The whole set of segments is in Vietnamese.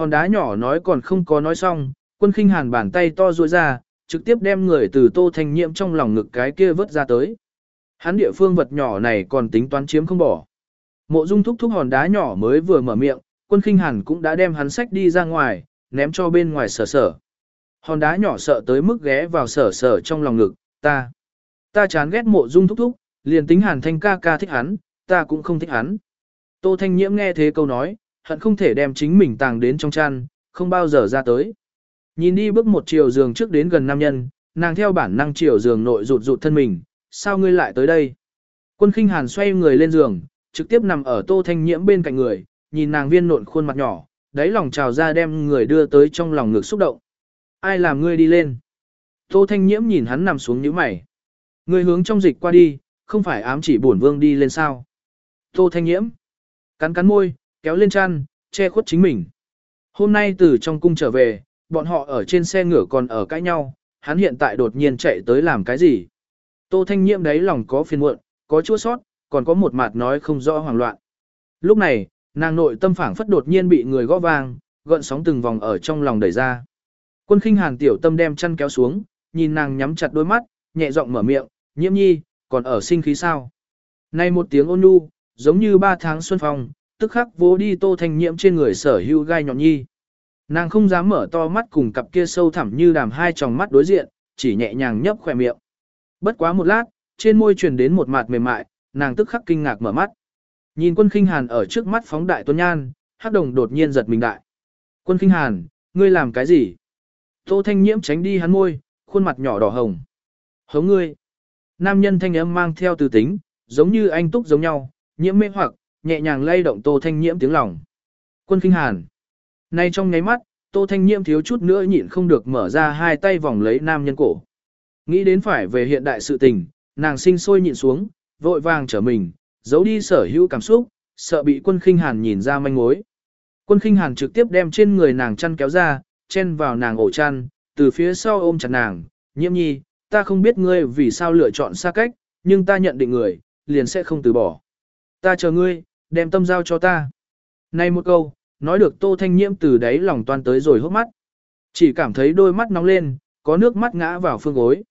Hòn đá nhỏ nói còn không có nói xong, quân khinh hàn bàn tay to ruôi ra, trực tiếp đem người từ tô thanh nhiễm trong lòng ngực cái kia vớt ra tới. Hắn địa phương vật nhỏ này còn tính toán chiếm không bỏ. Mộ dung thúc thúc hòn đá nhỏ mới vừa mở miệng, quân khinh hàn cũng đã đem hắn sách đi ra ngoài, ném cho bên ngoài sở sở. Hòn đá nhỏ sợ tới mức ghé vào sở sở trong lòng ngực, ta. Ta chán ghét mộ dung thúc thúc, liền tính hàn thanh ca ca thích hắn, ta cũng không thích hắn. Tô thanh nhiễm nghe thế câu nói, hận không thể đem chính mình tàng đến trong chăn, không bao giờ ra tới. Nhìn đi bước một chiều giường trước đến gần nam nhân, nàng theo bản năng chiều giường nội rụt rụt thân mình, sao ngươi lại tới đây? Quân khinh hàn xoay người lên giường, trực tiếp nằm ở tô thanh nhiễm bên cạnh người, nhìn nàng viên nộn khuôn mặt nhỏ, đáy lòng trào ra đem người đưa tới trong lòng ngực xúc động. Ai làm ngươi đi lên? Tô thanh nhiễm nhìn hắn nằm xuống như mày. Ngươi hướng trong dịch qua đi, không phải ám chỉ bổn vương đi lên sao? Tô thanh nhiễm. Cắn cắn môi, kéo lên chăn, che khuất chính mình. Hôm nay từ trong cung trở về, bọn họ ở trên xe ngựa còn ở cãi nhau, hắn hiện tại đột nhiên chạy tới làm cái gì? Tô Thanh Nhiễm đấy lòng có phiền muộn, có chua sót, còn có một mặt nói không rõ hoảng loạn. Lúc này, nàng nội tâm phảng phất đột nhiên bị người gõ vang, gợn sóng từng vòng ở trong lòng đẩy ra. Quân khinh hàn tiểu tâm đem chăn kéo xuống, nhìn nàng nhắm chặt đôi mắt, nhẹ giọng mở miệng, nhiễm nhi, còn ở sinh khí sao? Này một tiếng ôn nhu, giống như ba tháng xuân phong, tức khắc vỗ đi tô thanh nhiễm trên người sở hữu gai nhọn nhi. Nàng không dám mở to mắt cùng cặp kia sâu thẳm như đàm hai tròng mắt đối diện, chỉ nhẹ nhàng nhấp khỏe miệng. Bất quá một lát, trên môi truyền đến một mặt mềm mại, nàng tức khắc kinh ngạc mở mắt. Nhìn quân khinh hàn ở trước mắt phóng đại tuấn nhan, hắc đồng đột nhiên giật mình đại. Quân khinh hàn, ngươi làm cái gì? Tô thanh nhiễm tránh đi hắn môi, khuôn mặt nhỏ đỏ hồng. Hống ngươi. Nam nhân thanh âm mang theo từ tính, giống như anh túc giống nhau, nhiễm mê hoặc, nhẹ nhàng lay động tô thanh nhiễm tiếng lòng. Quân kinh hàn. Nay trong nháy mắt, tô thanh nhiễm thiếu chút nữa nhịn không được mở ra hai tay vòng lấy nam nhân cổ. Nghĩ đến phải về hiện đại sự tình, nàng sinh sôi nhịn xuống, vội vàng trở mình, giấu đi sở hữu cảm xúc, sợ bị quân khinh hàn nhìn ra manh mối. Quân khinh hàn trực tiếp đem trên người nàng chăn kéo ra, chen vào nàng ổ chăn, từ phía sau ôm chặt nàng, nhiễm nhi, ta không biết ngươi vì sao lựa chọn xa cách, nhưng ta nhận định người, liền sẽ không từ bỏ. Ta chờ ngươi, đem tâm giao cho ta. Này một câu, nói được tô thanh nhiễm từ đáy lòng toan tới rồi hốc mắt. Chỉ cảm thấy đôi mắt nóng lên, có nước mắt ngã vào phương gối.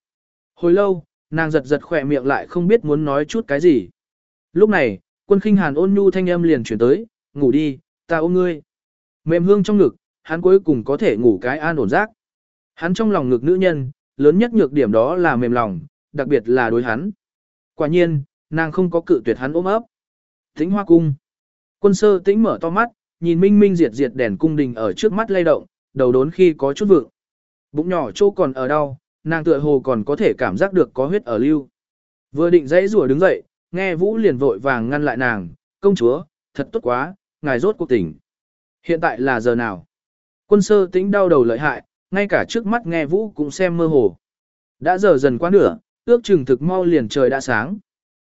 Hồi lâu, nàng giật giật khỏe miệng lại không biết muốn nói chút cái gì. Lúc này, quân khinh hàn ôn nhu thanh âm liền chuyển tới, ngủ đi, ta ôm ngươi. Mềm hương trong ngực, hắn cuối cùng có thể ngủ cái an ổn giấc. Hắn trong lòng ngực nữ nhân, lớn nhất nhược điểm đó là mềm lòng, đặc biệt là đối hắn. Quả nhiên, nàng không có cự tuyệt hắn ôm ấp. Tĩnh hoa cung. Quân sơ tĩnh mở to mắt, nhìn minh minh diệt diệt đèn cung đình ở trước mắt lay động, đầu đốn khi có chút vượng. Bụng nhỏ chỗ còn ở đau, nàng tựa hồ còn có thể cảm giác được có huyết ở lưu. Vừa định dãy rùa đứng dậy, nghe Vũ liền vội vàng ngăn lại nàng, công chúa, thật tốt quá, ngài rốt cuộc tỉnh. Hiện tại là giờ nào? Quân sơ tĩnh đau đầu lợi hại, ngay cả trước mắt nghe Vũ cũng xem mơ hồ. Đã giờ dần quá nửa, ước chừng thực mau liền trời đã sáng.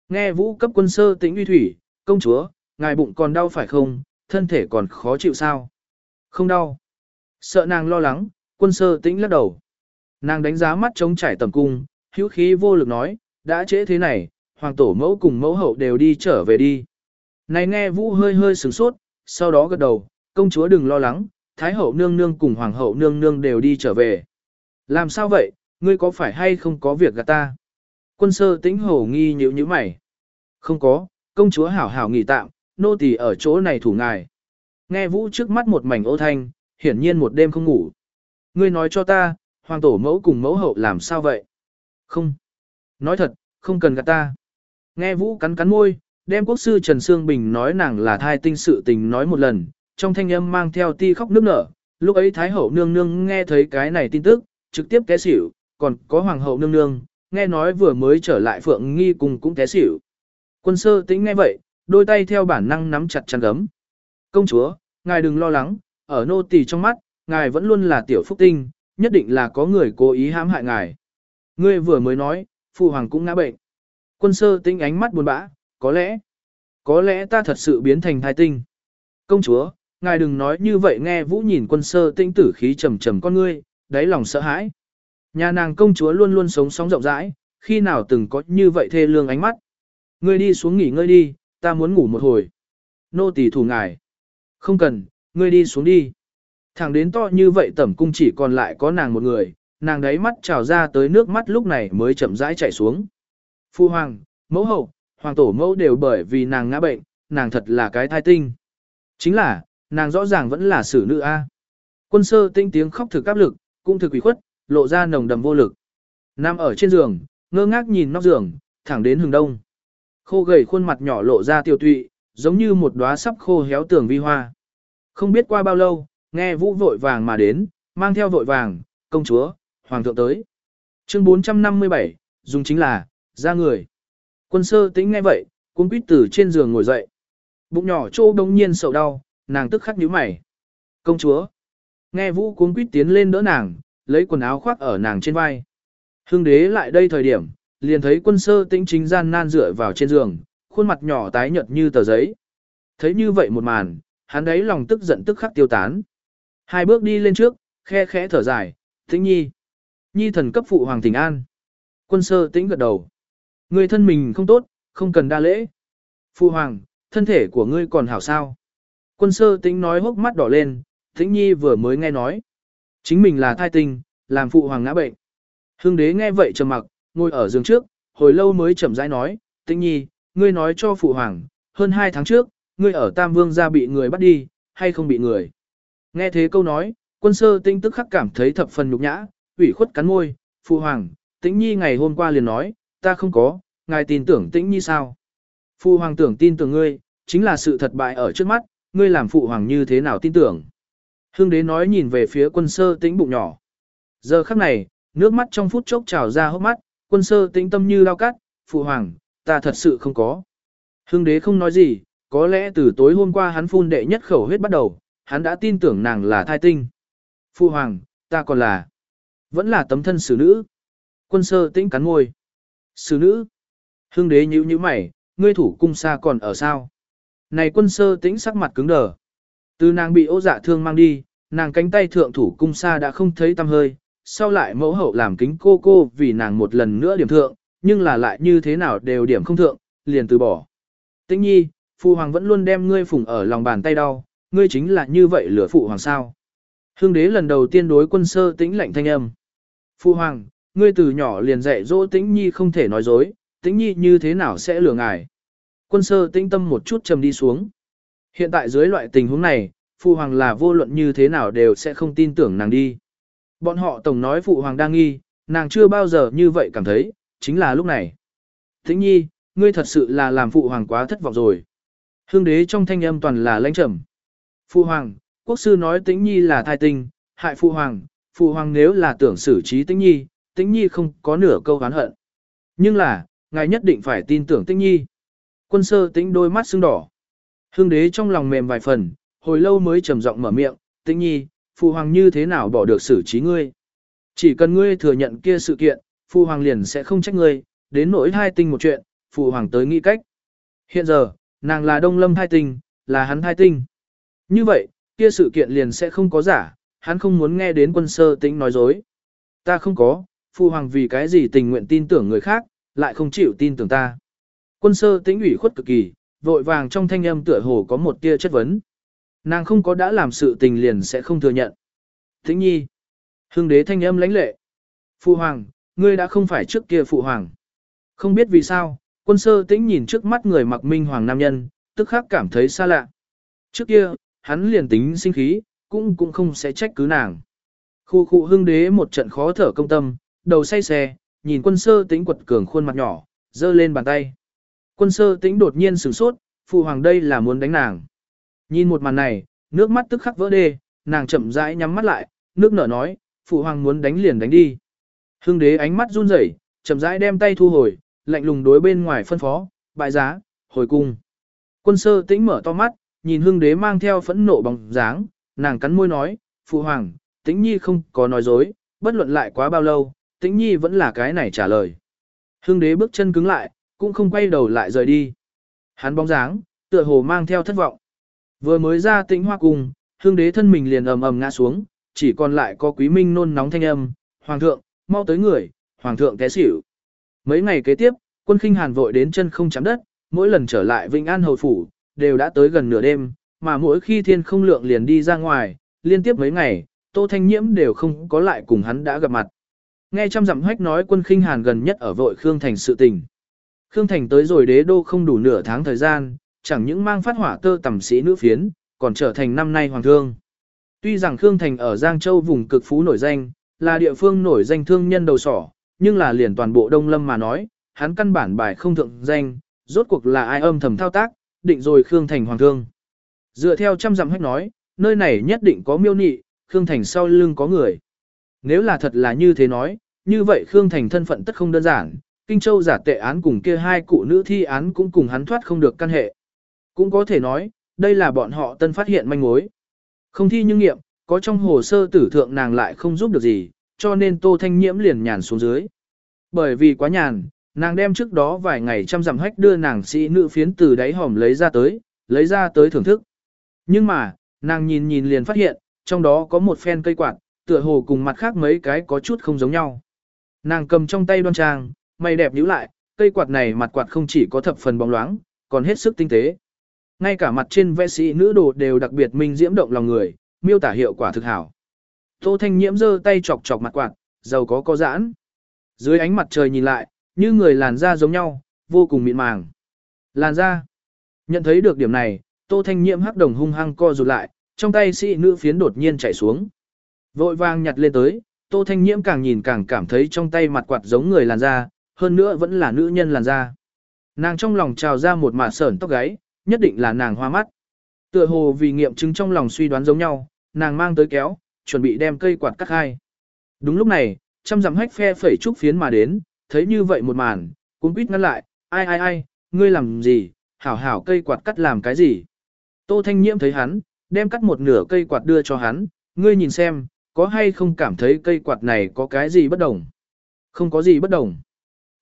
Nghe Vũ cấp quân sơ tĩnh uy thủy, công chúa, ngài bụng còn đau phải không, thân thể còn khó chịu sao? Không đau. Sợ nàng lo lắng, quân sơ tĩnh lắc đầu. Nàng đánh giá mắt trống trải tầm cung, hữu khí vô lực nói, đã trễ thế này, hoàng tổ mẫu cùng mẫu hậu đều đi trở về đi. Này nghe vũ hơi hơi sửng sốt, sau đó gật đầu, công chúa đừng lo lắng, thái hậu nương nương cùng hoàng hậu nương nương đều đi trở về. Làm sao vậy, ngươi có phải hay không có việc gạt ta? Quân sơ tĩnh hổ nghi nhữ như mày. Không có, công chúa hảo hảo nghỉ tạm, nô tỳ ở chỗ này thủ ngài. Nghe vũ trước mắt một mảnh ô thanh, hiển nhiên một đêm không ngủ. Ngươi nói cho ta, hoàng tổ mẫu cùng mẫu hậu làm sao vậy? Không. Nói thật, không cần gạt ta. Nghe vũ cắn cắn môi, đem quốc sư Trần Sương Bình nói nàng là thai tinh sự tình nói một lần, trong thanh âm mang theo ti khóc nước nở. Lúc ấy Thái hậu nương nương nghe thấy cái này tin tức, trực tiếp té xỉu, còn có hoàng hậu nương nương, nghe nói vừa mới trở lại phượng nghi cùng cũng té xỉu. Quân sơ tĩnh nghe vậy, đôi tay theo bản năng nắm chặt chăn gấm. Công chúa, ngài đừng lo lắng, ở nô tỳ trong mắt, ngài vẫn luôn là tiểu phúc tinh, nhất định là có người cố ý hãm hại ngài. Ngươi vừa mới nói, phụ hoàng cũng ngã bệnh. Quân sơ tinh ánh mắt buồn bã, có lẽ, có lẽ ta thật sự biến thành thai tinh. Công chúa, ngài đừng nói như vậy nghe vũ nhìn quân sơ tinh tử khí trầm trầm con ngươi, đáy lòng sợ hãi. Nhà nàng công chúa luôn luôn sống sóng rộng rãi, khi nào từng có như vậy thê lương ánh mắt. Ngươi đi xuống nghỉ ngơi đi, ta muốn ngủ một hồi. Nô tỳ thủ ngài. Không cần, ngươi đi xuống đi. Thẳng đến to như vậy tẩm cung chỉ còn lại có nàng một người, nàng đáy mắt trào ra tới nước mắt lúc này mới chậm rãi chảy xuống. Phu hoàng, mẫu hậu, hoàng tổ mẫu đều bởi vì nàng ngã bệnh, nàng thật là cái thai tinh. Chính là, nàng rõ ràng vẫn là xử nữ A. Quân sơ tinh tiếng khóc thực áp lực, cũng thực quỷ khuất, lộ ra nồng đầm vô lực. Nam ở trên giường, ngơ ngác nhìn nóc giường, thẳng đến hừng đông. Khô gầy khuôn mặt nhỏ lộ ra tiêu tụy, giống như một đóa sắp khô héo tường vi hoa. Không biết qua bao lâu, nghe vũ vội vàng mà đến, mang theo vội vàng, công chúa, hoàng thượng tới. Chương 457, dùng chính là, ra người. Quân sơ tĩnh nghe vậy, cuốn quýt từ trên giường ngồi dậy. Bụng nhỏ trô đông nhiên sầu đau, nàng tức khắc nhíu mày. Công chúa. Nghe vũ cuốn quýt tiến lên đỡ nàng, lấy quần áo khoác ở nàng trên vai. Hưng đế lại đây thời điểm, liền thấy quân sơ tĩnh chính gian nan dựa vào trên giường, khuôn mặt nhỏ tái nhợt như tờ giấy. Thấy như vậy một màn, hắn ấy lòng tức giận tức khắc tiêu tán. Hai bước đi lên trước, khe khẽ thở dài, tĩnh nhi. Nhi thần cấp phụ hoàng thỉnh an. Quân sơ tĩnh gật đầu. Người thân mình không tốt, không cần đa lễ. Phụ hoàng, thân thể của ngươi còn hảo sao. Quân sơ tĩnh nói hốc mắt đỏ lên, tĩnh nhi vừa mới nghe nói. Chính mình là thai tinh, làm phụ hoàng ngã bệnh. Hưng đế nghe vậy trầm mặc, ngồi ở giường trước, hồi lâu mới chậm rãi nói, tĩnh nhi, ngươi nói cho phụ hoàng, hơn hai tháng trước, ngươi ở Tam Vương gia bị người bắt đi, hay không bị người. Nghe thế câu nói, quân sơ tinh tức khắc cảm thấy thập phần nhục nhã, ủy khuất cắn môi, phụ hoàng, tĩnh nhi ngày hôm qua liền nói, ta không có, ngài tin tưởng tĩnh nhi sao. Phụ hoàng tưởng tin tưởng ngươi, chính là sự thật bại ở trước mắt, ngươi làm phụ hoàng như thế nào tin tưởng. Hương đế nói nhìn về phía quân sơ tĩnh bụng nhỏ. Giờ khắc này, nước mắt trong phút chốc trào ra hốc mắt, quân sơ tĩnh tâm như lao cắt, phụ hoàng, ta thật sự không có. Hưng đế không nói gì, có lẽ từ tối hôm qua hắn phun đệ nhất khẩu huyết bắt đầu, hắn đã tin tưởng nàng là thai tinh. Phu hoàng, ta còn là, vẫn là tấm thân xử nữ. Quân sơ tĩnh cắn ngôi. Xử nữ. Hưng đế nhíu nhíu mày, ngươi thủ cung xa còn ở sao? Này quân sơ tĩnh sắc mặt cứng đờ. Từ nàng bị ô dạ thương mang đi, nàng cánh tay thượng thủ cung xa đã không thấy tăm hơi, sau lại mẫu hậu làm kính cô cô vì nàng một lần nữa điểm thượng, nhưng là lại như thế nào đều điểm không thượng, liền từ bỏ. Tĩnh nhi, phụ hoàng vẫn luôn đem ngươi phụng ở lòng bàn tay đau, ngươi chính là như vậy lửa phụ hoàng sao. Hương đế lần đầu tiên đối quân sơ tĩnh lạnh thanh âm. Phụ hoàng, ngươi từ nhỏ liền dạy dỗ tĩnh nhi không thể nói dối, tĩnh nhi như thế nào sẽ lừa ngài. Quân sơ tĩnh tâm một chút trầm đi xuống. Hiện tại dưới loại tình huống này, phụ hoàng là vô luận như thế nào đều sẽ không tin tưởng nàng đi. Bọn họ tổng nói phụ hoàng đang nghi, nàng chưa bao giờ như vậy cảm thấy, chính là lúc này. Tĩnh nhi, ngươi thật sự là làm phụ hoàng quá thất vọng rồi. Hương đế trong thanh âm toàn là lãnh trầm. Phụ hoàng, quốc sư nói tĩnh nhi là thai tinh, hại phụ hoàng, phụ hoàng nếu là tưởng xử trí tĩnh nhi, tĩnh nhi không có nửa câu oán hận. Nhưng là, ngài nhất định phải tin tưởng tĩnh nhi. Quân sơ tĩnh đôi mắt sưng đỏ. Hương đế trong lòng mềm vài phần, hồi lâu mới trầm giọng mở miệng, tĩnh nhi, phụ hoàng như thế nào bỏ được xử trí ngươi. Chỉ cần ngươi thừa nhận kia sự kiện, phụ hoàng liền sẽ không trách ngươi, đến nỗi hai tinh một chuyện, phụ hoàng tới nghĩ cách. Hiện giờ, nàng là đông lâm hai tinh, là hắn hai tinh. Như vậy, kia sự kiện liền sẽ không có giả, hắn không muốn nghe đến quân sơ tính nói dối. Ta không có, phụ hoàng vì cái gì tình nguyện tin tưởng người khác, lại không chịu tin tưởng ta. Quân sơ tính ủy khuất cực kỳ, vội vàng trong thanh âm tựa hồ có một tia chất vấn. Nàng không có đã làm sự tình liền sẽ không thừa nhận. Thính nhi. Hưng đế thanh âm lãnh lệ. Phụ hoàng, ngươi đã không phải trước kia phụ hoàng. Không biết vì sao, quân sơ tĩnh nhìn trước mắt người mặc minh hoàng nam nhân, tức khắc cảm thấy xa lạ. Trước kia, hắn liền tính sinh khí, cũng cũng không sẽ trách cứ nàng. Khu khu hưng đế một trận khó thở công tâm, đầu say xe, nhìn quân sơ tĩnh quật cường khuôn mặt nhỏ, giơ lên bàn tay. Quân sơ tĩnh đột nhiên sửng sốt, phụ hoàng đây là muốn đánh nàng. Nhìn một màn này, nước mắt tức khắc vỡ đê, nàng chậm rãi nhắm mắt lại, nước nở nói, phụ hoàng muốn đánh liền đánh đi. Hưng đế ánh mắt run rẩy, chậm rãi đem tay thu hồi, lạnh lùng đối bên ngoài phân phó, bại giá, hồi cung. Quân sơ tĩnh mở to mắt, nhìn hưng đế mang theo phẫn nộ bóng dáng, nàng cắn môi nói, phụ hoàng, tĩnh nhi không có nói dối, bất luận lại quá bao lâu, tĩnh nhi vẫn là cái này trả lời. Hưng đế bước chân cứng lại, cũng không quay đầu lại rời đi. Hắn bóng dáng, tựa hồ mang theo thất vọng. Vừa mới ra tĩnh hoa cung, hưng đế thân mình liền ầm ầm ngã xuống, chỉ còn lại có quý minh nôn nóng thanh âm, hoàng thượng, mau tới người, hoàng thượng té xỉu. Mấy ngày kế tiếp, quân khinh hàn vội đến chân không chạm đất, mỗi lần trở lại Vĩnh An Hầu Phủ, đều đã tới gần nửa đêm, mà mỗi khi thiên không lượng liền đi ra ngoài, liên tiếp mấy ngày, Tô Thanh Nhiễm đều không có lại cùng hắn đã gặp mặt. Nghe trăm dặm hách nói quân khinh hàn gần nhất ở vội Khương Thành sự tình. Khương Thành tới rồi đế đô không đủ nửa tháng thời gian, chẳng những mang phát hỏa tơ tầm sĩ nữ phiến, còn trở thành năm nay hoàng thương. Tuy rằng Khương Thành ở Giang Châu vùng cực phú nổi danh, là địa phương nổi danh thương nhân đầu sỏ, nhưng là liền toàn bộ Đông Lâm mà nói, hắn căn bản bài không thượng danh, rốt cuộc là ai âm thầm thao tác, định rồi Khương Thành hoàng thương. Dựa theo trăm dặm hách nói, nơi này nhất định có miêu nị, Khương Thành sau lưng có người. Nếu là thật là như thế nói, như vậy Khương Thành thân phận tất không đơn giản, Kinh Châu giả tệ án cùng kia hai cụ nữ thi án cũng cùng hắn thoát không được căn hệ. Cũng có thể nói, đây là bọn họ tân phát hiện manh mối. Không thi nhưng nghiệm, có trong hồ sơ tử thượng nàng lại không giúp được gì, cho nên Tô Thanh Nhiễm liền nhàn xuống dưới. Bởi vì quá nhàn, nàng đem trước đó vài ngày trăm dặm hách đưa nàng sĩ nữ phiến từ đáy hòm lấy ra tới, lấy ra tới thưởng thức. Nhưng mà, nàng nhìn nhìn liền phát hiện, trong đó có một phen cây quạt, tựa hồ cùng mặt khác mấy cái có chút không giống nhau. Nàng cầm trong tay đoan trang, mày đẹp nhíu lại, cây quạt này mặt quạt không chỉ có thập phần bóng loáng, còn hết sức tinh tế. Ngay cả mặt trên vẽ sĩ nữ đồ đều đặc biệt minh diễm động lòng người, miêu tả hiệu quả thực hảo. Tô Thanh Nhiễm giơ tay chọc chọc mặt quạt, giàu có có giãn. Dưới ánh mặt trời nhìn lại, như người làn da giống nhau, vô cùng mịn màng. Làn da. Nhận thấy được điểm này, Tô Thanh Nhiễm hắc đồng hung hăng co rụt lại, trong tay sĩ nữ phiến đột nhiên chạy xuống. Vội vàng nhặt lên tới, Tô Thanh Nhiễm càng nhìn càng cảm thấy trong tay mặt quạt giống người làn da, hơn nữa vẫn là nữ nhân làn da. Nàng trong lòng trào ra một mả sởn tóc gáy, nhất định là nàng hoa mắt. Tựa hồ vì nghiệm chứng trong lòng suy đoán giống nhau, nàng mang tới kéo, chuẩn bị đem cây quạt cắt hai. Đúng lúc này, trăm dặm hách phe phẩy trúc phiến mà đến, thấy như vậy một màn, cũng quýt ngăn lại, ai ai ai, ngươi làm gì, hảo hảo cây quạt cắt làm cái gì. Tô Thanh Nhiễm thấy hắn, đem cắt một nửa cây quạt đưa cho hắn, ngươi nhìn xem, có hay không cảm thấy cây quạt này có cái gì bất đồng. Không có gì bất đồng.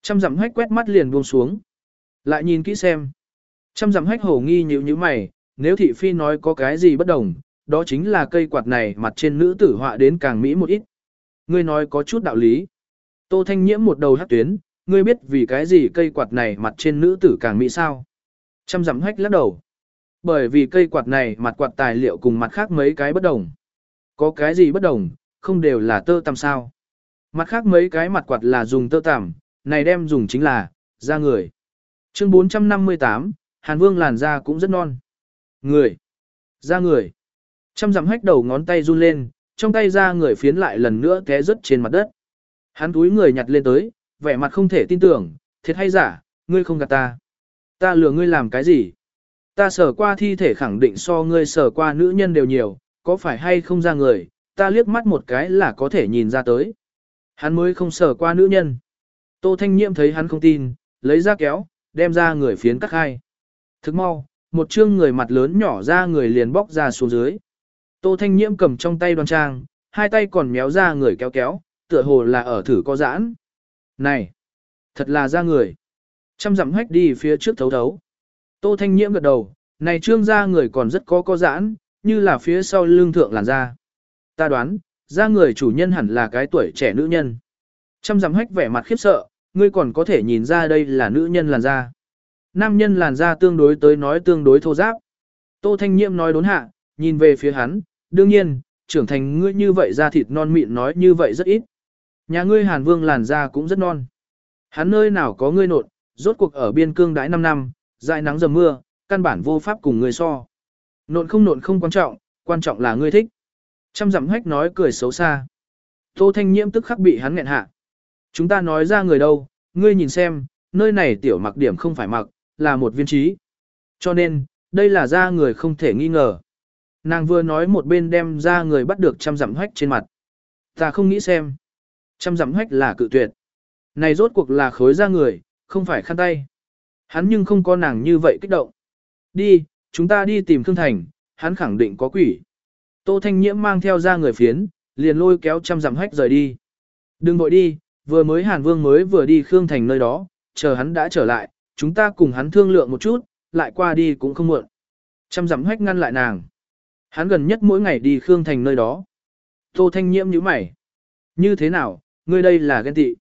Trăm dặm hách quét mắt liền buông xuống. Lại nhìn kỹ xem. Trăm dặm hách hổ nghi nhíu như mày, nếu thị phi nói có cái gì bất đồng, đó chính là cây quạt này mặt trên nữ tử họa đến càng mỹ một ít. Ngươi nói có chút đạo lý. Tô Thanh Nhiễm một đầu hắc tuyến, ngươi biết vì cái gì cây quạt này mặt trên nữ tử càng mỹ sao? Trăm dặm hách lắc đầu. Bởi vì cây quạt này mặt quạt tài liệu cùng mặt khác mấy cái bất đồng. Có cái gì bất đồng, không đều là tơ tằm sao? Mặt khác mấy cái mặt quạt là dùng tơ tằm, này đem dùng chính là, da người. Chương 458, Hàn Vương làn da cũng rất non. Người. Da người. Trăm dặm hách đầu ngón tay run lên, trong tay da người phiến lại lần nữa té rớt trên mặt đất. Hắn túi người nhặt lên tới, vẻ mặt không thể tin tưởng, thiệt hay giả, ngươi không gạt ta. Ta lừa ngươi làm cái gì? Ta sở qua thi thể khẳng định so ngươi sở qua nữ nhân đều nhiều, có phải hay không ra người, ta liếc mắt một cái là có thể nhìn ra tới. Hắn mới không sở qua nữ nhân. Tô Thanh Nhiệm thấy hắn không tin, lấy ra kéo, đem ra người phiến cắt hai. Thức mau, một chương người mặt lớn nhỏ ra người liền bóc ra xuống dưới. Tô Thanh Nhiễm cầm trong tay đoan trang, hai tay còn méo ra người kéo kéo, tựa hồ là ở thử có giãn. Này, thật là ra người. Trăm dặm hách đi phía trước thấu thấu. Tô Thanh Nhiễm gật đầu, này trương ra người còn rất có có giãn, như là phía sau lưng thượng làn da. Ta đoán, ra người chủ nhân hẳn là cái tuổi trẻ nữ nhân. Trăm dặm hách vẻ mặt khiếp sợ, ngươi còn có thể nhìn ra đây là nữ nhân làn da. Nam nhân làn da tương đối tới nói tương đối thô giáp. Tô Thanh Nhiễm nói đốn hạ, nhìn về phía hắn, đương nhiên, trưởng thành ngươi như vậy da thịt non mịn nói như vậy rất ít. Nhà ngươi Hàn Vương làn da cũng rất non. Hắn nơi nào có ngươi nột, rốt cuộc ở biên cương đãi 5 năm, dài nắng dầm mưa, căn bản vô pháp cùng ngươi so. Nộn không nộn không quan trọng, quan trọng là ngươi thích. Trăm dặm hách nói cười xấu xa. Tô Thanh Nhiễm tức khắc bị hắn nghẹn hạ. Chúng ta nói ra người đâu, ngươi nhìn xem, nơi này tiểu mặc điểm không phải mặc, là một viên trí. Cho nên, đây là da người không thể nghi ngờ. Nàng vừa nói một bên đem ra người bắt được trăm dặm hách trên mặt. Ta không nghĩ xem. Trăm dặm hách là cự tuyệt. Này rốt cuộc là khối da người, không phải khăn tay. Hắn nhưng không có nàng như vậy kích động. Đi, chúng ta đi tìm Khương Thành, hắn khẳng định có quỷ. Tô Thanh Nhiễm mang theo ra người phiến, liền lôi kéo trăm dặm hách rời đi. Đừng vội đi, vừa mới Hàn Vương mới vừa đi Khương Thành nơi đó, chờ hắn đã trở lại, chúng ta cùng hắn thương lượng một chút, lại qua đi cũng không muộn. Trăm dặm hách ngăn lại nàng. Hắn gần nhất mỗi ngày đi Khương Thành nơi đó. Tô Thanh Nhiễm nhíu mày. Như thế nào, ngươi đây là ghen tị.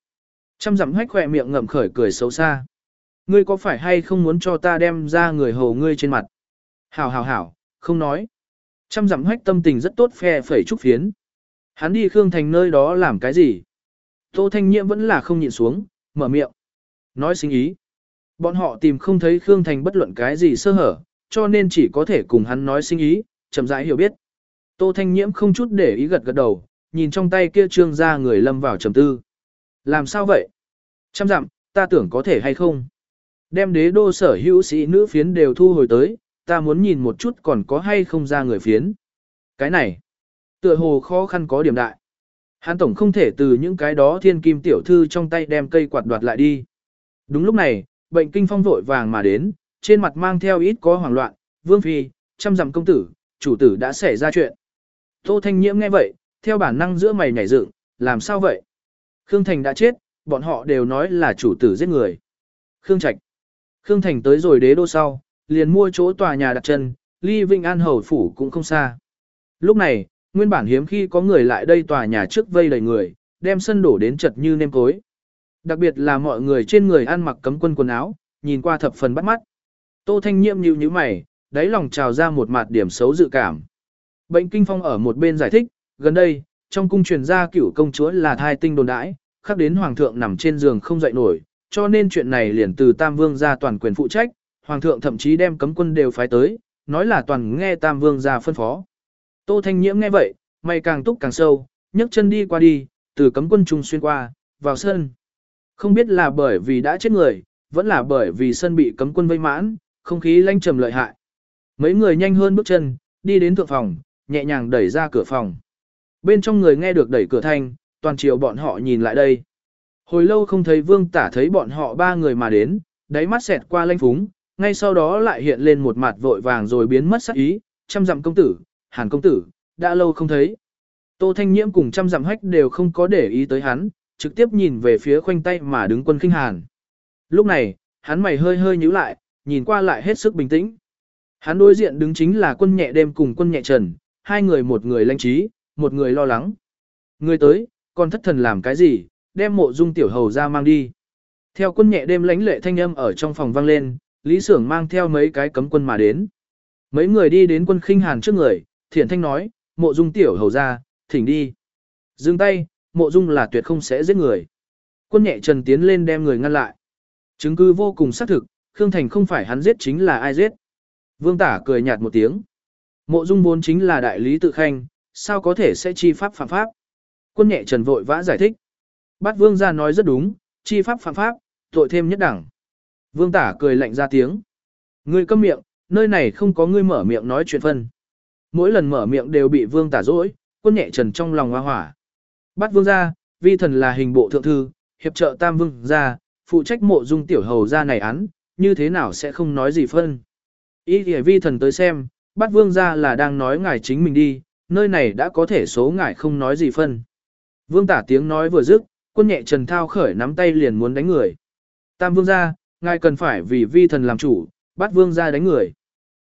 Trăm dặm hách khỏe miệng ngậm khởi cười xấu xa. Ngươi có phải hay không muốn cho ta đem ra người hầu ngươi trên mặt? Hảo hảo hảo, không nói. Trăm dặm hách tâm tình rất tốt phe phẩy trúc phiến. Hắn đi Khương Thành nơi đó làm cái gì? Tô Thanh Nhiễm vẫn là không nhịn xuống, mở miệng. Nói sinh ý. Bọn họ tìm không thấy Khương Thành bất luận cái gì sơ hở, cho nên chỉ có thể cùng hắn nói sinh ý, chậm rãi hiểu biết. Tô Thanh Nhiễm không chút để ý gật gật đầu, nhìn trong tay kia trương ra người lâm vào trầm tư. Làm sao vậy? Trăm dặm, ta tưởng có thể hay không? Đem đế đô sở hữu sĩ nữ phiến đều thu hồi tới, ta muốn nhìn một chút còn có hay không ra người phiến. Cái này, tựa hồ khó khăn có điểm đại. Hán tổng không thể từ những cái đó thiên kim tiểu thư trong tay đem cây quạt đoạt lại đi. Đúng lúc này, bệnh kinh phong vội vàng mà đến, trên mặt mang theo ít có hoảng loạn, vương phi, chăm dặm công tử, chủ tử đã xảy ra chuyện. Tô Thanh Nhiễm nghe vậy, theo bản năng giữa mày nhảy dựng, làm sao vậy? Khương Thành đã chết, bọn họ đều nói là chủ tử giết người. Khương Trạch. Khương Thành tới rồi đế đô sau, liền mua chỗ tòa nhà đặt chân, ly Vinh An Hầu Phủ cũng không xa. Lúc này, nguyên bản hiếm khi có người lại đây tòa nhà trước vây đầy người, đem sân đổ đến chật như nêm cối. Đặc biệt là mọi người trên người ăn mặc cấm quân quần áo, nhìn qua thập phần bắt mắt. Tô Thanh Nhiệm nhíu nhíu mày, đáy lòng trào ra một mặt điểm xấu dự cảm. Bệnh kinh phong ở một bên giải thích, gần đây, trong cung truyền ra cửu công chúa là thai tinh đồn đãi, khắc đến hoàng thượng nằm trên giường không dậy nổi, cho nên chuyện này liền từ Tam Vương ra toàn quyền phụ trách, hoàng thượng thậm chí đem cấm quân đều phái tới, nói là toàn nghe Tam Vương ra phân phó. Tô Thanh Nhiễm nghe vậy, mày càng túc càng sâu, nhấc chân đi qua đi, từ cấm quân trung xuyên qua, vào sân. Không biết là bởi vì đã chết người, vẫn là bởi vì sân bị cấm quân vây mãn, không khí lanh trầm lợi hại. Mấy người nhanh hơn bước chân, đi đến thượng phòng, nhẹ nhàng đẩy ra cửa phòng. Bên trong người nghe được đẩy cửa thanh, toàn chiều bọn họ nhìn lại đây. Hồi lâu không thấy vương tả thấy bọn họ ba người mà đến, đáy mắt xẹt qua lanh phúng, ngay sau đó lại hiện lên một mặt vội vàng rồi biến mất sắc ý, trăm dặm công tử, hàn công tử, đã lâu không thấy. Tô Thanh Nhiễm cùng trăm dặm hách đều không có để ý tới hắn, trực tiếp nhìn về phía khoanh tay mà đứng quân kinh hàn. Lúc này, hắn mày hơi hơi nhíu lại, nhìn qua lại hết sức bình tĩnh. Hắn đối diện đứng chính là quân nhẹ đêm cùng quân nhẹ trần, hai người một người lanh trí, một người lo lắng. Người tới, còn thất thần làm cái gì, đem mộ dung tiểu hầu ra mang đi. Theo quân nhẹ đêm lánh lệ thanh âm ở trong phòng vang lên, Lý Sưởng mang theo mấy cái cấm quân mà đến. Mấy người đi đến quân khinh hàn trước người, thiện thanh nói, mộ dung tiểu hầu ra, thỉnh đi. Dừng tay, mộ dung là tuyệt không sẽ giết người. Quân nhẹ trần tiến lên đem người ngăn lại. Chứng cứ vô cùng xác thực, Khương Thành không phải hắn giết chính là ai giết. Vương tả cười nhạt một tiếng. Mộ dung vốn chính là đại lý tự khanh, sao có thể sẽ chi pháp phạm pháp. Quân nhẹ trần vội vã giải thích. Bát vương ra nói rất đúng, chi pháp phạm pháp, tội thêm nhất đẳng. Vương tả cười lạnh ra tiếng. Ngươi câm miệng, nơi này không có ngươi mở miệng nói chuyện phân. Mỗi lần mở miệng đều bị vương tả dỗi, quân nhẹ trần trong lòng hoa hỏa. Bát vương gia, vi thần là hình bộ thượng thư, hiệp trợ tam vương gia, phụ trách mộ dung tiểu hầu gia này án, như thế nào sẽ không nói gì phân. Ý thì vi thần tới xem, bát vương gia là đang nói ngài chính mình đi, nơi này đã có thể số ngài không nói gì phân. Vương tả tiếng nói vừa dứt, quân nhẹ trần thao khởi nắm tay liền muốn đánh người. Tam vương gia, ngài cần phải vì vi thần làm chủ, bắt vương gia đánh người.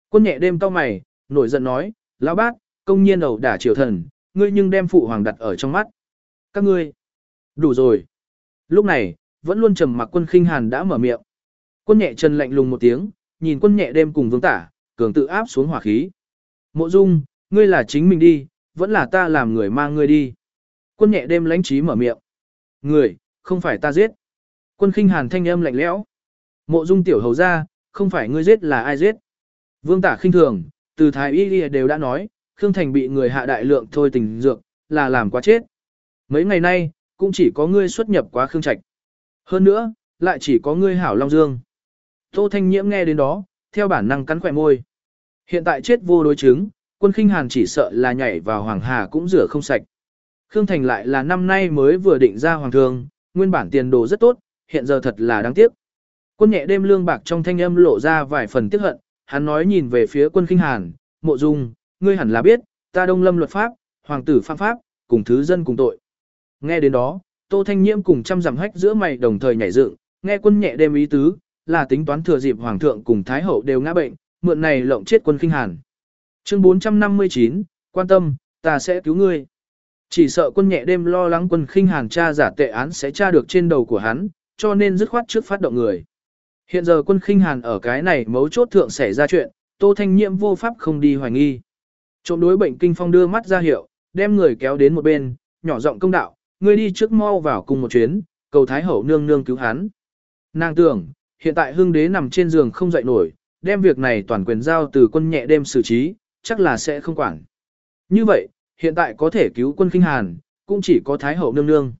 Quân nhẹ đêm cau mày, nổi giận nói, lão bát, công nhiên đầu đả triều thần, ngươi nhưng đem phụ hoàng đặt ở trong mắt. Các ngươi, đủ rồi. Lúc này, vẫn luôn trầm mặc quân khinh hàn đã mở miệng. Quân nhẹ chân lạnh lùng một tiếng, nhìn quân nhẹ đêm cùng vương tả, cường tự áp xuống hỏa khí. Mộ dung, ngươi là chính mình đi, vẫn là ta làm người mang ngươi đi. Quân nhẹ đêm lãnh trí mở miệng. Người, không phải ta giết. Quân khinh hàn thanh âm lạnh lẽo. Mộ dung tiểu hầu ra, không phải ngươi giết là ai giết. Vương tả khinh thường, từ thái y đều đã nói, Khương Thành bị người hạ đại lượng thôi tình dược, là làm quá chết. Mấy ngày nay, cũng chỉ có ngươi xuất nhập quá Khương Trạch. Hơn nữa, lại chỉ có ngươi hảo Long Dương. Tô Thanh Nhiễm nghe đến đó, theo bản năng cắn khỏe môi. Hiện tại chết vô đối chứng, quân khinh hàn chỉ sợ là nhảy vào Hoàng Hà cũng rửa không sạch. Khương Thành lại là năm nay mới vừa định ra Hoàng thương, nguyên bản tiền đồ rất tốt, hiện giờ thật là đáng tiếc. Quân nhẹ đêm lương bạc trong thanh âm lộ ra vài phần tiếc hận, hắn nói nhìn về phía quân khinh hàn, mộ dung, ngươi hẳn là biết, ta đông lâm luật pháp, hoàng tử phạm pháp, cùng thứ dân cùng tội. Nghe đến đó, Tô Thanh Nhiễm cùng trăm dặm hách giữa mày đồng thời nhảy dựng, nghe quân nhẹ đêm ý tứ, là tính toán thừa dịp hoàng thượng cùng thái hậu đều ngã bệnh, mượn này lộng chết quân khinh hàn. Chương 459, quan tâm, ta sẽ cứu ngươi. Chỉ sợ quân nhẹ đêm lo lắng quân khinh hàn tra giả tệ án sẽ tra được trên đầu của hắn, cho nên dứt khoát trước phát động người. Hiện giờ quân khinh hàn ở cái này mấu chốt thượng xảy ra chuyện, Tô Thanh Nhiệm vô pháp không đi hoài nghi. Trộm đối bệnh kinh phong đưa mắt ra hiệu, đem người kéo đến một bên, nhỏ giọng công đạo, ngươi đi trước mau vào cùng một chuyến, cầu thái hậu nương nương cứu hắn. Nàng tưởng, hiện tại hương đế nằm trên giường không dậy nổi, đem việc này toàn quyền giao từ quân nhẹ đêm xử trí, chắc là sẽ không quản. Như vậy, hiện tại có thể cứu quân kinh hàn, cũng chỉ có thái hậu nương nương.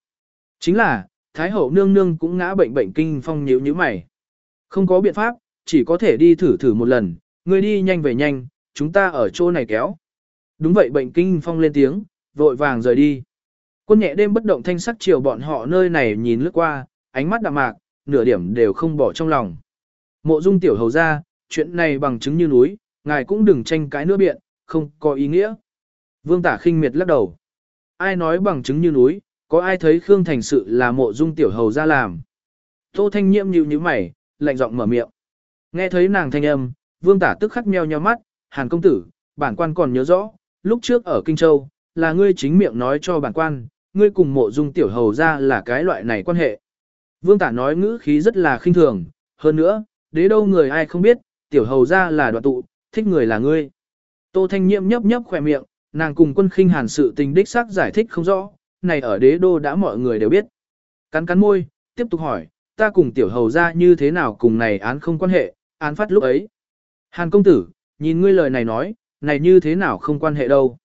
Chính là, thái hậu nương nương cũng ngã bệnh bệnh kinh phong nhíu như mày. Không có biện pháp, chỉ có thể đi thử thử một lần, ngươi đi nhanh về nhanh, chúng ta ở chỗ này kéo. Đúng vậy bệnh kinh phong lên tiếng, vội vàng rời đi. Quân nhẹ đêm bất động thanh sắc chiều bọn họ nơi này nhìn lướt qua, ánh mắt đạm mạc, nửa điểm đều không bỏ trong lòng. Mộ dung tiểu hầu ra, chuyện này bằng chứng như núi, ngài cũng đừng tranh cãi nữa biện, không có ý nghĩa. Vương tả khinh miệt lắc đầu. Ai nói bằng chứng như núi, có ai thấy Khương Thành sự là mộ dung tiểu hầu ra làm. Tô Thanh Nhiễm nhíu như mày, lạnh giọng mở miệng. Nghe thấy nàng thanh âm, vương tả tức khắc meo nheo mắt, hàn công tử, bản quan còn nhớ rõ, lúc trước ở Kinh Châu, là ngươi chính miệng nói cho bản quan, ngươi cùng mộ dung tiểu hầu ra là cái loại này quan hệ. Vương tả nói ngữ khí rất là khinh thường, hơn nữa, đế đâu người ai không biết, tiểu hầu ra là đoạn tụ, thích người là ngươi. Tô Thanh Nhiệm nhấp nhấp khỏe miệng, nàng cùng quân khinh hàn sự tình đích xác giải thích không rõ, này ở đế đô đã mọi người đều biết. Cắn cắn môi, tiếp tục hỏi, ta cùng tiểu hầu ra như thế nào cùng này án không quan hệ, án phát lúc ấy. Hàn công tử, nhìn ngươi lời này nói, này như thế nào không quan hệ đâu.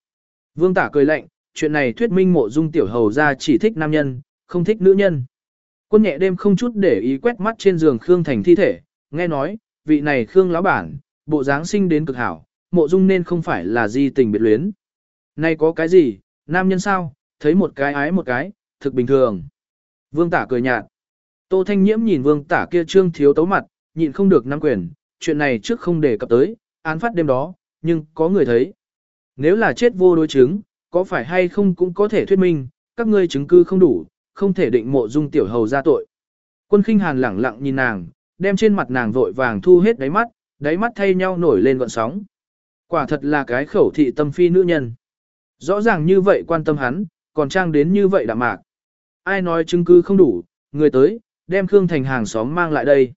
Vương tả cười lạnh, chuyện này thuyết minh mộ dung tiểu hầu ra chỉ thích nam nhân, không thích nữ nhân. Quân nhẹ đêm không chút để ý quét mắt trên giường Khương Thành thi thể, nghe nói, vị này Khương lão bản, bộ dáng sinh đến cực hảo, mộ dung nên không phải là di tình biệt luyến. nay có cái gì, nam nhân sao, thấy một cái ái một cái, thực bình thường. Vương tả cười nhạt. Tô Thanh Nhiễm nhìn vương tả kia trương thiếu tấu mặt, nhịn không được nắm quyền, chuyện này trước không đề cập tới, án phát đêm đó, nhưng có người thấy. Nếu là chết vô đối chứng, có phải hay không cũng có thể thuyết minh, các ngươi chứng cứ không đủ, không thể định mộ dung tiểu hầu ra tội. Quân khinh hàn lẳng lặng nhìn nàng, đem trên mặt nàng vội vàng thu hết đáy mắt, đáy mắt thay nhau nổi lên gọn sóng. Quả thật là cái khẩu thị tâm phi nữ nhân. Rõ ràng như vậy quan tâm hắn, còn trang đến như vậy đạm mạc. Ai nói chứng cứ không đủ, người tới, đem Khương Thành hàng xóm mang lại đây.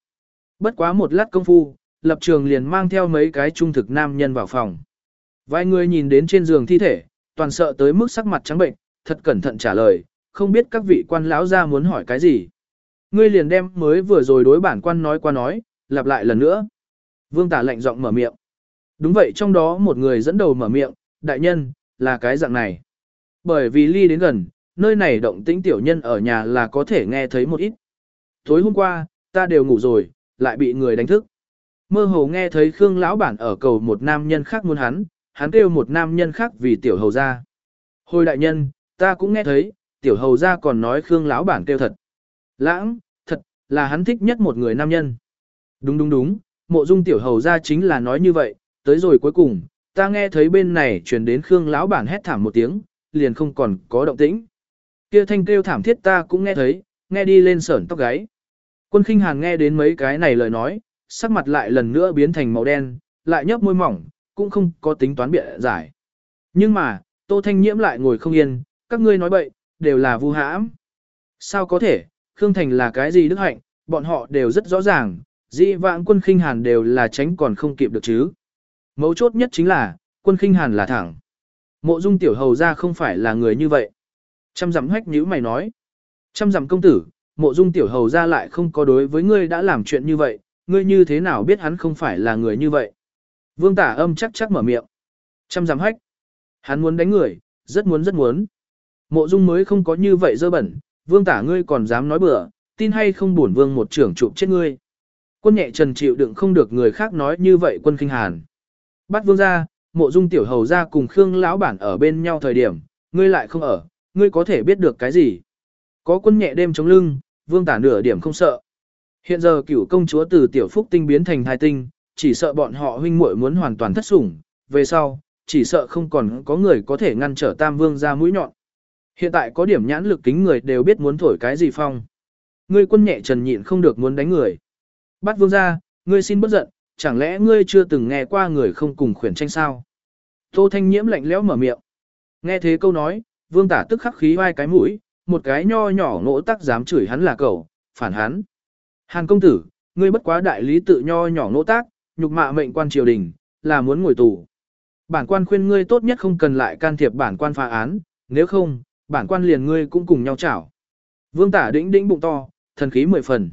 Bất quá một lát công phu, lập trường liền mang theo mấy cái trung thực nam nhân vào phòng. Vài người nhìn đến trên giường thi thể, toàn sợ tới mức sắc mặt trắng bệnh, thật cẩn thận trả lời, không biết các vị quan lão ra muốn hỏi cái gì. Ngươi liền đem mới vừa rồi đối bản quan nói qua nói, lặp lại lần nữa. Vương tả lạnh giọng mở miệng. Đúng vậy trong đó một người dẫn đầu mở miệng, đại nhân, là cái dạng này. Bởi vì ly đến gần, nơi này động tĩnh tiểu nhân ở nhà là có thể nghe thấy một ít. Tối hôm qua, ta đều ngủ rồi, lại bị người đánh thức. Mơ hồ nghe thấy Khương lão bản ở cầu một nam nhân khác muốn hắn, hắn kêu một nam nhân khác vì tiểu hầu ra. Hồi đại nhân, ta cũng nghe thấy, tiểu hầu ra còn nói Khương lão bản kêu thật. Lãng, thật, là hắn thích nhất một người nam nhân. Đúng đúng đúng, mộ dung tiểu hầu ra chính là nói như vậy, tới rồi cuối cùng, ta nghe thấy bên này truyền đến Khương lão bản hét thảm một tiếng, liền không còn có động tĩnh. Kia thanh kêu thảm thiết ta cũng nghe thấy, nghe đi lên sởn tóc gáy. Quân khinh hàn nghe đến mấy cái này lời nói, sắc mặt lại lần nữa biến thành màu đen, lại nhấp môi mỏng, cũng không có tính toán biện giải. Nhưng mà, Tô Thanh Nhiễm lại ngồi không yên, các ngươi nói bậy, đều là vu hãm. Sao có thể, Khương Thành là cái gì đức hạnh, bọn họ đều rất rõ ràng, dĩ vãng quân khinh hàn đều là tránh còn không kịp được chứ. Mấu chốt nhất chính là, quân khinh hàn là thẳng. Mộ dung tiểu hầu ra không phải là người như vậy. Trăm dặm hách nhữ mày nói. Trăm dặm công tử, mộ dung tiểu hầu ra lại không có đối với ngươi đã làm chuyện như vậy, ngươi như thế nào biết hắn không phải là người như vậy. Vương tả âm chắc chắc mở miệng. Chăm giảm hách. Hắn muốn đánh người, rất muốn rất muốn. Mộ dung mới không có như vậy dơ bẩn, vương tả ngươi còn dám nói bừa, tin hay không bổn vương một trưởng chụp chết ngươi. Quân nhẹ trần chịu đựng không được người khác nói như vậy quân kinh hàn. Bắt vương ra, mộ dung tiểu hầu ra cùng Khương lão bản ở bên nhau thời điểm, ngươi lại không ở, ngươi có thể biết được cái gì. Có quân nhẹ đêm chống lưng, vương tả nửa điểm không sợ. Hiện giờ cửu công chúa từ tiểu phúc tinh biến thành thai tinh, chỉ sợ bọn họ huynh muội muốn hoàn toàn thất sủng, về sau, chỉ sợ không còn có người có thể ngăn trở tam vương ra mũi nhọn. Hiện tại có điểm nhãn lực kính người đều biết muốn thổi cái gì phong. Ngươi quân nhẹ trần nhịn không được muốn đánh người. Bắt vương ra, ngươi xin bất giận, chẳng lẽ ngươi chưa từng nghe qua người không cùng khuyển tranh sao? Tô Thanh Nhiễm lạnh lẽo mở miệng. Nghe thế câu nói, vương tả tức khắc khí vai cái mũi, một cái nho nhỏ ngỗ tắc dám chửi hắn là cậu, phản hắn. Hàn công tử, ngươi bất quá đại lý tự nho nhỏ ngỗ tác, nhục mạ mệnh quan triều đình, là muốn ngồi tù. Bản quan khuyên ngươi tốt nhất không cần lại can thiệp bản quan phá án, nếu không, bản quan liền ngươi cũng cùng nhau chảo. Vương tả đĩnh đĩnh bụng to, thần khí mười phần.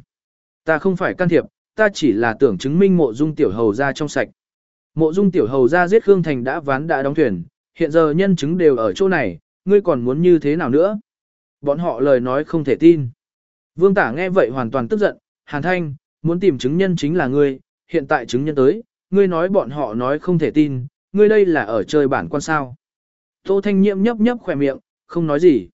Ta không phải can thiệp, ta chỉ là tưởng chứng minh mộ dung tiểu hầu ra trong sạch. Mộ dung tiểu hầu ra giết Khương Thành đã ván đã đóng thuyền, hiện giờ nhân chứng đều ở chỗ này, ngươi còn muốn như thế nào nữa? Bọn họ lời nói không thể tin. Vương tả nghe vậy hoàn toàn tức giận, Hàn Thanh, muốn tìm chứng nhân chính là ngươi, hiện tại chứng nhân tới, ngươi nói bọn họ nói không thể tin, ngươi đây là ở chơi bản quan sao. Tô Thanh Nhiệm nhấp nhấp khỏe miệng, không nói gì.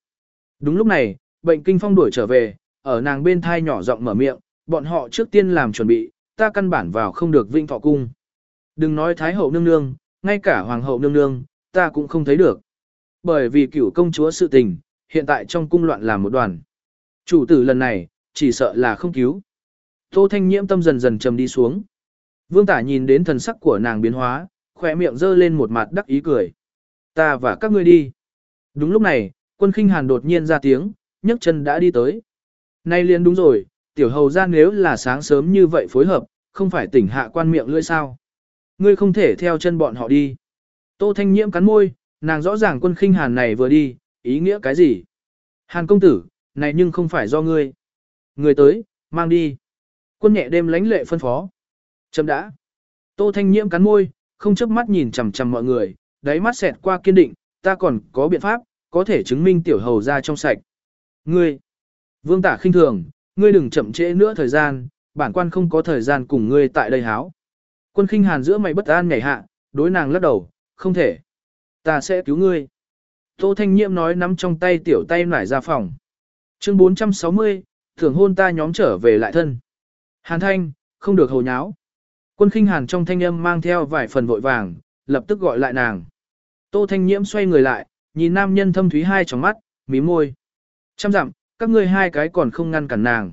Đúng lúc này, bệnh kinh phong đuổi trở về, ở nàng bên thai nhỏ giọng mở miệng, bọn họ trước tiên làm chuẩn bị, ta căn bản vào không được vinh thọ cung. Đừng nói Thái hậu nương nương, ngay cả Hoàng hậu nương nương, ta cũng không thấy được. Bởi vì cửu công chúa sự tình, hiện tại trong cung loạn làm một đoàn. Chủ tử lần này, chỉ sợ là không cứu. Tô Thanh Nhiễm tâm dần dần trầm đi xuống. Vương Tả nhìn đến thần sắc của nàng biến hóa, khỏe miệng dơ lên một mặt đắc ý cười. Ta và các ngươi đi. Đúng lúc này, quân khinh hàn đột nhiên ra tiếng, nhấc chân đã đi tới. Nay liền đúng rồi, tiểu hầu ra nếu là sáng sớm như vậy phối hợp, không phải tỉnh hạ quan miệng lưỡi sao. Ngươi không thể theo chân bọn họ đi. Tô Thanh Nhiễm cắn môi, nàng rõ ràng quân khinh hàn này vừa đi, ý nghĩa cái gì? Hàn công tử, này nhưng không phải do ngươi. Người tới, mang đi. Quân nhẹ đêm lánh lệ phân phó. Chấm đã. Tô Thanh Nhiễm cắn môi, không chớp mắt nhìn chằm chằm mọi người, đáy mắt xẹt qua kiên định, ta còn có biện pháp, có thể chứng minh tiểu hầu ra trong sạch. Ngươi, vương tả khinh thường, ngươi đừng chậm trễ nữa thời gian, bản quan không có thời gian cùng ngươi tại đây háo. Quân khinh hàn giữa mày bất an nhảy hạ, đối nàng lắc đầu, không thể. Ta sẽ cứu ngươi. Tô Thanh Nhiễm nói nắm trong tay tiểu tay nải ra phòng. Chương 460, thưởng hôn ta nhóm trở về lại thân. Hàn Thanh, không được hồ nháo. Quân khinh hàn trong thanh âm mang theo vài phần vội vàng, lập tức gọi lại nàng. Tô Thanh Nhiễm xoay người lại, nhìn nam nhân thâm thúy hai trong mắt, mí môi. Chăm dặm, các ngươi hai cái còn không ngăn cản nàng.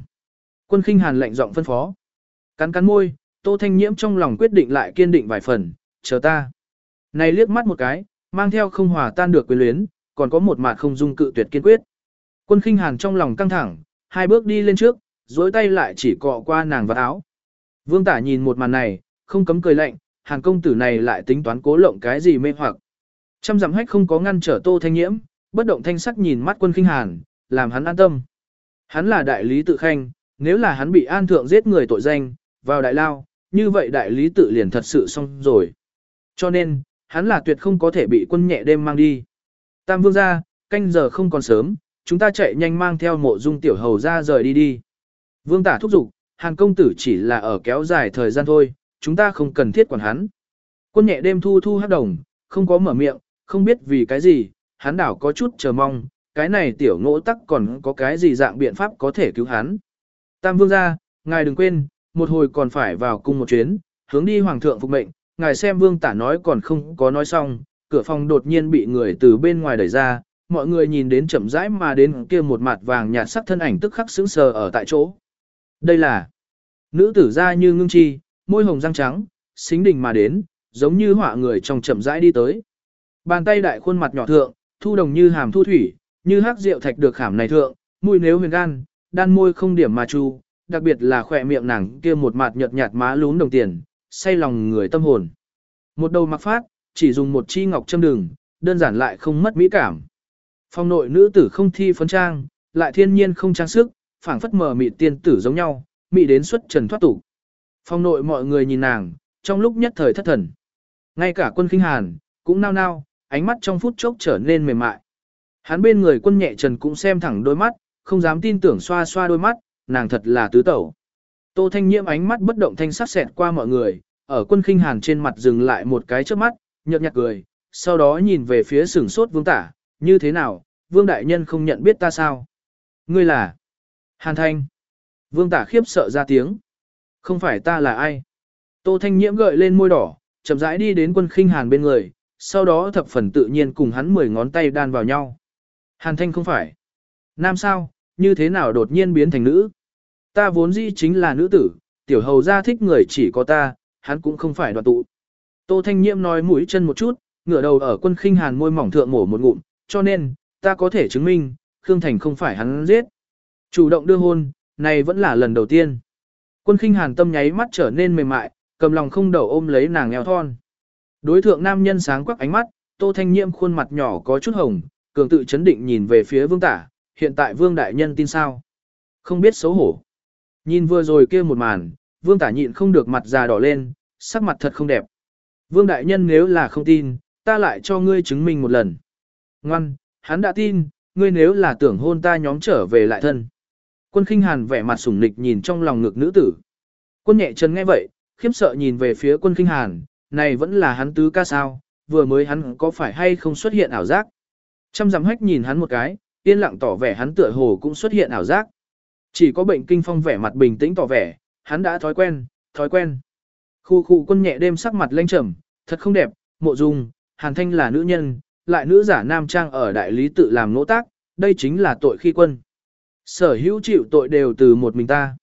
Quân khinh hàn lạnh giọng phân phó. Cắn cắn môi, Tô Thanh Nhiễm trong lòng quyết định lại kiên định vài phần, chờ ta. Này liếc mắt một cái, mang theo không hòa tan được quyền luyến, còn có một mặt không dung cự tuyệt kiên quyết. Quân khinh hàn trong lòng căng thẳng, hai bước đi lên trước, dối tay lại chỉ cọ qua nàng vào áo. Vương tả nhìn một màn này, không cấm cười lạnh, hàng công tử này lại tính toán cố lộng cái gì mê hoặc. Trăm dặm hách không có ngăn trở tô thanh nhiễm, bất động thanh sắc nhìn mắt quân khinh hàn, làm hắn an tâm. Hắn là đại lý tự khanh, nếu là hắn bị an thượng giết người tội danh, vào đại lao, như vậy đại lý tự liền thật sự xong rồi. Cho nên, hắn là tuyệt không có thể bị quân nhẹ đêm mang đi. Tam vương ra, canh giờ không còn sớm, chúng ta chạy nhanh mang theo mộ dung tiểu hầu ra rời đi đi. Vương tả thúc giục, Hàn công tử chỉ là ở kéo dài thời gian thôi, chúng ta không cần thiết quản hắn. Quân nhẹ đêm thu thu hát đồng, không có mở miệng, không biết vì cái gì, hắn đảo có chút chờ mong, cái này tiểu ngỗ tắc còn có cái gì dạng biện pháp có thể cứu hắn. Tam vương ra, ngài đừng quên, một hồi còn phải vào cung một chuyến, hướng đi hoàng thượng phục mệnh, ngài xem vương tả nói còn không có nói xong, cửa phòng đột nhiên bị người từ bên ngoài đẩy ra, mọi người nhìn đến chậm rãi mà đến kia một mặt vàng nhạt sắc thân ảnh tức khắc sững sờ ở tại chỗ. Đây là nữ tử da như ngưng chi, môi hồng răng trắng, xính đình mà đến, giống như họa người trong chậm rãi đi tới. Bàn tay đại khuôn mặt nhỏ thượng, thu đồng như hàm thu thủy, như hắc rượu thạch được khảm này thượng, mũi nếu huyền gan, đan môi không điểm mà chu, đặc biệt là khỏe miệng nàng kia một mặt nhợt nhạt má lún đồng tiền, say lòng người tâm hồn. Một đầu mặc phát, chỉ dùng một chi ngọc châm đường, đơn giản lại không mất mỹ cảm. Phong nội nữ tử không thi phấn trang, lại thiên nhiên không trang sức, phảng phất mờ mịt tiên tử giống nhau, mị đến xuất trần thoát tục. Phong nội mọi người nhìn nàng, trong lúc nhất thời thất thần. Ngay cả quân khinh hàn, cũng nao nao, ánh mắt trong phút chốc trở nên mềm mại. Hắn bên người quân nhẹ trần cũng xem thẳng đôi mắt, không dám tin tưởng xoa xoa đôi mắt, nàng thật là tứ tẩu. Tô Thanh Nhiễm ánh mắt bất động thanh sắc xẹt qua mọi người, ở quân khinh hàn trên mặt dừng lại một cái trước mắt, nhợt nhạt cười, sau đó nhìn về phía sửng sốt vương tả, như thế nào, vương đại nhân không nhận biết ta sao? Ngươi là Hàn Thanh. Vương tả khiếp sợ ra tiếng. Không phải ta là ai? Tô Thanh Nhiễm gợi lên môi đỏ, chậm rãi đi đến quân khinh hàn bên người, sau đó thập phần tự nhiên cùng hắn mười ngón tay đan vào nhau. Hàn Thanh không phải. Nam sao, như thế nào đột nhiên biến thành nữ? Ta vốn dĩ chính là nữ tử, tiểu hầu gia thích người chỉ có ta, hắn cũng không phải đoạn tụ. Tô Thanh Nhiễm nói mũi chân một chút, ngửa đầu ở quân khinh hàn môi mỏng thượng mổ một ngụm, cho nên, ta có thể chứng minh, Khương Thành không phải hắn giết. Chủ động đưa hôn, này vẫn là lần đầu tiên. Quân khinh hàn tâm nháy mắt trở nên mềm mại, cầm lòng không đầu ôm lấy nàng eo thon. Đối thượng nam nhân sáng quắc ánh mắt, Tô Thanh Nhiễm khuôn mặt nhỏ có chút hồng, cường tự chấn định nhìn về phía vương tả, hiện tại vương đại nhân tin sao? Không biết xấu hổ. Nhìn vừa rồi kia một màn, vương tả nhịn không được mặt già đỏ lên, sắc mặt thật không đẹp. Vương đại nhân nếu là không tin, ta lại cho ngươi chứng minh một lần. Ngoan, hắn đã tin, ngươi nếu là tưởng hôn ta nhóm trở về lại thân. Quân khinh hàn vẻ mặt sủng nịch nhìn trong lòng ngực nữ tử. Quân nhẹ chân nghe vậy, khiếp sợ nhìn về phía quân khinh hàn, này vẫn là hắn tứ ca sao, vừa mới hắn có phải hay không xuất hiện ảo giác. Trăm dặm hách nhìn hắn một cái, yên lặng tỏ vẻ hắn tựa hồ cũng xuất hiện ảo giác. Chỉ có bệnh kinh phong vẻ mặt bình tĩnh tỏ vẻ, hắn đã thói quen, thói quen. Khu khu quân nhẹ đêm sắc mặt lênh trầm, thật không đẹp, mộ dung, hàn thanh là nữ nhân, lại nữ giả nam trang ở đại lý tự làm nỗ tác, đây chính là tội khi quân. Sở hữu chịu tội đều từ một mình ta.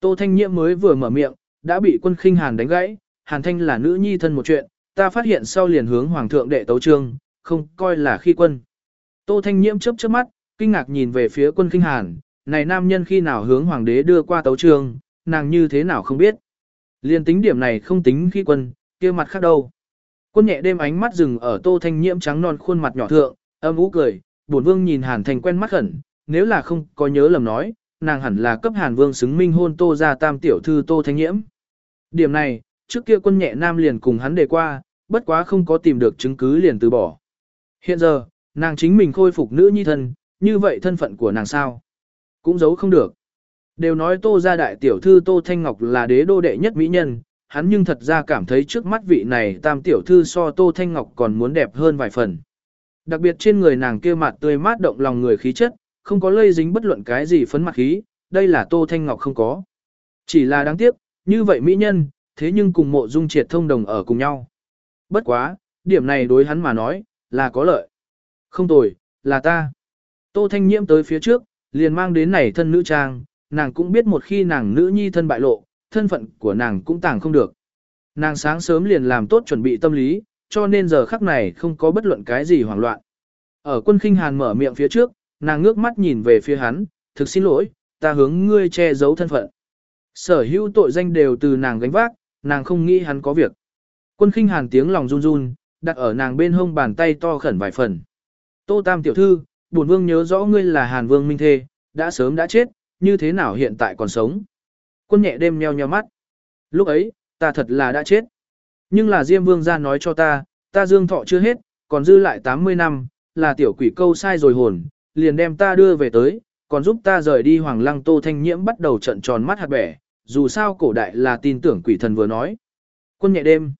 Tô Thanh Nhiễm mới vừa mở miệng, đã bị quân khinh hàn đánh gãy, hàn thanh là nữ nhi thân một chuyện, ta phát hiện sau liền hướng hoàng thượng đệ tấu trương, không coi là khi quân. Tô Thanh Nhiễm chớp chớp mắt, kinh ngạc nhìn về phía quân khinh hàn, này nam nhân khi nào hướng hoàng đế đưa qua tấu trương, nàng như thế nào không biết. Liên tính điểm này không tính khi quân, kia mặt khác đâu. Quân nhẹ đêm ánh mắt dừng ở tô thanh nhiễm trắng non khuôn mặt nhỏ thượng, âm ú cười, bổn vương nhìn hàn thành quen mắt khẩn, nếu là không có nhớ lầm nói, nàng hẳn là cấp hàn vương xứng minh hôn tô gia tam tiểu thư tô thanh nhiễm. Điểm này, trước kia quân nhẹ nam liền cùng hắn đề qua, bất quá không có tìm được chứng cứ liền từ bỏ. Hiện giờ, nàng chính mình khôi phục nữ nhi thân, như vậy thân phận của nàng sao? Cũng giấu không được. Đều nói tô gia đại tiểu thư tô thanh ngọc là đế đô đệ nhất mỹ nhân, hắn nhưng thật ra cảm thấy trước mắt vị này tam tiểu thư so tô thanh ngọc còn muốn đẹp hơn vài phần. Đặc biệt trên người nàng kia mặt tươi mát động lòng người khí chất, không có lây dính bất luận cái gì phấn mặt khí, đây là tô thanh ngọc không có. Chỉ là đáng tiếc, như vậy mỹ nhân, thế nhưng cùng mộ dung triệt thông đồng ở cùng nhau. Bất quá, điểm này đối hắn mà nói, là có lợi. Không tồi, là ta. Tô Thanh Nhiễm tới phía trước, liền mang đến này thân nữ trang, nàng cũng biết một khi nàng nữ nhi thân bại lộ, thân phận của nàng cũng tàng không được. Nàng sáng sớm liền làm tốt chuẩn bị tâm lý, cho nên giờ khắc này không có bất luận cái gì hoảng loạn. Ở quân khinh hàn mở miệng phía trước, nàng ngước mắt nhìn về phía hắn, thực xin lỗi, ta hướng ngươi che giấu thân phận. Sở hữu tội danh đều từ nàng gánh vác, nàng không nghĩ hắn có việc. Quân khinh hàn tiếng lòng run run, đặt ở nàng bên hông bàn tay to khẩn vài phần. Tô Tam tiểu thư, bổn vương nhớ rõ ngươi là Hàn Vương Minh Thê, đã sớm đã chết, như thế nào hiện tại còn sống. Quân nhẹ đêm nheo nheo mắt. Lúc ấy, ta thật là đã chết. Nhưng là Diêm Vương ra nói cho ta, ta dương thọ chưa hết, còn dư lại 80 năm, là tiểu quỷ câu sai rồi hồn, liền đem ta đưa về tới, còn giúp ta rời đi Hoàng Lăng Tô Thanh Nhiễm bắt đầu trận tròn mắt hạt bẻ, dù sao cổ đại là tin tưởng quỷ thần vừa nói. Quân nhẹ đêm,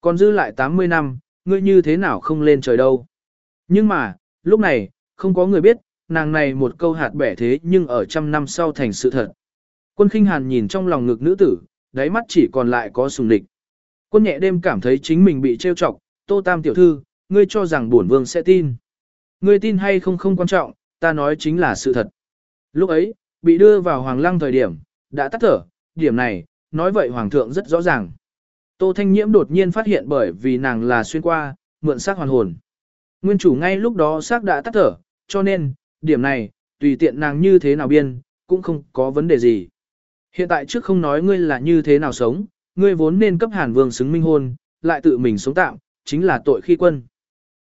còn dư lại 80 năm, ngươi như thế nào không lên trời đâu. Nhưng mà, lúc này, không có người biết, nàng này một câu hạt bẻ thế nhưng ở trăm năm sau thành sự thật. Quân khinh hàn nhìn trong lòng ngực nữ tử, đáy mắt chỉ còn lại có sùng địch. Quân nhẹ đêm cảm thấy chính mình bị trêu chọc, tô tam tiểu thư, ngươi cho rằng bổn vương sẽ tin. Ngươi tin hay không không quan trọng, ta nói chính là sự thật. Lúc ấy, bị đưa vào hoàng lăng thời điểm, đã tắt thở, điểm này, nói vậy hoàng thượng rất rõ ràng. Tô Thanh Nhiễm đột nhiên phát hiện bởi vì nàng là xuyên qua, mượn xác hoàn hồn. Nguyên chủ ngay lúc đó xác đã tắt thở, cho nên, điểm này, tùy tiện nàng như thế nào biên, cũng không có vấn đề gì. Hiện tại trước không nói ngươi là như thế nào sống, ngươi vốn nên cấp hàn vương xứng minh hôn, lại tự mình sống tạm, chính là tội khi quân.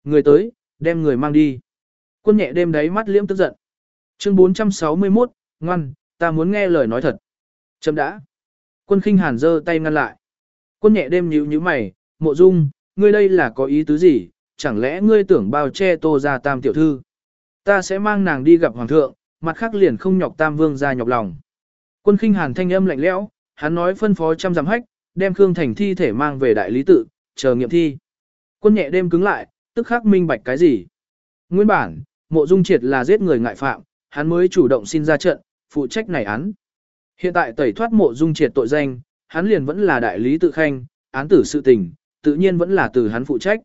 Người tới, đem người mang đi. Quân nhẹ đêm đáy mắt liễm tức giận. Chương 461, ngoan, ta muốn nghe lời nói thật. Chấm đã. Quân khinh hàn giơ tay ngăn lại. Quân nhẹ đêm nhíu nhíu mày, mộ dung, ngươi đây là có ý tứ gì, chẳng lẽ ngươi tưởng bao che tô ra tam tiểu thư. Ta sẽ mang nàng đi gặp hoàng thượng, mặt khác liền không nhọc tam vương ra nhọc lòng. Quân khinh hàn thanh âm lạnh lẽo, hắn nói phân phó trăm giám hách, đem Khương Thành thi thể mang về đại lý tự, chờ nghiệm thi. Quân nhẹ đêm cứng lại, tức khắc minh bạch cái gì. Nguyên bản, mộ dung triệt là giết người ngại phạm, hắn mới chủ động xin ra trận, phụ trách này án. Hiện tại tẩy thoát mộ dung triệt tội danh, hắn liền vẫn là đại lý tự khanh, án tử sự tình, tự nhiên vẫn là từ hắn phụ trách.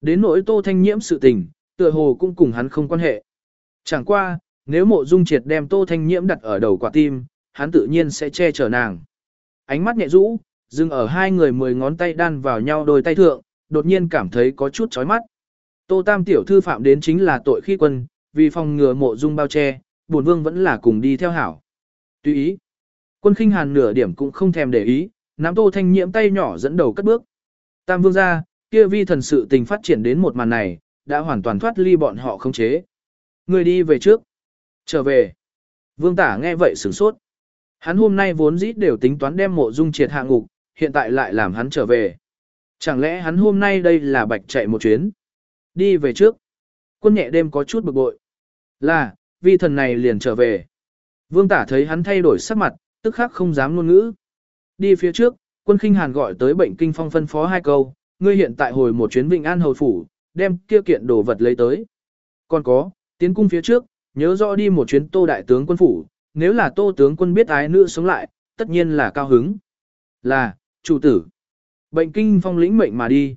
Đến nỗi tô thanh nhiễm sự tình, tựa hồ cũng cùng hắn không quan hệ. Chẳng qua, nếu mộ dung triệt đem tô thanh nhiễm đặt ở đầu quả tim, hắn tự nhiên sẽ che chở nàng. Ánh mắt nhẹ rũ, dừng ở hai người mười ngón tay đan vào nhau đôi tay thượng, đột nhiên cảm thấy có chút chói mắt. Tô Tam tiểu thư phạm đến chính là tội khi quân, vì phòng ngừa mộ dung bao che, bổn vương vẫn là cùng đi theo hảo. Tùy ý. Quân khinh hàn nửa điểm cũng không thèm để ý, nắm tô thanh nhiễm tay nhỏ dẫn đầu cất bước. Tam vương ra, Kia vi thần sự tình phát triển đến một màn này, đã hoàn toàn thoát ly bọn họ không chế. Người đi về trước. Trở về. Vương tả nghe vậy sửng sốt. Hắn hôm nay vốn dĩ đều tính toán đem mộ dung triệt hạ ngục, hiện tại lại làm hắn trở về. Chẳng lẽ hắn hôm nay đây là bạch chạy một chuyến? Đi về trước. Quân nhẹ đêm có chút bực bội. Là, vi thần này liền trở về. Vương tả thấy hắn thay đổi sắc mặt, tức khắc không dám ngôn ngữ. Đi phía trước, quân khinh hàn gọi tới bệnh kinh phong phân phó hai câu, ngươi hiện tại hồi một chuyến Vịnh An Hầu Phủ, đem kia kiện đồ vật lấy tới. Còn có, tiến cung phía trước, nhớ rõ đi một chuyến tô đại tướng quân phủ, nếu là tô tướng quân biết ái nữ sống lại, tất nhiên là cao hứng. Là, chủ tử. Bệnh kinh phong lĩnh mệnh mà đi.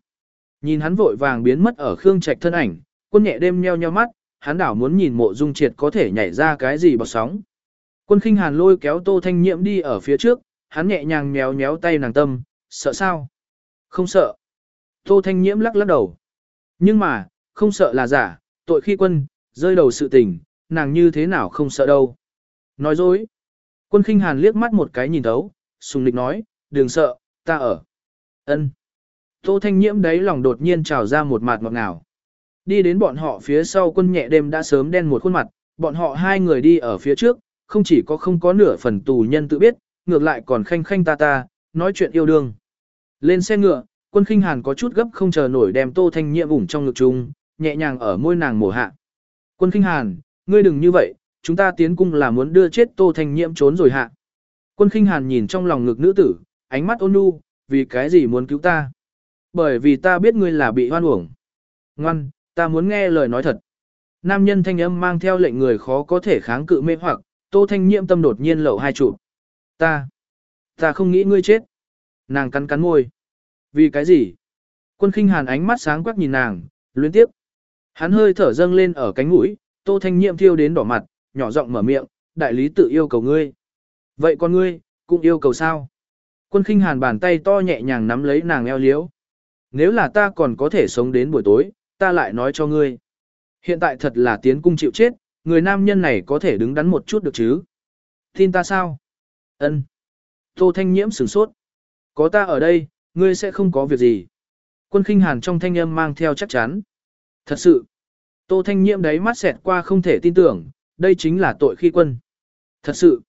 Nhìn hắn vội vàng biến mất ở Khương Trạch thân ảnh, quân nhẹ đêm nheo nheo mắt, hắn đảo muốn nhìn mộ dung triệt có thể nhảy ra cái gì bọt sóng. Quân khinh hàn lôi kéo tô thanh nhiễm đi ở phía trước, hắn nhẹ nhàng méo méo tay nàng tâm, sợ sao? Không sợ. Tô thanh nhiễm lắc lắc đầu. Nhưng mà, không sợ là giả, tội khi quân, rơi đầu sự tình, nàng như thế nào không sợ đâu. Nói dối. Quân khinh hàn liếc mắt một cái nhìn thấu, sùng lịch nói, đừng sợ, ta ở. ân Tô thanh nhiễm đấy lòng đột nhiên trào ra một mặt ngọt ngào. Đi đến bọn họ phía sau quân nhẹ đêm đã sớm đen một khuôn mặt, bọn họ hai người đi ở phía trước, không chỉ có không có nửa phần tù nhân tự biết, ngược lại còn khanh khanh ta ta, nói chuyện yêu đương. Lên xe ngựa, quân khinh hàn có chút gấp không chờ nổi đem tô thanh nhiễm ủng trong ngực chung, nhẹ nhàng ở môi nàng mổ hạ. Quân khinh hàn, ngươi đừng như vậy, chúng ta tiến cung là muốn đưa chết tô thanh nhiễm trốn rồi hạ. Quân khinh hàn nhìn trong lòng ngực nữ tử, ánh mắt ôn nhu, vì cái gì muốn cứu ta? Bởi vì ta biết ngươi là bị hoan uổng. Ngoan, ta muốn nghe lời nói thật. Nam nhân thanh âm mang theo lệnh người khó có thể kháng cự mê hoặc, tô thanh nhiễm tâm đột nhiên lậu hai trụ. Ta, ta không nghĩ ngươi chết. Nàng cắn cắn môi. Vì cái gì? Quân khinh hàn ánh mắt sáng quắc nhìn nàng, luyến tiếp. Hắn hơi thở dâng lên ở cánh mũi, tô thanh nhiệm thiêu đến đỏ mặt, nhỏ giọng mở miệng, đại lý tự yêu cầu ngươi. Vậy con ngươi, cũng yêu cầu sao? Quân khinh hàn bàn tay to nhẹ nhàng nắm lấy nàng eo liếu. Nếu là ta còn có thể sống đến buổi tối, ta lại nói cho ngươi. Hiện tại thật là tiến cung chịu chết, người nam nhân này có thể đứng đắn một chút được chứ? Tin ta sao? Ân. Tô Thanh Nhiễm sửng sốt. Có ta ở đây, ngươi sẽ không có việc gì. Quân khinh hàn trong thanh âm mang theo chắc chắn. Thật sự. Tô Thanh Nhiễm đấy mắt xẹt qua không thể tin tưởng, đây chính là tội khi quân. Thật sự.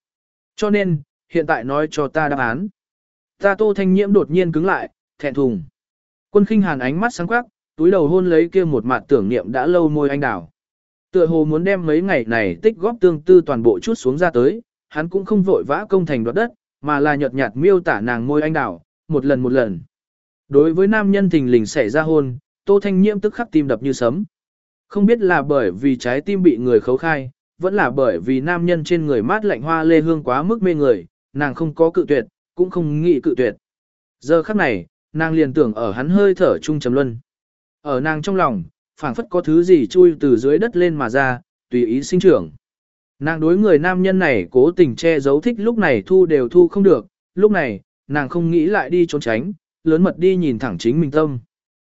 Cho nên, hiện tại nói cho ta đáp án. Ta Tô Thanh Nhiễm đột nhiên cứng lại, thẹn thùng. Quân khinh hàn ánh mắt sáng quắc, túi đầu hôn lấy kia một mặt tưởng niệm đã lâu môi anh đào. Tựa hồ muốn đem mấy ngày này tích góp tương tư toàn bộ chút xuống ra tới, hắn cũng không vội vã công thành đoạt đất, mà là nhợt nhạt miêu tả nàng môi anh đào, một lần một lần. Đối với nam nhân thình lình xảy ra hôn, Tô Thanh Nhiễm tức khắc tim đập như sấm. Không biết là bởi vì trái tim bị người khấu khai, vẫn là bởi vì nam nhân trên người mát lạnh hoa lê hương quá mức mê người, nàng không có cự tuyệt, cũng không nghĩ cự tuyệt. Giờ khắc này, nàng liền tưởng ở hắn hơi thở chung trầm luân. Ở nàng trong lòng, phảng phất có thứ gì chui từ dưới đất lên mà ra, tùy ý sinh trưởng. Nàng đối người nam nhân này cố tình che giấu thích lúc này thu đều thu không được, lúc này, nàng không nghĩ lại đi trốn tránh, lớn mật đi nhìn thẳng chính mình tâm.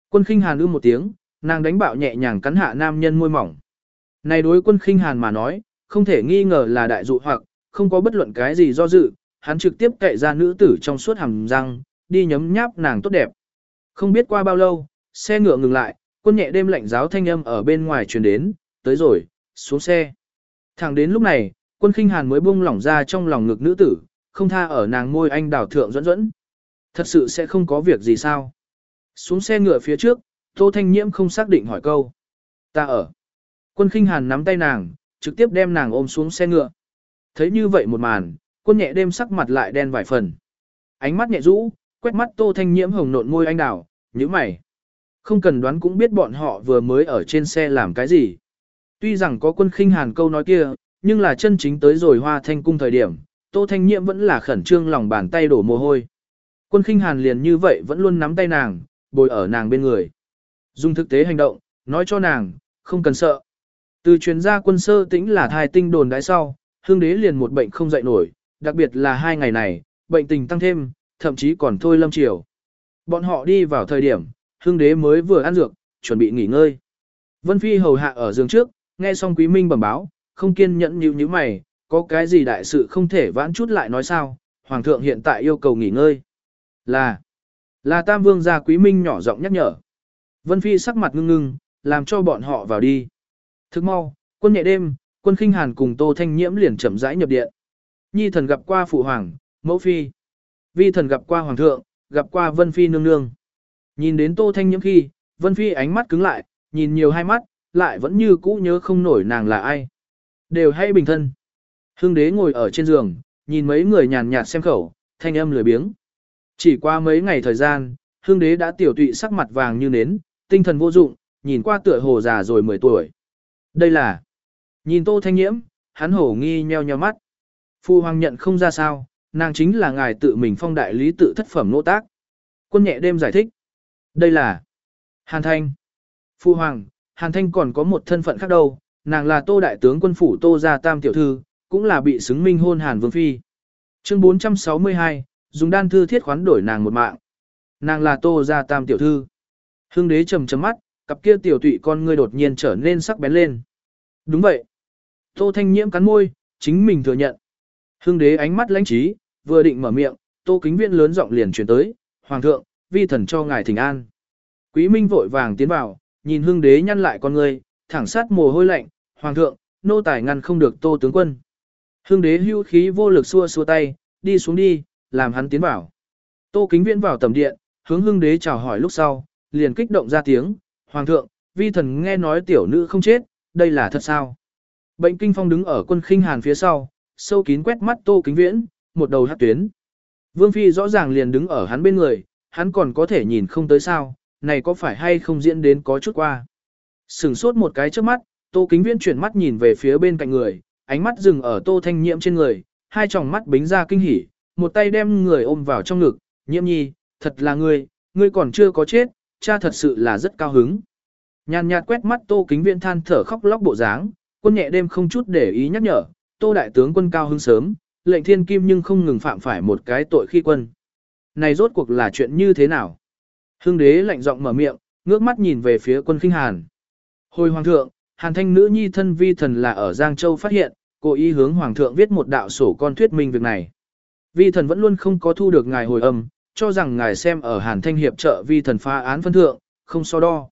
Quân khinh hàn ư một tiếng, nàng đánh bạo nhẹ nhàng cắn hạ nam nhân môi mỏng. Này đối quân khinh hàn mà nói, không thể nghi ngờ là đại dụ hoặc, không có bất luận cái gì do dự, hắn trực tiếp cậy ra nữ tử trong suốt hàm răng, đi nhấm nháp nàng tốt đẹp. Không biết qua bao lâu, xe ngựa ngừng lại, quân nhẹ đêm lạnh giáo thanh âm ở bên ngoài truyền đến, tới rồi, xuống xe. Thẳng đến lúc này, quân khinh hàn mới buông lỏng ra trong lòng ngực nữ tử, không tha ở nàng môi anh đào thượng dẫn dẫn. Thật sự sẽ không có việc gì sao? Xuống xe ngựa phía trước, Tô Thanh Nhiễm không xác định hỏi câu. Ta ở. Quân khinh hàn nắm tay nàng, trực tiếp đem nàng ôm xuống xe ngựa. Thấy như vậy một màn, quân nhẹ đêm sắc mặt lại đen vài phần. Ánh mắt nhẹ rũ, quét mắt Tô Thanh Nhiễm hồng nộn môi anh đào, như mày. Không cần đoán cũng biết bọn họ vừa mới ở trên xe làm cái gì. Tuy rằng có quân khinh hàn câu nói kia, nhưng là chân chính tới rồi hoa thanh cung thời điểm, Tô Thanh Nhiễm vẫn là khẩn trương lòng bàn tay đổ mồ hôi. Quân khinh hàn liền như vậy vẫn luôn nắm tay nàng, bồi ở nàng bên người. Dùng thực tế hành động, nói cho nàng, không cần sợ. Từ chuyên gia quân sơ tĩnh là thai tinh đồn đái sau, hương đế liền một bệnh không dậy nổi, đặc biệt là hai ngày này, bệnh tình tăng thêm, thậm chí còn thôi lâm chiều. Bọn họ đi vào thời điểm, hương đế mới vừa ăn dược, chuẩn bị nghỉ ngơi. Vân Phi hầu hạ ở giường trước, nghe xong quý minh bẩm báo, không kiên nhẫn nhíu như mày, có cái gì đại sự không thể vãn chút lại nói sao, hoàng thượng hiện tại yêu cầu nghỉ ngơi. Là, là tam vương gia quý minh nhỏ giọng nhắc nhở. Vân Phi sắc mặt ngưng ngưng, làm cho bọn họ vào đi. Thức mau, quân nhẹ đêm, quân khinh hàn cùng Tô Thanh Nhiễm liền chậm rãi nhập điện. Nhi thần gặp qua phụ hoàng, mẫu phi. Vi thần gặp qua hoàng thượng, gặp qua Vân Phi nương nương. Nhìn đến Tô Thanh Nhiễm khi, Vân Phi ánh mắt cứng lại, nhìn nhiều hai mắt, lại vẫn như cũ nhớ không nổi nàng là ai. Đều hay bình thân. Hương đế ngồi ở trên giường, nhìn mấy người nhàn nhạt xem khẩu, thanh âm lười biếng. Chỉ qua mấy ngày thời gian, hương đế đã tiểu tụy sắc mặt vàng như nến, tinh thần vô dụng, nhìn qua tựa hồ già rồi 10 tuổi. Đây là... Nhìn tô thanh nhiễm, hắn hổ nghi nheo nheo mắt. Phu hoàng nhận không ra sao, nàng chính là ngài tự mình phong đại lý tự thất phẩm nô tác. Quân nhẹ đêm giải thích. Đây là... Hàn Thanh. Phu hoàng, Hàn Thanh còn có một thân phận khác đâu, nàng là tô đại tướng quân phủ tô gia tam tiểu thư, cũng là bị xứng minh hôn Hàn Vương Phi. Chương 462, dùng đan thư thiết khoán đổi nàng một mạng. Nàng là tô gia tam tiểu thư. Hương đế trầm trầm mắt, cặp kia tiểu tụy con ngươi đột nhiên trở nên sắc bén lên. Đúng vậy. Tô Thanh Nhiễm cắn môi, chính mình thừa nhận. Hương đế ánh mắt lãnh trí, vừa định mở miệng, Tô Kính Viễn lớn giọng liền truyền tới, "Hoàng thượng, vi thần cho ngài thỉnh an." Quý Minh vội vàng tiến vào, nhìn Hương đế nhăn lại con ngươi, thẳng sát mồ hôi lạnh, "Hoàng thượng, nô tài ngăn không được Tô tướng quân." Hương đế hưu khí vô lực xua xua tay, "Đi xuống đi, làm hắn tiến vào." Tô Kính Viễn vào tầm điện, hướng Hương đế chào hỏi lúc sau, liền kích động ra tiếng, Hoàng thượng, vi thần nghe nói tiểu nữ không chết, đây là thật sao? Bệnh kinh phong đứng ở quân khinh hàn phía sau, sâu kín quét mắt tô kính viễn, một đầu hát tuyến. Vương Phi rõ ràng liền đứng ở hắn bên người, hắn còn có thể nhìn không tới sao, này có phải hay không diễn đến có chút qua. Sừng sốt một cái trước mắt, tô kính viễn chuyển mắt nhìn về phía bên cạnh người, ánh mắt dừng ở tô thanh nhiễm trên người, hai tròng mắt bính ra kinh hỉ, một tay đem người ôm vào trong ngực, nhiễm nhi, thật là ngươi, ngươi còn chưa có chết, cha thật sự là rất cao hứng. Nhàn nhạt quét mắt Tô Kính Viễn than thở khóc lóc bộ dáng, quân nhẹ đêm không chút để ý nhắc nhở, Tô đại tướng quân cao hứng sớm, lệnh thiên kim nhưng không ngừng phạm phải một cái tội khi quân. Này rốt cuộc là chuyện như thế nào? Hưng đế lạnh giọng mở miệng, ngước mắt nhìn về phía quân khinh hàn. Hồi hoàng thượng, hàn thanh nữ nhi thân vi thần là ở Giang Châu phát hiện, cố ý hướng hoàng thượng viết một đạo sổ con thuyết minh việc này. Vi thần vẫn luôn không có thu được ngài hồi âm, cho rằng ngài xem ở Hàn Thanh hiệp trợ vi thần phá án phân thượng, không so đo.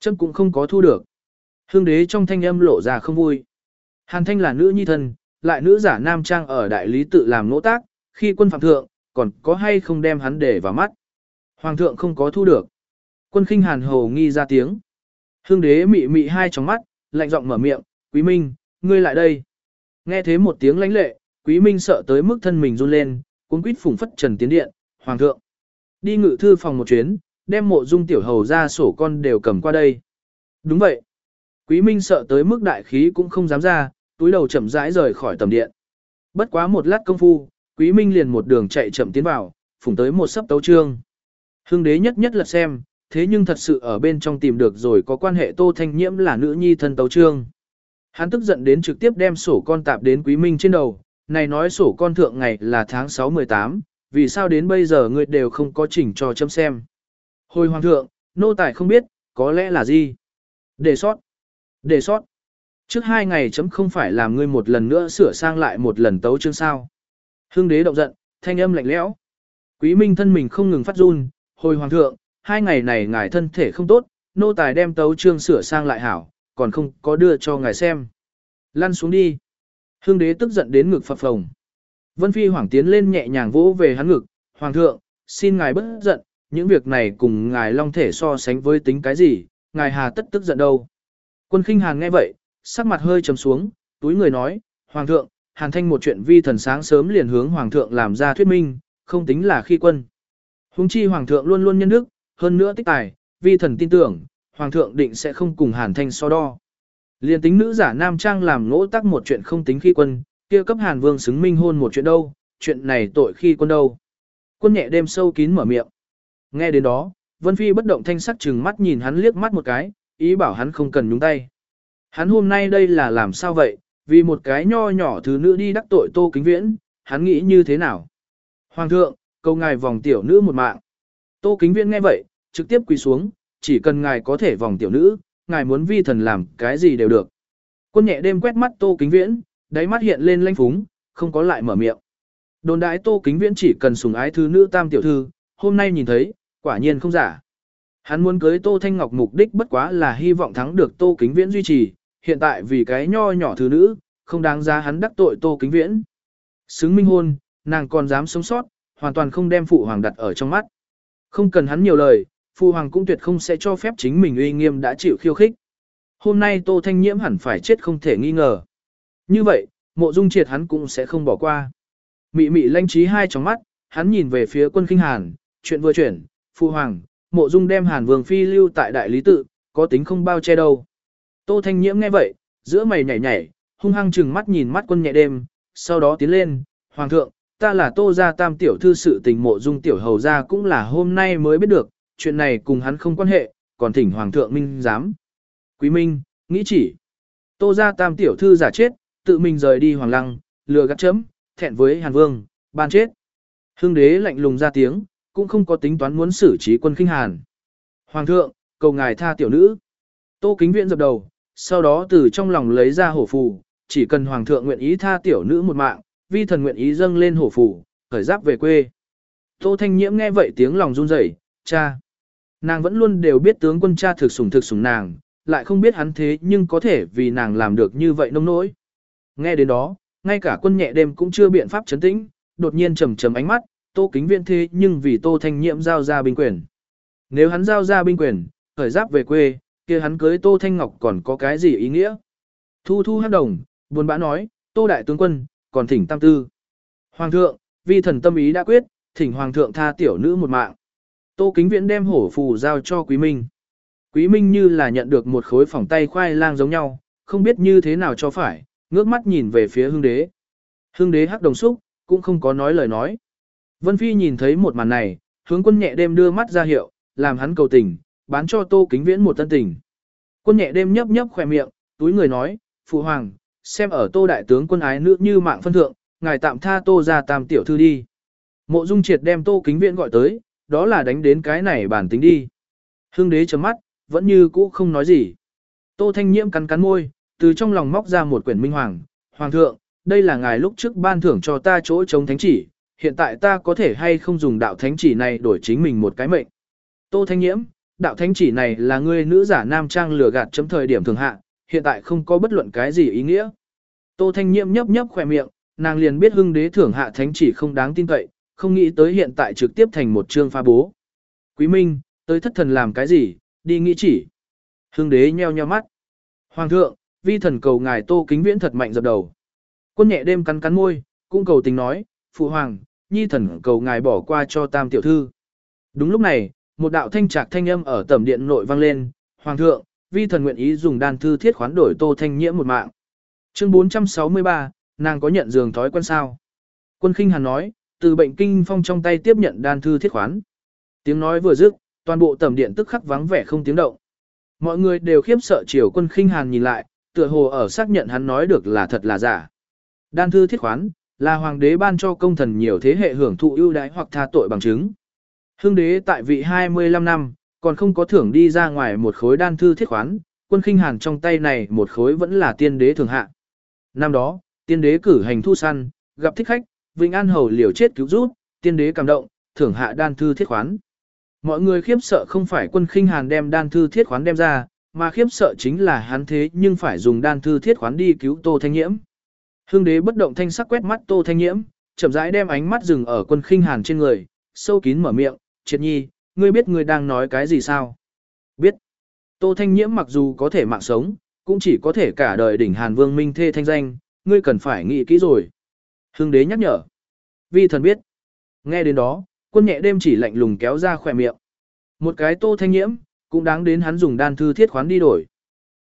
Chân cũng không có thu được. Hương đế trong thanh âm lộ ra không vui. Hàn Thanh là nữ nhi thân, lại nữ giả nam trang ở đại lý tự làm nỗ tác, khi quân phạm thượng, còn có hay không đem hắn để vào mắt. Hoàng thượng không có thu được. Quân khinh hàn hồ nghi ra tiếng. Hương đế mị mị hai tròng mắt, lạnh giọng mở miệng, quý minh, ngươi lại đây. Nghe thế một tiếng lãnh lệ, quý minh sợ tới mức thân mình run lên, cuốn quýt phùng phất trần tiến điện, Hoàng thượng, đi ngự thư phòng một chuyến, đem mộ dung tiểu hầu ra sổ con đều cầm qua đây. Đúng vậy. Quý Minh sợ tới mức đại khí cũng không dám ra, túi đầu chậm rãi rời khỏi tầm điện. Bất quá một lát công phu, Quý Minh liền một đường chạy chậm tiến vào, phủng tới một sấp tấu chương. Hưng đế nhất nhất lật xem, thế nhưng thật sự ở bên trong tìm được rồi có quan hệ Tô Thanh Nhiễm là nữ nhi thân tấu chương. Hắn tức giận đến trực tiếp đem sổ con tạp đến Quý Minh trên đầu, này nói sổ con thượng ngày là tháng 6-18, vì sao đến bây giờ ngươi đều không có chỉnh cho chấm xem. Hồi hoàng thượng, nô tài không biết, có lẽ là gì? Đề sót. Đề sót. Trước hai ngày chấm không phải làm ngươi một lần nữa sửa sang lại một lần tấu chương sao. Hưng đế động giận, thanh âm lạnh lẽo. Quý minh thân mình không ngừng phát run, hồi hoàng thượng, hai ngày này ngài thân thể không tốt, nô tài đem tấu chương sửa sang lại hảo, còn không có đưa cho ngài xem. Lăn xuống đi. Hưng đế tức giận đến ngực phập phồng. Vân Phi Hoàng tiến lên nhẹ nhàng vỗ về hắn ngực, Hoàng thượng, xin ngài bất giận, những việc này cùng ngài long thể so sánh với tính cái gì, ngài hà tất tức giận đâu. Quân khinh hàn nghe vậy, sắc mặt hơi trầm xuống, túi người nói, Hoàng thượng, hàn thanh một chuyện vi thần sáng sớm liền hướng Hoàng thượng làm ra thuyết minh, không tính là khi quân. Hùng chi Hoàng thượng luôn luôn nhân đức, hơn nữa tích tài, vi thần tin tưởng, Hoàng thượng định sẽ không cùng hàn thanh so đo. liền tính nữ giả nam trang làm ngỗ tắc một chuyện không tính khi quân, kia cấp Hàn Vương xứng minh hôn một chuyện đâu, chuyện này tội khi quân đâu. Quân nhẹ đêm sâu kín mở miệng. Nghe đến đó, Vân Phi bất động thanh sắc chừng mắt nhìn hắn liếc mắt một cái, ý bảo hắn không cần nhúng tay. Hắn hôm nay đây là làm sao vậy, vì một cái nho nhỏ thứ nữ đi đắc tội tô kính viễn, hắn nghĩ như thế nào? Hoàng thượng, cầu ngài vòng tiểu nữ một mạng. Tô kính viễn nghe vậy, trực tiếp quỳ xuống, chỉ cần ngài có thể vòng tiểu nữ, ngài muốn vi thần làm cái gì đều được. Quân nhẹ đêm quét mắt tô kính viễn, đáy mắt hiện lên lanh phúng, không có lại mở miệng. Đồn đãi tô kính viễn chỉ cần sùng ái thứ nữ tam tiểu thư, hôm nay nhìn thấy, quả nhiên không giả. Hắn muốn cưới Tô Thanh Ngọc mục đích bất quá là hy vọng thắng được Tô Kính Viễn duy trì, hiện tại vì cái nho nhỏ thứ nữ, không đáng giá hắn đắc tội Tô Kính Viễn. Xứng minh hôn, nàng còn dám sống sót, hoàn toàn không đem phụ hoàng đặt ở trong mắt. Không cần hắn nhiều lời, phụ hoàng cũng tuyệt không sẽ cho phép chính mình uy nghiêm đã chịu khiêu khích. Hôm nay Tô Thanh Nhiễm hẳn phải chết không thể nghi ngờ. Như vậy, mộ dung triệt hắn cũng sẽ không bỏ qua. Mị mị lanh trí hai trong mắt, hắn nhìn về phía quân kinh hàn, chuyện vừa chuyển, phụ hoàng, mộ dung đem hàn vương phi lưu tại đại lý tự, có tính không bao che đâu. Tô Thanh Nhiễm nghe vậy, giữa mày nhảy nhảy, hung hăng chừng mắt nhìn mắt quân nhẹ đêm, sau đó tiến lên, hoàng thượng, ta là tô gia tam tiểu thư sự tình mộ dung tiểu hầu gia cũng là hôm nay mới biết được, chuyện này cùng hắn không quan hệ, còn thỉnh hoàng thượng minh giám. Quý minh, nghĩ chỉ, tô gia tam tiểu thư giả chết, tự mình rời đi hoàng lăng, lừa gắt chấm, thẹn với hàn vương, ban chết. Hưng đế lạnh lùng ra tiếng, cũng không có tính toán muốn xử trí quân khinh hàn. Hoàng thượng, cầu ngài tha tiểu nữ. Tô kính viện dập đầu, sau đó từ trong lòng lấy ra hổ phù, chỉ cần hoàng thượng nguyện ý tha tiểu nữ một mạng, vi thần nguyện ý dâng lên hổ phù, khởi giáp về quê. Tô thanh nhiễm nghe vậy tiếng lòng run rẩy, cha. Nàng vẫn luôn đều biết tướng quân cha thực sủng thực sủng nàng, lại không biết hắn thế nhưng có thể vì nàng làm được như vậy nông nỗi. Nghe đến đó, ngay cả quân nhẹ đêm cũng chưa biện pháp chấn tĩnh, đột nhiên trầm trầm ánh mắt, tô kính viện thế nhưng vì tô thanh nhiễm giao ra binh quyền. Nếu hắn giao ra binh quyền, khởi giáp về quê, kia hắn cưới tô thanh ngọc còn có cái gì ý nghĩa? Thu thu hát đồng, buồn bã nói, tô đại tướng quân, còn thỉnh tam tư. Hoàng thượng, vi thần tâm ý đã quyết, thỉnh hoàng thượng tha tiểu nữ một mạng. Tô kính viễn đem hổ phù giao cho quý minh. Quý minh như là nhận được một khối phỏng tay khoai lang giống nhau, không biết như thế nào cho phải, ngước mắt nhìn về phía hương đế. Hương đế hắc đồng xúc, cũng không có nói lời nói. Vân Phi nhìn thấy một màn này, hướng quân nhẹ đêm đưa mắt ra hiệu, làm hắn cầu tình, bán cho tô kính viễn một tân tình. Quân nhẹ đêm nhấp nhấp khỏe miệng, túi người nói, Phụ Hoàng, xem ở tô đại tướng quân ái nữ như mạng phân thượng, ngài tạm tha tô ra tam tiểu thư đi. Mộ dung triệt đem tô kính viễn gọi tới, đó là đánh đến cái này bản tính đi. Hương đế chấm mắt, vẫn như cũ không nói gì. Tô thanh nhiễm cắn cắn môi, từ trong lòng móc ra một quyển minh hoàng. Hoàng thượng, đây là ngài lúc trước ban thưởng cho ta chỗ chống thánh chỉ, hiện tại ta có thể hay không dùng đạo thánh chỉ này đổi chính mình một cái mệnh. Tô thanh nhiễm, đạo thánh chỉ này là ngươi nữ giả nam trang lừa gạt chấm thời điểm thường hạ, hiện tại không có bất luận cái gì ý nghĩa. Tô Thanh Nhiễm nhấp nhấp khỏe miệng, nàng liền biết hưng đế thưởng hạ thánh chỉ không đáng tin cậy, không nghĩ tới hiện tại trực tiếp thành một chương pha bố. Quý Minh, tới thất thần làm cái gì, đi nghĩ chỉ. Hưng đế nheo nheo mắt. Hoàng thượng, vi thần cầu ngài tô kính viễn thật mạnh dập đầu. Quân nhẹ đêm cắn cắn môi, cũng cầu tình nói, phụ hoàng, nhi thần cầu ngài bỏ qua cho tam tiểu thư. Đúng lúc này, một đạo thanh trạc thanh âm ở tẩm điện nội vang lên, Hoàng thượng, vi thần nguyện ý dùng đan thư thiết khoán đổi tô thanh nhiễm một mạng. Chương 463, nàng có nhận giường thói quen sao? Quân khinh hàn nói, từ bệnh kinh phong trong tay tiếp nhận đan thư thiết khoán. Tiếng nói vừa dứt, toàn bộ tẩm điện tức khắc vắng vẻ không tiếng động. Mọi người đều khiếp sợ chiều quân khinh hàn nhìn lại, tựa hồ ở xác nhận hắn nói được là thật là giả. Đan thư thiết khoán, là hoàng đế ban cho công thần nhiều thế hệ hưởng thụ ưu đãi hoặc tha tội bằng chứng. Hưng đế tại vị 25 năm, còn không có thưởng đi ra ngoài một khối đan thư thiết khoán, quân khinh hàn trong tay này một khối vẫn là tiên đế thường hạ. Năm đó, tiên đế cử hành thu săn, gặp thích khách, vinh An Hầu liều chết cứu giúp, tiên đế cảm động, thưởng hạ đan thư thiết khoán. Mọi người khiếp sợ không phải quân khinh hàn đem đan thư thiết khoán đem ra, mà khiếp sợ chính là hắn thế nhưng phải dùng đan thư thiết khoán đi cứu Tô Thanh Nhiễm. Hương đế bất động thanh sắc quét mắt Tô Thanh Nhiễm, chậm rãi đem ánh mắt dừng ở quân khinh hàn trên người, sâu kín mở miệng, triệt nhi, ngươi biết ngươi đang nói cái gì sao? Biết. Tô Thanh Nhiễm mặc dù có thể mạng sống, cũng chỉ có thể cả đời đỉnh Hàn Vương Minh thê thanh danh, ngươi cần phải nghĩ kỹ rồi. Hưng đế nhắc nhở. Vi thần biết. Nghe đến đó, quân nhẹ đêm chỉ lạnh lùng kéo ra khỏe miệng. Một cái Tô Thanh Nhiễm, cũng đáng đến hắn dùng đan thư thiết khoán đi đổi.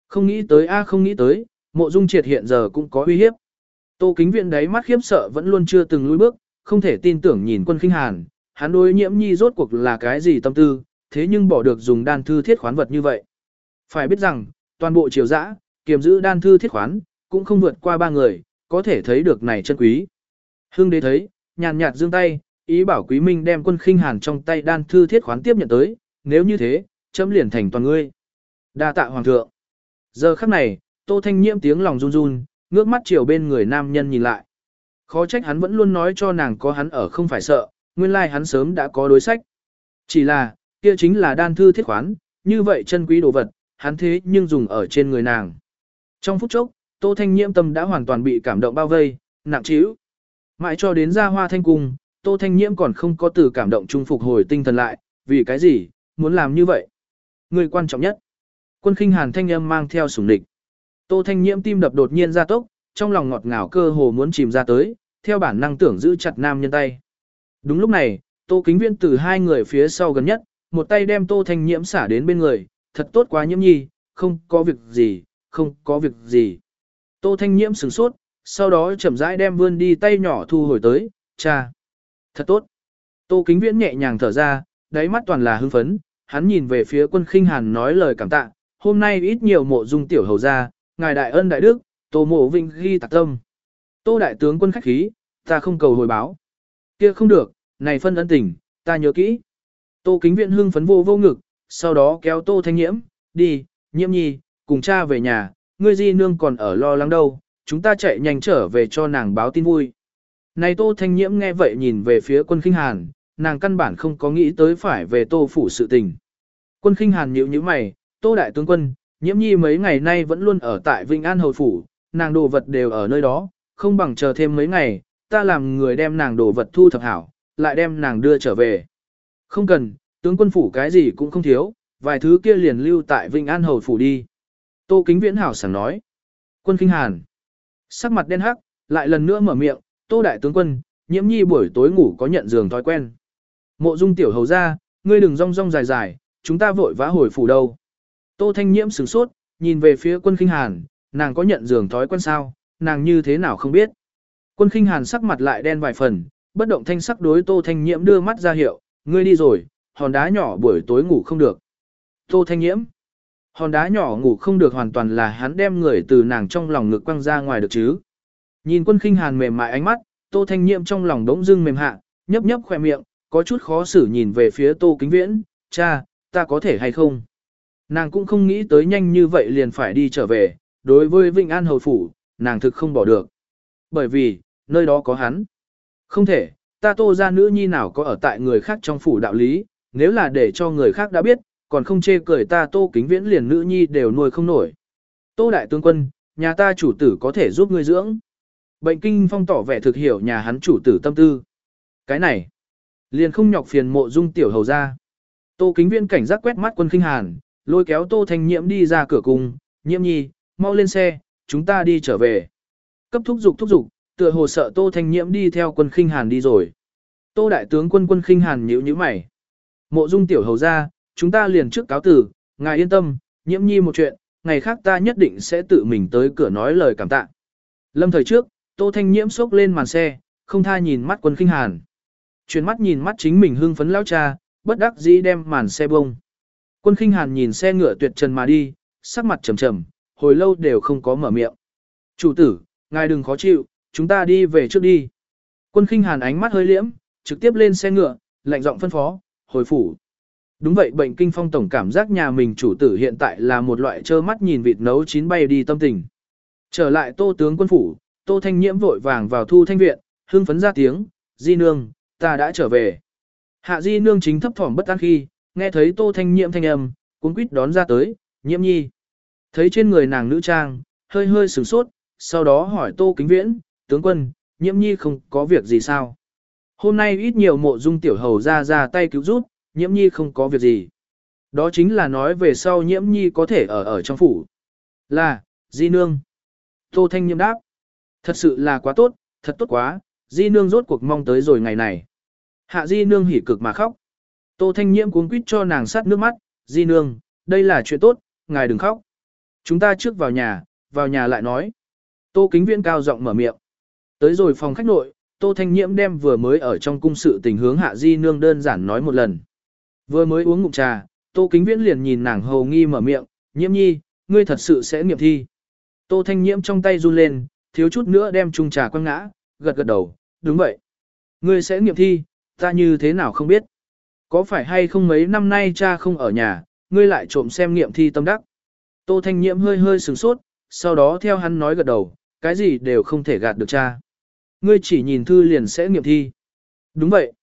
Không nghĩ tới a không nghĩ tới, mộ dung triệt hiện giờ cũng có uy hiếp. Tô kính viện đấy mắt khiếp sợ vẫn luôn chưa từng lùi bước, không thể tin tưởng nhìn quân khinh hàn, hắn đối nhiễm nhi rốt cuộc là cái gì tâm tư, thế nhưng bỏ được dùng đan thư thiết khoán vật như vậy. Phải biết rằng, toàn bộ triều dã, kiềm giữ đan thư thiết khoán, cũng không vượt qua ba người, có thể thấy được này chân quý. Hưng đế thấy, nhàn nhạt dương tay, ý bảo quý minh đem quân khinh hàn trong tay đan thư thiết khoán tiếp nhận tới, nếu như thế, chấm liền thành toàn ngươi. đa tạ hoàng thượng. Giờ khắc này, tô thanh nhiễm tiếng lòng run run, ngước mắt chiều bên người nam nhân nhìn lại. Khó trách hắn vẫn luôn nói cho nàng có hắn ở không phải sợ, nguyên lai like hắn sớm đã có đối sách. Chỉ là, kia chính là đan thư thiết khoán, như vậy chân quý đồ vật, hắn thế nhưng dùng ở trên người nàng. Trong phút chốc, Tô Thanh Nhiễm tâm đã hoàn toàn bị cảm động bao vây, nặng trĩu. Mãi cho đến ra hoa thanh cung, Tô Thanh Nhiễm còn không có từ cảm động trung phục hồi tinh thần lại, vì cái gì, muốn làm như vậy. Người quan trọng nhất. Quân khinh hàn thanh âm mang theo sủng địch. Tô Thanh Nhiễm tim đập đột nhiên ra tốc, trong lòng ngọt ngào cơ hồ muốn chìm ra tới, theo bản năng tưởng giữ chặt nam nhân tay. Đúng lúc này, Tô Kính Viễn từ hai người phía sau gần nhất, một tay đem Tô Thanh Nhiễm xả đến bên người, thật tốt quá nhiễm nhi, không có việc gì, không có việc gì. Tô Thanh Nhiễm sửng sốt, sau đó chậm rãi đem vươn đi tay nhỏ thu hồi tới, cha. Thật tốt. Tô Kính Viễn nhẹ nhàng thở ra, đáy mắt toàn là hưng phấn, hắn nhìn về phía quân khinh hàn nói lời cảm tạ, hôm nay ít nhiều mộ dung tiểu hầu ra, ngài đại ân đại đức, tô mộ vinh ghi tạc tâm. Tô đại tướng quân khách khí, ta không cầu hồi báo. kia không được, này phân ân tình, ta nhớ kỹ. Tô kính viện hưng phấn vô vô ngực, sau đó kéo tô thanh nhiễm, đi, nhiễm nhi, cùng cha về nhà, ngươi di nương còn ở lo lắng đâu, chúng ta chạy nhanh trở về cho nàng báo tin vui. Này tô thanh nhiễm nghe vậy nhìn về phía quân khinh hàn, nàng căn bản không có nghĩ tới phải về tô phủ sự tình. Quân khinh hàn nhíu nhíu mày, tô đại tướng quân, nhiễm nhi mấy ngày nay vẫn luôn ở tại Vinh An Hầu Phủ, nàng đồ vật đều ở nơi đó, không bằng chờ thêm mấy ngày, ta làm người đem nàng đồ vật thu thập hảo, lại đem nàng đưa trở về. Không cần, tướng quân phủ cái gì cũng không thiếu, vài thứ kia liền lưu tại Vinh An Hầu Phủ đi. Tô Kính Viễn hảo sảng nói. Quân Kinh Hàn. Sắc mặt đen hắc, lại lần nữa mở miệng, Tô Đại tướng quân, nhiễm nhi buổi tối ngủ có nhận giường thói quen. Mộ dung tiểu hầu ra, ngươi đừng rong rong dài dài, chúng ta vội vã hồi phủ đâu. Tô Thanh Nhiễm sửng sốt, nhìn về phía quân Kinh Hàn, nàng có nhận giường thói quen sao, nàng như thế nào không biết. Quân Kinh Hàn sắc mặt lại đen vài phần, bất động thanh sắc đối Tô Thanh Nhiễm đưa mắt ra hiệu, ngươi đi rồi, hòn đá nhỏ buổi tối ngủ không được. Tô Thanh Nhiễm, hòn đá nhỏ ngủ không được hoàn toàn là hắn đem người từ nàng trong lòng ngực quăng ra ngoài được chứ. Nhìn quân Kinh Hàn mềm mại ánh mắt, Tô Thanh Nhiễm trong lòng đống dưng mềm hạ, nhấp nhấp khỏe miệng, có chút khó xử nhìn về phía Tô Kính Viễn, cha, ta có thể hay không? Nàng cũng không nghĩ tới nhanh như vậy liền phải đi trở về, đối với Vịnh An Hầu Phủ, nàng thực không bỏ được. Bởi vì, nơi đó có hắn. Không thể, ta tô ra nữ nhi nào có ở tại người khác trong phủ đạo lý, nếu là để cho người khác đã biết, còn không chê cười ta tô kính viễn liền nữ nhi đều nuôi không nổi. Tô đại tướng quân, nhà ta chủ tử có thể giúp ngươi dưỡng. Bệnh kinh phong tỏ vẻ thực hiểu nhà hắn chủ tử tâm tư. Cái này, liền không nhọc phiền mộ dung tiểu hầu ra. Tô kính viễn cảnh giác quét mắt quân kinh hàn, lôi kéo tô thanh nhiễm đi ra cửa cung, nhiễm nhi, mau lên xe, chúng ta đi trở về. Cấp thúc dục thúc dục, tựa hồ sợ Tô Thanh Nhiễm đi theo quân khinh hàn đi rồi. Tô đại tướng quân quân khinh hàn nhíu nhíu mày. Mộ Dung tiểu hầu ra, chúng ta liền trước cáo tử, ngài yên tâm, nhiễm nhi một chuyện, ngày khác ta nhất định sẽ tự mình tới cửa nói lời cảm tạ. Lâm thời trước, Tô Thanh Nhiễm xốc lên màn xe, không tha nhìn mắt quân khinh hàn. Chuyển mắt nhìn mắt chính mình hưng phấn lão cha, bất đắc dĩ đem màn xe bông. Quân khinh hàn nhìn xe ngựa tuyệt trần mà đi, sắc mặt trầm trầm, hồi lâu đều không có mở miệng. Chủ tử, ngài đừng khó chịu, chúng ta đi về trước đi. Quân khinh hàn ánh mắt hơi liễm, trực tiếp lên xe ngựa, lạnh giọng phân phó, hồi phủ. Đúng vậy bệnh kinh phong tổng cảm giác nhà mình chủ tử hiện tại là một loại trơ mắt nhìn vịt nấu chín bay đi tâm tình. Trở lại tô tướng quân phủ, tô thanh nhiễm vội vàng vào thu thanh viện, hưng phấn ra tiếng, di nương, ta đã trở về. Hạ di nương chính thấp thỏm bất an khi, nghe thấy tô thanh nhiễm thanh âm, cuốn quýt đón ra tới, nhiễm nhi. Thấy trên người nàng nữ trang, hơi hơi sửng sốt, sau đó hỏi tô kính viễn, tướng quân, nhiễm nhi không có việc gì sao? Hôm nay ít nhiều mộ dung tiểu hầu ra ra tay cứu giúp, nhiễm nhi không có việc gì. Đó chính là nói về sau nhiễm nhi có thể ở ở trong phủ. Là, di nương. Tô thanh nhiễm đáp. Thật sự là quá tốt, thật tốt quá, di nương rốt cuộc mong tới rồi ngày này. Hạ di nương hỉ cực mà khóc. Tô thanh nhiễm cuốn quýt cho nàng sát nước mắt, di nương, đây là chuyện tốt, ngài đừng khóc. Chúng ta trước vào nhà, vào nhà lại nói. Tô kính viễn cao giọng mở miệng. Tới rồi phòng khách nội, Tô Thanh Nhiễm đem vừa mới ở trong cung sự tình hướng Hạ Di Nương đơn giản nói một lần. Vừa mới uống ngụm trà, Tô Kính Viễn liền nhìn nàng hầu nghi mở miệng, Nhiễm nhi, ngươi thật sự sẽ nghiệm thi. Tô Thanh Nhiễm trong tay run lên, thiếu chút nữa đem chung trà quăng ngã, gật gật đầu, đúng vậy. Ngươi sẽ nghiệm thi, ta như thế nào không biết. Có phải hay không mấy năm nay cha không ở nhà, ngươi lại trộm xem nghiệm thi tâm đắc. Tô Thanh Nhiễm hơi hơi sửng sốt, sau đó theo hắn nói gật đầu, cái gì đều không thể gạt được cha. Ngươi chỉ nhìn thư liền sẽ nghiệm thi. Đúng vậy.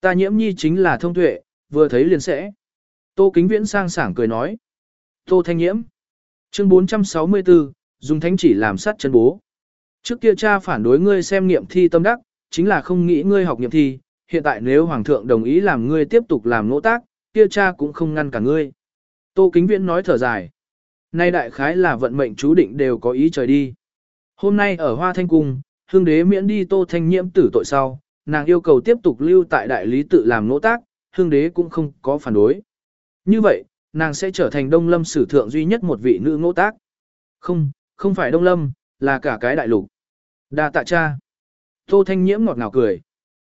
Ta nhiễm nhi chính là thông tuệ, vừa thấy liền sẽ. Tô Kính Viễn sang sảng cười nói. Tô Thanh Nhiễm. Chương 464, dùng thánh chỉ làm sát chân bố. Trước kia cha phản đối ngươi xem nghiệm thi tâm đắc, chính là không nghĩ ngươi học nghiệm thi, hiện tại nếu hoàng thượng đồng ý làm ngươi tiếp tục làm nỗ tác, kia cha cũng không ngăn cả ngươi. Tô Kính Viễn nói thở dài. Nay đại khái là vận mệnh chú định đều có ý trời đi. Hôm nay ở Hoa Thanh Cung, hương đế miễn đi Tô Thanh Nhiễm tử tội sau, nàng yêu cầu tiếp tục lưu tại đại lý tự làm nỗ tác, hương đế cũng không có phản đối. Như vậy, nàng sẽ trở thành Đông Lâm sử thượng duy nhất một vị nữ nỗ tác. Không, không phải Đông Lâm, là cả cái đại lục. Đa tạ cha. Tô Thanh Nhiễm ngọt ngào cười.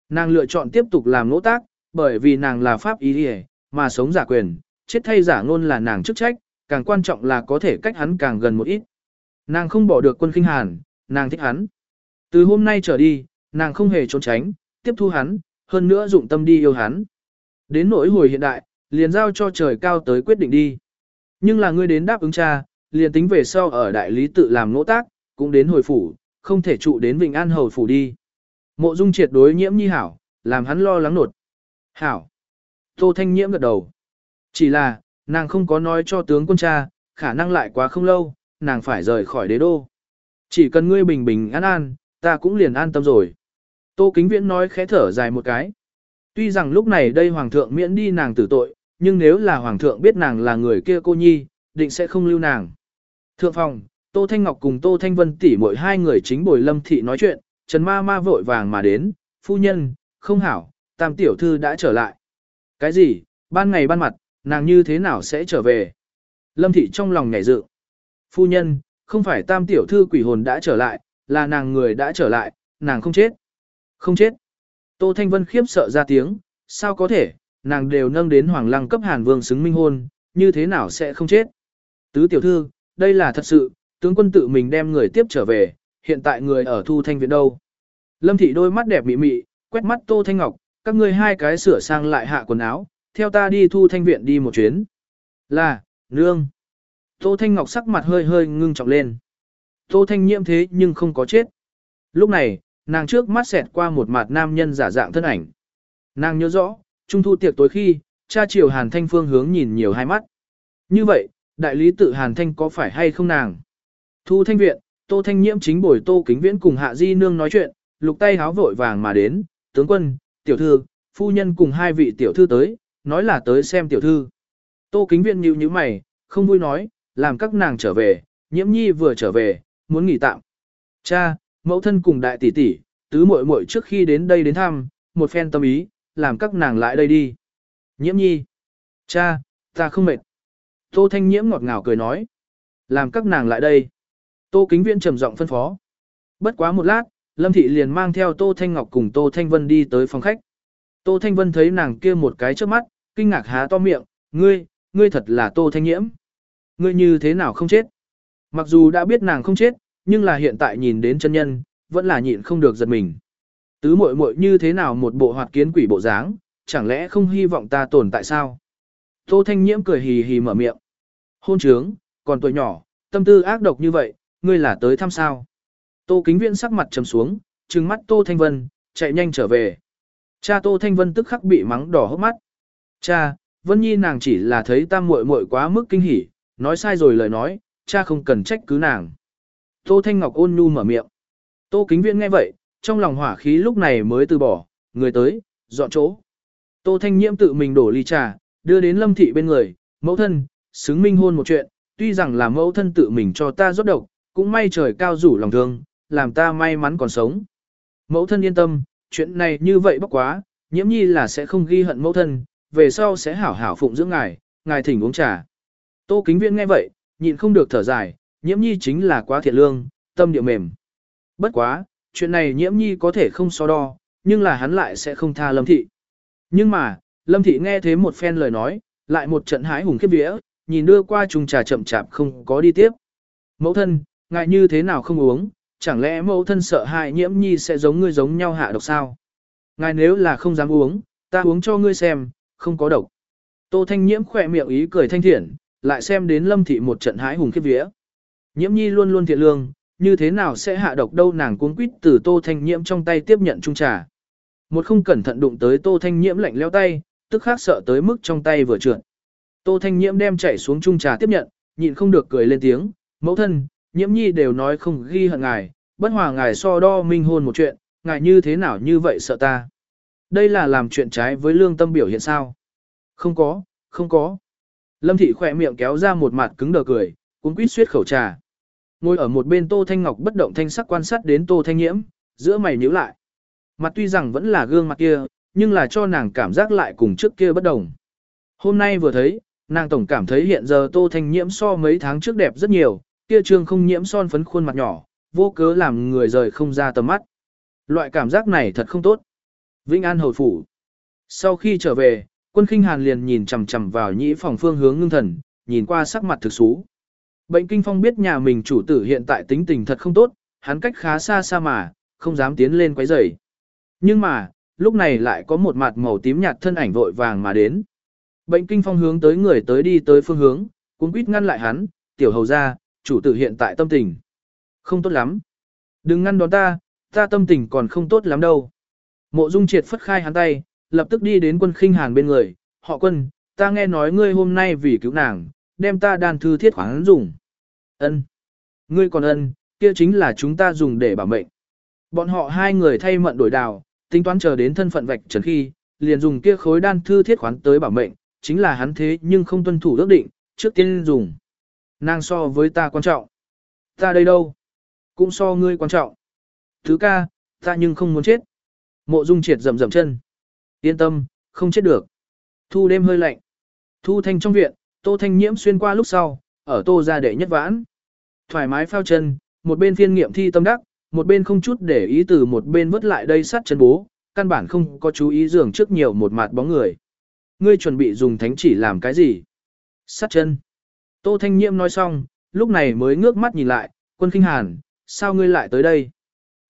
Nàng lựa chọn tiếp tục làm nỗ tác, bởi vì nàng là pháp ý địa, mà sống giả quyền, chết thay giả ngôn là nàng chức trách, càng quan trọng là có thể cách hắn càng gần một ít. Nàng không bỏ được quân kinh hàn, nàng thích hắn. Từ hôm nay trở đi, nàng không hề trốn tránh, tiếp thu hắn, hơn nữa dụng tâm đi yêu hắn. Đến nỗi hồi hiện đại, liền giao cho trời cao tới quyết định đi. Nhưng là ngươi đến đáp ứng cha, liền tính về sau ở đại lý tự làm nỗ tác, cũng đến hồi phủ, không thể trụ đến Vịnh An Hầu phủ đi. Mộ Dung triệt đối nhiễm nhi hảo, làm hắn lo lắng nột. Hảo. Tô Thanh nhiễm gật đầu. Chỉ là, nàng không có nói cho tướng quân cha, khả năng lại quá không lâu, nàng phải rời khỏi đế đô. Chỉ cần ngươi bình bình an an, ta cũng liền an tâm rồi. Tô Kính Viễn nói khẽ thở dài một cái. Tuy rằng lúc này đây hoàng thượng miễn đi nàng tử tội, nhưng nếu là hoàng thượng biết nàng là người kia cô nhi, định sẽ không lưu nàng. Thượng phòng, Tô Thanh Ngọc cùng Tô Thanh Vân tỷ mỗi hai người chính bồi lâm thị nói chuyện, Trần Ma Ma vội vàng mà đến, phu nhân, không hảo, tam tiểu thư đã trở lại. Cái gì, ban ngày ban mặt, nàng như thế nào sẽ trở về? Lâm thị trong lòng nhảy dự. Phu nhân, không phải tam tiểu thư quỷ hồn đã trở lại, là nàng người đã trở lại, nàng không chết. Không chết. Tô Thanh Vân khiếp sợ ra tiếng, sao có thể, nàng đều nâng đến hoàng lăng cấp hàn vương xứng minh hôn, như thế nào sẽ không chết. Tứ tiểu thư, đây là thật sự, tướng quân tự mình đem người tiếp trở về, hiện tại người ở thu thanh viện đâu. Lâm thị đôi mắt đẹp mị mị, quét mắt Tô Thanh Ngọc, các ngươi hai cái sửa sang lại hạ quần áo, theo ta đi thu thanh viện đi một chuyến. Là, nương. Tô Thanh Ngọc sắc mặt hơi hơi ngưng trọng lên. Tô Thanh nhiễm thế nhưng không có chết. Lúc này, nàng trước mắt xẹt qua một mặt nam nhân giả dạng thân ảnh. Nàng nhớ rõ, trung thu tiệc tối khi, cha triều Hàn Thanh phương hướng nhìn nhiều hai mắt. Như vậy, đại lý tự Hàn Thanh có phải hay không nàng? Thu thanh viện, Tô Thanh nhiễm chính bồi Tô Kính Viễn cùng Hạ Di Nương nói chuyện, lục tay háo vội vàng mà đến, tướng quân, tiểu thư, phu nhân cùng hai vị tiểu thư tới, nói là tới xem tiểu thư. Tô Kính Viễn nhíu nhíu mày, không vui nói, làm các nàng trở về, nhiễm nhi vừa trở về, muốn nghỉ tạm. Cha, mẫu thân cùng đại tỷ tỷ, tứ muội muội trước khi đến đây đến thăm, một phen tâm ý, làm các nàng lại đây đi. Nhiễm nhi. Cha, ta không mệt. Tô Thanh Nhiễm ngọt ngào cười nói. Làm các nàng lại đây. Tô Kính Viễn trầm giọng phân phó. Bất quá một lát, Lâm Thị liền mang theo Tô Thanh Ngọc cùng Tô Thanh Vân đi tới phòng khách. Tô Thanh Vân thấy nàng kia một cái trước mắt, kinh ngạc há to miệng, ngươi, ngươi thật là Tô Thanh Nhiễm. Ngươi như thế nào không chết? Mặc dù đã biết nàng không chết, nhưng là hiện tại nhìn đến chân nhân, vẫn là nhịn không được giật mình. Tứ muội muội như thế nào một bộ hoạt kiến quỷ bộ dáng, chẳng lẽ không hy vọng ta tồn tại sao? Tô Thanh Nhiễm cười hì hì mở miệng. Hôn trướng, còn tuổi nhỏ, tâm tư ác độc như vậy, ngươi là tới thăm sao? Tô Kính Viễn sắc mặt trầm xuống, trừng mắt Tô Thanh Vân, chạy nhanh trở về. Cha Tô Thanh Vân tức khắc bị mắng đỏ hốc mắt. Cha, Vân Nhi nàng chỉ là thấy tam muội muội quá mức kinh hỉ, nói sai rồi lời nói, cha không cần trách cứ nàng. Tô Thanh Ngọc ôn nhu mở miệng. Tô Kính Viễn nghe vậy, trong lòng hỏa khí lúc này mới từ bỏ, người tới, dọn chỗ. Tô Thanh Nhiễm tự mình đổ ly trà, đưa đến Lâm Thị bên người, mẫu thân, xứng minh hôn một chuyện, tuy rằng là mẫu thân tự mình cho ta rót độc, cũng may trời cao rủ lòng thương, làm ta may mắn còn sống. Mẫu thân yên tâm, chuyện này như vậy bốc quá, nhiễm nhi là sẽ không ghi hận mẫu thân, về sau sẽ hảo hảo phụng dưỡng ngài, ngài thỉnh uống trà. Tô kính viên nghe vậy, nhịn không được thở dài, nhiễm nhi chính là quá thiện lương, tâm địa mềm. Bất quá, chuyện này nhiễm nhi có thể không so đo, nhưng là hắn lại sẽ không tha lâm thị. Nhưng mà, lâm thị nghe thế một phen lời nói, lại một trận hái hùng khiếp vía, nhìn đưa qua chung trà chậm chạp không có đi tiếp. Mẫu thân, ngại như thế nào không uống, chẳng lẽ mẫu thân sợ hại nhiễm nhi sẽ giống ngươi giống nhau hạ độc sao? Ngài nếu là không dám uống, ta uống cho ngươi xem, không có độc. Tô Thanh Nhiễm khỏe miệng ý cười thanh thiện, lại xem đến Lâm Thị một trận hái hùng khiếp vía. Nhiễm nhi luôn luôn thiện lương, như thế nào sẽ hạ độc đâu nàng cuống quýt từ Tô Thanh Nhiễm trong tay tiếp nhận chung trà. Một không cẩn thận đụng tới Tô Thanh Nhiễm lạnh leo tay, tức khác sợ tới mức trong tay vừa trượt. Tô Thanh Nhiễm đem chảy xuống chung trà tiếp nhận, nhịn không được cười lên tiếng, mẫu thân, Nhiễm Nhi đều nói không ghi hận ngài, bất hòa ngài so đo minh hôn một chuyện, ngài như thế nào như vậy sợ ta. Đây là làm chuyện trái với lương tâm biểu hiện sao? Không có, không có. Lâm Thị khỏe miệng kéo ra một mặt cứng đờ cười, cuốn quýt suyết khẩu trà. Ngồi ở một bên Tô Thanh Ngọc bất động thanh sắc quan sát đến Tô Thanh Nhiễm, giữa mày nhíu lại. Mặt tuy rằng vẫn là gương mặt kia, nhưng là cho nàng cảm giác lại cùng trước kia bất đồng. Hôm nay vừa thấy, nàng tổng cảm thấy hiện giờ Tô Thanh Nhiễm so mấy tháng trước đẹp rất nhiều, kia trương không nhiễm son phấn khuôn mặt nhỏ, vô cớ làm người rời không ra tầm mắt. Loại cảm giác này thật không tốt. Vĩnh An hồi phủ. Sau khi trở về, quân khinh hàn liền nhìn chằm chằm vào nhĩ phòng phương hướng ngưng thần, nhìn qua sắc mặt thực xú. Bệnh kinh phong biết nhà mình chủ tử hiện tại tính tình thật không tốt, hắn cách khá xa xa mà, không dám tiến lên quấy rầy. Nhưng mà, lúc này lại có một mặt màu tím nhạt thân ảnh vội vàng mà đến. Bệnh kinh phong hướng tới người tới đi tới phương hướng, cũng quýt ngăn lại hắn, tiểu hầu ra, chủ tử hiện tại tâm tình. Không tốt lắm. Đừng ngăn đón ta, ta tâm tình còn không tốt lắm đâu. Mộ dung triệt phất khai hắn tay, lập tức đi đến quân khinh hàn bên người, họ quân, ta nghe nói ngươi hôm nay vì cứu nàng, đem ta đàn thư thiết khoáng dùng. Ân, Ngươi còn ân, kia chính là chúng ta dùng để bảo mệnh. Bọn họ hai người thay mận đổi đào, tính toán chờ đến thân phận vạch trần khi, liền dùng kia khối đan thư thiết khoán tới bảo mệnh, chính là hắn thế nhưng không tuân thủ ước định, trước tiên dùng. Nàng so với ta quan trọng. Ta đây đâu? Cũng so ngươi quan trọng. Thứ ca, ta nhưng không muốn chết. Mộ dung triệt rầm rầm chân. Yên tâm, không chết được. Thu đêm hơi lạnh. Thu thanh trong viện, tô thanh nhiễm xuyên qua lúc sau, ở tô ra đệ nhất vãn. Thoải mái phao chân, một bên phiên nghiệm thi tâm đắc, một bên không chút để ý từ một bên vứt lại đây sát chân bố, căn bản không có chú ý dường trước nhiều một mặt bóng người. Ngươi chuẩn bị dùng thánh chỉ làm cái gì? Sát chân. Tô Thanh Nhiễm nói xong, lúc này mới ngước mắt nhìn lại, quân kinh hàn, sao ngươi lại tới đây?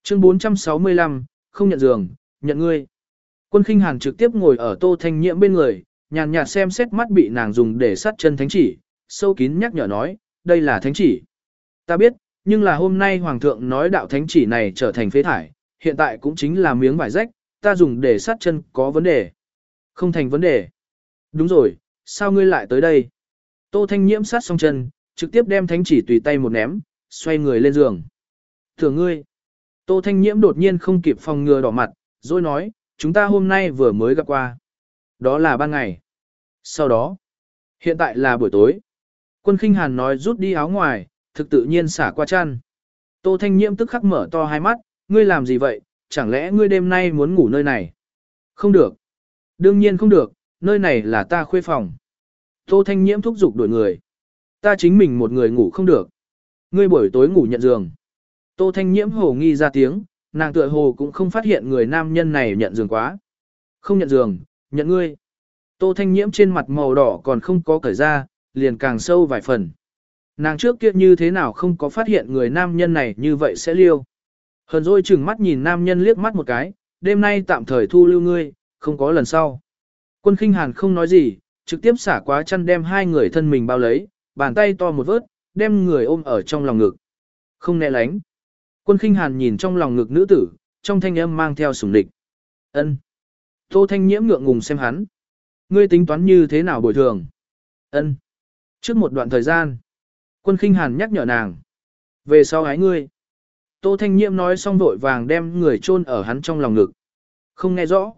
Chương 465, không nhận giường, nhận ngươi. Quân khinh hàn trực tiếp ngồi ở tô thanh nhiễm bên người, nhàn nhạt xem xét mắt bị nàng dùng để sát chân thánh chỉ, sâu kín nhắc nhở nói, đây là thánh chỉ. Ta biết, nhưng là hôm nay hoàng thượng nói đạo thánh chỉ này trở thành phế thải, hiện tại cũng chính là miếng vải rách, ta dùng để sát chân có vấn đề. Không thành vấn đề. Đúng rồi, sao ngươi lại tới đây? Tô thanh nhiễm sát xong chân, trực tiếp đem thánh chỉ tùy tay một ném, xoay người lên giường. Thường ngươi. Tô thanh nhiễm đột nhiên không kịp phòng ngừa đỏ mặt, rồi nói, chúng ta hôm nay vừa mới gặp qua. Đó là ban ngày. Sau đó, hiện tại là buổi tối. Quân khinh hàn nói rút đi áo ngoài, thực tự nhiên xả qua chăn. Tô Thanh Nhiễm tức khắc mở to hai mắt, ngươi làm gì vậy, chẳng lẽ ngươi đêm nay muốn ngủ nơi này? Không được. Đương nhiên không được, nơi này là ta khuê phòng. Tô Thanh Nhiễm thúc giục đuổi người. Ta chính mình một người ngủ không được. Ngươi buổi tối ngủ nhận giường. Tô Thanh Nhiễm hồ nghi ra tiếng, nàng tựa hồ cũng không phát hiện người nam nhân này nhận giường quá. Không nhận giường, nhận ngươi. Tô Thanh Nhiễm trên mặt màu đỏ còn không có cởi ra, liền càng sâu vài phần. Nàng trước kia như thế nào không có phát hiện người nam nhân này như vậy sẽ liêu. Hờn rồi chừng mắt nhìn nam nhân liếc mắt một cái, đêm nay tạm thời thu lưu ngươi, không có lần sau. Quân khinh hàn không nói gì, trực tiếp xả quá chăn đem hai người thân mình bao lấy, bàn tay to một vớt, đem người ôm ở trong lòng ngực. Không né lánh. Quân khinh hàn nhìn trong lòng ngực nữ tử, trong thanh âm mang theo sủng địch. ân Tô thanh nhiễm ngượng ngùng xem hắn. Ngươi tính toán như thế nào bồi thường? ân Trước một đoạn thời gian, quân khinh hàn nhắc nhở nàng. Về sau ái ngươi. Tô thanh nhiễm nói xong vội vàng đem người chôn ở hắn trong lòng ngực. Không nghe rõ.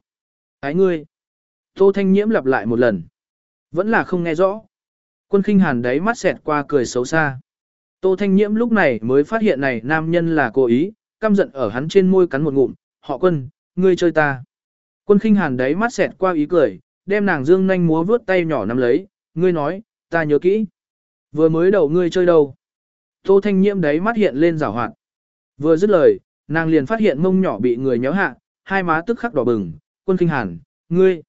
Ái ngươi. Tô thanh nhiễm lặp lại một lần. Vẫn là không nghe rõ. Quân khinh hàn đấy mắt xẹt qua cười xấu xa. Tô Thanh Nhiễm lúc này mới phát hiện này nam nhân là cố ý, căm giận ở hắn trên môi cắn một ngụm, họ quân, ngươi chơi ta. Quân khinh hàn đấy mắt xẹt qua ý cười, đem nàng dương nhanh múa vướt tay nhỏ nắm lấy, ngươi nói, ta nhớ kỹ. Vừa mới đầu ngươi chơi đâu. Tô Thanh Nhiễm đấy mắt hiện lên rào hoạt. Vừa dứt lời, nàng liền phát hiện mông nhỏ bị người nhéo hạ, hai má tức khắc đỏ bừng, quân khinh hàn, ngươi.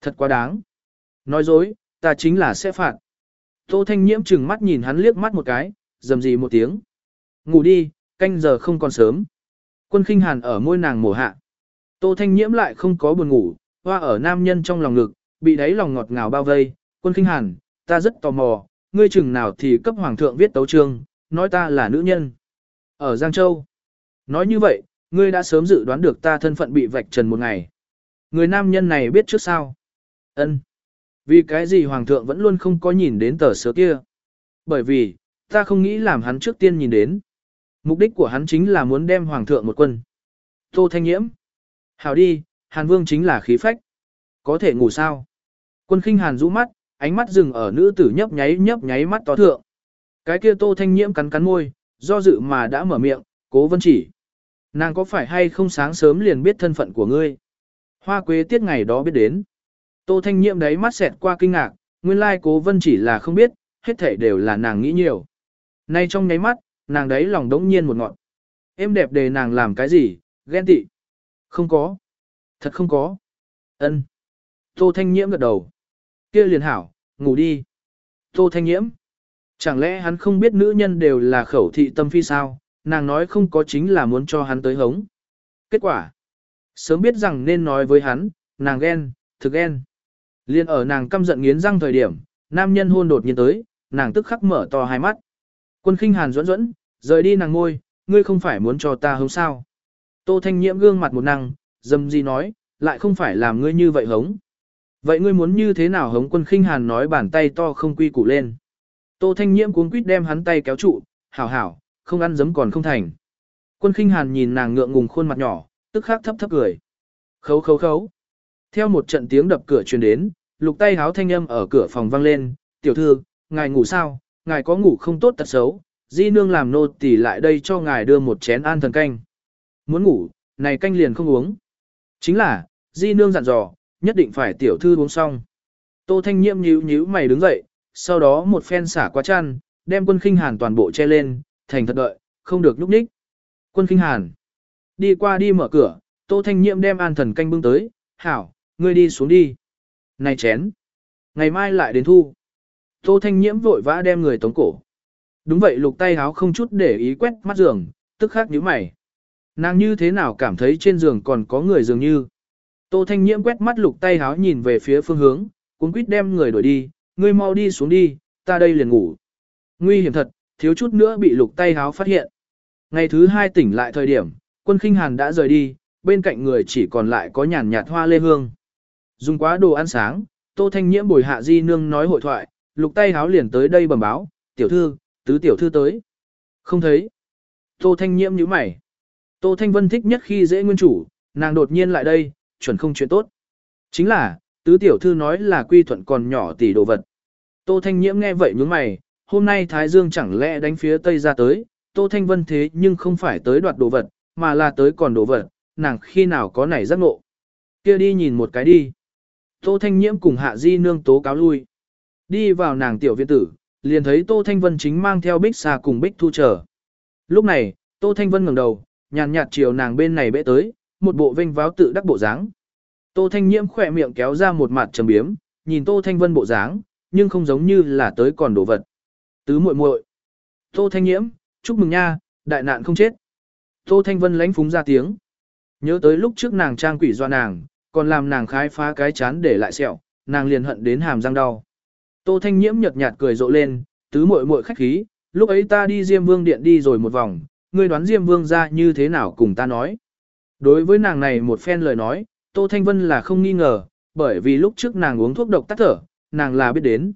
Thật quá đáng. Nói dối, ta chính là sẽ phạt. Tô Thanh Nhiễm chừng mắt nhìn hắn liếc mắt một cái, dầm gì một tiếng. Ngủ đi, canh giờ không còn sớm. Quân khinh hàn ở môi nàng mổ hạ. Tô Thanh Nhiễm lại không có buồn ngủ, hoa ở nam nhân trong lòng ngực, bị đáy lòng ngọt ngào bao vây. Quân khinh hàn, ta rất tò mò, ngươi chừng nào thì cấp hoàng thượng viết tấu chương, nói ta là nữ nhân. Ở Giang Châu. Nói như vậy, ngươi đã sớm dự đoán được ta thân phận bị vạch trần một ngày. Người nam nhân này biết trước sao? Ân. Vì cái gì hoàng thượng vẫn luôn không có nhìn đến tờ sớ kia? Bởi vì, ta không nghĩ làm hắn trước tiên nhìn đến. Mục đích của hắn chính là muốn đem hoàng thượng một quân. Tô Thanh Nhiễm. Hảo đi, Hàn Vương chính là khí phách. Có thể ngủ sao? Quân khinh Hàn rũ mắt, ánh mắt dừng ở nữ tử nhấp nháy nhấp nháy mắt to thượng. Cái kia Tô Thanh Nhiễm cắn cắn môi, do dự mà đã mở miệng, cố vân chỉ. Nàng có phải hay không sáng sớm liền biết thân phận của ngươi? Hoa quế tiết ngày đó biết đến. Tô Thanh Nhiệm đấy mắt xẹt qua kinh ngạc, nguyên lai cố vân chỉ là không biết, hết thể đều là nàng nghĩ nhiều. Nay trong nháy mắt, nàng đấy lòng đống nhiên một ngọn. Em đẹp đề nàng làm cái gì, ghen tị. Không có. Thật không có. ân Tô Thanh Nhiễm gật đầu. kia liền hảo, ngủ đi. Tô Thanh Nhiễm. Chẳng lẽ hắn không biết nữ nhân đều là khẩu thị tâm phi sao, nàng nói không có chính là muốn cho hắn tới hống. Kết quả. Sớm biết rằng nên nói với hắn, nàng ghen, thực ghen. Liên ở nàng căm giận nghiến răng thời điểm, nam nhân hôn đột nhiên tới, nàng tức khắc mở to hai mắt. Quân khinh hàn duẫn duẫn, rời đi nàng ngôi, ngươi không phải muốn cho ta hống sao. Tô Thanh Nhiễm gương mặt một năng, dâm gì nói, lại không phải làm ngươi như vậy hống. Vậy ngươi muốn như thế nào hống quân khinh hàn nói bàn tay to không quy củ lên. Tô Thanh Nhiễm cuống quýt đem hắn tay kéo trụ, hảo hảo, không ăn giấm còn không thành. Quân khinh hàn nhìn nàng ngượng ngùng khuôn mặt nhỏ, tức khắc thấp thấp cười. Khấu khấu khấu. Theo một trận tiếng đập cửa truyền đến, lục tay háo thanh âm ở cửa phòng vang lên, tiểu thư, ngài ngủ sao, ngài có ngủ không tốt tật xấu, di nương làm nô tỳ lại đây cho ngài đưa một chén an thần canh. Muốn ngủ, này canh liền không uống. Chính là, di nương dặn dò, nhất định phải tiểu thư uống xong. Tô thanh nhiễm nhíu nhíu mày đứng dậy, sau đó một phen xả qua chăn, đem quân khinh hàn toàn bộ che lên, thành thật đợi, không được nhúc nhích. Quân khinh hàn, đi qua đi mở cửa, tô thanh nhiễm đem an thần canh bưng tới, hảo, ngươi đi xuống đi. Này chén, ngày mai lại đến thu. Tô thanh nhiễm vội vã đem người tống cổ. Đúng vậy lục tay háo không chút để ý quét mắt giường, tức khắc nhíu mày. Nàng như thế nào cảm thấy trên giường còn có người dường như. Tô thanh nhiễm quét mắt lục tay háo nhìn về phía phương hướng, cuốn quýt đem người đuổi đi, ngươi mau đi xuống đi, ta đây liền ngủ. Nguy hiểm thật, thiếu chút nữa bị lục tay háo phát hiện. Ngày thứ hai tỉnh lại thời điểm, quân khinh hàn đã rời đi, bên cạnh người chỉ còn lại có nhàn nhạt hoa lê hương. Dùng quá đồ ăn sáng, Tô Thanh Nhiễm bồi hạ di nương nói hội thoại, lục tay háo liền tới đây bẩm báo, tiểu thư, tứ tiểu thư tới. Không thấy. Tô Thanh Nhiễm nhíu mày. Tô Thanh Vân thích nhất khi dễ nguyên chủ, nàng đột nhiên lại đây, chuẩn không chuyện tốt. Chính là, tứ tiểu thư nói là quy thuận còn nhỏ tỷ đồ vật. Tô Thanh Nhiễm nghe vậy nhướng mày, hôm nay Thái Dương chẳng lẽ đánh phía Tây ra tới, Tô Thanh Vân thế nhưng không phải tới đoạt đồ vật, mà là tới còn đồ vật, nàng khi nào có nảy giác ngộ. kia đi nhìn một cái đi. Tô Thanh Nhiễm cùng Hạ Di nương tố cáo lui. Đi vào nàng tiểu viện tử, liền thấy Tô Thanh Vân chính mang theo Bích Xà cùng Bích Thu trở. Lúc này, Tô Thanh Vân ngẩng đầu, nhàn nhạt chiều nàng bên này bẽ tới, một bộ vinh váo tự đắc bộ dáng. Tô Thanh Nhiễm khỏe miệng kéo ra một mặt trầm biếm, nhìn Tô Thanh Vân bộ dáng, nhưng không giống như là tới còn đồ vật. Tứ muội muội. Tô Thanh Nhiễm, chúc mừng nha, đại nạn không chết. Tô Thanh Vân lánh phúng ra tiếng. Nhớ tới lúc trước nàng trang quỷ do nàng, còn làm nàng khai phá cái chán để lại sẹo, nàng liền hận đến hàm răng đau. Tô Thanh Nhiễm nhợt nhạt cười rộ lên, tứ muội muội khách khí, lúc ấy ta đi Diêm Vương điện đi rồi một vòng, ngươi đoán Diêm Vương ra như thế nào cùng ta nói. Đối với nàng này một phen lời nói, Tô Thanh Vân là không nghi ngờ, bởi vì lúc trước nàng uống thuốc độc tắt thở, nàng là biết đến.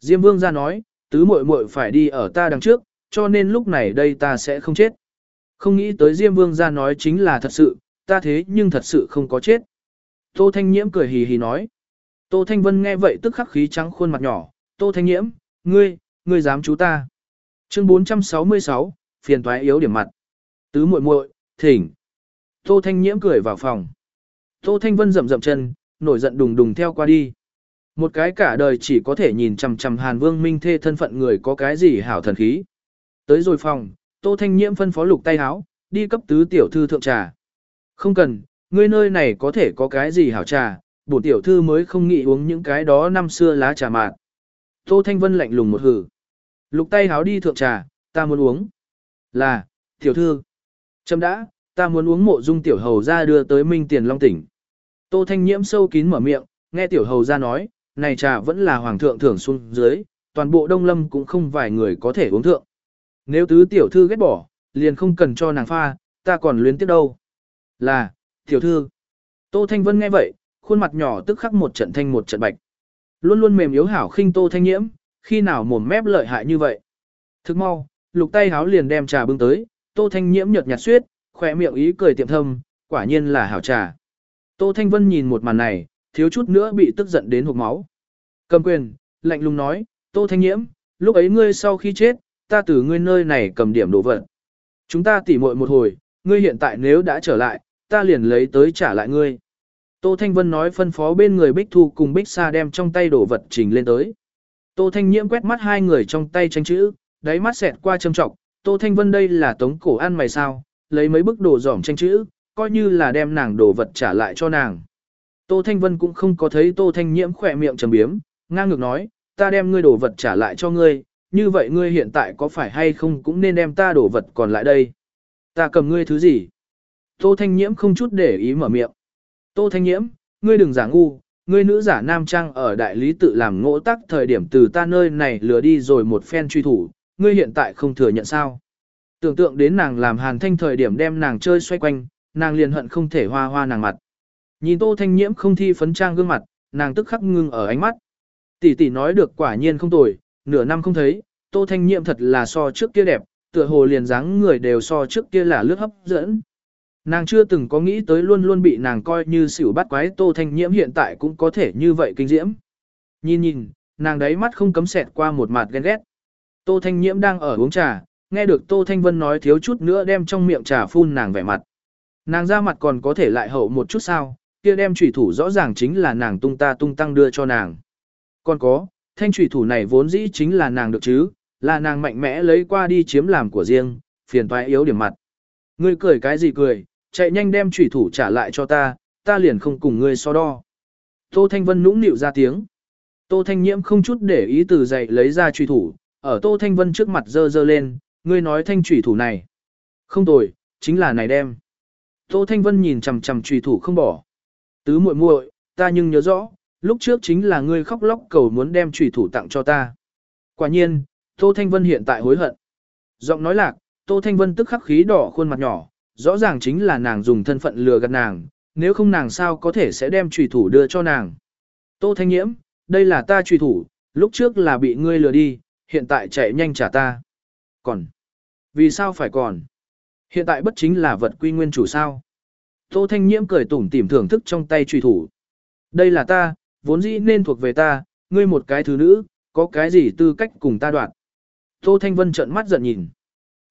Diêm Vương ra nói, tứ muội muội phải đi ở ta đằng trước, cho nên lúc này đây ta sẽ không chết. Không nghĩ tới Diêm Vương ra nói chính là thật sự, ta thế nhưng thật sự không có chết. Tô Thanh Nhiễm cười hì hì nói. Tô Thanh Vân nghe vậy tức khắc khí trắng khuôn mặt nhỏ, Tô Thanh Nhiễm, ngươi, ngươi dám chú ta. Chương 466, phiền toái yếu điểm mặt. Tứ muội muội, thỉnh. Tô Thanh Nhiễm cười vào phòng. Tô Thanh Vân rậm rậm chân, nổi giận đùng đùng theo qua đi. Một cái cả đời chỉ có thể nhìn chằm chằm Hàn Vương Minh thê thân phận người có cái gì hảo thần khí. Tới rồi phòng, Tô Thanh Nhiễm phân phó lục tay áo, đi cấp tứ tiểu thư thượng trà. Không cần, ngươi nơi này có thể có cái gì hảo trà, bổ tiểu thư mới không nghĩ uống những cái đó năm xưa lá trà mạt. Tô Thanh Vân lạnh lùng một hử. Lục tay háo đi thượng trà, ta muốn uống. Là, tiểu thư. Châm đã, ta muốn uống mộ dung tiểu hầu ra đưa tới minh tiền long tỉnh. Tô Thanh Nhiễm sâu kín mở miệng, nghe tiểu hầu ra nói, này trà vẫn là hoàng thượng thưởng xuống dưới, toàn bộ đông lâm cũng không vài người có thể uống thượng. Nếu tứ tiểu thư ghét bỏ, liền không cần cho nàng pha, ta còn luyến tiếp đâu. Là, tiểu thư. Tô Thanh Vân nghe vậy, khuôn mặt nhỏ tức khắc một trận thanh một trận bạch. Luôn luôn mềm yếu hảo khinh Tô Thanh Nhiễm, khi nào mồm mép lợi hại như vậy. Thức mau, lục tay háo liền đem trà bưng tới, Tô Thanh Nhiễm nhợt nhạt suyết, khỏe miệng ý cười tiệm thâm, quả nhiên là hảo trà. Tô Thanh Vân nhìn một màn này, thiếu chút nữa bị tức giận đến hộc máu. Cầm quyền, lạnh lùng nói, Tô Thanh Nhiễm, lúc ấy ngươi sau khi chết, ta từ ngươi nơi này cầm điểm đồ vật. Chúng ta tỉ muội một hồi, ngươi hiện tại nếu đã trở lại, ta liền lấy tới trả lại ngươi. Tô Thanh Vân nói phân phó bên người Bích Thu cùng Bích Sa đem trong tay đồ vật trình lên tới. Tô Thanh Nhiễm quét mắt hai người trong tay tranh chữ, đáy mắt xẹt qua châm trọng. Tô Thanh Vân đây là tống cổ ăn mày sao, lấy mấy bức đồ giỏm tranh chữ, coi như là đem nàng đồ vật trả lại cho nàng. Tô Thanh Vân cũng không có thấy Tô Thanh Nhiễm khỏe miệng trầm biếm, ngang ngược nói, ta đem ngươi đồ vật trả lại cho ngươi, như vậy ngươi hiện tại có phải hay không cũng nên đem ta đồ vật còn lại đây. Ta cầm ngươi thứ gì? Tô Thanh Nhiễm không chút để ý mở miệng. Tô Thanh Nhiễm, ngươi đừng giả ngu, ngươi nữ giả nam trang ở đại lý tự làm ngỗ tắc thời điểm từ ta nơi này lừa đi rồi một phen truy thủ, ngươi hiện tại không thừa nhận sao. Tưởng tượng đến nàng làm hàn thanh thời điểm đem nàng chơi xoay quanh, nàng liền hận không thể hoa hoa nàng mặt. Nhìn Tô Thanh Nhiễm không thi phấn trang gương mặt, nàng tức khắc ngưng ở ánh mắt. Tỷ tỷ nói được quả nhiên không tồi, nửa năm không thấy, Tô Thanh Nhiễm thật là so trước kia đẹp, tựa hồ liền dáng người đều so trước kia là lướt hấp dẫn. Nàng chưa từng có nghĩ tới luôn luôn bị nàng coi như xỉu bắt quái Tô Thanh Nhiễm hiện tại cũng có thể như vậy kinh diễm. Nhìn nhìn, nàng đấy mắt không cấm xẹt qua một mặt ghen ghét. Tô Thanh Nhiễm đang ở uống trà, nghe được Tô Thanh Vân nói thiếu chút nữa đem trong miệng trà phun nàng vẻ mặt. Nàng ra mặt còn có thể lại hậu một chút sao, kia đem trùy thủ rõ ràng chính là nàng tung ta tung tăng đưa cho nàng. Còn có, thanh trùy thủ này vốn dĩ chính là nàng được chứ, là nàng mạnh mẽ lấy qua đi chiếm làm của riêng, phiền toái yếu điểm mặt. Ngươi cười cái gì cười, chạy nhanh đem trùy thủ trả lại cho ta, ta liền không cùng ngươi so đo. Tô Thanh Vân nũng nịu ra tiếng. Tô Thanh Nhiễm không chút để ý từ dậy lấy ra trùy thủ, ở Tô Thanh Vân trước mặt dơ dơ lên, ngươi nói thanh trùy thủ này. Không tồi, chính là này đem. Tô Thanh Vân nhìn chằm chằm trùy thủ không bỏ. Tứ muội muội, ta nhưng nhớ rõ, lúc trước chính là ngươi khóc lóc cầu muốn đem trùy thủ tặng cho ta. Quả nhiên, Tô Thanh Vân hiện tại hối hận. Giọng nói lạc, Tô Thanh Vân tức khắc khí đỏ khuôn mặt nhỏ, rõ ràng chính là nàng dùng thân phận lừa gạt nàng, nếu không nàng sao có thể sẽ đem trùy thủ đưa cho nàng. Tô Thanh Nhiễm, đây là ta trùy thủ, lúc trước là bị ngươi lừa đi, hiện tại chạy nhanh trả ta. Còn, vì sao phải còn? Hiện tại bất chính là vật quy nguyên chủ sao? Tô Thanh Nhiễm cười tủm tỉm thưởng thức trong tay trùy thủ. Đây là ta, vốn dĩ nên thuộc về ta, ngươi một cái thứ nữ, có cái gì tư cách cùng ta đoạn. Tô Thanh Vân trợn mắt giận nhìn.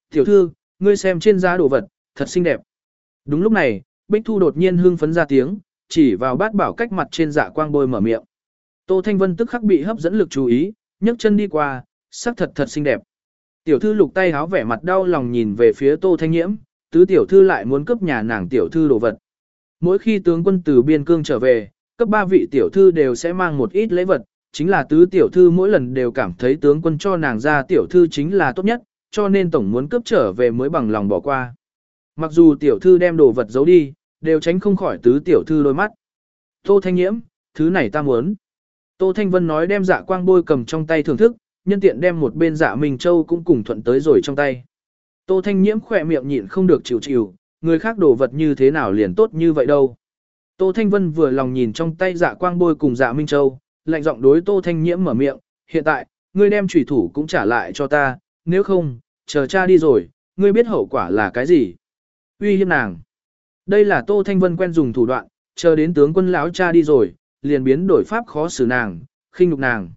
Tiểu thư, ngươi xem trên giá đồ vật, thật xinh đẹp. Đúng lúc này, Bích Thu đột nhiên hưng phấn ra tiếng, chỉ vào bát bảo cách mặt trên dạ quang bôi mở miệng. Tô Thanh Vân tức khắc bị hấp dẫn lực chú ý, nhấc chân đi qua, sắc thật thật xinh đẹp. Tiểu thư lục tay háo vẻ mặt đau lòng nhìn về phía Tô Thanh Nhiễm, tứ tiểu thư lại muốn cấp nhà nàng tiểu thư đồ vật. Mỗi khi tướng quân từ biên cương trở về, cấp ba vị tiểu thư đều sẽ mang một ít lễ vật, chính là tứ tiểu thư mỗi lần đều cảm thấy tướng quân cho nàng ra tiểu thư chính là tốt nhất, cho nên tổng muốn cướp trở về mới bằng lòng bỏ qua. Mặc dù tiểu thư đem đồ vật giấu đi, đều tránh không khỏi tứ tiểu thư đôi mắt. Tô Thanh Nhiễm, thứ này ta muốn. Tô Thanh Vân nói đem dạ quang bôi cầm trong tay thưởng thức, nhân tiện đem một bên dạ Minh Châu cũng cùng thuận tới rồi trong tay. Tô Thanh Nhiễm khỏe miệng nhịn không được chịu chịu, người khác đồ vật như thế nào liền tốt như vậy đâu. Tô Thanh Vân vừa lòng nhìn trong tay dạ quang bôi cùng dạ Minh Châu, lạnh giọng đối Tô Thanh Nhiễm mở miệng, hiện tại, ngươi đem trùy thủ cũng trả lại cho ta, nếu không, chờ cha đi rồi, ngươi biết hậu quả là cái gì. Uy hiếp nàng. Đây là Tô Thanh Vân quen dùng thủ đoạn, chờ đến tướng quân lão cha đi rồi, liền biến đổi pháp khó xử nàng, khinh nhục nàng.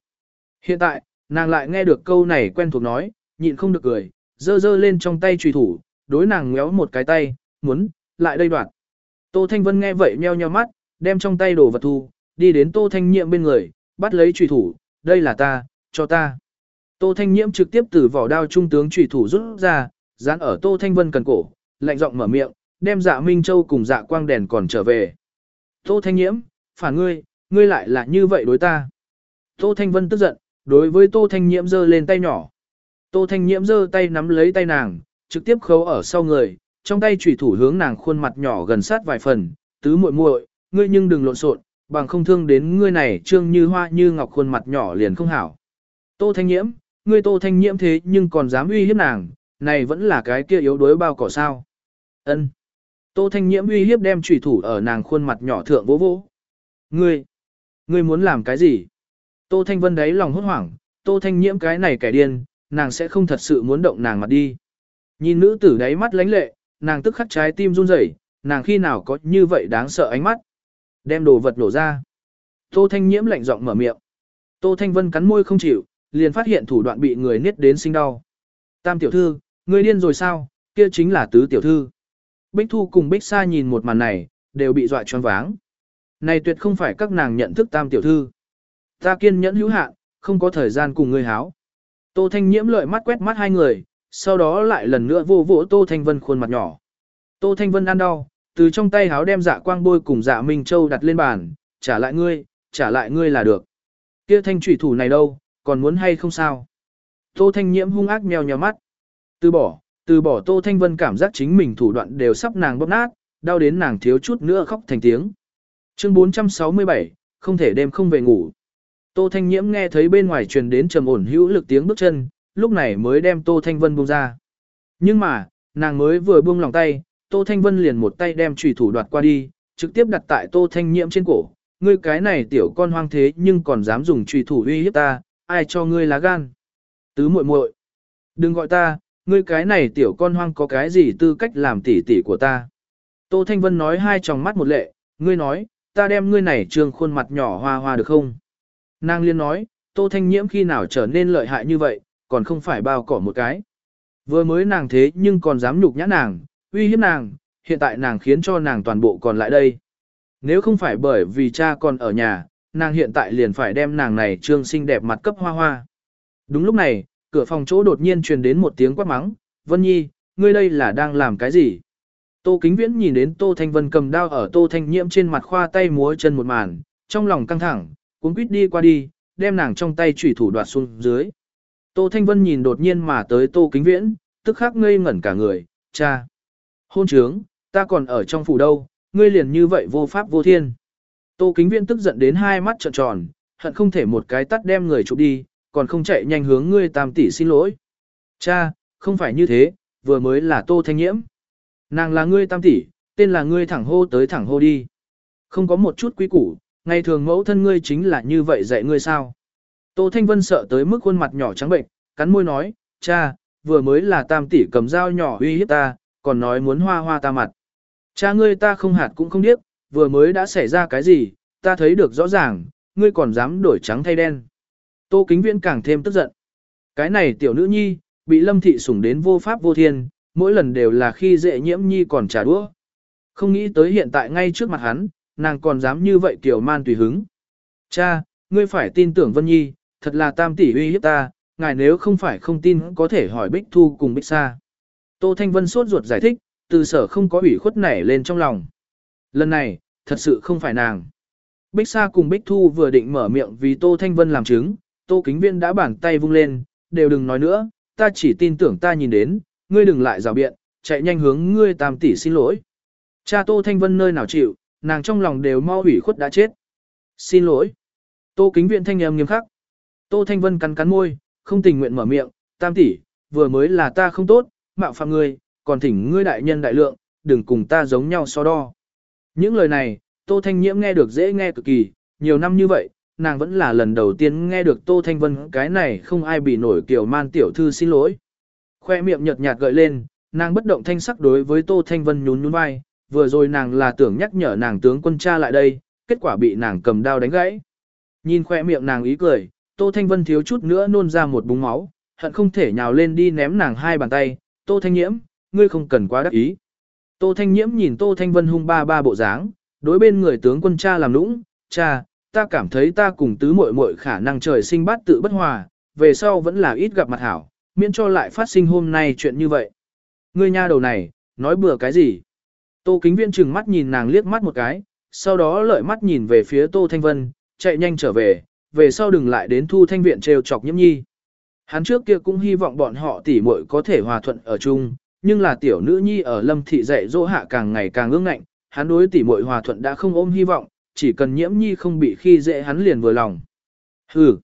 Hiện tại, nàng lại nghe được câu này quen thuộc nói, nhịn không được cười, dơ dơ lên trong tay trùy thủ, đối nàng ngéo một cái tay, muốn, lại đây đoạn. Tô Thanh Vân nghe vậy meo nheo mắt, đem trong tay đồ vật thu, đi đến Tô Thanh Nhiệm bên người, bắt lấy trùy thủ, đây là ta, cho ta. Tô Thanh Nhiệm trực tiếp từ vỏ đao trung tướng trùy thủ rút ra, dán ở Tô Thanh Vân cần cổ, lạnh giọng mở miệng, đem dạ Minh Châu cùng dạ quang đèn còn trở về. Tô Thanh Nhiễm, phản ngươi, ngươi lại là như vậy đối ta. Tô Thanh Vân tức giận, đối với Tô Thanh Nhiễm giơ lên tay nhỏ. Tô Thanh Nhiễm giơ tay nắm lấy tay nàng, trực tiếp khấu ở sau người, trong tay chủy thủ hướng nàng khuôn mặt nhỏ gần sát vài phần, tứ muội muội, ngươi nhưng đừng lộn xộn, bằng không thương đến ngươi này trương như hoa như ngọc khuôn mặt nhỏ liền không hảo. Tô Thanh Nhiễm, ngươi Tô Thanh Nhiễm thế nhưng còn dám uy hiếp nàng, này vẫn là cái kia yếu đuối bao cỏ sao. Ân. Tô Thanh Nhiễm uy hiếp đem chủy thủ ở nàng khuôn mặt nhỏ thượng vỗ vỗ. Ngươi, ngươi muốn làm cái gì? Tô Thanh Vân đấy lòng hốt hoảng, Tô Thanh Nhiễm cái này kẻ điên, nàng sẽ không thật sự muốn động nàng mặt đi. Nhìn nữ tử đáy mắt lánh lệ, nàng tức khắc trái tim run rẩy, nàng khi nào có như vậy đáng sợ ánh mắt. Đem đồ vật nổ ra. Tô Thanh Nhiễm lạnh giọng mở miệng. Tô Thanh Vân cắn môi không chịu, liền phát hiện thủ đoạn bị người niết đến sinh đau. Tam tiểu thư, ngươi điên rồi sao, kia chính là tứ tiểu thư. Bích Thu cùng Bích Sa nhìn một màn này, đều bị dọa choáng váng. Này tuyệt không phải các nàng nhận thức tam tiểu thư. Ta kiên nhẫn hữu hạn, không có thời gian cùng ngươi háo. Tô Thanh Nhiễm lợi mắt quét mắt hai người, sau đó lại lần nữa vô vỗ Tô Thanh Vân khuôn mặt nhỏ. Tô Thanh Vân ăn đau, từ trong tay háo đem dạ quang bôi cùng dạ Minh Châu đặt lên bàn, trả lại ngươi, trả lại ngươi là được. Kia thanh thủy thủ này đâu, còn muốn hay không sao? Tô Thanh Nhiễm hung ác mèo nhào mắt. Từ bỏ, từ bỏ Tô Thanh Vân cảm giác chính mình thủ đoạn đều sắp nàng bóp nát, đau đến nàng thiếu chút nữa khóc thành tiếng. Chương 467, không thể đêm không về ngủ. Tô Thanh Nhiễm nghe thấy bên ngoài truyền đến trầm ổn hữu lực tiếng bước chân, lúc này mới đem Tô Thanh Vân buông ra. Nhưng mà, nàng mới vừa buông lòng tay, Tô Thanh Vân liền một tay đem chủy thủ đoạt qua đi, trực tiếp đặt tại Tô Thanh Nhiễm trên cổ. Ngươi cái này tiểu con hoang thế nhưng còn dám dùng chủy thủ uy hiếp ta, ai cho ngươi lá gan? Tứ muội muội, đừng gọi ta, ngươi cái này tiểu con hoang có cái gì tư cách làm tỉ tỉ của ta? Tô Thanh Vân nói hai tròng mắt một lệ, ngươi nói, ta đem ngươi này trương khuôn mặt nhỏ hoa hoa được không? Nàng liên nói, Tô Thanh Nhiễm khi nào trở nên lợi hại như vậy, còn không phải bao cỏ một cái. Vừa mới nàng thế nhưng còn dám nhục nhã nàng, uy hiếp nàng, hiện tại nàng khiến cho nàng toàn bộ còn lại đây. Nếu không phải bởi vì cha còn ở nhà, nàng hiện tại liền phải đem nàng này trương xinh đẹp mặt cấp hoa hoa. Đúng lúc này, cửa phòng chỗ đột nhiên truyền đến một tiếng quát mắng, Vân Nhi, ngươi đây là đang làm cái gì? Tô Kính Viễn nhìn đến Tô Thanh Vân cầm đao ở Tô Thanh Nhiễm trên mặt khoa tay múa chân một màn, trong lòng căng thẳng, cuốn quýt đi qua đi, đem nàng trong tay chủy thủ đoạt xuống dưới. Tô Thanh Vân nhìn đột nhiên mà tới Tô Kính Viễn, tức khắc ngây ngẩn cả người, cha. Hôn trướng, ta còn ở trong phủ đâu, ngươi liền như vậy vô pháp vô thiên. Tô Kính Viễn tức giận đến hai mắt trợn tròn, hận không thể một cái tắt đem người chụp đi, còn không chạy nhanh hướng ngươi tam tỷ xin lỗi. Cha, không phải như thế, vừa mới là Tô Thanh Nhiễm. Nàng là ngươi tam tỷ, tên là ngươi thẳng hô tới thẳng hô đi. Không có một chút quý củ, ngày thường mẫu thân ngươi chính là như vậy dạy ngươi sao. Tô Thanh Vân sợ tới mức khuôn mặt nhỏ trắng bệnh, cắn môi nói, cha, vừa mới là tam tỷ cầm dao nhỏ uy hiếp ta, còn nói muốn hoa hoa ta mặt. Cha ngươi ta không hạt cũng không biết, vừa mới đã xảy ra cái gì, ta thấy được rõ ràng, ngươi còn dám đổi trắng thay đen. Tô Kính Viễn càng thêm tức giận. Cái này tiểu nữ nhi, bị lâm thị sủng đến vô pháp vô thiên, mỗi lần đều là khi dễ nhiễm nhi còn trả đũa. Không nghĩ tới hiện tại ngay trước mặt hắn, nàng còn dám như vậy kiểu man tùy hứng. Cha, ngươi phải tin tưởng Vân Nhi, thật là tam tỷ uy hiếp ta, ngài nếu không phải không tin có thể hỏi Bích Thu cùng Bích Sa. Tô Thanh Vân sốt ruột giải thích, từ sở không có ủy khuất nảy lên trong lòng. Lần này, thật sự không phải nàng. Bích Sa cùng Bích Thu vừa định mở miệng vì Tô Thanh Vân làm chứng, Tô Kính Viên đã bàn tay vung lên, đều đừng nói nữa, ta chỉ tin tưởng ta nhìn đến, ngươi đừng lại rào biện, chạy nhanh hướng ngươi tam tỷ xin lỗi. Cha Tô Thanh Vân nơi nào chịu, nàng trong lòng đều mau ủy khuất đã chết. Xin lỗi. Tô Kính Viện thanh âm nghiêm khắc. Tô Thanh Vân cắn cắn môi, không tình nguyện mở miệng, tam tỷ, vừa mới là ta không tốt, mạo phạm ngươi, còn thỉnh ngươi đại nhân đại lượng, đừng cùng ta giống nhau so đo. Những lời này, Tô Thanh Nhiễm nghe được dễ nghe cực kỳ, nhiều năm như vậy, nàng vẫn là lần đầu tiên nghe được Tô Thanh Vân cái này không ai bị nổi kiểu man tiểu thư xin lỗi. Khoe miệng nhợt nhạt gợi lên, nàng bất động thanh sắc đối với Tô Thanh Vân nhún nhún vai, vừa rồi nàng là tưởng nhắc nhở nàng tướng quân cha lại đây, kết quả bị nàng cầm đao đánh gãy. Nhìn khoe miệng nàng ý cười, Tô Thanh Vân thiếu chút nữa nôn ra một búng máu, hận không thể nhào lên đi ném nàng hai bàn tay, Tô Thanh Nhiễm, ngươi không cần quá đắc ý. Tô Thanh Nhiễm nhìn Tô Thanh Vân hung ba ba bộ dáng, đối bên người tướng quân cha làm nũng, cha, ta cảm thấy ta cùng tứ muội muội khả năng trời sinh bát tự bất hòa, về sau vẫn là ít gặp mặt hảo, miễn cho lại phát sinh hôm nay chuyện như vậy. Ngươi nha đầu này, nói bừa cái gì? Tô Kính Viễn trừng mắt nhìn nàng liếc mắt một cái, sau đó lợi mắt nhìn về phía Tô Thanh Vân, chạy nhanh trở về, về sau đừng lại đến thu thanh viện trêu chọc nhiễm nhi. Hắn trước kia cũng hy vọng bọn họ tỉ muội có thể hòa thuận ở chung, nhưng là tiểu nữ nhi ở lâm thị dạy dỗ hạ càng ngày càng ương ngạnh, hắn đối tỉ muội hòa thuận đã không ôm hy vọng, chỉ cần nhiễm nhi không bị khi dễ hắn liền vừa lòng. Hừ.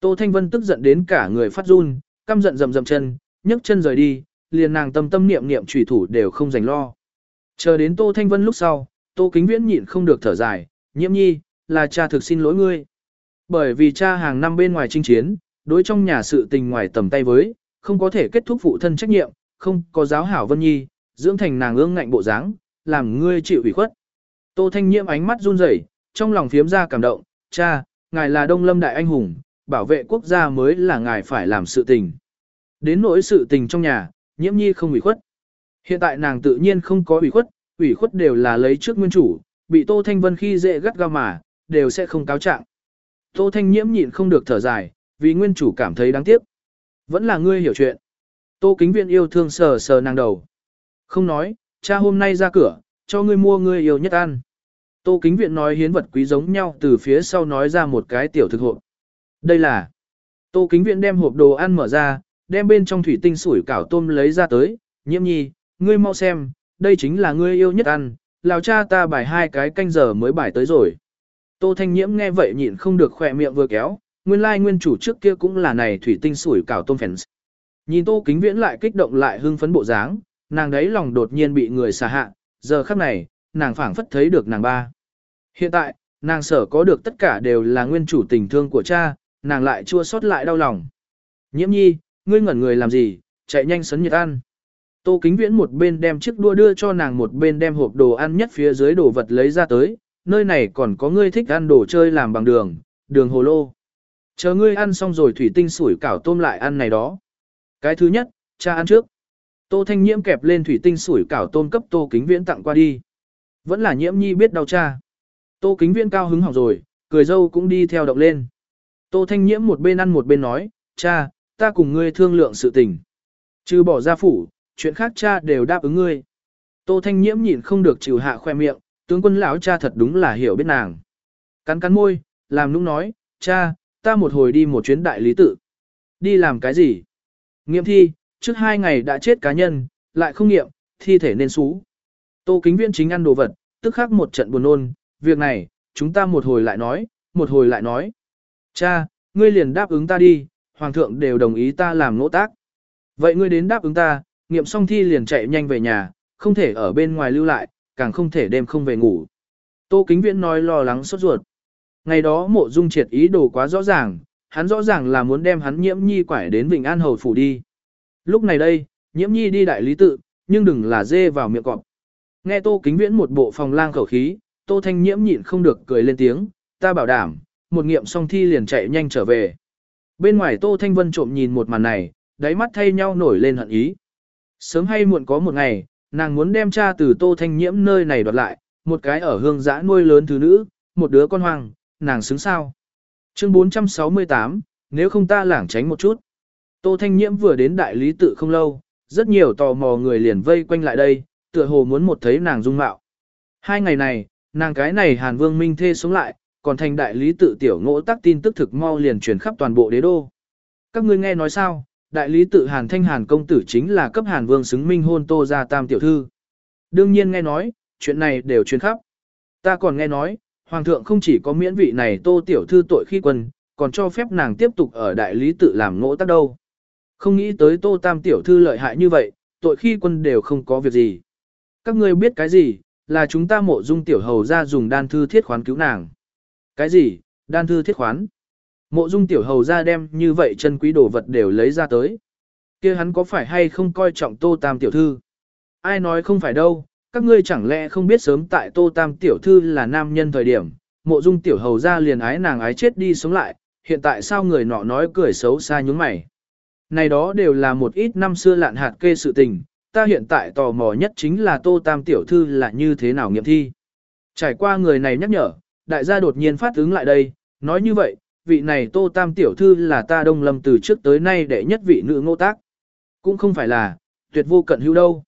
Tô Thanh Vân tức giận đến cả người phát run, căm giận rầm rầm chân, nhấc chân rời đi, liền nàng tâm tâm niệm niệm trùy thủ đều không dành lo. Chờ đến Tô Thanh Vân lúc sau, Tô Kính Viễn nhịn không được thở dài, nhiễm nhi, là cha thực xin lỗi ngươi. Bởi vì cha hàng năm bên ngoài chinh chiến, đối trong nhà sự tình ngoài tầm tay với, không có thể kết thúc phụ thân trách nhiệm, không có giáo hảo Vân Nhi, dưỡng thành nàng ương ngạnh bộ dáng, làm ngươi chịu ủy khuất. Tô Thanh Nhiễm ánh mắt run rẩy, trong lòng phiếm ra cảm động, cha, ngài là Đông Lâm Đại Anh Hùng, bảo vệ quốc gia mới là ngài phải làm sự tình. Đến nỗi sự tình trong nhà, Nhiễm Nhi không ủy khuất. Hiện tại nàng tự nhiên không có ủy khuất, ủy khuất đều là lấy trước nguyên chủ, bị Tô Thanh Vân khi dễ gắt gao mà, đều sẽ không cáo trạng. Tô Thanh Nhiễm nhịn không được thở dài, vì nguyên chủ cảm thấy đáng tiếc. Vẫn là ngươi hiểu chuyện. Tô Kính Viện yêu thương sờ sờ nàng đầu. Không nói, cha hôm nay ra cửa, cho ngươi mua ngươi yêu nhất ăn. Tô Kính Viện nói hiến vật quý giống nhau từ phía sau nói ra một cái tiểu thực hộp. Đây là. Tô Kính Viện đem hộp đồ ăn mở ra, đem bên trong thủy tinh sủi cảo tôm lấy ra tới. Nhiễm nhi, ngươi mau xem, đây chính là ngươi yêu nhất ăn. Lào cha ta bài hai cái canh giờ mới bài tới rồi. Tô Thanh Nhiễm nghe vậy nhịn không được khỏe miệng vừa kéo, nguyên lai nguyên chủ trước kia cũng là này thủy tinh sủi cảo tôm phèn. Nhìn Tô Kính Viễn lại kích động lại hưng phấn bộ dáng, nàng đấy lòng đột nhiên bị người xả hạ, giờ khắc này, nàng phảng phất thấy được nàng ba. Hiện tại, nàng sở có được tất cả đều là nguyên chủ tình thương của cha, nàng lại chua xót lại đau lòng. Nhiễm nhi, ngươi ngẩn người làm gì, chạy nhanh sấn nhiệt ăn. Tô Kính Viễn một bên đem chiếc đua đưa cho nàng một bên đem hộp đồ ăn nhất phía dưới đồ vật lấy ra tới, nơi này còn có ngươi thích ăn đồ chơi làm bằng đường, đường hồ lô. Chờ ngươi ăn xong rồi thủy tinh sủi cảo tôm lại ăn này đó. Cái thứ nhất, cha ăn trước. Tô Thanh Nhiễm kẹp lên thủy tinh sủi cảo tôm cấp Tô Kính Viễn tặng qua đi. Vẫn là Nhiễm Nhi biết đau cha. Tô Kính Viễn cao hứng hỏng rồi, cười dâu cũng đi theo động lên. Tô Thanh Nhiễm một bên ăn một bên nói, cha, ta cùng ngươi thương lượng sự tình. Trừ bỏ ra phủ, chuyện khác cha đều đáp ứng ngươi. Tô Thanh Nhiễm nhịn không được chịu hạ khoe miệng, tướng quân lão cha thật đúng là hiểu biết nàng. Cắn cắn môi, làm nũng nói, cha, ta một hồi đi một chuyến đại lý tự. Đi làm cái gì? Nghiệm thi, trước hai ngày đã chết cá nhân, lại không nghiệm, thi thể nên xú. Tô kính viên chính ăn đồ vật, tức khắc một trận buồn nôn, việc này, chúng ta một hồi lại nói, một hồi lại nói. Cha, ngươi liền đáp ứng ta đi, hoàng thượng đều đồng ý ta làm nỗ tác. Vậy ngươi đến đáp ứng ta, nghiệm xong thi liền chạy nhanh về nhà, không thể ở bên ngoài lưu lại, càng không thể đêm không về ngủ. Tô Kính Viễn nói lo lắng sốt ruột. Ngày đó mộ dung triệt ý đồ quá rõ ràng, hắn rõ ràng là muốn đem hắn nhiễm nhi quải đến Vịnh An Hầu Phủ đi. Lúc này đây, nhiễm nhi đi đại lý tự, nhưng đừng là dê vào miệng cọp. Nghe Tô Kính Viễn một bộ phòng lang khẩu khí, Tô Thanh nhiễm nhịn không được cười lên tiếng, ta bảo đảm, một nghiệm xong thi liền chạy nhanh trở về. Bên ngoài Tô Thanh Vân trộm nhìn một màn này, đáy mắt thay nhau nổi lên hận ý. Sớm hay muộn có một ngày, nàng muốn đem cha từ Tô Thanh nhiễm nơi này đoạt lại, một cái ở hương giã nuôi lớn thứ nữ, một đứa con hoàng nàng xứng sao. Chương 468, nếu không ta lảng tránh một chút. Tô Thanh Nhiễm vừa đến đại lý tự không lâu, rất nhiều tò mò người liền vây quanh lại đây, tựa hồ muốn một thấy nàng dung mạo. Hai ngày này, nàng cái này Hàn Vương Minh thê sống lại, còn thành đại lý tự tiểu ngỗ tác tin tức thực mau liền truyền khắp toàn bộ đế đô. Các ngươi nghe nói sao, đại lý tự Hàn Thanh Hàn công tử chính là cấp Hàn Vương xứng minh hôn Tô gia tam tiểu thư. Đương nhiên nghe nói, chuyện này đều truyền khắp. Ta còn nghe nói, Hoàng thượng không chỉ có miễn vị này tô tiểu thư tội khi quân, còn cho phép nàng tiếp tục ở đại lý tự làm ngỗ tác đâu. Không nghĩ tới tô tam tiểu thư lợi hại như vậy, tội khi quân đều không có việc gì. Các ngươi biết cái gì, là chúng ta mộ dung tiểu hầu ra dùng đan thư thiết khoán cứu nàng. Cái gì, đan thư thiết khoán? Mộ dung tiểu hầu ra đem như vậy chân quý đồ vật đều lấy ra tới. kia hắn có phải hay không coi trọng tô tam tiểu thư? Ai nói không phải đâu, các ngươi chẳng lẽ không biết sớm tại Tô Tam tiểu thư là nam nhân thời điểm, mộ dung tiểu hầu ra liền ái nàng ái chết đi sống lại, hiện tại sao người nọ nói cười xấu xa nhúng mày. Này đó đều là một ít năm xưa lạn hạt kê sự tình, ta hiện tại tò mò nhất chính là Tô Tam tiểu thư là như thế nào nghiệm thi. Trải qua người này nhắc nhở, đại gia đột nhiên phát ứng lại đây, nói như vậy, vị này Tô Tam tiểu thư là ta đông lâm từ trước tới nay đệ nhất vị nữ ngô tác. Cũng không phải là, tuyệt vô cận hữu đâu.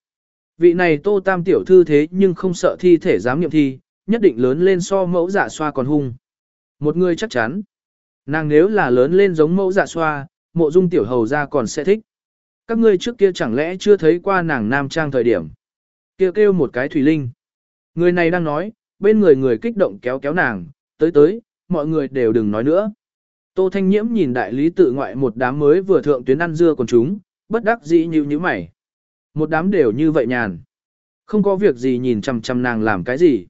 Vị này tô tam tiểu thư thế nhưng không sợ thi thể dám nghiệm thi, nhất định lớn lên so mẫu giả xoa còn hung. Một người chắc chắn, nàng nếu là lớn lên giống mẫu giả xoa, mộ dung tiểu hầu ra còn sẽ thích. Các ngươi trước kia chẳng lẽ chưa thấy qua nàng nam trang thời điểm. Kêu kêu một cái thủy linh. Người này đang nói, bên người người kích động kéo kéo nàng, tới tới, mọi người đều đừng nói nữa. Tô Thanh Nhiễm nhìn đại lý tự ngoại một đám mới vừa thượng tuyến ăn dưa còn chúng, bất đắc dĩ như như mày. Một đám đều như vậy nhàn. Không có việc gì nhìn chằm chằm nàng làm cái gì.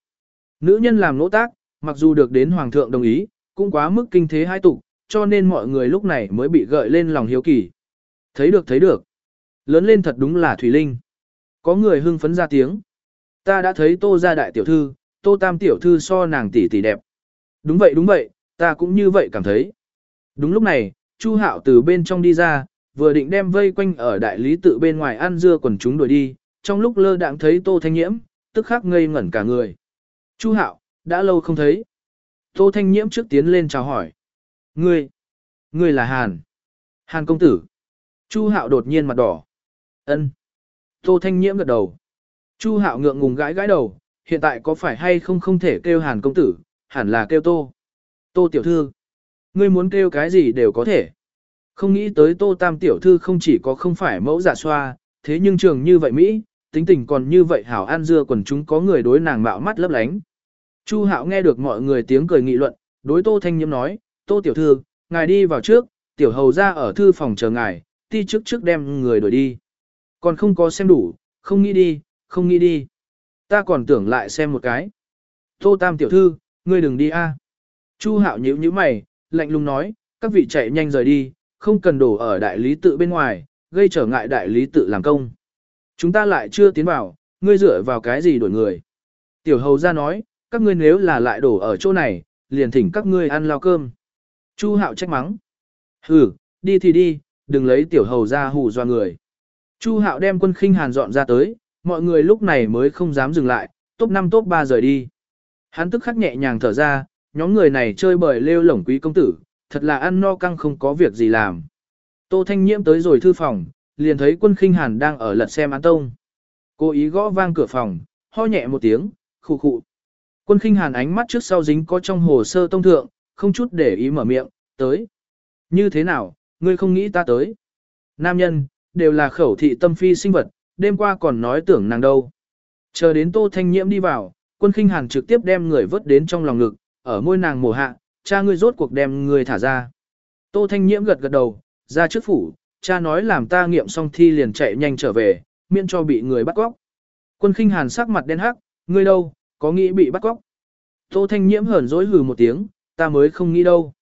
Nữ nhân làm nỗ tác, mặc dù được đến hoàng thượng đồng ý, cũng quá mức kinh thế hai tục, cho nên mọi người lúc này mới bị gợi lên lòng hiếu kỳ. Thấy được thấy được. Lớn lên thật đúng là Thủy Linh. Có người hưng phấn ra tiếng. Ta đã thấy tô gia đại tiểu thư, tô tam tiểu thư so nàng tỷ tỷ đẹp. Đúng vậy đúng vậy, ta cũng như vậy cảm thấy. Đúng lúc này, Chu Hạo từ bên trong đi ra, vừa định đem vây quanh ở đại lý tự bên ngoài ăn dưa quần chúng đuổi đi, trong lúc lơ đãng thấy Tô Thanh Nhiễm, tức khắc ngây ngẩn cả người. Chu Hạo, đã lâu không thấy. Tô Thanh Nhiễm trước tiến lên chào hỏi. Ngươi, ngươi là Hàn. Hàn công tử. Chu Hạo đột nhiên mặt đỏ. Ân. Tô Thanh Nhiễm gật đầu. Chu Hạo ngượng ngùng gãi gãi đầu, hiện tại có phải hay không không thể kêu Hàn công tử, hẳn là kêu Tô. Tô tiểu thư. Ngươi muốn kêu cái gì đều có thể. Không nghĩ tới Tô Tam tiểu thư không chỉ có không phải mẫu giả xoa, thế nhưng trường như vậy Mỹ, tính tình còn như vậy hảo an dưa quần chúng có người đối nàng mạo mắt lấp lánh. Chu Hạo nghe được mọi người tiếng cười nghị luận, đối Tô Thanh Nhiễm nói, Tô tiểu thư, ngài đi vào trước, tiểu hầu ra ở thư phòng chờ ngài, ti trước trước đem người đuổi đi. Còn không có xem đủ, không nghĩ đi, không nghĩ đi. Ta còn tưởng lại xem một cái. Tô Tam tiểu thư, ngươi đừng đi a. Chu Hạo nhíu nhíu mày, lạnh lùng nói, các vị chạy nhanh rời đi, không cần đổ ở đại lý tự bên ngoài, gây trở ngại đại lý tự làm công. Chúng ta lại chưa tiến vào, ngươi dựa vào cái gì đuổi người. Tiểu hầu ra nói, các ngươi nếu là lại đổ ở chỗ này, liền thỉnh các ngươi ăn lao cơm. Chu hạo trách mắng. Hừ, đi thì đi, đừng lấy tiểu hầu ra hù doa người. Chu hạo đem quân khinh hàn dọn ra tới, mọi người lúc này mới không dám dừng lại, top 5 top 3 rời đi. Hắn tức khắc nhẹ nhàng thở ra, nhóm người này chơi bời lêu lổng quý công tử, thật là ăn no căng không có việc gì làm. Tô Thanh Nhiễm tới rồi thư phòng, liền thấy quân khinh hàn đang ở lật xem án tông. Cô ý gõ vang cửa phòng, ho nhẹ một tiếng, khụ khụ. Quân khinh hàn ánh mắt trước sau dính có trong hồ sơ tông thượng, không chút để ý mở miệng, tới. Như thế nào, ngươi không nghĩ ta tới. Nam nhân, đều là khẩu thị tâm phi sinh vật, đêm qua còn nói tưởng nàng đâu. Chờ đến tô thanh nhiễm đi vào, quân khinh hàn trực tiếp đem người vớt đến trong lòng ngực, ở môi nàng mổ hạ, cha ngươi rốt cuộc đem người thả ra. Tô thanh nhiễm gật gật đầu, ra trước phủ, cha nói làm ta nghiệm xong thi liền chạy nhanh trở về, miễn cho bị người bắt cóc. Quân khinh hàn sắc mặt đen hắc, ngươi đâu, có nghĩ bị bắt cóc. Tô thanh nhiễm hờn dỗi hừ một tiếng, ta mới không nghĩ đâu.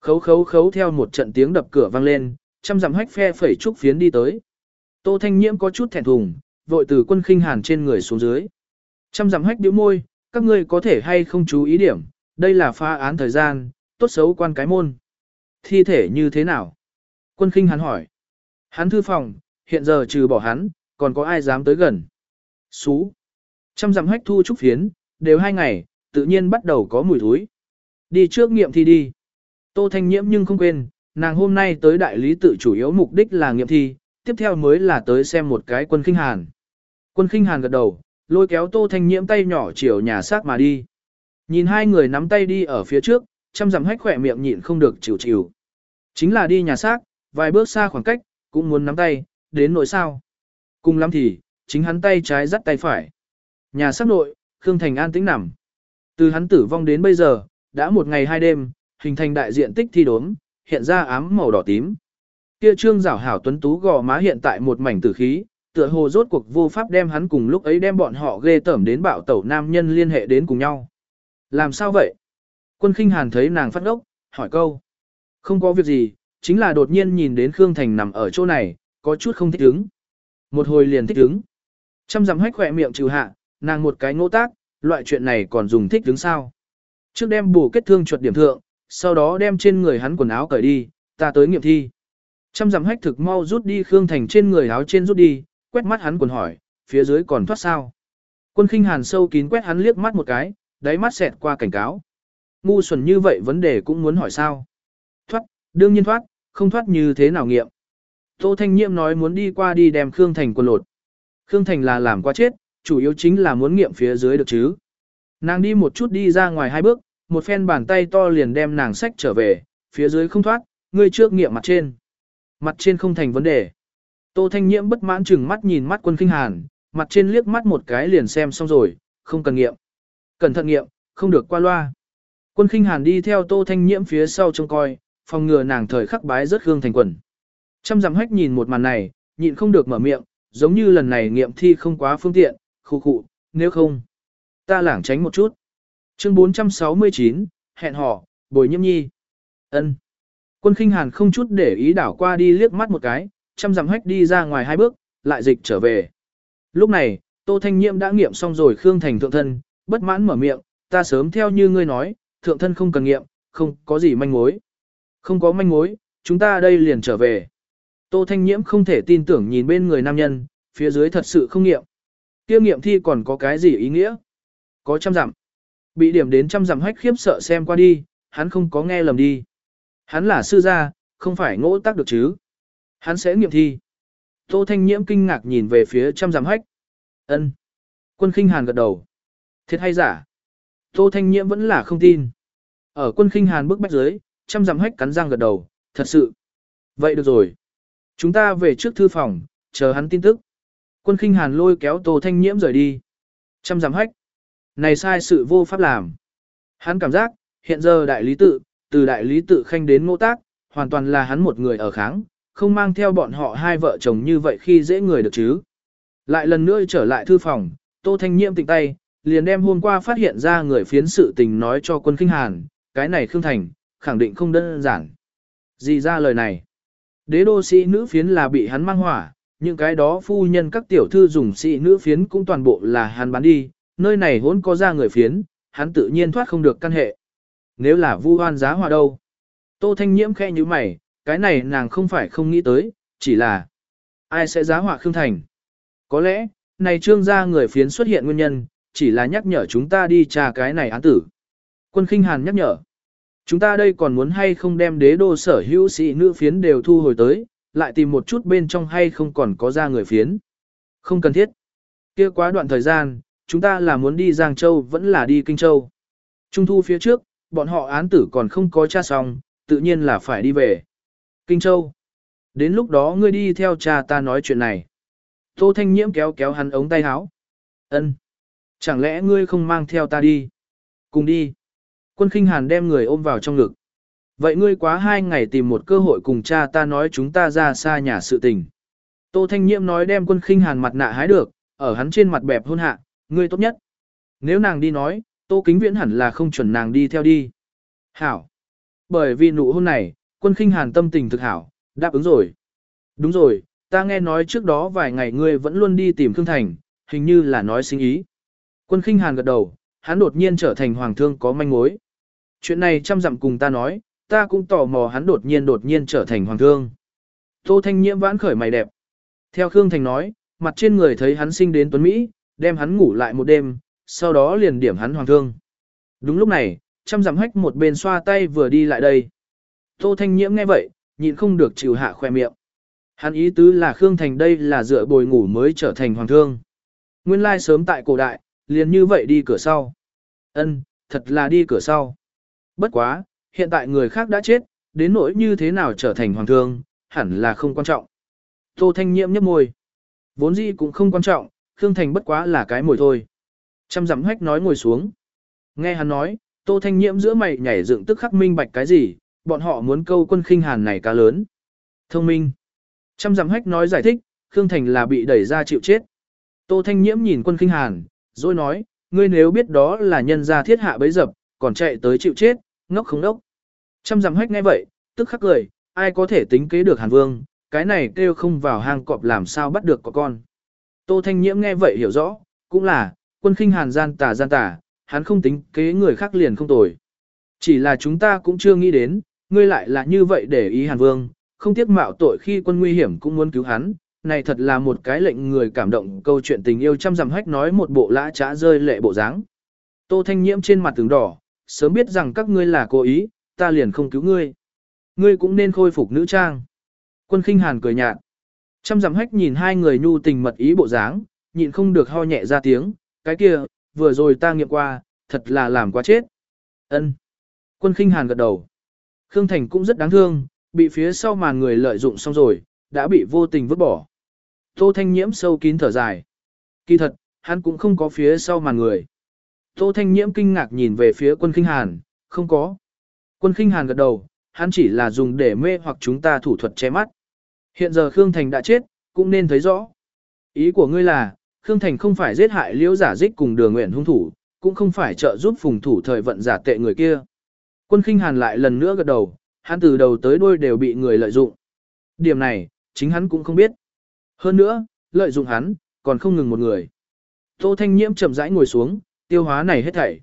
Khấu khấu khấu theo một trận tiếng đập cửa vang lên, trăm dặm hách phe phẩy trúc phiến đi tới. Tô thanh nhiễm có chút thẹn thùng, vội từ quân khinh hàn trên người xuống dưới. Trăm dặm hách điếu môi, các ngươi có thể hay không chú ý điểm, đây là pha án thời gian, tốt xấu quan cái môn. Thi thể như thế nào? Quân khinh hắn hỏi. Hắn thư phòng, hiện giờ trừ bỏ hắn, còn có ai dám tới gần. Xú. Trăm dặm hách thu trúc phiến, đều hai ngày, tự nhiên bắt đầu có mùi thối. Đi trước nghiệm thi đi. Tô Thanh Nhiễm nhưng không quên, nàng hôm nay tới đại lý tự chủ yếu mục đích là nghiệm thi, tiếp theo mới là tới xem một cái quân khinh hàn. Quân khinh hàn gật đầu, lôi kéo Tô Thanh Nhiễm tay nhỏ chiều nhà xác mà đi. Nhìn hai người nắm tay đi ở phía trước, chăm dặm hách khỏe miệng nhịn không được chịu chịu. Chính là đi nhà xác, vài bước xa khoảng cách, cũng muốn nắm tay, đến nội sao. Cùng lắm thì, chính hắn tay trái dắt tay phải. Nhà xác nội, Khương Thành an tĩnh nằm. Từ hắn tử vong đến bây giờ, đã một ngày hai đêm, hình thành đại diện tích thi đốm, hiện ra ám màu đỏ tím. Kia trương rảo hảo tuấn tú gò má hiện tại một mảnh tử khí, tựa hồ rốt cuộc vô pháp đem hắn cùng lúc ấy đem bọn họ ghê tởm đến bạo tẩu nam nhân liên hệ đến cùng nhau. Làm sao vậy? Quân khinh hàn thấy nàng phát ốc, hỏi câu. Không có việc gì, chính là đột nhiên nhìn đến Khương Thành nằm ở chỗ này, có chút không thích ứng. Một hồi liền thích ứng. chăm dặm hách khỏe miệng trừ hạ, nàng một cái ngỗ tác, loại chuyện này còn dùng thích ứng sao. Trước đem bù kết thương chuột điểm thượng, sau đó đem trên người hắn quần áo cởi đi, ta tới nghiệm thi. Trăm dặm hách thực mau rút đi Khương Thành trên người áo trên rút đi, quét mắt hắn quần hỏi, phía dưới còn thoát sao. Quân khinh hàn sâu kín quét hắn liếc mắt một cái, đáy mắt xẹt qua cảnh cáo. Ngu xuẩn như vậy vấn đề cũng muốn hỏi sao. Thoát, đương nhiên thoát, không thoát như thế nào nghiệm. Tô Thanh Nhiệm nói muốn đi qua đi đem Khương Thành quần lột. Khương Thành là làm quá chết, chủ yếu chính là muốn nghiệm phía dưới được chứ. Nàng đi một chút đi ra ngoài hai bước, một phen bàn tay to liền đem nàng sách trở về, phía dưới không thoát, ngươi trước nghiệm mặt trên. Mặt trên không thành vấn đề. Tô Thanh Nhiễm bất mãn chừng mắt nhìn mắt quân kinh hàn, mặt trên liếc mắt một cái liền xem xong rồi, không cần nghiệm. Cẩn thận nghiệm, không được qua loa. Quân khinh hàn đi theo tô thanh nhiễm phía sau trông coi, phòng ngừa nàng thời khắc bái rất gương thành quần. Trăm dặm hách nhìn một màn này, nhịn không được mở miệng, giống như lần này nghiệm thi không quá phương tiện, khu khụ, nếu không, ta lảng tránh một chút. Chương 469, hẹn hò, Bồi nhiễm nhi. ân. Quân khinh hàn không chút để ý đảo qua đi liếc mắt một cái, chăm dặm hách đi ra ngoài hai bước, lại dịch trở về. Lúc này, Tô Thanh Nhiễm đã nghiệm xong rồi Khương Thành thượng thân, bất mãn mở miệng, ta sớm theo như ngươi nói, thượng thân không cần nghiệm, không có gì manh mối. Không có manh mối, chúng ta đây liền trở về. Tô Thanh Nhiễm không thể tin tưởng nhìn bên người nam nhân, phía dưới thật sự không nghiệm. Kia nghiệm thi còn có cái gì ý nghĩa? Có trăm dặm. Bị điểm đến trăm dặm hách khiếp sợ xem qua đi, hắn không có nghe lầm đi. Hắn là sư gia, không phải ngỗ tác được chứ. Hắn sẽ nghiệm thi. Tô Thanh Nhiễm kinh ngạc nhìn về phía trăm dặm hách. ân Quân khinh hàn gật đầu. Thiệt hay giả? Tô Thanh Nhiễm vẫn là không tin. Ở quân khinh hàn bước bách dưới, trăm dặm hách cắn răng gật đầu, thật sự. Vậy được rồi. Chúng ta về trước thư phòng, chờ hắn tin tức. Quân khinh hàn lôi kéo Tô Thanh Nhiễm rời đi. Trăm dặm hách. Này sai sự vô pháp làm. Hắn cảm giác, hiện giờ đại lý tự, từ đại lý tự khanh đến ngô tác, hoàn toàn là hắn một người ở kháng, không mang theo bọn họ hai vợ chồng như vậy khi dễ người được chứ. Lại lần nữa trở lại thư phòng, Tô Thanh Nhiễm tỉnh tay, liền đem hôm qua phát hiện ra người phiến sự tình nói cho quân kinh hàn, cái này Khương Thành, khẳng định không đơn giản. Gì ra lời này? Đế đô sĩ nữ phiến là bị hắn mang hỏa, những cái đó phu nhân các tiểu thư dùng sĩ nữ phiến cũng toàn bộ là hắn bán đi, nơi này hỗn có ra người phiến, hắn tự nhiên thoát không được căn hệ. Nếu là vu hoan giá hòa đâu? Tô Thanh Nhiễm khe như mày, cái này nàng không phải không nghĩ tới, chỉ là ai sẽ giá họa Khương Thành. Có lẽ, này trương gia người phiến xuất hiện nguyên nhân, chỉ là nhắc nhở chúng ta đi tra cái này án tử. Quân khinh hàn nhắc nhở. Chúng ta đây còn muốn hay không đem đế đô sở hữu sĩ nữ phiến đều thu hồi tới, lại tìm một chút bên trong hay không còn có ra người phiến. Không cần thiết. kia quá đoạn thời gian, chúng ta là muốn đi Giang Châu vẫn là đi Kinh Châu. Trung thu phía trước, bọn họ án tử còn không có tra xong, tự nhiên là phải đi về. Kinh Châu. Đến lúc đó ngươi đi theo cha ta nói chuyện này. Tô Thanh Nhiễm kéo kéo hắn ống tay áo. Ân, Chẳng lẽ ngươi không mang theo ta đi? Cùng đi. Quân khinh hàn đem người ôm vào trong ngực. Vậy ngươi quá hai ngày tìm một cơ hội cùng cha ta nói chúng ta ra xa nhà sự tình. Tô Thanh Nhiễm nói đem quân khinh hàn mặt nạ hái được, ở hắn trên mặt bẹp hôn hạ, ngươi tốt nhất. Nếu nàng đi nói, Tô Kính Viễn hẳn là không chuẩn nàng đi theo đi. Hảo. Bởi vì nụ hôn này, quân khinh hàn tâm tình thực hảo, đáp ứng rồi. Đúng rồi, ta nghe nói trước đó vài ngày ngươi vẫn luôn đi tìm Khương Thành, hình như là nói sinh ý. Quân khinh hàn gật đầu, hắn đột nhiên trở thành hoàng thương có manh mối. Chuyện này chăm dặm cùng ta nói, ta cũng tò mò hắn đột nhiên đột nhiên trở thành hoàng thương. Tô Thanh Nhiễm vãn khởi mày đẹp. Theo Khương Thành nói, mặt trên người thấy hắn sinh đến Tuấn Mỹ, đem hắn ngủ lại một đêm, sau đó liền điểm hắn hoàng thương. Đúng lúc này, chăm dặm hách một bên xoa tay vừa đi lại đây. Tô Thanh Nhiễm nghe vậy, nhịn không được chịu hạ khoe miệng. Hắn ý tứ là Khương Thành đây là dựa bồi ngủ mới trở thành hoàng thương. Nguyên lai sớm tại cổ đại, liền như vậy đi cửa sau. Ân, thật là đi cửa sau. Bất quá, hiện tại người khác đã chết, đến nỗi như thế nào trở thành hoàng thương, hẳn là không quan trọng. Tô Thanh Nhiễm nhấp môi. Vốn gì cũng không quan trọng, Khương Thành bất quá là cái mồi thôi. Trăm dặm hách nói ngồi xuống. Nghe hắn nói, Tô Thanh Nhiễm giữa mày nhảy dựng tức khắc minh bạch cái gì, bọn họ muốn câu quân khinh hàn này cá lớn. Thông minh. Trăm dặm hách nói giải thích, Khương Thành là bị đẩy ra chịu chết. Tô Thanh Nhiễm nhìn quân khinh hàn, rồi nói, ngươi nếu biết đó là nhân gia thiết hạ bấy dập, còn chạy tới chịu chết, ngốc không đốc. Trăm dặm hách nghe vậy, tức khắc cười, ai có thể tính kế được hàn vương, cái này kêu không vào hang cọp làm sao bắt được có con. Tô Thanh Nhiễm nghe vậy hiểu rõ, cũng là, quân khinh hàn gian tà gian tà, hắn không tính kế người khác liền không tồi. Chỉ là chúng ta cũng chưa nghĩ đến, ngươi lại là như vậy để ý hàn vương, không tiếc mạo tội khi quân nguy hiểm cũng muốn cứu hắn, này thật là một cái lệnh người cảm động câu chuyện tình yêu trăm dặm hách nói một bộ lã trá rơi lệ bộ dáng. Tô Thanh Nhiễm trên mặt tướng đỏ, sớm biết rằng các ngươi là cố ý, ta liền không cứu ngươi. Ngươi cũng nên khôi phục nữ trang. Quân khinh hàn cười nhạt. Trăm dặm hách nhìn hai người nhu tình mật ý bộ dáng, nhịn không được ho nhẹ ra tiếng, cái kia, vừa rồi ta nghiệm qua, thật là làm quá chết. Ân. Quân khinh hàn gật đầu. Khương Thành cũng rất đáng thương, bị phía sau màn người lợi dụng xong rồi, đã bị vô tình vứt bỏ. Tô Thanh Nhiễm sâu kín thở dài. Kỳ thật, hắn cũng không có phía sau màn người. Tô Thanh Nhiễm kinh ngạc nhìn về phía quân khinh hàn, không có. Quân khinh hàn gật đầu, hắn chỉ là dùng để mê hoặc chúng ta thủ thuật che mắt. Hiện giờ Khương Thành đã chết, cũng nên thấy rõ. Ý của ngươi là, Khương Thành không phải giết hại liễu giả dích cùng đường nguyện hung thủ, cũng không phải trợ giúp phùng thủ thời vận giả tệ người kia. Quân khinh hàn lại lần nữa gật đầu, hắn từ đầu tới đuôi đều bị người lợi dụng. Điểm này, chính hắn cũng không biết. Hơn nữa, lợi dụng hắn, còn không ngừng một người. Tô Thanh Nhiễm chậm rãi ngồi xuống, tiêu hóa này hết thảy.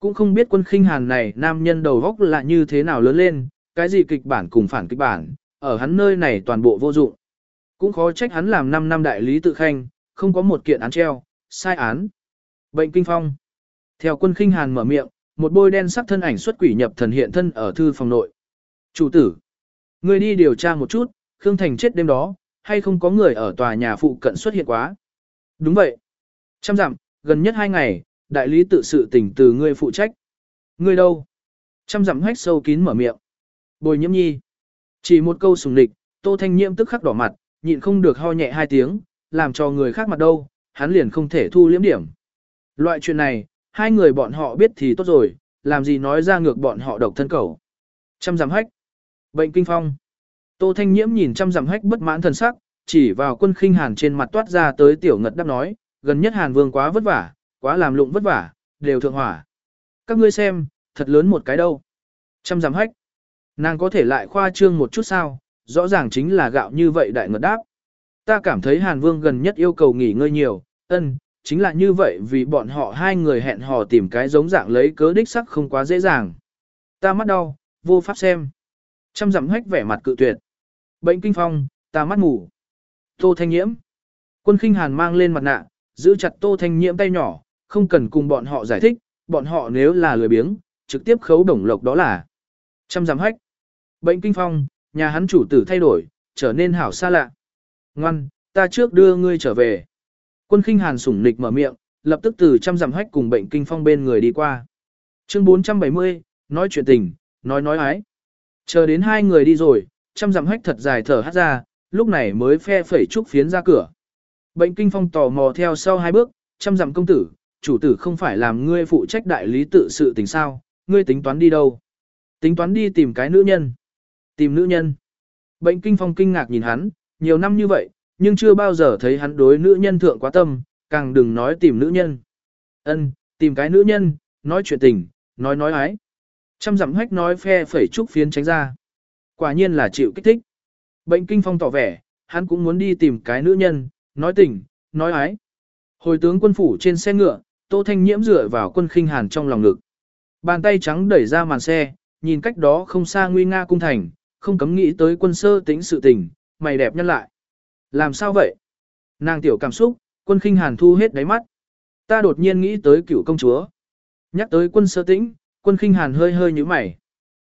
Cũng không biết quân khinh hàn này nam nhân đầu góc là như thế nào lớn lên, cái gì kịch bản cùng phản kịch bản, ở hắn nơi này toàn bộ vô dụng. Cũng khó trách hắn làm 5 năm đại lý tự khanh, không có một kiện án treo, sai án. Bệnh kinh phong. Theo quân khinh hàn mở miệng, một bôi đen sắc thân ảnh xuất quỷ nhập thần hiện thân ở thư phòng nội. Chủ tử, người đi điều tra một chút, Khương Thành chết đêm đó, hay không có người ở tòa nhà phụ cận xuất hiện quá. Đúng vậy. Trăm dặm, gần nhất hai ngày, đại lý tự sự tỉnh từ ngươi phụ trách. Ngươi đâu? Trăm dặm hách sâu kín mở miệng. Bồi nhiễm nhi. Chỉ một câu sùng địch, tô thanh nhiễm tức khắc đỏ mặt, nhịn không được ho nhẹ hai tiếng, làm cho người khác mặt đâu, hắn liền không thể thu liễm điểm. Loại chuyện này, hai người bọn họ biết thì tốt rồi, làm gì nói ra ngược bọn họ độc thân cầu. Trăm dặm hách. Bệnh kinh phong. Tô Thanh Nhiễm nhìn trăm dặm hách bất mãn thần sắc, chỉ vào quân khinh hàn trên mặt toát ra tới tiểu ngật đáp nói, gần nhất hàn vương quá vất vả, quá làm lụng vất vả, đều thượng hỏa. Các ngươi xem, thật lớn một cái đâu. Trăm dặm hách. Nàng có thể lại khoa trương một chút sao, rõ ràng chính là gạo như vậy đại ngật đáp. Ta cảm thấy hàn vương gần nhất yêu cầu nghỉ ngơi nhiều, ân, chính là như vậy vì bọn họ hai người hẹn hò tìm cái giống dạng lấy cớ đích sắc không quá dễ dàng. Ta mắt đau, vô pháp xem. Trăm dặm hách vẻ mặt cự tuyệt. Bệnh kinh phong, ta mắt mù. Tô Thanh Nhiễm. Quân khinh hàn mang lên mặt nạ, giữ chặt Tô Thanh Nhiễm tay nhỏ, không cần cùng bọn họ giải thích, bọn họ nếu là lười biếng, trực tiếp khấu đồng lộc đó là. Trăm dặm hách. Bệnh kinh phong, nhà hắn chủ tử thay đổi, trở nên hảo xa lạ. Ngoan, ta trước đưa ngươi trở về. Quân khinh hàn sủng nịch mở miệng, lập tức từ trăm giảm hách cùng bệnh kinh phong bên người đi qua. Chương 470, nói chuyện tình, nói nói ái. Chờ đến hai người đi rồi, trăm dặm hách thật dài thở hát ra, lúc này mới phe phẩy trúc phiến ra cửa. Bệnh kinh phong tò mò theo sau hai bước, trăm dặm công tử, chủ tử không phải làm ngươi phụ trách đại lý tự sự tình sao, ngươi tính toán đi đâu? Tính toán đi tìm cái nữ nhân. Tìm nữ nhân. Bệnh kinh phong kinh ngạc nhìn hắn, nhiều năm như vậy, nhưng chưa bao giờ thấy hắn đối nữ nhân thượng quá tâm, càng đừng nói tìm nữ nhân. Ân, tìm cái nữ nhân, nói chuyện tình, nói nói ái. Trăm dặm hách nói phe phẩy trúc phiến tránh ra. Quả nhiên là chịu kích thích. Bệnh kinh phong tỏ vẻ, hắn cũng muốn đi tìm cái nữ nhân, nói tình, nói ái. Hồi tướng quân phủ trên xe ngựa, Tô Thanh Nhiễm dựa vào quân khinh hàn trong lòng ngực. Bàn tay trắng đẩy ra màn xe, nhìn cách đó không xa nguy nga cung thành, không cấm nghĩ tới quân sơ tính sự tình, mày đẹp nhân lại. Làm sao vậy? Nàng tiểu cảm xúc, quân khinh hàn thu hết đáy mắt. Ta đột nhiên nghĩ tới cựu công chúa. Nhắc tới quân sơ tĩnh, quân khinh hàn hơi hơi như mày.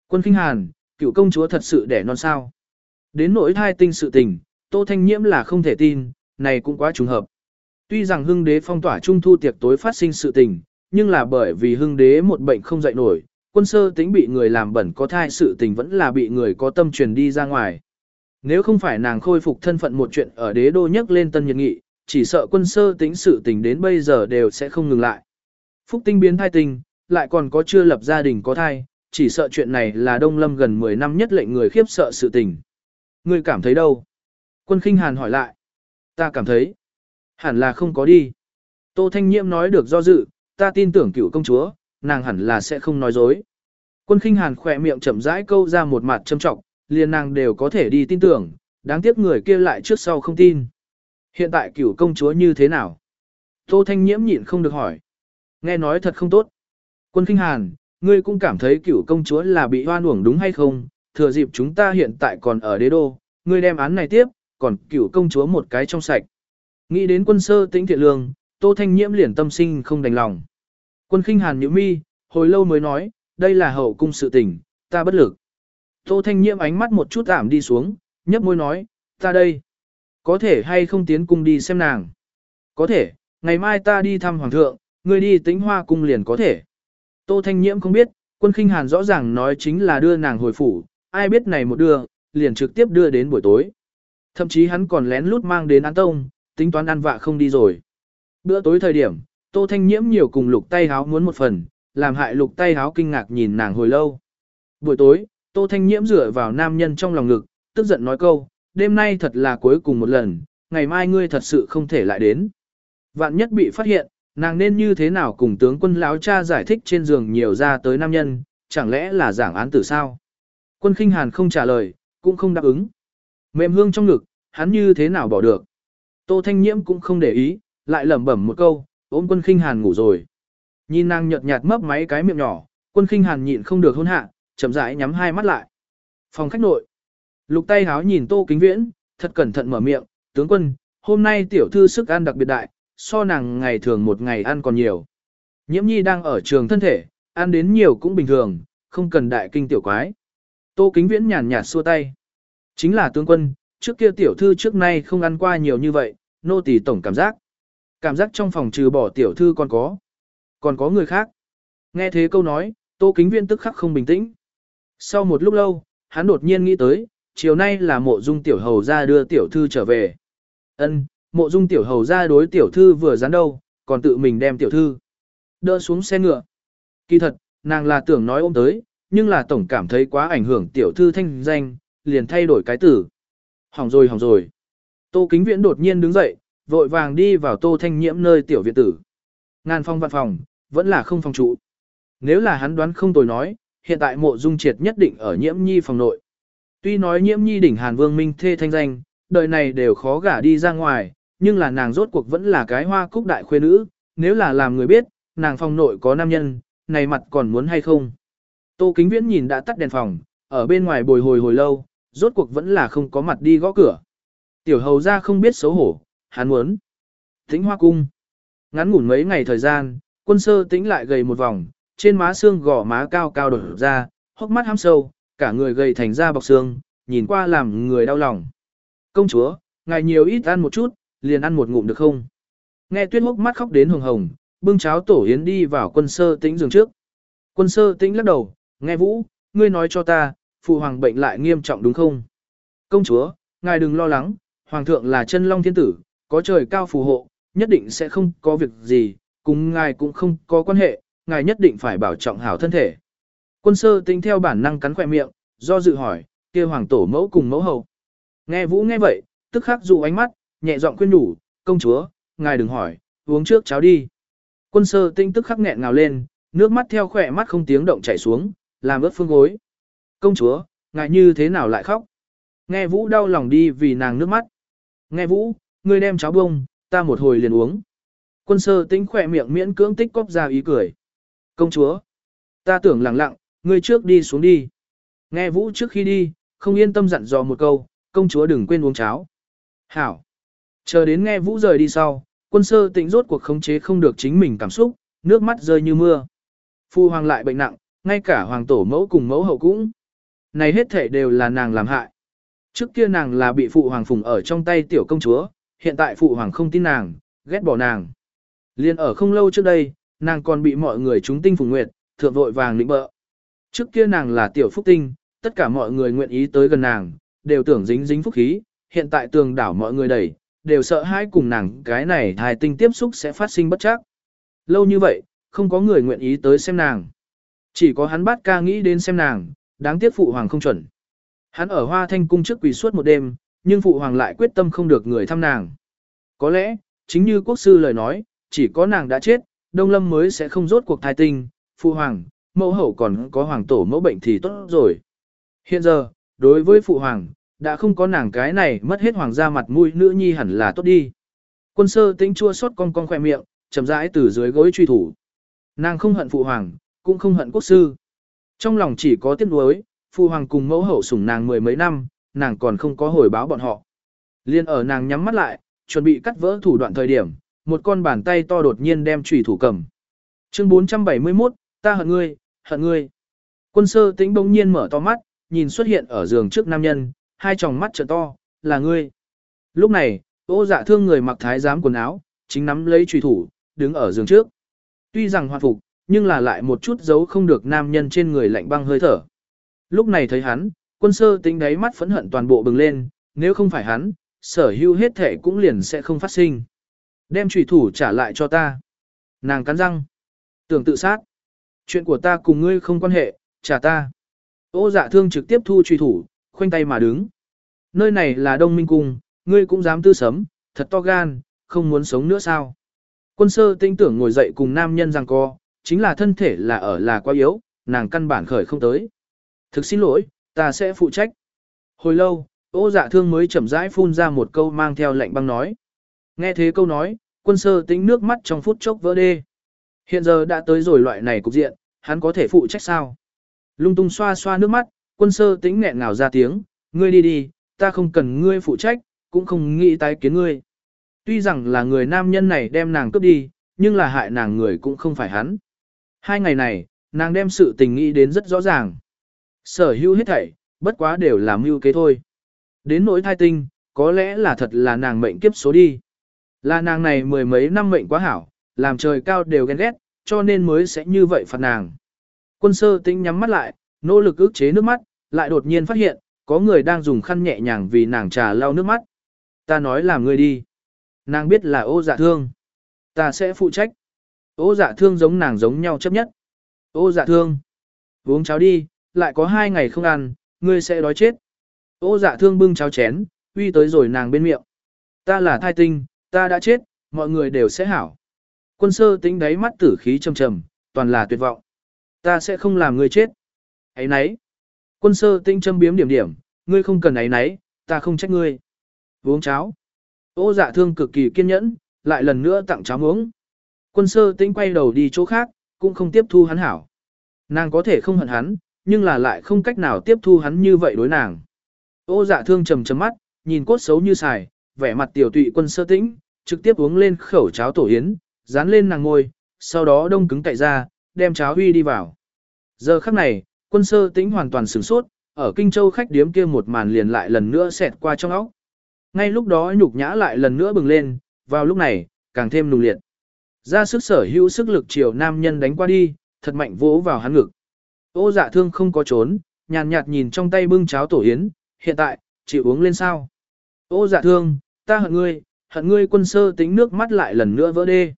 Quân khinh hàn, cựu công chúa thật sự đẻ non sao. Đến nỗi thai tinh sự tình, Tô Thanh Nhiễm là không thể tin, này cũng quá trùng hợp. Tuy rằng hưng đế phong tỏa trung thu tiệc tối phát sinh sự tình, nhưng là bởi vì hưng đế một bệnh không dậy nổi, quân sơ tính bị người làm bẩn có thai sự tình vẫn là bị người có tâm truyền đi ra ngoài. Nếu không phải nàng khôi phục thân phận một chuyện ở đế đô nhất lên tân nhật nghị, chỉ sợ quân sơ tính sự tình đến bây giờ đều sẽ không ngừng lại. Phúc tinh biến thai tình, lại còn có chưa lập gia đình có thai, chỉ sợ chuyện này là Đông Lâm gần 10 năm nhất lệnh người khiếp sợ sự tình. Ngươi cảm thấy đâu? Quân khinh hàn hỏi lại. Ta cảm thấy. Hẳn là không có đi. Tô Thanh Nhiễm nói được do dự, ta tin tưởng cựu công chúa, nàng hẳn là sẽ không nói dối. Quân khinh hàn khỏe miệng chậm rãi câu ra một mặt châm trọng, liền nàng đều có thể đi tin tưởng, đáng tiếc người kia lại trước sau không tin. Hiện tại cựu công chúa như thế nào? Tô Thanh Nhiễm nhịn không được hỏi. Nghe nói thật không tốt. Quân khinh hàn, Ngươi cũng cảm thấy cửu công chúa là bị hoan uổng đúng hay không, thừa dịp chúng ta hiện tại còn ở đế đô, ngươi đem án này tiếp, còn cửu công chúa một cái trong sạch. Nghĩ đến quân sơ tĩnh thiện lương, Tô Thanh Nhiễm liền tâm sinh không đành lòng. Quân khinh hàn nhíu mi, hồi lâu mới nói, đây là hậu cung sự tình, ta bất lực. Tô Thanh Nhiễm ánh mắt một chút ảm đi xuống, nhấp môi nói, ta đây. Có thể hay không tiến cung đi xem nàng? Có thể, ngày mai ta đi thăm hoàng thượng, ngươi đi tính hoa cung liền có thể. Tô Thanh Nhiễm không biết, quân khinh hàn rõ ràng nói chính là đưa nàng hồi phủ, ai biết này một đưa, liền trực tiếp đưa đến buổi tối. Thậm chí hắn còn lén lút mang đến án tông, tính toán ăn vạ không đi rồi. Bữa tối thời điểm, Tô Thanh Nhiễm nhiều cùng lục tay háo muốn một phần, làm hại lục tay háo kinh ngạc nhìn nàng hồi lâu. Buổi tối, Tô Thanh Nhiễm dựa vào nam nhân trong lòng ngực, tức giận nói câu, đêm nay thật là cuối cùng một lần, ngày mai ngươi thật sự không thể lại đến. Vạn nhất bị phát hiện, Nàng nên như thế nào cùng tướng quân lão cha giải thích trên giường nhiều ra tới nam nhân, chẳng lẽ là giảng án tử sao? Quân khinh hàn không trả lời, cũng không đáp ứng. Mềm hương trong ngực, hắn như thế nào bỏ được? Tô Thanh Nhiễm cũng không để ý, lại lẩm bẩm một câu, ôm quân khinh hàn ngủ rồi. Nhìn nàng nhợt nhạt mấp máy cái miệng nhỏ, quân khinh hàn nhịn không được hôn hạ, chậm rãi nhắm hai mắt lại. Phòng khách nội. Lục tay háo nhìn Tô Kính Viễn, thật cẩn thận mở miệng, tướng quân, hôm nay tiểu thư sức ăn đặc biệt đại, so nàng ngày thường một ngày ăn còn nhiều. Nhiễm nhi đang ở trường thân thể, ăn đến nhiều cũng bình thường, không cần đại kinh tiểu quái. Tô Kính Viễn nhàn nhạt xua tay. Chính là tướng quân, trước kia tiểu thư trước nay không ăn qua nhiều như vậy, nô tỳ tổng cảm giác. Cảm giác trong phòng trừ bỏ tiểu thư còn có. Còn có người khác. Nghe thế câu nói, Tô Kính viên tức khắc không bình tĩnh. Sau một lúc lâu, hắn đột nhiên nghĩ tới, chiều nay là mộ dung tiểu hầu ra đưa tiểu thư trở về. Ân, mộ dung tiểu hầu ra đối tiểu thư vừa dán đâu, còn tự mình đem tiểu thư đỡ xuống xe ngựa. Kỳ thật, nàng là tưởng nói ôm tới, nhưng là tổng cảm thấy quá ảnh hưởng tiểu thư thanh danh, liền thay đổi cái tử. Hỏng rồi hỏng rồi. Tô Kính Viễn đột nhiên đứng dậy, vội vàng đi vào Tô Thanh Nhiễm nơi tiểu viện tử. Ngàn phong văn phòng, vẫn là không phòng trụ. Nếu là hắn đoán không tồi nói, hiện tại mộ dung triệt nhất định ở nhiễm nhi phòng nội. Tuy nói nhiễm nhi đỉnh Hàn Vương Minh thê thanh danh, đời này đều khó gả đi ra ngoài, nhưng là nàng rốt cuộc vẫn là cái hoa cúc đại khuê nữ, nếu là làm người biết, nàng phòng nội có nam nhân, này mặt còn muốn hay không. Tô Kính Viễn nhìn đã tắt đèn phòng, ở bên ngoài bồi hồi hồi lâu, rốt cuộc vẫn là không có mặt đi gõ cửa. Tiểu hầu ra không biết xấu hổ, hắn muốn. Tĩnh hoa cung. Ngắn ngủn mấy ngày thời gian, quân sơ tĩnh lại gầy một vòng, trên má xương gò má cao cao đổ ra, hốc mắt hăm sâu, cả người gầy thành da bọc xương, nhìn qua làm người đau lòng. Công chúa, ngài nhiều ít ăn một chút, liền ăn một ngụm được không? Nghe tuyết hốc mắt khóc đến hồng hồng, bưng cháo tổ yến đi vào quân sơ tĩnh giường trước. Quân sơ tĩnh lắc đầu, nghe vũ, ngươi nói cho ta, phụ hoàng bệnh lại nghiêm trọng đúng không? Công chúa, ngài đừng lo lắng, hoàng thượng là chân long thiên tử, có trời cao phù hộ, nhất định sẽ không có việc gì, cùng ngài cũng không có quan hệ, ngài nhất định phải bảo trọng hảo thân thể. Quân sơ tính theo bản năng cắn khỏe miệng, do dự hỏi, kia hoàng tổ mẫu cùng mẫu hậu. Nghe vũ nghe vậy, tức khắc dụ ánh mắt, nhẹ giọng khuyên nhủ, công chúa, ngài đừng hỏi, uống trước cháo đi. Quân sơ tinh tức khắc nghẹn ngào lên, nước mắt theo khỏe mắt không tiếng động chảy xuống, làm ướt phương gối. Công chúa, ngài như thế nào lại khóc? Nghe vũ đau lòng đi vì nàng nước mắt. Nghe vũ, ngươi đem cháo bông, ta một hồi liền uống. Quân sơ tính khỏe miệng miễn cưỡng tích cóp ra ý cười. Công chúa, ta tưởng lặng lặng, ngươi trước đi xuống đi. Nghe vũ trước khi đi, không yên tâm dặn dò một câu, công chúa đừng quên uống cháo. Hảo. Chờ đến nghe vũ rời đi sau, quân sơ tĩnh rốt cuộc khống chế không được chính mình cảm xúc, nước mắt rơi như mưa. Phu hoàng lại bệnh nặng, ngay cả hoàng tổ mẫu cùng mẫu hậu cũng. Này hết thể đều là nàng làm hại. Trước kia nàng là bị phụ hoàng phùng ở trong tay tiểu công chúa, hiện tại phụ hoàng không tin nàng, ghét bỏ nàng. Liên ở không lâu trước đây, nàng còn bị mọi người chúng tinh phùng nguyệt, thượng vội vàng lĩnh bợ. Trước kia nàng là tiểu phúc tinh, tất cả mọi người nguyện ý tới gần nàng, đều tưởng dính dính phúc khí, hiện tại tường đảo mọi người đẩy, đều sợ hãi cùng nàng cái này hài tinh tiếp xúc sẽ phát sinh bất chắc. Lâu như vậy, không có người nguyện ý tới xem nàng. Chỉ có hắn bát ca nghĩ đến xem nàng, đáng tiếc phụ hoàng không chuẩn. Hắn ở hoa thanh cung trước quỳ suốt một đêm, nhưng phụ hoàng lại quyết tâm không được người thăm nàng. Có lẽ, chính như quốc sư lời nói, chỉ có nàng đã chết, Đông Lâm mới sẽ không rốt cuộc thai tinh, phụ hoàng, mẫu hậu còn có hoàng tổ mẫu bệnh thì tốt rồi. Hiện giờ, đối với phụ hoàng, đã không có nàng cái này mất hết hoàng gia mặt mũi nữ nhi hẳn là tốt đi. Quân sơ tính chua xót con con khoe miệng, chậm rãi từ dưới gối truy thủ. Nàng không hận phụ hoàng, cũng không hận quốc sư. Trong lòng chỉ có tiếc nuối, phụ hoàng cùng mẫu hậu sủng nàng mười mấy năm, nàng còn không có hồi báo bọn họ. Liên ở nàng nhắm mắt lại, chuẩn bị cắt vỡ thủ đoạn thời điểm, một con bàn tay to đột nhiên đem chủy thủ cầm. Chương 471, ta hận ngươi, hận ngươi. Quân sơ tĩnh bỗng nhiên mở to mắt, nhìn xuất hiện ở giường trước nam nhân, hai tròng mắt trợ to, là ngươi. Lúc này, ô dạ thương người mặc thái giám quần áo, chính nắm lấy trùy thủ, đứng ở giường trước. Tuy rằng hoạt phục, nhưng là lại một chút giấu không được nam nhân trên người lạnh băng hơi thở. Lúc này thấy hắn, quân sơ tính đáy mắt phẫn hận toàn bộ bừng lên, nếu không phải hắn, sở hữu hết thể cũng liền sẽ không phát sinh. Đem trùy thủ trả lại cho ta. Nàng cắn răng. Tưởng tự sát. Chuyện của ta cùng ngươi không quan hệ, trả ta. Ô dạ thương trực tiếp thu trùy thủ, khoanh tay mà đứng. Nơi này là Đông Minh Cung, ngươi cũng dám tư sấm, thật to gan, không muốn sống nữa sao. Quân sơ tinh tưởng ngồi dậy cùng nam nhân rằng co, chính là thân thể là ở là quá yếu, nàng căn bản khởi không tới. Thực xin lỗi, ta sẽ phụ trách. Hồi lâu, ô dạ thương mới chậm rãi phun ra một câu mang theo lệnh băng nói. Nghe thế câu nói, quân sơ tính nước mắt trong phút chốc vỡ đê. Hiện giờ đã tới rồi loại này cục diện, hắn có thể phụ trách sao? Lung tung xoa xoa nước mắt, quân sơ tính nghẹn ngào ra tiếng, ngươi đi đi, ta không cần ngươi phụ trách, cũng không nghĩ tái kiến ngươi. Tuy rằng là người nam nhân này đem nàng cướp đi, nhưng là hại nàng người cũng không phải hắn. Hai ngày này, nàng đem sự tình nghĩ đến rất rõ ràng. Sở hữu hết thảy, bất quá đều là mưu kế thôi. Đến nỗi thai tinh, có lẽ là thật là nàng mệnh kiếp số đi. Là nàng này mười mấy năm mệnh quá hảo, làm trời cao đều ghen ghét, cho nên mới sẽ như vậy phạt nàng. Quân sơ tĩnh nhắm mắt lại, nỗ lực ức chế nước mắt, lại đột nhiên phát hiện, có người đang dùng khăn nhẹ nhàng vì nàng trà lau nước mắt. Ta nói làm ngươi đi. Nàng biết là ô dạ thương. Ta sẽ phụ trách. Ô dạ thương giống nàng giống nhau chấp nhất. Ô dạ thương. Uống cháo đi, lại có hai ngày không ăn, ngươi sẽ đói chết. Ô dạ thương bưng cháo chén, uy tới rồi nàng bên miệng. Ta là thai tinh, ta đã chết, mọi người đều sẽ hảo. Quân sơ tính đáy mắt tử khí trầm trầm, toàn là tuyệt vọng. Ta sẽ không làm ngươi chết. Ấy nấy. Quân sơ tinh châm biếm điểm điểm, ngươi không cần ấy nấy, ta không trách ngươi. Uống cháo. Ô dạ thương cực kỳ kiên nhẫn, lại lần nữa tặng cháo uống. Quân sơ tinh quay đầu đi chỗ khác, cũng không tiếp thu hắn hảo. Nàng có thể không hận hắn, nhưng là lại không cách nào tiếp thu hắn như vậy đối nàng. Ô dạ thương trầm trầm mắt, nhìn cốt xấu như xài, vẻ mặt tiểu tụy quân sơ tĩnh, trực tiếp uống lên khẩu cháo tổ yến, dán lên nàng ngôi, sau đó đông cứng cậy ra, đem cháo huy đi vào. Giờ khắc này, quân sơ tĩnh hoàn toàn sửng sốt, ở Kinh Châu khách điếm kia một màn liền lại lần nữa xẹt qua trong óc. Ngay lúc đó nhục nhã lại lần nữa bừng lên, vào lúc này, càng thêm nùng liệt. Ra sức sở hữu sức lực chiều nam nhân đánh qua đi, thật mạnh vỗ vào hắn ngực. Ô dạ thương không có trốn, nhàn nhạt nhìn trong tay bưng cháo tổ yến, hiện tại, chỉ uống lên sao. Ô dạ thương, ta hận ngươi, hận ngươi quân sơ tính nước mắt lại lần nữa vỡ đê.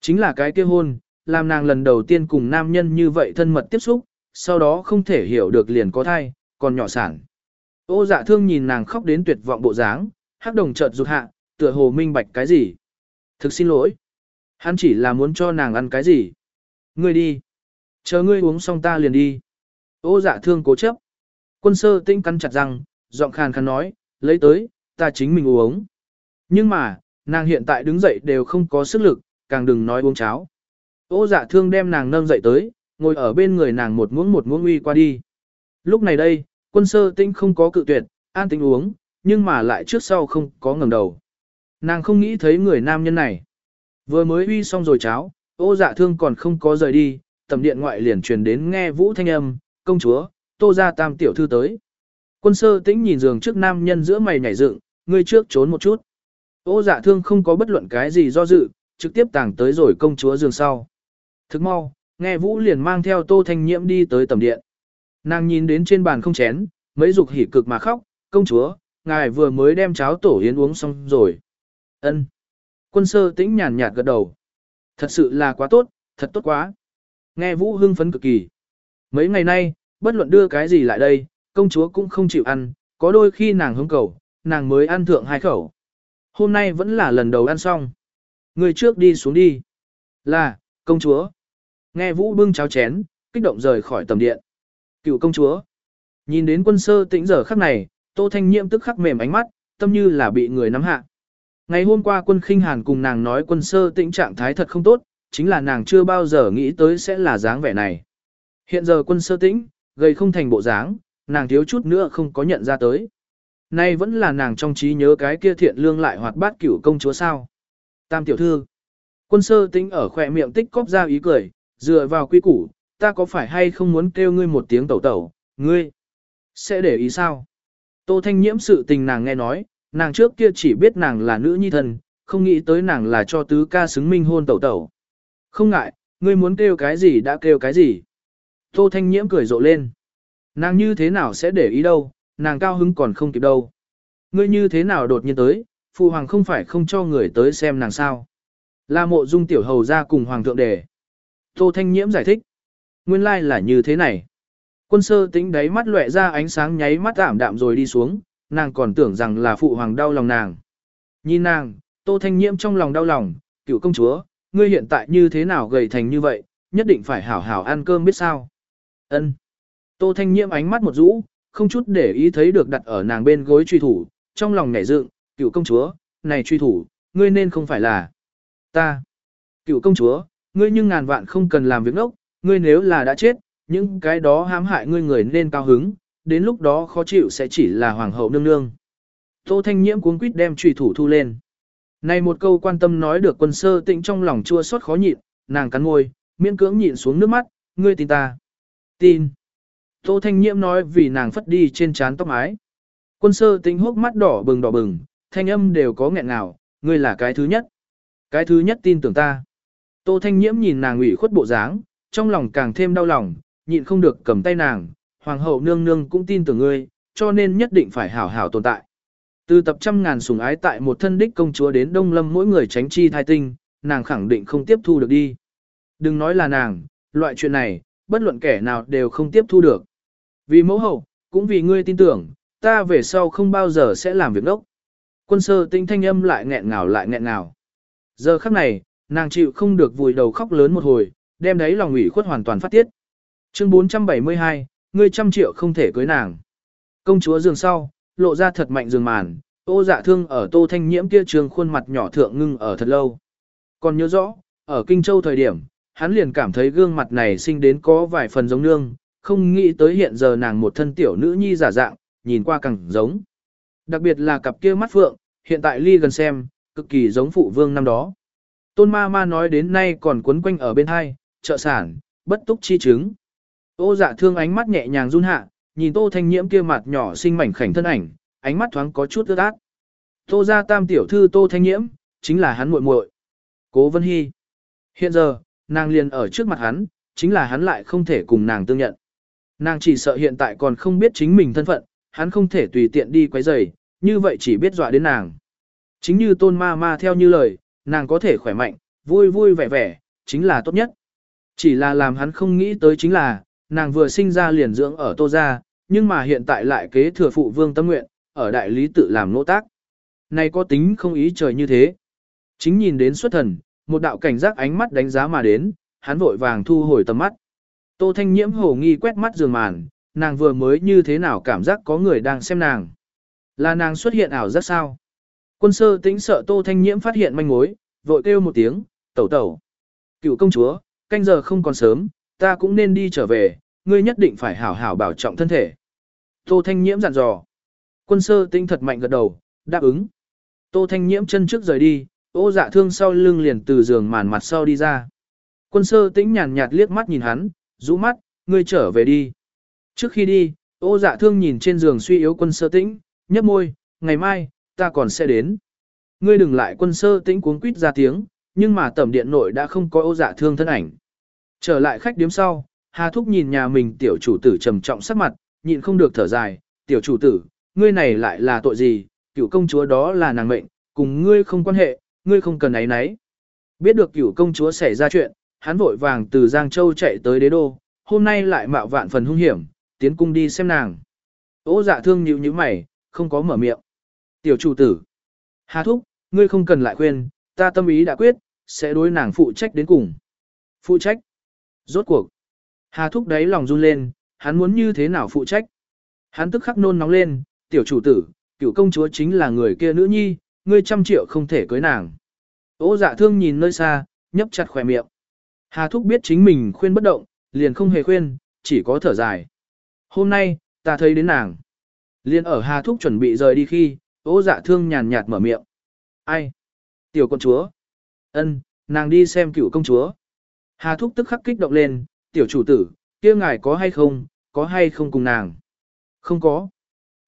Chính là cái kia hôn, làm nàng lần đầu tiên cùng nam nhân như vậy thân mật tiếp xúc, sau đó không thể hiểu được liền có thai, còn nhỏ sản. Ô dạ thương nhìn nàng khóc đến tuyệt vọng bộ dáng, hắc đồng chợt rụt hạ, tựa hồ minh bạch cái gì. Thực xin lỗi. Hắn chỉ là muốn cho nàng ăn cái gì. Ngươi đi. Chờ ngươi uống xong ta liền đi. Ô dạ thương cố chấp. Quân sơ tinh cắn chặt răng, giọng khàn khàn nói, lấy tới, ta chính mình uống. Nhưng mà, nàng hiện tại đứng dậy đều không có sức lực, càng đừng nói uống cháo. Ô dạ thương đem nàng nâng dậy tới, ngồi ở bên người nàng một muỗng một muỗng uy qua đi. Lúc này đây, quân sơ tinh không có cự tuyệt, an tính uống, nhưng mà lại trước sau không có ngẩng đầu. Nàng không nghĩ thấy người nam nhân này. Vừa mới uy xong rồi cháo, ô dạ thương còn không có rời đi, tầm điện ngoại liền truyền đến nghe vũ thanh âm, công chúa, tô ra tam tiểu thư tới. Quân sơ tĩnh nhìn giường trước nam nhân giữa mày nhảy dựng, ngươi trước trốn một chút. Ô dạ thương không có bất luận cái gì do dự, trực tiếp tàng tới rồi công chúa giường sau. Thức mau, nghe vũ liền mang theo tô thanh nhiễm đi tới tầm điện. Nàng nhìn đến trên bàn không chén, mấy dục hỉ cực mà khóc, công chúa, ngài vừa mới đem cháo tổ yến uống xong rồi. ân Quân sơ tĩnh nhàn nhạt gật đầu. Thật sự là quá tốt, thật tốt quá. Nghe vũ hưng phấn cực kỳ. Mấy ngày nay, bất luận đưa cái gì lại đây, công chúa cũng không chịu ăn, có đôi khi nàng hứng cầu, nàng mới ăn thượng hai khẩu. Hôm nay vẫn là lần đầu ăn xong. Người trước đi xuống đi. Là, công chúa. Nghe vũ bưng cháo chén, kích động rời khỏi tầm điện. Cựu công chúa. Nhìn đến quân sơ tĩnh giờ khắc này, tô thanh Nhiệm tức khắc mềm ánh mắt, tâm như là bị người nắm hạ. Ngày hôm qua quân khinh hàn cùng nàng nói quân sơ tĩnh trạng thái thật không tốt, chính là nàng chưa bao giờ nghĩ tới sẽ là dáng vẻ này. Hiện giờ quân sơ tĩnh, gây không thành bộ dáng, nàng thiếu chút nữa không có nhận ra tới. Nay vẫn là nàng trong trí nhớ cái kia thiện lương lại hoạt bát cửu công chúa sao. Tam tiểu thư, quân sơ tĩnh ở khỏe miệng tích cóp ra ý cười, dựa vào quy củ, ta có phải hay không muốn kêu ngươi một tiếng tẩu tẩu, ngươi, sẽ để ý sao? Tô Thanh Nhiễm sự tình nàng nghe nói, nàng trước kia chỉ biết nàng là nữ nhi thần không nghĩ tới nàng là cho tứ ca xứng minh hôn tẩu tẩu. Không ngại, ngươi muốn kêu cái gì đã kêu cái gì. Tô Thanh Nhiễm cười rộ lên. Nàng như thế nào sẽ để ý đâu, nàng cao hứng còn không kịp đâu. Ngươi như thế nào đột nhiên tới, phụ hoàng không phải không cho người tới xem nàng sao. La mộ dung tiểu hầu ra cùng hoàng thượng đề. Tô Thanh Nhiễm giải thích. Nguyên lai like là như thế này. Quân sơ tính đáy mắt lóe ra ánh sáng nháy mắt ảm đạm rồi đi xuống, nàng còn tưởng rằng là phụ hoàng đau lòng nàng. Nhìn nàng, Tô Thanh Nhiễm trong lòng đau lòng, cựu công chúa, ngươi hiện tại như thế nào gầy thành như vậy, nhất định phải hảo hảo ăn cơm biết sao. Ân. Tô Thanh Nhiễm ánh mắt một rũ, không chút để ý thấy được đặt ở nàng bên gối truy thủ, trong lòng nhảy dựng, cựu công chúa, này truy thủ, ngươi nên không phải là ta. Cựu công chúa, ngươi nhưng ngàn vạn không cần làm việc ngốc, ngươi nếu là đã chết, những cái đó hãm hại ngươi người nên cao hứng, đến lúc đó khó chịu sẽ chỉ là hoàng hậu nương nương. Tô Thanh Nhiễm cuống quýt đem truy thủ thu lên. Này một câu quan tâm nói được quân sơ tĩnh trong lòng chua xót khó nhịn, nàng cắn môi, miễn cưỡng nhịn xuống nước mắt, ngươi tin ta. Tin. Tô Thanh Nhiễm nói vì nàng phất đi trên trán tóc mái. Quân sơ tĩnh hốc mắt đỏ bừng đỏ bừng, thanh âm đều có nghẹn ngào, ngươi là cái thứ nhất. Cái thứ nhất tin tưởng ta. Tô Thanh Nhiễm nhìn nàng ủy khuất bộ dáng, trong lòng càng thêm đau lòng, nhịn không được cầm tay nàng, hoàng hậu nương nương cũng tin tưởng ngươi, cho nên nhất định phải hảo hảo tồn tại. Từ tập trăm ngàn sủng ái tại một thân đích công chúa đến Đông Lâm mỗi người tránh chi thai tinh, nàng khẳng định không tiếp thu được đi. Đừng nói là nàng, loại chuyện này, bất luận kẻ nào đều không tiếp thu được. Vì mẫu hậu, cũng vì ngươi tin tưởng, ta về sau không bao giờ sẽ làm việc đốc. Quân sơ tinh thanh âm lại nghẹn ngào lại nghẹn ngào. Giờ khắc này, nàng chịu không được vùi đầu khóc lớn một hồi, đem đấy lòng ủy khuất hoàn toàn phát tiết. Chương 472, ngươi trăm triệu không thể cưới nàng. Công chúa giường sau, lộ ra thật mạnh giường màn, ô dạ thương ở tô thanh nhiễm kia trường khuôn mặt nhỏ thượng ngưng ở thật lâu. Còn nhớ rõ, ở Kinh Châu thời điểm, hắn liền cảm thấy gương mặt này sinh đến có vài phần giống nương, không nghĩ tới hiện giờ nàng một thân tiểu nữ nhi giả dạng, nhìn qua càng giống. Đặc biệt là cặp kia mắt phượng, hiện tại ly gần xem, cực kỳ giống phụ vương năm đó. Tôn ma ma nói đến nay còn quấn quanh ở bên hai, trợ sản, bất túc chi chứng. Ô dạ thương ánh mắt nhẹ nhàng run hạ, nhìn tô thanh nhiễm kia mặt nhỏ xinh mảnh khảnh thân ảnh, ánh mắt thoáng có chút ướt át. Tô gia tam tiểu thư tô thanh nhiễm, chính là hắn muội muội. Cố Vân Hy. Hiện giờ, nàng liền ở trước mặt hắn, chính là hắn lại không thể cùng nàng tương nhận. Nàng chỉ sợ hiện tại còn không biết chính mình thân phận, hắn không thể tùy tiện đi quấy rầy, như vậy chỉ biết dọa đến nàng. Chính như tôn ma ma theo như lời, nàng có thể khỏe mạnh, vui vui vẻ vẻ, chính là tốt nhất. Chỉ là làm hắn không nghĩ tới chính là, nàng vừa sinh ra liền dưỡng ở tô gia, nhưng mà hiện tại lại kế thừa phụ vương tâm nguyện, ở đại lý tự làm nỗ tác. Này có tính không ý trời như thế. Chính nhìn đến xuất thần, một đạo cảnh giác ánh mắt đánh giá mà đến, hắn vội vàng thu hồi tầm mắt. Tô Thanh Nhiễm hồ nghi quét mắt giường màn, nàng vừa mới như thế nào cảm giác có người đang xem nàng. Là nàng xuất hiện ảo giác sao? Quân sơ tính sợ Tô Thanh Nhiễm phát hiện manh mối, vội kêu một tiếng, tẩu tẩu. Cựu công chúa, canh giờ không còn sớm, ta cũng nên đi trở về, ngươi nhất định phải hảo hảo bảo trọng thân thể. Tô Thanh Nhiễm dặn dò. Quân sơ tinh thật mạnh gật đầu, đáp ứng. Tô Thanh Nhiễm chân trước rời đi, ô dạ thương sau lưng liền từ giường màn mặt sau đi ra. Quân sơ tĩnh nhàn nhạt liếc mắt nhìn hắn, rũ mắt, ngươi trở về đi. Trước khi đi, ô dạ thương nhìn trên giường suy yếu quân sơ tĩnh, nhấp môi, ngày mai, ta còn sẽ đến. Ngươi đừng lại quân sơ tĩnh cuống quýt ra tiếng, nhưng mà tẩm điện nội đã không có ô dạ thương thân ảnh. Trở lại khách điếm sau, Hà Thúc nhìn nhà mình tiểu chủ tử trầm trọng sắc mặt, nhịn không được thở dài, tiểu chủ tử, ngươi này lại là tội gì, cựu công chúa đó là nàng mệnh, cùng ngươi không quan hệ, ngươi không cần ấy nấy. Biết được cựu công chúa xảy ra chuyện, hắn vội vàng từ Giang Châu chạy tới đế đô, hôm nay lại mạo vạn phần hung hiểm, tiến cung đi xem nàng. Ô dạ thương nhíu như mày, không có mở miệng. Tiểu chủ tử. Hà thúc, ngươi không cần lại khuyên, ta tâm ý đã quyết, sẽ đối nàng phụ trách đến cùng. Phụ trách. Rốt cuộc. Hà thúc đáy lòng run lên, hắn muốn như thế nào phụ trách. Hắn tức khắc nôn nóng lên, tiểu chủ tử, cựu công chúa chính là người kia nữ nhi, ngươi trăm triệu không thể cưới nàng. Ô dạ thương nhìn nơi xa, nhấp chặt khỏe miệng. Hà Thúc biết chính mình khuyên bất động, liền không hề khuyên, chỉ có thở dài. Hôm nay, ta thấy đến nàng. Liên ở Hà Thúc chuẩn bị rời đi khi, ô dạ thương nhàn nhạt mở miệng. Ai? Tiểu con chúa. ân nàng đi xem cựu công chúa. Hà Thúc tức khắc kích động lên, tiểu chủ tử, kia ngài có hay không, có hay không cùng nàng? Không có.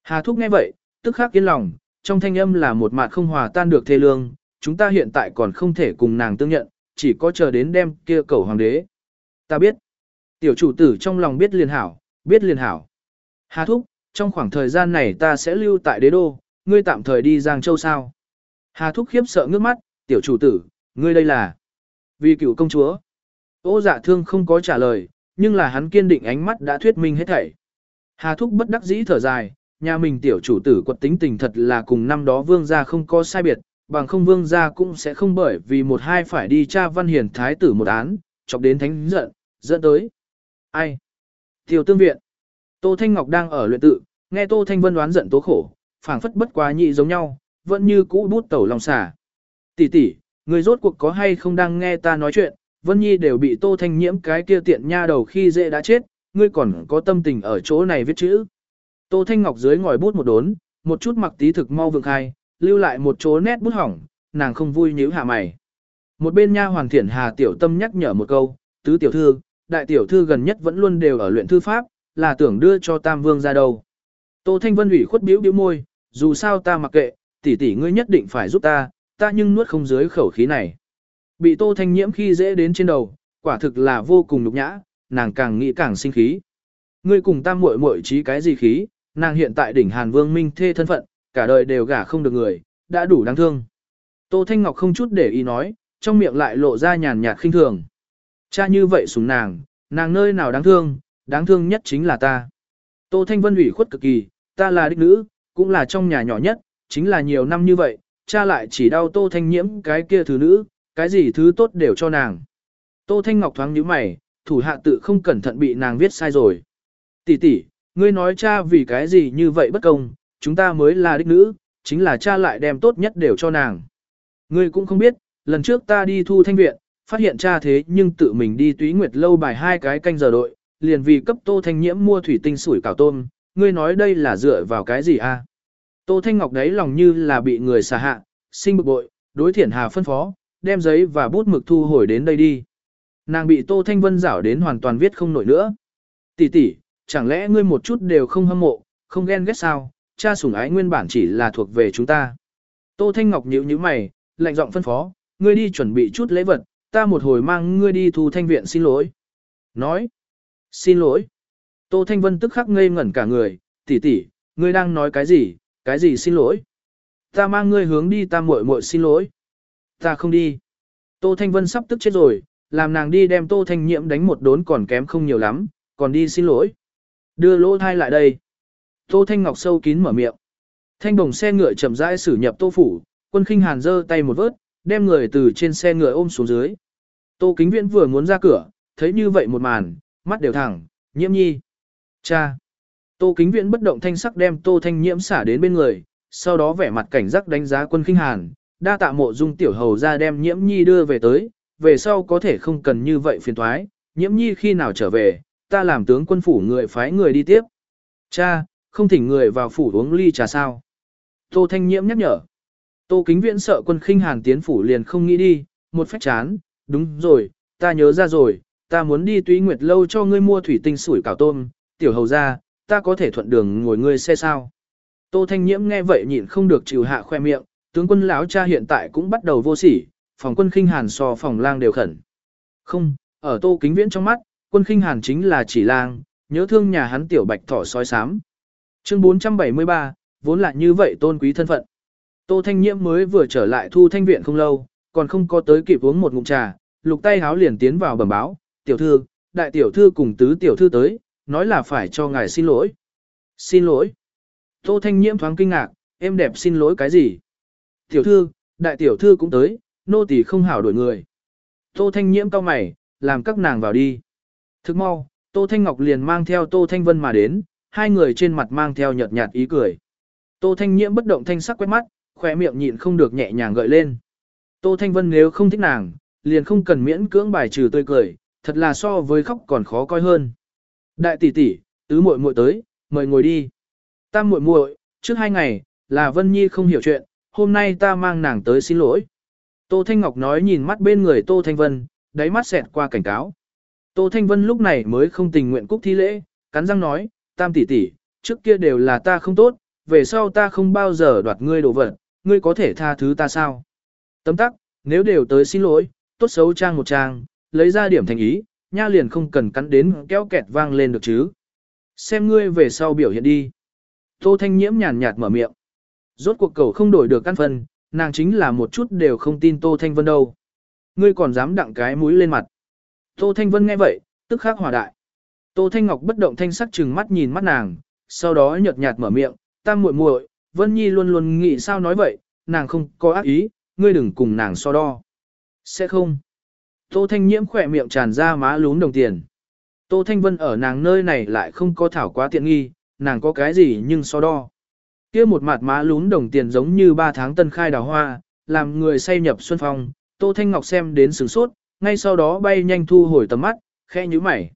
Hà Thúc nghe vậy, tức khắc yên lòng, trong thanh âm là một mạt không hòa tan được thê lương, chúng ta hiện tại còn không thể cùng nàng tương nhận, chỉ có chờ đến đêm kia cầu hoàng đế. Ta biết. Tiểu chủ tử trong lòng biết liền hảo, biết liền hảo. Hà thúc, trong khoảng thời gian này ta sẽ lưu tại đế đô, ngươi tạm thời đi Giang Châu sao. Hà thúc khiếp sợ ngước mắt, tiểu chủ tử, ngươi đây là. Vì cựu công chúa. Ô dạ thương không có trả lời, nhưng là hắn kiên định ánh mắt đã thuyết minh hết thảy. Hà thúc bất đắc dĩ thở dài, nhà mình tiểu chủ tử quật tính tình thật là cùng năm đó vương gia không có sai biệt, bằng không vương gia cũng sẽ không bởi vì một hai phải đi tra văn hiền thái tử một án, chọc đến thánh giận, dẫn tới. Ai? Tiểu tương viện. Tô Thanh Ngọc đang ở luyện tự, nghe Tô Thanh Vân đoán giận tố khổ, phảng phất bất quá nhị giống nhau, vẫn như cũ bút tẩu lòng xả. Tỷ tỷ, người rốt cuộc có hay không đang nghe ta nói chuyện, Vân Nhi đều bị Tô Thanh nhiễm cái kia tiện nha đầu khi dễ đã chết, ngươi còn có tâm tình ở chỗ này viết chữ. Tô Thanh Ngọc dưới ngòi bút một đốn, một chút mặc tí thực mau vượng khai, lưu lại một chỗ nét bút hỏng, nàng không vui nhíu hạ mày. Một bên nha hoàn thiển Hà Tiểu Tâm nhắc nhở một câu, tứ tiểu thư, đại tiểu thư gần nhất vẫn luôn đều ở luyện thư pháp, là tưởng đưa cho Tam Vương ra đâu. Tô Thanh Vân ủy khuất biểu biểu môi, dù sao ta mặc kệ, tỷ tỷ ngươi nhất định phải giúp ta, ta nhưng nuốt không dưới khẩu khí này. Bị Tô Thanh nhiễm khi dễ đến trên đầu, quả thực là vô cùng nhục nhã, nàng càng nghĩ càng sinh khí. Ngươi cùng tam muội muội trí cái gì khí, nàng hiện tại đỉnh Hàn Vương Minh thê thân phận, cả đời đều gả không được người, đã đủ đáng thương. Tô Thanh Ngọc không chút để ý nói, trong miệng lại lộ ra nhàn nhạt khinh thường. Cha như vậy sủng nàng, nàng nơi nào đáng thương, đáng thương nhất chính là ta. Tô Thanh Vân ủy khuất cực kỳ, ta là đích nữ, cũng là trong nhà nhỏ nhất, chính là nhiều năm như vậy, cha lại chỉ đau Tô Thanh nhiễm cái kia thứ nữ, cái gì thứ tốt đều cho nàng. Tô Thanh Ngọc thoáng nhíu mày, thủ hạ tự không cẩn thận bị nàng viết sai rồi. Tỷ tỷ, ngươi nói cha vì cái gì như vậy bất công, chúng ta mới là đích nữ, chính là cha lại đem tốt nhất đều cho nàng. Ngươi cũng không biết, lần trước ta đi thu thanh viện, phát hiện cha thế nhưng tự mình đi túy nguyệt lâu bài hai cái canh giờ đội, liền vì cấp tô thanh nhiễm mua thủy tinh sủi cảo tôm, ngươi nói đây là dựa vào cái gì a? Tô Thanh Ngọc đấy lòng như là bị người xả hạ, sinh bực bội, đối thiển hà phân phó, đem giấy và bút mực thu hồi đến đây đi. Nàng bị Tô Thanh Vân rảo đến hoàn toàn viết không nổi nữa. Tỷ tỷ, chẳng lẽ ngươi một chút đều không hâm mộ, không ghen ghét sao, cha sủng ái nguyên bản chỉ là thuộc về chúng ta. Tô Thanh Ngọc nhíu nhíu mày, lạnh giọng phân phó, ngươi đi chuẩn bị chút lễ vật, ta một hồi mang ngươi đi thu thanh viện xin lỗi. Nói, xin lỗi. Tô Thanh Vân tức khắc ngây ngẩn cả người, tỷ tỷ, ngươi đang nói cái gì, cái gì xin lỗi. Ta mang ngươi hướng đi ta muội muội xin lỗi. Ta không đi. Tô Thanh Vân sắp tức chết rồi, làm nàng đi đem Tô Thanh Nhiễm đánh một đốn còn kém không nhiều lắm, còn đi xin lỗi. Đưa lỗ thai lại đây. Tô Thanh Ngọc sâu kín mở miệng. Thanh đồng xe ngựa chậm rãi xử nhập Tô Phủ, quân khinh hàn giơ tay một vớt, đem người từ trên xe ngựa ôm xuống dưới. Tô Kính Viễn vừa muốn ra cửa, thấy như vậy một màn, mắt đều thẳng, nhiễm nhi. Cha. Tô Kính Viễn bất động thanh sắc đem Tô Thanh Nhiễm xả đến bên người, sau đó vẻ mặt cảnh giác đánh giá quân khinh hàn, đa tạ mộ dung tiểu hầu ra đem nhiễm nhi đưa về tới, về sau có thể không cần như vậy phiền thoái, nhiễm nhi khi nào trở về, ta làm tướng quân phủ người phái người đi tiếp. Cha, không thỉnh người vào phủ uống ly trà sao. Tô Thanh Nhiễm nhắc nhở. Tô Kính Viễn sợ quân khinh hàn tiến phủ liền không nghĩ đi, một phách chán, đúng rồi, ta nhớ ra rồi, ta muốn đi túy nguyệt lâu cho ngươi mua thủy tinh sủi cảo tôm, tiểu hầu ra, ta có thể thuận đường ngồi ngươi xe sao. Tô Thanh Nhiễm nghe vậy nhịn không được chịu hạ khoe miệng, tướng quân lão cha hiện tại cũng bắt đầu vô sỉ, phòng quân khinh hàn so phòng lang đều khẩn. Không, ở Tô Kính Viễn trong mắt, quân khinh hàn chính là chỉ lang, nhớ thương nhà hắn tiểu bạch thỏ sói sám. Chương 473, vốn là như vậy tôn quý thân phận. Tô Thanh Nhiễm mới vừa trở lại thu thanh viện không lâu, còn không có tới kịp uống một ngụm trà, lục tay háo liền tiến vào bẩm báo, tiểu thư, đại tiểu thư cùng tứ tiểu thư tới, nói là phải cho ngài xin lỗi. Xin lỗi. Tô Thanh Nhiễm thoáng kinh ngạc, em đẹp xin lỗi cái gì? Tiểu thư, đại tiểu thư cũng tới, nô tỳ không hảo đổi người. Tô Thanh Nhiễm cao mày, làm các nàng vào đi. Thức mau, Tô Thanh Ngọc liền mang theo Tô Thanh Vân mà đến, hai người trên mặt mang theo nhợt nhạt ý cười. Tô Thanh Nhiễm bất động thanh sắc quét mắt, khỏe miệng nhịn không được nhẹ nhàng gợi lên. Tô Thanh Vân nếu không thích nàng, liền không cần miễn cưỡng bài trừ tươi cười, thật là so với khóc còn khó coi hơn. Đại tỷ tỷ, tứ muội muội tới, mời ngồi đi. Tam muội muội, trước hai ngày, là Vân Nhi không hiểu chuyện, hôm nay ta mang nàng tới xin lỗi. Tô Thanh Ngọc nói nhìn mắt bên người Tô Thanh Vân, đáy mắt xẹt qua cảnh cáo. Tô Thanh Vân lúc này mới không tình nguyện cúc thi lễ, cắn răng nói, tam tỷ tỷ, trước kia đều là ta không tốt, về sau ta không bao giờ đoạt ngươi đồ vật, ngươi có thể tha thứ ta sao? Tấm tắc, nếu đều tới xin lỗi, tốt xấu trang một trang, lấy ra điểm thành ý, nha liền không cần cắn đến kéo kẹt vang lên được chứ. Xem ngươi về sau biểu hiện đi. Tô Thanh Nhiễm nhàn nhạt mở miệng. Rốt cuộc cầu không đổi được căn phân, nàng chính là một chút đều không tin Tô Thanh Vân đâu. Ngươi còn dám đặng cái mũi lên mặt. Tô Thanh Vân nghe vậy, tức khắc hòa đại. Tô Thanh Ngọc bất động thanh sắc trừng mắt nhìn mắt nàng, sau đó nhợt nhạt mở miệng, tam muội muội, Vân Nhi luôn luôn nghĩ sao nói vậy, nàng không có ác ý, ngươi đừng cùng nàng so đo. Sẽ không. Tô Thanh Nhiễm khỏe miệng tràn ra má lún đồng tiền. Tô Thanh Vân ở nàng nơi này lại không có thảo quá tiện nghi, nàng có cái gì nhưng so đo kia một mặt má lún đồng tiền giống như ba tháng tân khai đào hoa, làm người say nhập xuân phong, Tô Thanh Ngọc xem đến sửng sốt, ngay sau đó bay nhanh thu hồi tầm mắt, khẽ nhíu mày.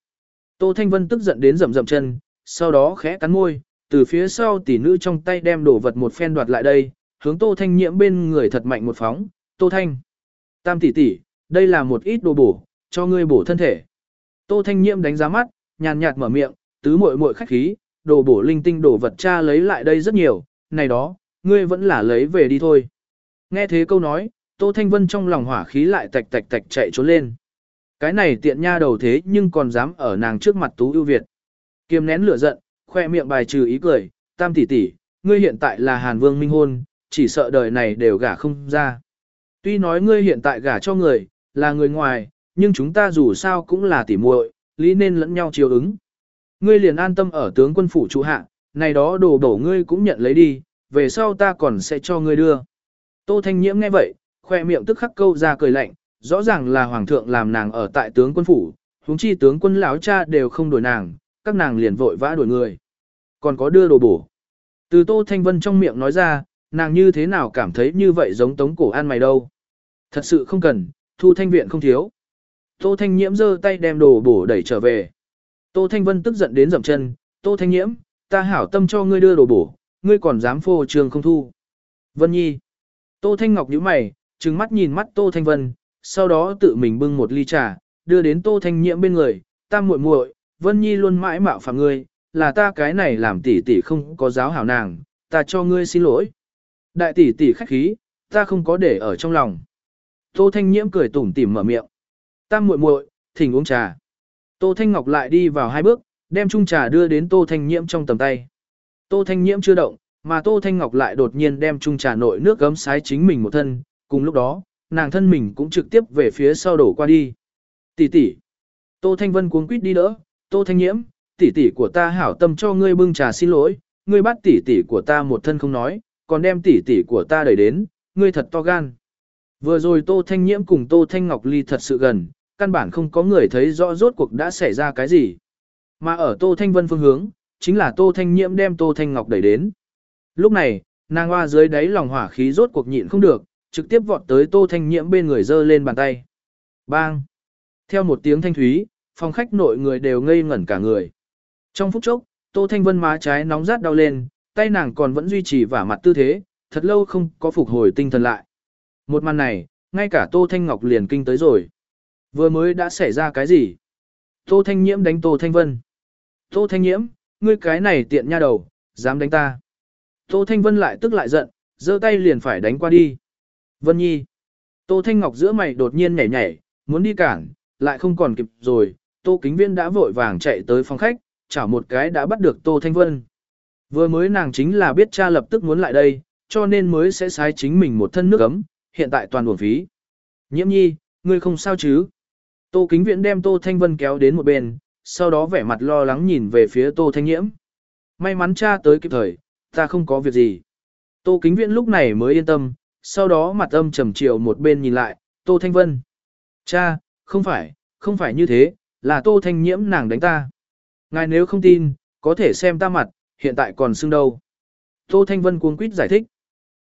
Tô Thanh Vân tức giận đến rầm rầm chân, sau đó khẽ cắn môi, từ phía sau tỷ nữ trong tay đem đồ vật một phen đoạt lại đây, hướng Tô Thanh nhiễm bên người thật mạnh một phóng, Tô Thanh. Tam tỷ tỷ, đây là một ít đồ bổ, cho ngươi bổ thân thể. Tô Thanh nhiễm đánh giá mắt, nhàn nhạt mở miệng, tứ muội muội khách khí, đồ bổ linh tinh đồ vật cha lấy lại đây rất nhiều, này đó, ngươi vẫn là lấy về đi thôi. Nghe thế câu nói, Tô Thanh Vân trong lòng hỏa khí lại tạch tạch tạch chạy trốn lên. Cái này tiện nha đầu thế nhưng còn dám ở nàng trước mặt Tú ưu Việt. Kiềm nén lửa giận, khoe miệng bài trừ ý cười, tam tỷ tỷ, ngươi hiện tại là Hàn Vương minh hôn, chỉ sợ đời này đều gả không ra. Tuy nói ngươi hiện tại gả cho người, là người ngoài, nhưng chúng ta dù sao cũng là tỉ muội, lý nên lẫn nhau chiều ứng. Ngươi liền an tâm ở tướng quân phủ trụ hạ, này đó đồ đổ ngươi cũng nhận lấy đi, về sau ta còn sẽ cho ngươi đưa. Tô Thanh Nhiễm nghe vậy, khoe miệng tức khắc câu ra cười lạnh, rõ ràng là hoàng thượng làm nàng ở tại tướng quân phủ, huống chi tướng quân lão cha đều không đổi nàng, các nàng liền vội vã đuổi người. Còn có đưa đồ bổ. Từ Tô Thanh Vân trong miệng nói ra, nàng như thế nào cảm thấy như vậy giống tống cổ ăn mày đâu. Thật sự không cần, thu thanh viện không thiếu. Tô Thanh Nhiễm giơ tay đem đồ bổ đẩy trở về. Tô Thanh Vân tức giận đến dậm chân, Tô Thanh Nhiễm, ta hảo tâm cho ngươi đưa đồ bổ, ngươi còn dám phô trường không thu. Vân Nhi. Tô Thanh Ngọc nhíu mày, trừng mắt nhìn mắt Tô Thanh Vân, sau đó tự mình bưng một ly trà, đưa đến Tô Thanh Nhiễm bên người, ta muội muội, Vân Nhi luôn mãi mạo phạm ngươi, là ta cái này làm tỷ tỷ không có giáo hảo nàng, ta cho ngươi xin lỗi. Đại tỷ tỷ khách khí, ta không có để ở trong lòng. Tô Thanh Nhiễm cười tủm tỉm mở miệng. Tam muội muội, thỉnh uống trà. Tô Thanh Ngọc lại đi vào hai bước, đem chung trà đưa đến Tô Thanh Nhiễm trong tầm tay. Tô Thanh Nhiễm chưa động, mà Tô Thanh Ngọc lại đột nhiên đem chung trà nội nước gấm sái chính mình một thân, cùng lúc đó, nàng thân mình cũng trực tiếp về phía sau đổ qua đi. Tỷ tỷ. Tô Thanh Vân cuống quýt đi đỡ, Tô Thanh Nhiễm, tỷ tỷ của ta hảo tâm cho ngươi bưng trà xin lỗi, ngươi bắt tỷ tỷ của ta một thân không nói, còn đem tỷ tỷ của ta đẩy đến, ngươi thật to gan. Vừa rồi Tô Thanh Nhiễm cùng Tô Thanh Ngọc ly thật sự gần, căn bản không có người thấy rõ rốt cuộc đã xảy ra cái gì. Mà ở Tô Thanh Vân phương hướng, chính là Tô Thanh Nhiễm đem Tô Thanh Ngọc đẩy đến. Lúc này, nàng hoa dưới đáy lòng hỏa khí rốt cuộc nhịn không được, trực tiếp vọt tới Tô Thanh Nhiễm bên người giơ lên bàn tay. Bang! Theo một tiếng thanh thúy, phòng khách nội người đều ngây ngẩn cả người. Trong phút chốc, Tô Thanh Vân má trái nóng rát đau lên, tay nàng còn vẫn duy trì vả mặt tư thế, thật lâu không có phục hồi tinh thần lại. Một màn này, ngay cả Tô Thanh Ngọc liền kinh tới rồi. Vừa mới đã xảy ra cái gì? Tô Thanh Nhiễm đánh Tô Thanh Vân. Tô Thanh Nhiễm, ngươi cái này tiện nha đầu, dám đánh ta. Tô Thanh Vân lại tức lại giận, giơ tay liền phải đánh qua đi. Vân Nhi. Tô Thanh Ngọc giữa mày đột nhiên nhảy nhảy, muốn đi cản, lại không còn kịp rồi. Tô Kính Viên đã vội vàng chạy tới phòng khách, chảo một cái đã bắt được Tô Thanh Vân. Vừa mới nàng chính là biết cha lập tức muốn lại đây, cho nên mới sẽ sai chính mình một thân nước ấm, hiện tại toàn buồn phí. Nhiễm nhi, ngươi không sao chứ? Tô Kính Viễn đem Tô Thanh Vân kéo đến một bên, sau đó vẻ mặt lo lắng nhìn về phía Tô Thanh Nhiễm. May mắn cha tới kịp thời, ta không có việc gì. Tô Kính Viễn lúc này mới yên tâm, sau đó mặt âm trầm chiều một bên nhìn lại, Tô Thanh Vân. Cha, không phải, không phải như thế, là Tô Thanh Nhiễm nàng đánh ta. Ngài nếu không tin, có thể xem ta mặt, hiện tại còn sưng đâu. Tô Thanh Vân cuống quýt giải thích.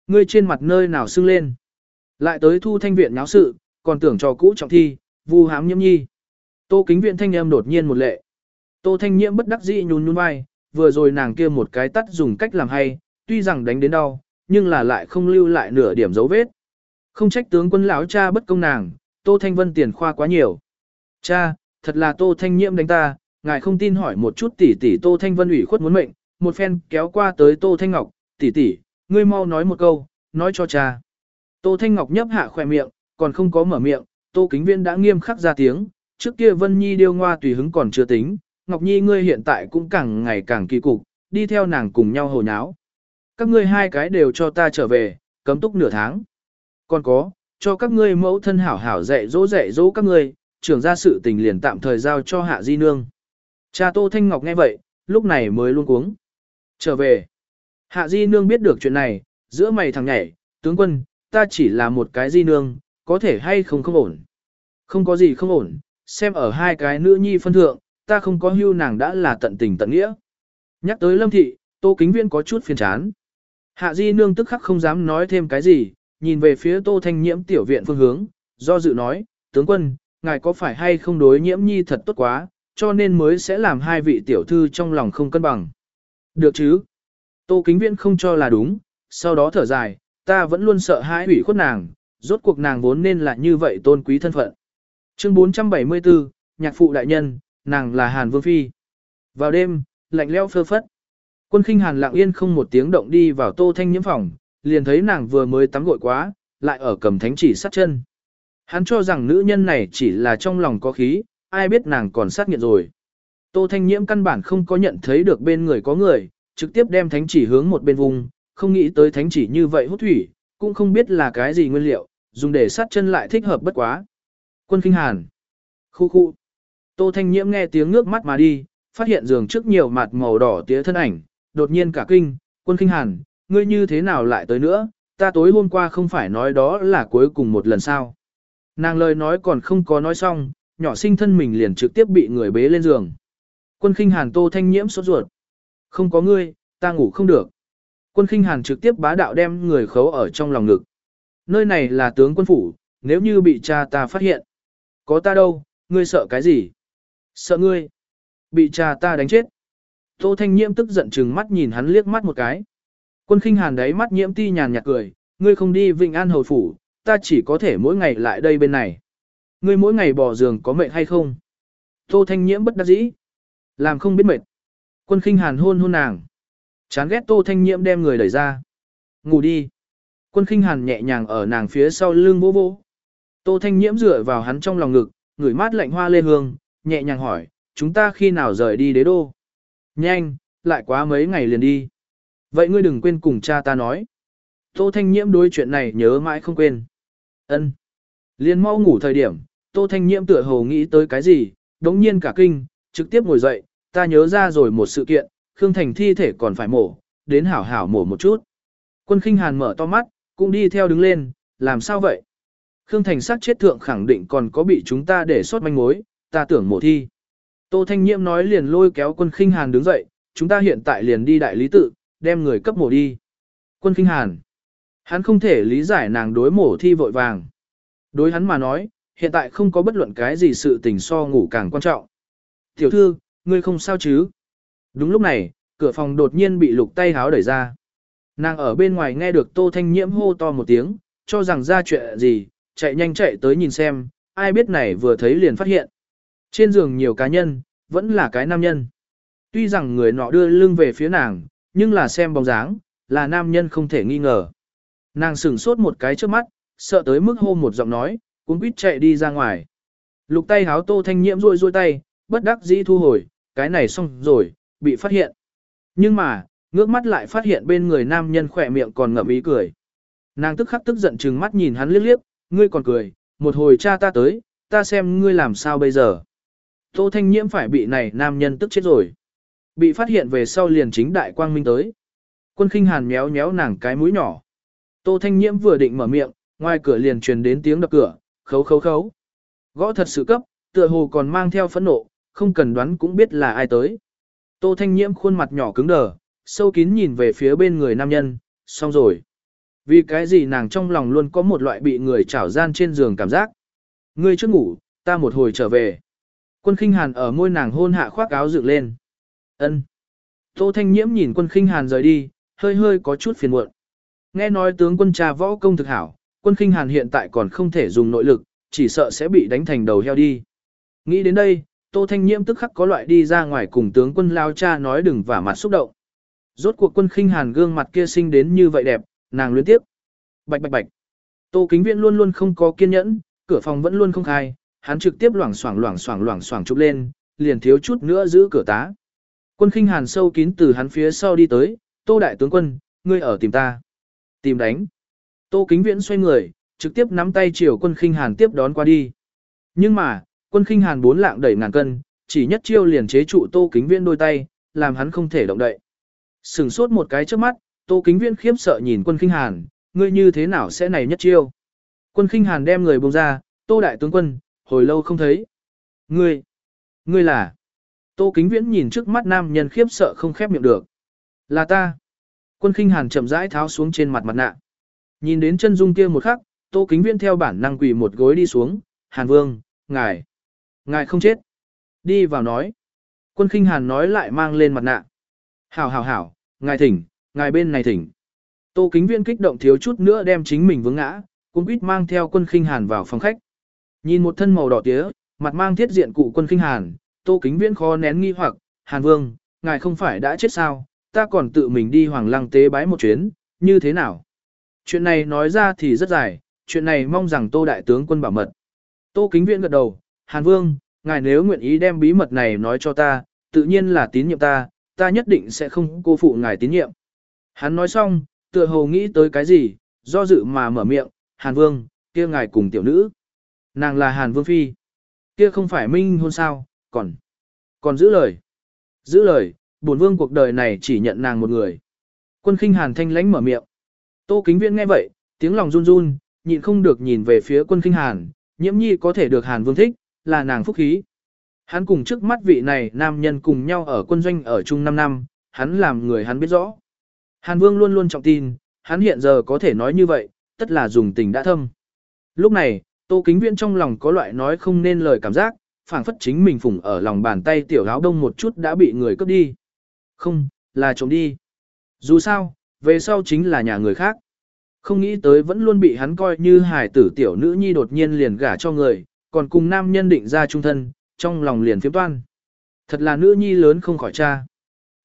Ngươi trên mặt nơi nào sưng lên. Lại tới thu thanh viện nháo sự, còn tưởng cho cũ trọng thi, vu hám nhiễm nhi. Tô kính viện thanh em đột nhiên một lệ. Tô thanh nhiễm bất đắc dĩ nhún nhún vai, vừa rồi nàng kia một cái tắt dùng cách làm hay, tuy rằng đánh đến đau, nhưng là lại không lưu lại nửa điểm dấu vết. Không trách tướng quân lão cha bất công nàng, Tô Thanh Vân tiền khoa quá nhiều. Cha, thật là Tô Thanh Nhiễm đánh ta, ngài không tin hỏi một chút tỷ tỷ Tô Thanh Vân ủy khuất muốn mệnh, một phen kéo qua tới Tô Thanh Ngọc, tỷ tỷ, ngươi mau nói một câu, nói cho cha. Tô Thanh Ngọc nhấp hạ khỏe miệng, còn không có mở miệng, Tô Kính Viên đã nghiêm khắc ra tiếng, trước kia Vân Nhi điêu ngoa tùy hứng còn chưa tính, Ngọc Nhi ngươi hiện tại cũng càng ngày càng kỳ cục, đi theo nàng cùng nhau hồ nháo. Các ngươi hai cái đều cho ta trở về, cấm túc nửa tháng. Còn có, cho các ngươi mẫu thân hảo hảo dạy dỗ dạy dỗ các ngươi, trưởng ra sự tình liền tạm thời giao cho Hạ Di Nương. Cha Tô Thanh Ngọc nghe vậy, lúc này mới luôn cuống. Trở về. Hạ Di Nương biết được chuyện này, giữa mày thằng nhảy, tướng quân, ta chỉ là một cái Di Nương, có thể hay không không ổn. Không có gì không ổn, xem ở hai cái nữ nhi phân thượng, ta không có hưu nàng đã là tận tình tận nghĩa. Nhắc tới lâm thị, tô kính viên có chút phiền chán. Hạ di nương tức khắc không dám nói thêm cái gì, nhìn về phía tô thanh nhiễm tiểu viện phương hướng, do dự nói, tướng quân, ngài có phải hay không đối nhiễm nhi thật tốt quá, cho nên mới sẽ làm hai vị tiểu thư trong lòng không cân bằng. Được chứ? Tô kính viên không cho là đúng, sau đó thở dài, ta vẫn luôn sợ hãi hủy khuất nàng, rốt cuộc nàng vốn nên là như vậy tôn quý thân phận. Chương 474, Nhạc phụ đại nhân, nàng là Hàn Vương Phi. Vào đêm, lạnh lẽo phơ phất. Quân khinh Hàn lặng yên không một tiếng động đi vào tô thanh nhiễm phòng, liền thấy nàng vừa mới tắm gội quá, lại ở cầm thánh chỉ sát chân. Hắn cho rằng nữ nhân này chỉ là trong lòng có khí, ai biết nàng còn sát nghiệt rồi. Tô thanh nhiễm căn bản không có nhận thấy được bên người có người, trực tiếp đem thánh chỉ hướng một bên vùng, không nghĩ tới thánh chỉ như vậy hút thủy, cũng không biết là cái gì nguyên liệu, dùng để sát chân lại thích hợp bất quá. Quân kinh hàn. Khu khu. Tô Thanh Nhiễm nghe tiếng nước mắt mà đi, phát hiện giường trước nhiều mặt màu đỏ tía thân ảnh, đột nhiên cả kinh, quân kinh hàn, ngươi như thế nào lại tới nữa, ta tối hôm qua không phải nói đó là cuối cùng một lần sao. Nàng lời nói còn không có nói xong, nhỏ sinh thân mình liền trực tiếp bị người bế lên giường. Quân kinh hàn Tô Thanh Nhiễm sốt ruột. Không có ngươi, ta ngủ không được. Quân kinh hàn trực tiếp bá đạo đem người khấu ở trong lòng ngực. Nơi này là tướng quân phủ, nếu như bị cha ta phát hiện. Có ta đâu, ngươi sợ cái gì? Sợ ngươi. Bị cha ta đánh chết. Tô Thanh Nhiễm tức giận chừng mắt nhìn hắn liếc mắt một cái. Quân khinh hàn đấy mắt nhiễm ti nhàn nhạt cười, ngươi không đi Vịnh An Hầu Phủ, ta chỉ có thể mỗi ngày lại đây bên này. Ngươi mỗi ngày bỏ giường có mệt hay không? Tô Thanh Nhiễm bất đắc dĩ. Làm không biết mệt. Quân khinh hàn hôn hôn nàng. Chán ghét Tô Thanh Nhiễm đem người đẩy ra. Ngủ đi. Quân khinh hàn nhẹ nhàng ở nàng phía sau lưng vô vô. Tô Thanh Nhiễm dựa vào hắn trong lòng ngực, ngửi mát lạnh hoa lê hương, nhẹ nhàng hỏi, chúng ta khi nào rời đi đế đô? Nhanh, lại quá mấy ngày liền đi. Vậy ngươi đừng quên cùng cha ta nói. Tô Thanh Nhiễm đối chuyện này nhớ mãi không quên. Ân. Liên mau ngủ thời điểm, Tô Thanh Nhiễm tựa hồ nghĩ tới cái gì, đống nhiên cả kinh, trực tiếp ngồi dậy, ta nhớ ra rồi một sự kiện, Khương Thành thi thể còn phải mổ, đến hảo hảo mổ một chút. Quân khinh hàn mở to mắt, cũng đi theo đứng lên, làm sao vậy? Khương Thành sát chết thượng khẳng định còn có bị chúng ta để sót manh mối, ta tưởng mổ thi. Tô Thanh Nhiễm nói liền lôi kéo quân khinh hàn đứng dậy, chúng ta hiện tại liền đi đại lý tự, đem người cấp mổ đi. Quân khinh hàn. Hắn không thể lý giải nàng đối mổ thi vội vàng. Đối hắn mà nói, hiện tại không có bất luận cái gì sự tình so ngủ càng quan trọng. Tiểu thư, ngươi không sao chứ? Đúng lúc này, cửa phòng đột nhiên bị lục tay háo đẩy ra. Nàng ở bên ngoài nghe được Tô Thanh Nhiễm hô to một tiếng, cho rằng ra chuyện gì, chạy nhanh chạy tới nhìn xem, ai biết này vừa thấy liền phát hiện. Trên giường nhiều cá nhân, vẫn là cái nam nhân. Tuy rằng người nọ đưa lưng về phía nàng, nhưng là xem bóng dáng, là nam nhân không thể nghi ngờ. Nàng sửng sốt một cái trước mắt, sợ tới mức hô một giọng nói, cuốn quýt chạy đi ra ngoài. Lục tay háo tô thanh nhiễm rôi rôi tay, bất đắc dĩ thu hồi, cái này xong rồi, bị phát hiện. Nhưng mà, ngước mắt lại phát hiện bên người nam nhân khỏe miệng còn ngậm ý cười. Nàng tức khắc tức giận trừng mắt nhìn hắn liếc liếc, ngươi còn cười, một hồi cha ta tới, ta xem ngươi làm sao bây giờ. Tô Thanh Nhiễm phải bị này nam nhân tức chết rồi. Bị phát hiện về sau liền chính đại quang minh tới. Quân khinh hàn méo méo nàng cái mũi nhỏ. Tô Thanh Nhiễm vừa định mở miệng, ngoài cửa liền truyền đến tiếng đập cửa, khấu khấu khấu. Gõ thật sự cấp, tựa hồ còn mang theo phẫn nộ, không cần đoán cũng biết là ai tới. Tô Thanh Nhiễm khuôn mặt nhỏ cứng đờ, sâu kín nhìn về phía bên người nam nhân, xong rồi. Vì cái gì nàng trong lòng luôn có một loại bị người chảo gian trên giường cảm giác. Ngươi trước ngủ, ta một hồi trở về. Quân khinh hàn ở môi nàng hôn hạ khoác áo dựng lên. ân Tô Thanh Nhiễm nhìn quân khinh hàn rời đi, hơi hơi có chút phiền muộn. Nghe nói tướng quân cha võ công thực hảo, quân khinh hàn hiện tại còn không thể dùng nội lực, chỉ sợ sẽ bị đánh thành đầu heo đi. Nghĩ đến đây, Tô Thanh Nhiễm tức khắc có loại đi ra ngoài cùng tướng quân lao cha nói đừng vả mặt xúc động. Rốt cuộc quân khinh hàn gương mặt kia sinh đến như vậy đẹp, nàng luyến tiếp. Bạch bạch bạch. Tô Kính Viễn luôn luôn không có kiên nhẫn, cửa phòng vẫn luôn không khai, hắn trực tiếp loảng xoảng loảng xoảng loảng xoảng chụp lên, liền thiếu chút nữa giữ cửa tá. Quân khinh hàn sâu kín từ hắn phía sau đi tới, Tô đại tướng quân, ngươi ở tìm ta. Tìm đánh. Tô Kính Viễn xoay người, trực tiếp nắm tay chiều quân khinh hàn tiếp đón qua đi. Nhưng mà, quân khinh hàn bốn lạng đẩy ngàn cân, chỉ nhất chiêu liền chế trụ Tô Kính Viễn đôi tay, làm hắn không thể động đậy. Sừng sốt một cái trước mắt, Tô Kính Viễn khiếp sợ nhìn quân khinh hàn, ngươi như thế nào sẽ này nhất chiêu. Quân khinh hàn đem người buông ra, Tô đại tướng quân, hồi lâu không thấy. Ngươi, ngươi là, Tô Kính Viễn nhìn trước mắt nam nhân khiếp sợ không khép miệng được. Là ta. Quân khinh hàn chậm rãi tháo xuống trên mặt mặt nạ. Nhìn đến chân dung kia một khắc, Tô Kính Viễn theo bản năng quỳ một gối đi xuống. Hàn Vương, ngài, ngài không chết. Đi vào nói. Quân khinh hàn nói lại mang lên mặt nạ. Hảo hảo hảo, ngài thỉnh, ngài bên này thỉnh. Tô Kính viên kích động thiếu chút nữa đem chính mình vướng ngã, cũng quýt mang theo quân khinh hàn vào phòng khách. Nhìn một thân màu đỏ tía, mặt mang thiết diện cụ quân khinh hàn, Tô Kính viên khó nén nghi hoặc, Hàn Vương, ngài không phải đã chết sao, ta còn tự mình đi hoàng lăng tế bái một chuyến, như thế nào? Chuyện này nói ra thì rất dài, chuyện này mong rằng Tô Đại tướng quân bảo mật. Tô Kính viên gật đầu, Hàn Vương, ngài nếu nguyện ý đem bí mật này nói cho ta, tự nhiên là tín nhiệm ta, ta nhất định sẽ không cô phụ ngài tín nhiệm. Hắn nói xong, tựa hồ nghĩ tới cái gì, do dự mà mở miệng, Hàn Vương, kia ngài cùng tiểu nữ. Nàng là Hàn Vương Phi. Kia không phải minh hôn sao, còn, còn giữ lời. Giữ lời, bổn vương cuộc đời này chỉ nhận nàng một người. Quân khinh Hàn thanh lãnh mở miệng. Tô kính viện nghe vậy, tiếng lòng run run, nhịn không được nhìn về phía quân khinh Hàn, nhiễm nhi có thể được Hàn Vương thích, là nàng phúc khí. Hắn cùng trước mắt vị này nam nhân cùng nhau ở quân doanh ở chung 5 năm, hắn làm người hắn biết rõ. Hàn Vương luôn luôn trọng tin, hắn hiện giờ có thể nói như vậy, tất là dùng tình đã thâm. Lúc này, Tô Kính Viễn trong lòng có loại nói không nên lời cảm giác, phảng phất chính mình phủng ở lòng bàn tay tiểu áo đông một chút đã bị người cướp đi. Không, là trộm đi. Dù sao, về sau chính là nhà người khác. Không nghĩ tới vẫn luôn bị hắn coi như hài tử tiểu nữ nhi đột nhiên liền gả cho người, còn cùng nam nhân định ra trung thân, trong lòng liền phiếm toan. Thật là nữ nhi lớn không khỏi cha.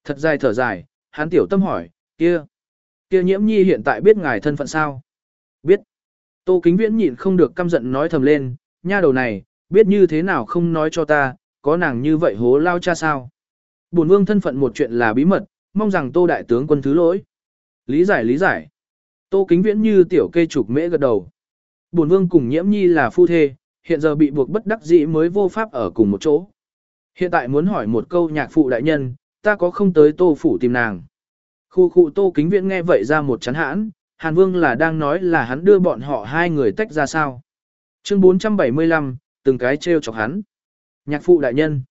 Thật dài thở dài, hắn tiểu tâm hỏi, kia, kia nhiễm nhi hiện tại biết ngài thân phận sao? Biết. Tô kính viễn nhịn không được căm giận nói thầm lên, nha đầu này, biết như thế nào không nói cho ta, có nàng như vậy hố lao cha sao? Bổn vương thân phận một chuyện là bí mật, mong rằng tô đại tướng quân thứ lỗi. Lý giải lý giải. Tô kính viễn như tiểu kê trục mễ gật đầu. Bổn vương cùng nhiễm nhi là phu thê, hiện giờ bị buộc bất đắc dĩ mới vô pháp ở cùng một chỗ. Hiện tại muốn hỏi một câu nhạc phụ đại nhân, ta có không tới tô phủ tìm nàng. Khu khu tô kính viễn nghe vậy ra một chán hãn, Hàn Vương là đang nói là hắn đưa bọn họ hai người tách ra sao. Chương 475, từng cái trêu chọc hắn. Nhạc phụ đại nhân.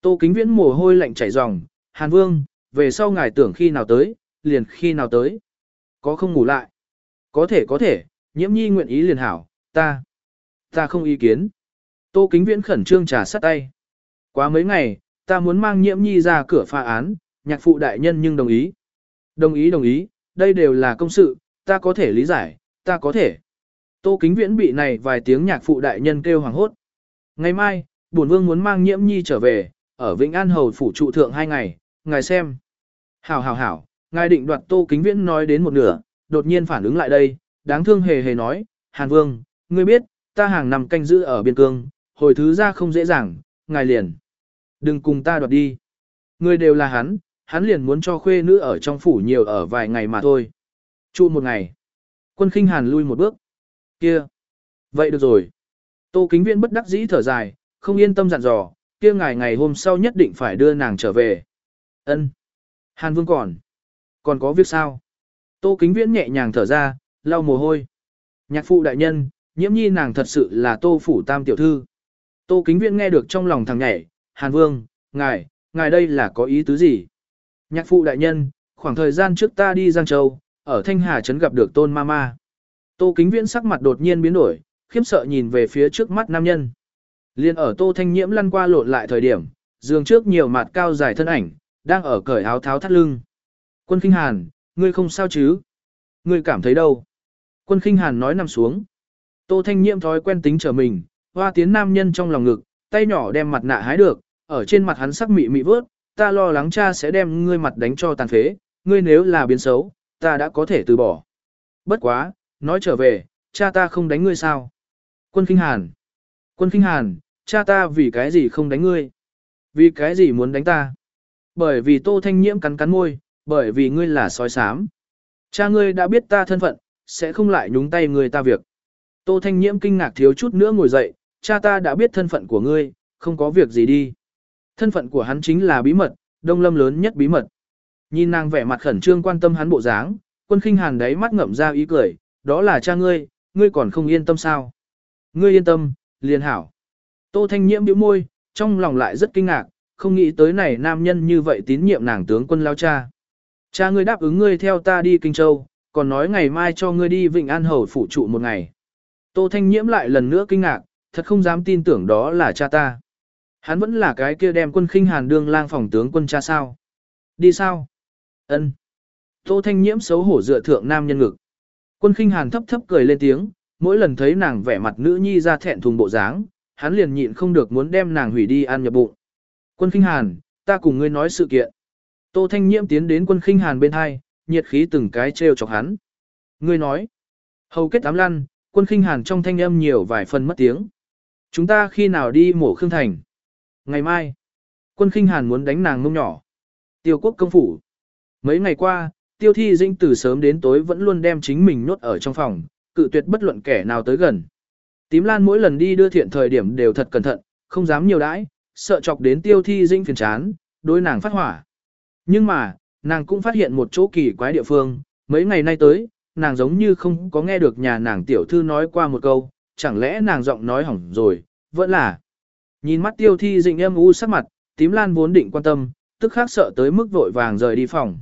Tô kính viễn mồ hôi lạnh chảy ròng, Hàn Vương, về sau ngài tưởng khi nào tới, liền khi nào tới. Có không ngủ lại? Có thể có thể, nhiễm nhi nguyện ý liền hảo, ta. Ta không ý kiến. Tô kính viễn khẩn trương trà sắt tay. Quá mấy ngày, ta muốn mang nhiễm nhi ra cửa pha án, nhạc phụ đại nhân nhưng đồng ý. Đồng ý đồng ý, đây đều là công sự, ta có thể lý giải, ta có thể. Tô kính viễn bị này vài tiếng nhạc phụ đại nhân kêu hoàng hốt. Ngày mai, bổn vương muốn mang nhiễm nhi trở về, ở Vĩnh An Hầu phủ trụ thượng hai ngày, ngài xem. Hảo hảo hảo, ngài định đoạt tô kính viễn nói đến một nửa, đột nhiên phản ứng lại đây, đáng thương hề hề nói, Hàn Vương, ngươi biết, ta hàng năm canh giữ ở biên cương, hồi thứ ra không dễ dàng, ngài liền. Đừng cùng ta đoạt đi. Người đều là hắn, hắn liền muốn cho khuê nữ ở trong phủ nhiều ở vài ngày mà thôi. Chu một ngày. Quân khinh hàn lui một bước. Kia. Vậy được rồi. Tô kính viện bất đắc dĩ thở dài, không yên tâm dặn dò, kia ngày ngày hôm sau nhất định phải đưa nàng trở về. Ân. Hàn vương còn. Còn có việc sao? Tô kính viễn nhẹ nhàng thở ra, lau mồ hôi. Nhạc phụ đại nhân, nhiễm nhi nàng thật sự là tô phủ tam tiểu thư. Tô kính viện nghe được trong lòng thằng nhảy, Hàn vương, ngài, ngài đây là có ý tứ gì? Nhạc phụ đại nhân, khoảng thời gian trước ta đi Giang Châu, ở Thanh Hà Trấn gặp được tôn ma ma. Tô kính viễn sắc mặt đột nhiên biến đổi, khiếp sợ nhìn về phía trước mắt nam nhân. Liên ở tô thanh nhiễm lăn qua lộn lại thời điểm, giường trước nhiều mặt cao dài thân ảnh, đang ở cởi áo tháo thắt lưng. Quân kinh hàn, ngươi không sao chứ? Ngươi cảm thấy đâu? Quân kinh hàn nói nằm xuống. Tô thanh nhiễm thói quen tính trở mình, hoa tiến nam nhân trong lòng ngực, tay nhỏ đem mặt nạ hái được, ở trên mặt hắn sắc mị mị vớt, ta lo lắng cha sẽ đem ngươi mặt đánh cho tàn phế, ngươi nếu là biến xấu, ta đã có thể từ bỏ. Bất quá, nói trở về, cha ta không đánh ngươi sao? Quân Kinh Hàn. Quân Kinh Hàn, cha ta vì cái gì không đánh ngươi? Vì cái gì muốn đánh ta? Bởi vì Tô Thanh Nhiễm cắn cắn môi, bởi vì ngươi là sói sám. Cha ngươi đã biết ta thân phận, sẽ không lại nhúng tay người ta việc. Tô Thanh Nhiễm kinh ngạc thiếu chút nữa ngồi dậy, cha ta đã biết thân phận của ngươi, không có việc gì đi. Thân phận của hắn chính là bí mật, đông lâm lớn nhất bí mật. Nhìn nàng vẻ mặt khẩn trương quan tâm hắn bộ dáng, quân khinh hàn đáy mắt ngậm ra ý cười, đó là cha ngươi, ngươi còn không yên tâm sao? Ngươi yên tâm, liền hảo. Tô Thanh Nhiễm bĩu môi, trong lòng lại rất kinh ngạc, không nghĩ tới này nam nhân như vậy tín nhiệm nàng tướng quân lao cha. Cha ngươi đáp ứng ngươi theo ta đi Kinh Châu, còn nói ngày mai cho ngươi đi Vịnh An Hầu phụ trụ một ngày. Tô Thanh Nhiễm lại lần nữa kinh ngạc, thật không dám tin tưởng đó là cha ta. Hắn vẫn là cái kia đem quân khinh hàn đương lang phòng tướng quân cha sao. Đi sao? ân Tô Thanh Nhiễm xấu hổ dựa thượng nam nhân ngực. Quân khinh hàn thấp thấp cười lên tiếng, mỗi lần thấy nàng vẻ mặt nữ nhi ra thẹn thùng bộ dáng, hắn liền nhịn không được muốn đem nàng hủy đi ăn nhập bụng. Quân khinh hàn, ta cùng ngươi nói sự kiện. Tô Thanh Nhiễm tiến đến quân khinh hàn bên hai, nhiệt khí từng cái trêu chọc hắn. Ngươi nói, hầu kết tám lăn, quân khinh hàn trong thanh âm nhiều vài phần mất tiếng. Chúng ta khi nào đi mổ khương thành? Ngày mai, quân khinh hàn muốn đánh nàng ngông nhỏ. Tiêu quốc công phủ. Mấy ngày qua, tiêu thi dĩnh từ sớm đến tối vẫn luôn đem chính mình nốt ở trong phòng, cự tuyệt bất luận kẻ nào tới gần. Tím Lan mỗi lần đi đưa thiện thời điểm đều thật cẩn thận, không dám nhiều đãi, sợ chọc đến tiêu thi dĩnh phiền chán, đối nàng phát hỏa. Nhưng mà, nàng cũng phát hiện một chỗ kỳ quái địa phương, mấy ngày nay tới, nàng giống như không có nghe được nhà nàng tiểu thư nói qua một câu, chẳng lẽ nàng giọng nói hỏng rồi, vẫn là. Nhìn mắt tiêu thi dĩnh em u sắc mặt, tím lan vốn định quan tâm, tức khác sợ tới mức vội vàng rời đi phòng.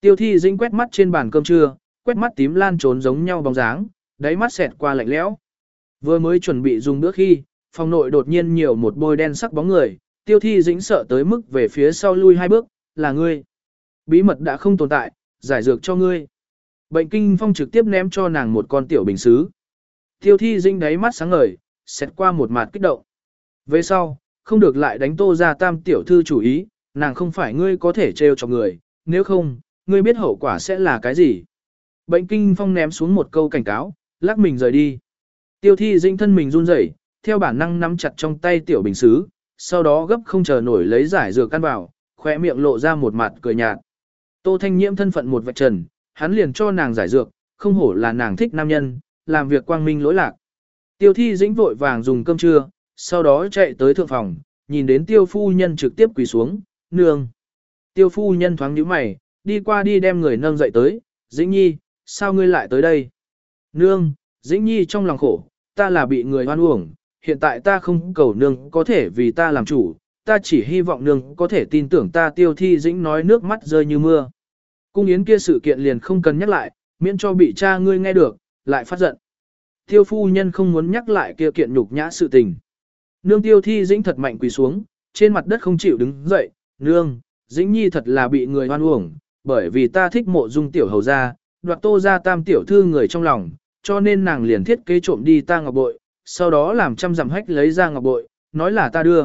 Tiêu thi dĩnh quét mắt trên bàn cơm trưa, quét mắt tím lan trốn giống nhau bóng dáng, đáy mắt xẹt qua lạnh lẽo. Vừa mới chuẩn bị dùng bữa khi, phòng nội đột nhiên nhiều một bôi đen sắc bóng người, tiêu thi dĩnh sợ tới mức về phía sau lui hai bước, là ngươi. Bí mật đã không tồn tại, giải dược cho ngươi. Bệnh kinh phong trực tiếp ném cho nàng một con tiểu bình xứ. Tiêu thi Dinh đáy mắt sáng ngời, xét qua một mặt kích động. Về sau, không được lại đánh tô ra tam tiểu thư chủ ý, nàng không phải ngươi có thể trêu cho người, nếu không, ngươi biết hậu quả sẽ là cái gì. Bệnh kinh phong ném xuống một câu cảnh cáo, lắc mình rời đi. Tiêu thi Dinh thân mình run rẩy, theo bản năng nắm chặt trong tay tiểu bình xứ, sau đó gấp không chờ nổi lấy giải dược căn vào, khỏe miệng lộ ra một mặt cười nhạt. Tô Thanh Nhiễm thân phận một vạch trần, hắn liền cho nàng giải dược, không hổ là nàng thích nam nhân, làm việc quang minh lỗi lạc. Tiêu thi dĩnh vội vàng dùng cơm trưa, sau đó chạy tới thượng phòng, nhìn đến tiêu phu nhân trực tiếp quỳ xuống, nương. Tiêu phu nhân thoáng nhíu mày, đi qua đi đem người nâng dậy tới, dĩnh nhi, sao ngươi lại tới đây? Nương, dĩnh nhi trong lòng khổ, ta là bị người hoan uổng, hiện tại ta không cầu nương có thể vì ta làm chủ, ta chỉ hy vọng nương có thể tin tưởng ta tiêu thi dĩnh nói nước mắt rơi như mưa. Cung yến kia sự kiện liền không cần nhắc lại, miễn cho bị cha ngươi nghe được, lại phát giận. Tiêu phu nhân không muốn nhắc lại kia kiện nhục nhã sự tình. Nương tiêu thi dĩnh thật mạnh quỳ xuống, trên mặt đất không chịu đứng dậy, nương, dĩnh nhi thật là bị người hoan uổng, bởi vì ta thích mộ dung tiểu hầu ra, đoạt tô ra tam tiểu thư người trong lòng, cho nên nàng liền thiết kế trộm đi ta ngọc bội, sau đó làm trăm dặm hách lấy ra ngọc bội, nói là ta đưa.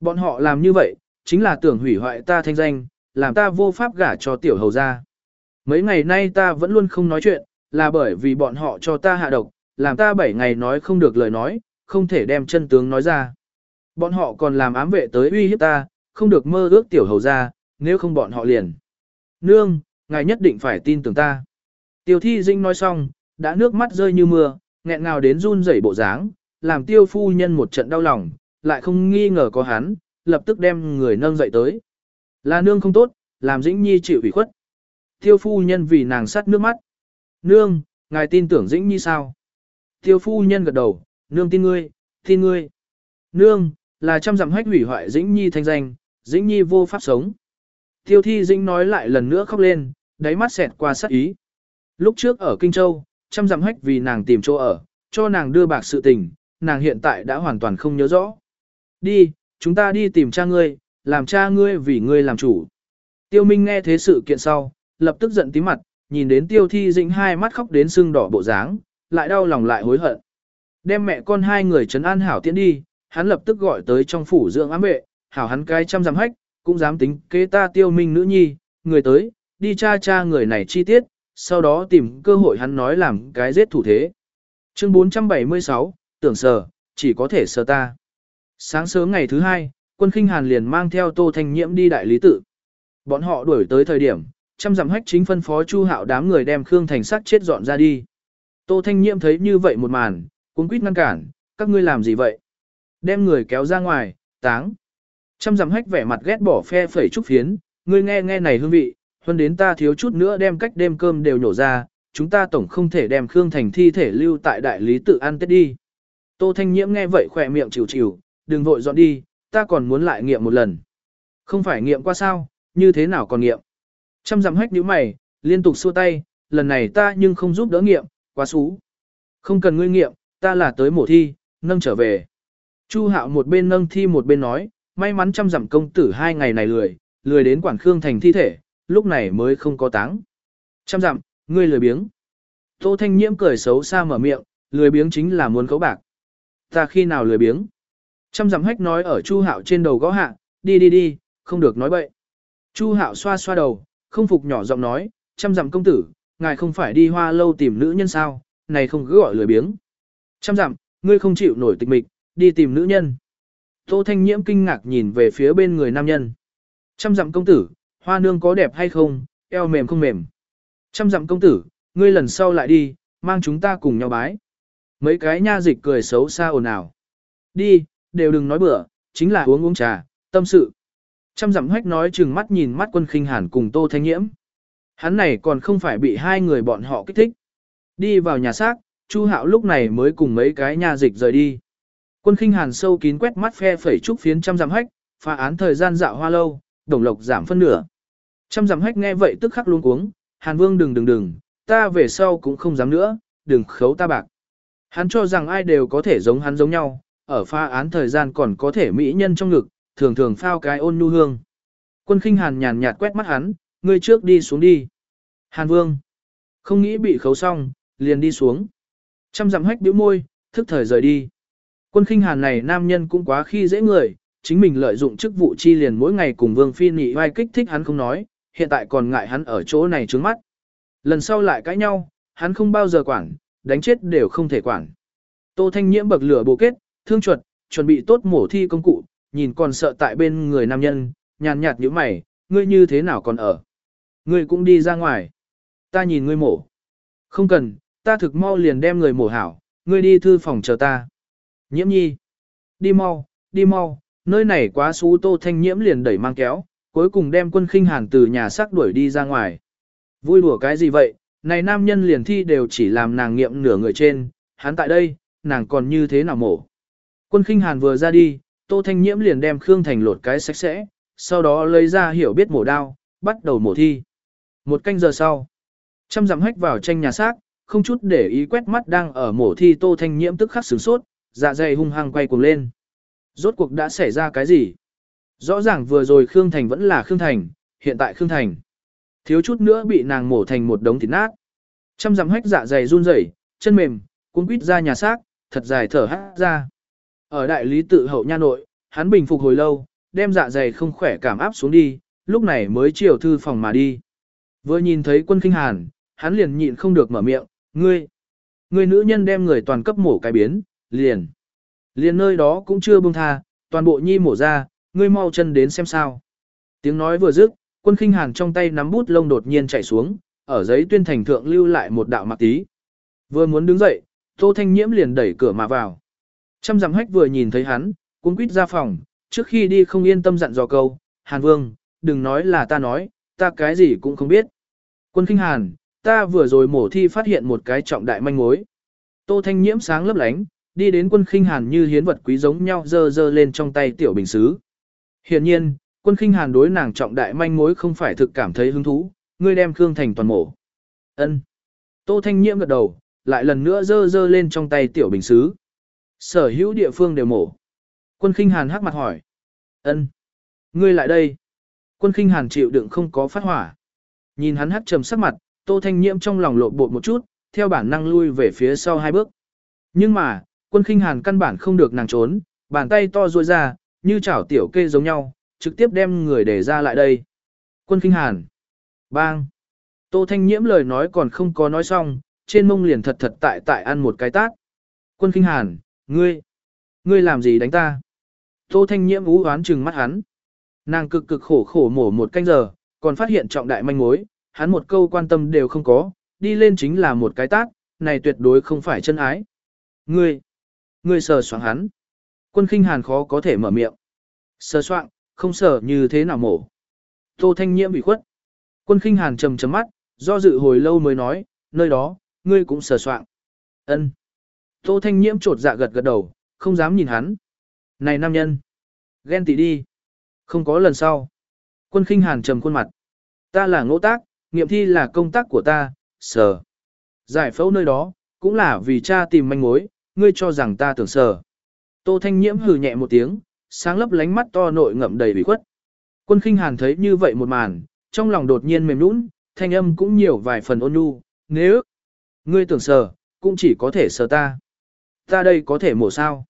Bọn họ làm như vậy, chính là tưởng hủy hoại ta thanh danh, làm ta vô pháp gả cho tiểu hầu ra. Mấy ngày nay ta vẫn luôn không nói chuyện, là bởi vì bọn họ cho ta hạ độc, làm ta bảy ngày nói không được lời nói, không thể đem chân tướng nói ra. Bọn họ còn làm ám vệ tới uy hiếp ta, không được mơ ước tiểu hầu ra, nếu không bọn họ liền. Nương, ngài nhất định phải tin tưởng ta. Tiểu thi dinh nói xong, đã nước mắt rơi như mưa, nghẹn ngào đến run rẩy bộ dáng, làm tiêu phu nhân một trận đau lòng, lại không nghi ngờ có hắn, lập tức đem người nâng dậy tới. Là nương không tốt, làm Dĩnh Nhi chịu ủy khuất. Tiêu phu nhân vì nàng sắt nước mắt. Nương, ngài tin tưởng Dĩnh Nhi sao? Tiêu phu nhân gật đầu, nương tin ngươi, tin ngươi. Nương, là trăm dặm hách hủy hoại Dĩnh Nhi thanh danh, Dĩnh Nhi vô pháp sống. Tiêu thi Dĩnh nói lại lần nữa khóc lên, đáy mắt xẹt qua sắc ý. Lúc trước ở Kinh Châu, trăm dặm hách vì nàng tìm chỗ ở, cho nàng đưa bạc sự tình, nàng hiện tại đã hoàn toàn không nhớ rõ. Đi, chúng ta đi tìm cha ngươi, làm cha ngươi vì ngươi làm chủ. Tiêu Minh nghe thế sự kiện sau, lập tức giận tím mặt, nhìn đến Tiêu Thi Dĩnh hai mắt khóc đến sưng đỏ bộ dáng, lại đau lòng lại hối hận. Đem mẹ con hai người trấn an hảo tiễn đi, hắn lập tức gọi tới trong phủ dưỡng ám vệ, hảo hắn cái trăm giám hách, cũng dám tính kế ta Tiêu Minh nữ nhi, người tới, đi tra tra người này chi tiết, sau đó tìm cơ hội hắn nói làm cái giết thủ thế. Chương 476, tưởng sờ, chỉ có thể sờ ta. Sáng sớm ngày thứ hai, quân khinh hàn liền mang theo Tô Thanh Nhiễm đi đại lý tự. Bọn họ đuổi tới thời điểm, trăm dặm hách chính phân phó Chu Hạo đám người đem Khương Thành sát chết dọn ra đi. Tô Thanh Nhiễm thấy như vậy một màn, cuống quýt ngăn cản, các ngươi làm gì vậy? Đem người kéo ra ngoài, táng. Trăm dặm hách vẻ mặt ghét bỏ phe phẩy trúc phiến, ngươi nghe nghe này hương vị, hơn đến ta thiếu chút nữa đem cách đêm cơm đều nhổ ra, chúng ta tổng không thể đem Khương Thành thi thể lưu tại đại lý tự ăn tết đi. Tô Thanh Nhiễm nghe vậy khỏe miệng chịu chịu, đừng vội dọn đi, ta còn muốn lại nghiệm một lần. Không phải nghiệm qua sao, như thế nào còn nghiệm. Trăm dặm hách nhíu mày, liên tục xua tay, lần này ta nhưng không giúp đỡ nghiệm, quá xú. Không cần ngươi nghiệm, ta là tới mổ thi, nâng trở về. Chu hạo một bên nâng thi một bên nói, may mắn trăm dặm công tử hai ngày này lười, lười đến quản khương thành thi thể, lúc này mới không có táng. Trăm dặm, ngươi lười biếng. Tô Thanh Nhiễm cười xấu xa mở miệng, lười biếng chính là muốn cấu bạc. Ta khi nào lười biếng? Trăm dặm hách nói ở Chu Hạo trên đầu gõ hạ, đi đi đi, không được nói bậy. Chu Hạo xoa xoa đầu, không phục nhỏ giọng nói, trăm dặm công tử, ngài không phải đi hoa lâu tìm nữ nhân sao, này không cứ gọi lười biếng. Trăm dặm, ngươi không chịu nổi tịch mịch, đi tìm nữ nhân. Tô Thanh Nhiễm kinh ngạc nhìn về phía bên người nam nhân. Trăm dặm công tử, hoa nương có đẹp hay không, eo mềm không mềm. Trăm dặm công tử, ngươi lần sau lại đi, mang chúng ta cùng nhau bái. Mấy cái nha dịch cười xấu xa ồn ào. Đi, đều đừng nói bừa, chính là uống uống trà, tâm sự. Trăm dặm hách nói chừng mắt nhìn mắt quân khinh hàn cùng Tô Thanh Nhiễm. Hắn này còn không phải bị hai người bọn họ kích thích. Đi vào nhà xác, Chu Hạo lúc này mới cùng mấy cái nha dịch rời đi. Quân khinh hàn sâu kín quét mắt phe phẩy trúc phiến trăm dặm hách, phá án thời gian dạo hoa lâu, đồng lộc giảm phân nửa. Trăm dặm hách nghe vậy tức khắc luôn cuống, Hàn Vương đừng đừng đừng, ta về sau cũng không dám nữa, đừng khấu ta bạc. Hắn cho rằng ai đều có thể giống hắn giống nhau, ở pha án thời gian còn có thể mỹ nhân trong ngực, thường thường phao cái ôn nhu hương. Quân khinh hàn nhàn nhạt quét mắt hắn, ngươi trước đi xuống đi. Hàn vương, không nghĩ bị khấu xong, liền đi xuống. Trăm dặm hách điếu môi, thức thời rời đi. Quân khinh hàn này nam nhân cũng quá khi dễ người, chính mình lợi dụng chức vụ chi liền mỗi ngày cùng vương phi nị vai kích thích hắn không nói, hiện tại còn ngại hắn ở chỗ này trướng mắt. Lần sau lại cãi nhau, hắn không bao giờ quản, đánh chết đều không thể quản. Tô Thanh Nhiễm bậc lửa bộ kết, thương chuột, chuẩn bị tốt mổ thi công cụ, nhìn còn sợ tại bên người nam nhân, nhàn nhạt như mày, ngươi như thế nào còn ở. Ngươi cũng đi ra ngoài. Ta nhìn ngươi mổ. Không cần, ta thực mau liền đem người mổ hảo, ngươi đi thư phòng chờ ta. Nhiễm nhi. Đi mau, đi mau, nơi này quá xú tô thanh nhiễm liền đẩy mang kéo, cuối cùng đem quân khinh hàn từ nhà xác đuổi đi ra ngoài. Vui đùa cái gì vậy, này nam nhân liền thi đều chỉ làm nàng nghiệm nửa người trên, hắn tại đây, nàng còn như thế nào mổ. Quân khinh hàn vừa ra đi, Tô Thanh Nhiễm liền đem Khương Thành lột cái sạch sẽ, sau đó lấy ra hiểu biết mổ đao, bắt đầu mổ thi. Một canh giờ sau, trăm dặm hách vào tranh nhà xác, không chút để ý quét mắt đang ở mổ thi Tô Thanh Nhiễm tức khắc sửng sốt, dạ dày hung hăng quay cuồng lên. Rốt cuộc đã xảy ra cái gì? Rõ ràng vừa rồi Khương Thành vẫn là Khương Thành, hiện tại Khương Thành. Thiếu chút nữa bị nàng mổ thành một đống thịt nát. Trăm dặm hách dạ dày run rẩy, chân mềm, cuốn quýt ra nhà xác, thật dài thở hát ra. Ở đại lý tự hậu nha nội, hắn bình phục hồi lâu, đem dạ dày không khỏe cảm áp xuống đi, lúc này mới chiều thư phòng mà đi. Vừa nhìn thấy quân kinh hàn, hắn liền nhịn không được mở miệng, ngươi, ngươi nữ nhân đem người toàn cấp mổ cái biến, liền. Liền nơi đó cũng chưa buông tha, toàn bộ nhi mổ ra, ngươi mau chân đến xem sao. Tiếng nói vừa dứt, quân kinh hàn trong tay nắm bút lông đột nhiên chảy xuống, ở giấy tuyên thành thượng lưu lại một đạo mặt tí. Vừa muốn đứng dậy, Tô Thanh Nhiễm liền đẩy cửa mà vào. Trăm dặm hách vừa nhìn thấy hắn, cuốn quýt ra phòng, trước khi đi không yên tâm dặn dò câu, Hàn Vương, đừng nói là ta nói, ta cái gì cũng không biết. Quân kinh Hàn, ta vừa rồi mổ thi phát hiện một cái trọng đại manh mối. Tô Thanh Nhiễm sáng lấp lánh, đi đến quân khinh hàn như hiến vật quý giống nhau dơ dơ lên trong tay tiểu bình xứ. Hiện nhiên, quân khinh hàn đối nàng trọng đại manh mối không phải thực cảm thấy hứng thú, ngươi đem Khương Thành toàn mổ. Ân. Tô Thanh Nhiễm gật đầu, lại lần nữa dơ dơ lên trong tay tiểu bình xứ. Sở hữu địa phương đều mổ. Quân khinh hàn hắc mặt hỏi. ân, Ngươi lại đây. Quân khinh hàn chịu đựng không có phát hỏa. Nhìn hắn hắc trầm sắc mặt, tô thanh nhiễm trong lòng lộn bột một chút, theo bản năng lui về phía sau hai bước. Nhưng mà, quân khinh hàn căn bản không được nàng trốn, bàn tay to ruôi ra, như chảo tiểu kê giống nhau, trực tiếp đem người để ra lại đây. Quân khinh hàn. Bang. Tô thanh nhiễm lời nói còn không có nói xong, trên mông liền thật thật tại tại ăn một cái tát. Quân khinh hàn, Ngươi, ngươi làm gì đánh ta? Tô Thanh Nhiễm ú oán trừng mắt hắn. Nàng cực cực khổ khổ mổ một canh giờ, còn phát hiện trọng đại manh mối, hắn một câu quan tâm đều không có, đi lên chính là một cái tác, này tuyệt đối không phải chân ái. Ngươi, ngươi sờ soạng hắn. Quân khinh hàn khó có thể mở miệng. Sờ soạng, không sờ như thế nào mổ. Tô Thanh Nhiễm bị khuất. Quân khinh hàn trầm trầm mắt, do dự hồi lâu mới nói, nơi đó, ngươi cũng sờ soạng. Ân. Tô Thanh Nhiễm trột dạ gật gật đầu, không dám nhìn hắn. Này nam nhân, ghen tị đi. Không có lần sau. Quân khinh hàn trầm khuôn mặt. Ta là ngỗ tác, nghiệm thi là công tác của ta, sờ. Giải phẫu nơi đó, cũng là vì cha tìm manh mối, ngươi cho rằng ta tưởng sờ. Tô Thanh Nhiễm hừ nhẹ một tiếng, sáng lấp lánh mắt to nội ngậm đầy bị khuất. Quân khinh hàn thấy như vậy một màn, trong lòng đột nhiên mềm nũng, thanh âm cũng nhiều vài phần ôn nhu, nếu ngươi tưởng sờ, cũng chỉ có thể sờ ta. Ta đây có thể mổ sao?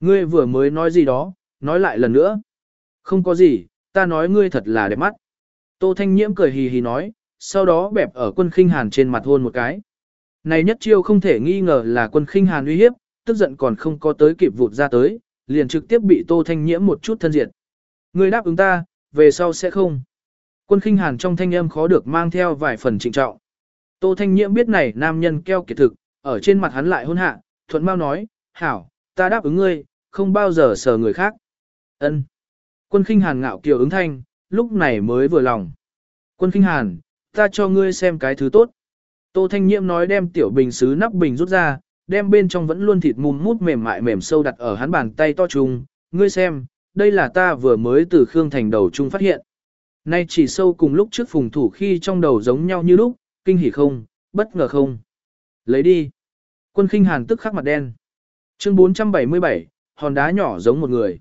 Ngươi vừa mới nói gì đó, nói lại lần nữa. Không có gì, ta nói ngươi thật là đẹp mắt. Tô Thanh Nhiễm cười hì hì nói, sau đó bẹp ở quân khinh hàn trên mặt hôn một cái. Này nhất chiêu không thể nghi ngờ là quân khinh hàn uy hiếp, tức giận còn không có tới kịp vụt ra tới, liền trực tiếp bị Tô Thanh Nhiễm một chút thân diện. Ngươi đáp ứng ta, về sau sẽ không. Quân khinh hàn trong thanh âm khó được mang theo vài phần trịnh trọng. Tô Thanh Nhiễm biết này nam nhân keo kiệt thực, ở trên mặt hắn lại hôn hạ, thuận mau nói, hảo, ta đáp ứng ngươi, không bao giờ sờ người khác. Ân. Quân khinh hàn ngạo kiều ứng thanh, lúc này mới vừa lòng. Quân khinh hàn, ta cho ngươi xem cái thứ tốt. Tô Thanh Nhiễm nói đem tiểu bình sứ nắp bình rút ra, đem bên trong vẫn luôn thịt mùm mút mềm mại mềm sâu đặt ở hắn bàn tay to trùng. Ngươi xem, đây là ta vừa mới từ Khương Thành đầu trung phát hiện. Nay chỉ sâu cùng lúc trước phùng thủ khi trong đầu giống nhau như lúc, kinh hỉ không, bất ngờ không. Lấy đi. Quân khinh hàn tức khắc mặt đen. Chương 477, hòn đá nhỏ giống một người.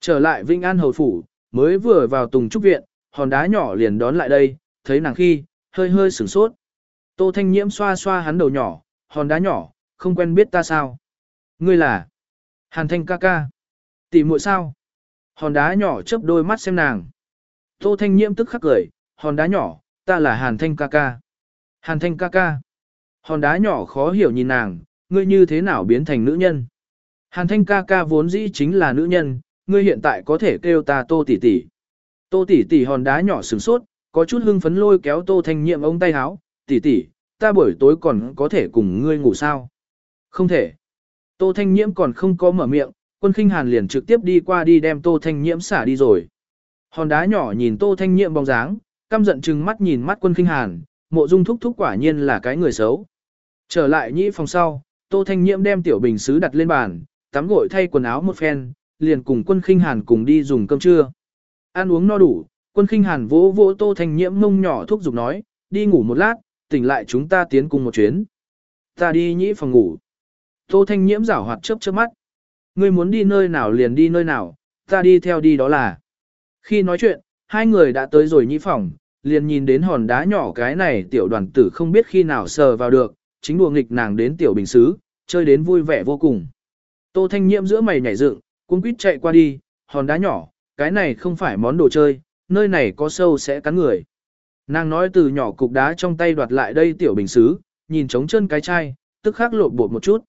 Trở lại Vinh An Hầu Phủ, mới vừa vào Tùng Trúc Viện, hòn đá nhỏ liền đón lại đây, thấy nàng khi, hơi hơi sửng sốt. Tô Thanh Nhiễm xoa xoa hắn đầu nhỏ, hòn đá nhỏ, không quen biết ta sao. Ngươi là Hàn Thanh ca ca. Tỷ muội sao? Hòn đá nhỏ chớp đôi mắt xem nàng. Tô Thanh Nhiễm tức khắc cười, hòn đá nhỏ, ta là Hàn Thanh ca ca. Hàn Thanh ca ca. Hòn đá nhỏ khó hiểu nhìn nàng, ngươi như thế nào biến thành nữ nhân. Hàn Thanh ca ca vốn dĩ chính là nữ nhân, ngươi hiện tại có thể kêu ta Tô tỷ tỷ. Tô tỷ tỷ hòn đá nhỏ sừng sốt, có chút hưng phấn lôi kéo Tô Thanh Nhiệm ông tay háo, tỷ tỷ, ta buổi tối còn có thể cùng ngươi ngủ sao? Không thể. Tô Thanh Nhiễm còn không có mở miệng, quân khinh hàn liền trực tiếp đi qua đi đem Tô Thanh Nhiễm xả đi rồi. Hòn đá nhỏ nhìn Tô Thanh Nhiễm bóng dáng, căm giận chừng mắt nhìn mắt quân khinh hàn, mộ dung thúc thúc quả nhiên là cái người xấu. Trở lại nhĩ phòng sau, Tô Thanh Nhiễm đem tiểu bình sứ đặt lên bàn, tắm gội thay quần áo một phen, liền cùng quân khinh hàn cùng đi dùng cơm trưa. Ăn uống no đủ, quân khinh hàn vỗ vỗ Tô Thanh Nhiễm mông nhỏ thúc giục nói, đi ngủ một lát, tỉnh lại chúng ta tiến cùng một chuyến. Ta đi nhĩ phòng ngủ. Tô Thanh Nhiễm rảo hoạt chớp chớp mắt. Ngươi muốn đi nơi nào liền đi nơi nào, ta đi theo đi đó là. Khi nói chuyện, hai người đã tới rồi nhĩ phòng, liền nhìn đến hòn đá nhỏ cái này tiểu đoàn tử không biết khi nào sờ vào được, chính đùa nghịch nàng đến tiểu bình xứ, chơi đến vui vẻ vô cùng. Tô Thanh Nhiễm giữa mày nhảy dựng, cuống quýt chạy qua đi, hòn đá nhỏ, cái này không phải món đồ chơi, nơi này có sâu sẽ cắn người. Nàng nói từ nhỏ cục đá trong tay đoạt lại đây tiểu bình xứ, nhìn trống chân cái chai, tức khắc lộn bột một chút.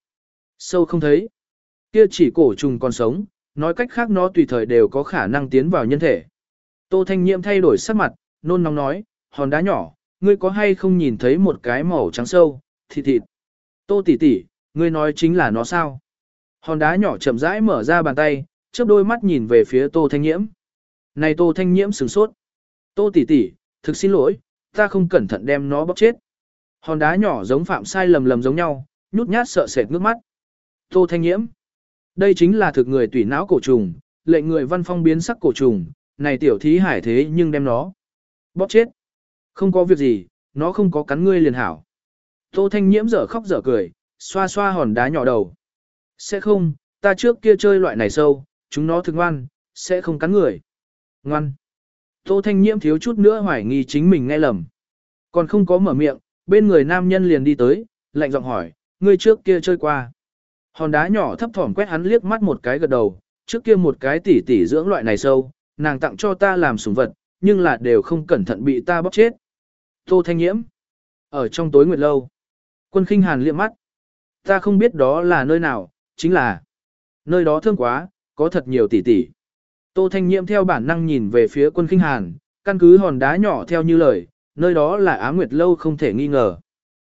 Sâu không thấy. Kia chỉ cổ trùng còn sống, nói cách khác nó tùy thời đều có khả năng tiến vào nhân thể. Tô Thanh Nhiệm thay đổi sắc mặt, nôn nóng nói, hòn đá nhỏ, ngươi có hay không nhìn thấy một cái màu trắng sâu, thịt thịt. Tô tỷ tỷ, ngươi nói chính là nó sao? Hòn đá nhỏ chậm rãi mở ra bàn tay, chớp đôi mắt nhìn về phía Tô Thanh Nhiễm. Này Tô Thanh Nhiễm sửng sốt. Tô tỷ tỷ, thực xin lỗi, ta không cẩn thận đem nó bóc chết. Hòn đá nhỏ giống phạm sai lầm lầm giống nhau, nhút nhát sợ sệt nước mắt. Tô Thanh Nhiễm. Đây chính là thực người tủy não cổ trùng, lệnh người văn phong biến sắc cổ trùng, này tiểu thí hải thế nhưng đem nó bóp chết. Không có việc gì, nó không có cắn ngươi liền hảo. Tô Thanh Nhiễm dở khóc dở cười, xoa xoa hòn đá nhỏ đầu. Sẽ không, ta trước kia chơi loại này sâu, chúng nó thực ngoan, sẽ không cắn người. Ngoan. Tô Thanh Nhiễm thiếu chút nữa hoài nghi chính mình nghe lầm. Còn không có mở miệng, bên người nam nhân liền đi tới, lạnh giọng hỏi, ngươi trước kia chơi qua. Hòn đá nhỏ thấp thỏm quét hắn liếc mắt một cái gật đầu, trước kia một cái tỉ tỉ dưỡng loại này sâu, nàng tặng cho ta làm sủng vật, nhưng là đều không cẩn thận bị ta bóp chết. Tô Thanh Nhiễm. Ở trong tối nguyệt lâu. Quân khinh hàn liếc mắt. Ta không biết đó là nơi nào, chính là nơi đó thương quá, có thật nhiều tỷ tỷ. Tô Thanh Nhiệm theo bản năng nhìn về phía quân khinh hàn, căn cứ hòn đá nhỏ theo như lời, nơi đó là Á Nguyệt Lâu không thể nghi ngờ.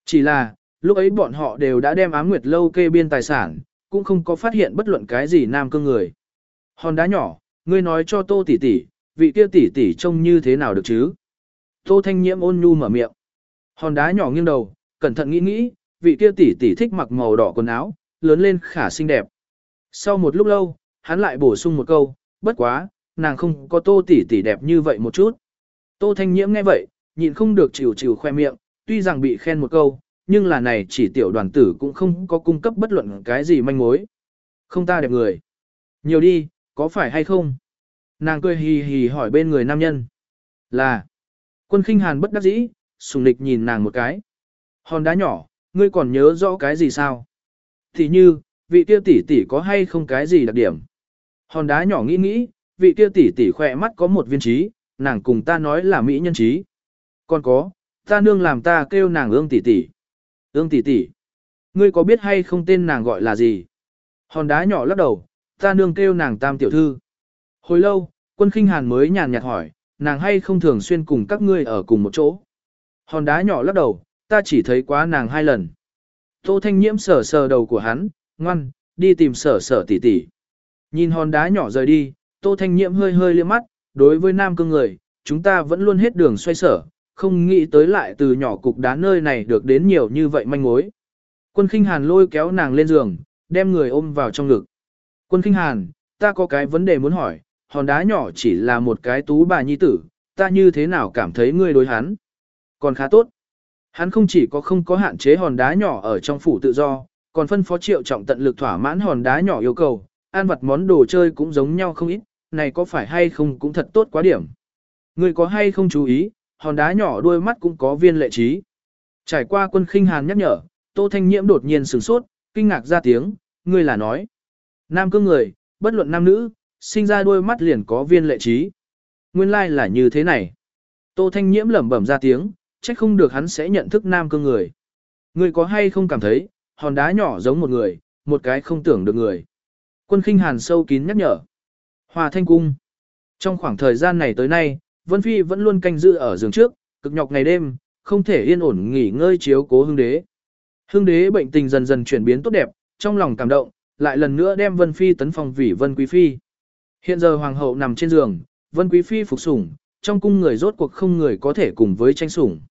Chỉ là, lúc ấy bọn họ đều đã đem Á Nguyệt Lâu kê biên tài sản, cũng không có phát hiện bất luận cái gì nam cương người. Hòn đá nhỏ, ngươi nói cho Tô tỷ tỷ, vị kia tỷ tỷ trông như thế nào được chứ? Tô Thanh Nhiễm ôn nhu mở miệng. Hòn đá nhỏ nghiêng đầu, cẩn thận nghĩ nghĩ, vị kia tỷ tỷ thích mặc màu đỏ quần áo, lớn lên khả xinh đẹp. Sau một lúc lâu, hắn lại bổ sung một câu, bất quá, nàng không có tô tỷ tỷ đẹp như vậy một chút. Tô Thanh Nhiễm nghe vậy, nhịn không được chịu chịu khoe miệng, tuy rằng bị khen một câu, nhưng là này chỉ tiểu đoàn tử cũng không có cung cấp bất luận cái gì manh mối. Không ta đẹp người. Nhiều đi, có phải hay không? Nàng cười hì hì hỏi bên người nam nhân. Là. Quân khinh hàn bất đắc dĩ, sùng nịch nhìn nàng một cái. Hòn đá nhỏ, ngươi còn nhớ rõ cái gì sao? Thì như, vị kia tỷ tỷ có hay không cái gì đặc điểm? Hòn đá nhỏ nghĩ nghĩ, vị kia tỷ tỷ khỏe mắt có một viên trí, nàng cùng ta nói là mỹ nhân trí. Còn có, ta nương làm ta kêu nàng ương tỷ tỷ. Ương tỷ tỷ, ngươi có biết hay không tên nàng gọi là gì? Hòn đá nhỏ lắc đầu, ta nương kêu nàng tam tiểu thư. Hồi lâu, quân khinh hàn mới nhàn nhạt hỏi, nàng hay không thường xuyên cùng các ngươi ở cùng một chỗ. Hòn đá nhỏ lắc đầu, ta chỉ thấy quá nàng hai lần. Tô Thanh Nhiễm sờ sờ đầu của hắn, ngoan, đi tìm sở sở tỷ tỷ. Nhìn hòn đá nhỏ rời đi, Tô Thanh Nhiễm hơi hơi liếc mắt, đối với nam cương người, chúng ta vẫn luôn hết đường xoay sở, không nghĩ tới lại từ nhỏ cục đá nơi này được đến nhiều như vậy manh mối. Quân khinh hàn lôi kéo nàng lên giường, đem người ôm vào trong ngực. Quân khinh hàn, ta có cái vấn đề muốn hỏi, hòn đá nhỏ chỉ là một cái tú bà nhi tử, ta như thế nào cảm thấy ngươi đối hắn? Còn khá tốt. Hắn không chỉ có không có hạn chế hòn đá nhỏ ở trong phủ tự do, còn phân phó triệu trọng tận lực thỏa mãn hòn đá nhỏ yêu cầu, ăn vặt món đồ chơi cũng giống nhau không ít, này có phải hay không cũng thật tốt quá điểm. Ngươi có hay không chú ý, hòn đá nhỏ đôi mắt cũng có viên lệ trí. Trải qua quân khinh hàn nhắc nhở, Tô Thanh Nhiễm đột nhiên sửng sốt, kinh ngạc ra tiếng, ngươi là nói. Nam cương người, bất luận nam nữ, sinh ra đôi mắt liền có viên lệ trí. Nguyên lai like là như thế này. Tô Thanh Nhiễm lẩm bẩm ra tiếng, trách không được hắn sẽ nhận thức nam cương người. người có hay không cảm thấy, hòn đá nhỏ giống một người, một cái không tưởng được người. Quân khinh hàn sâu kín nhắc nhở. Hòa thanh cung. Trong khoảng thời gian này tới nay, Vân Phi vẫn luôn canh giữ ở giường trước, cực nhọc ngày đêm, không thể yên ổn nghỉ ngơi chiếu cố hương đế. Hương đế bệnh tình dần dần chuyển biến tốt đẹp, trong lòng cảm động, lại lần nữa đem Vân Phi tấn phong vì Vân Quý Phi. Hiện giờ Hoàng hậu nằm trên giường, Vân Quý Phi phục sủng, trong cung người rốt cuộc không người có thể cùng với tranh sủng.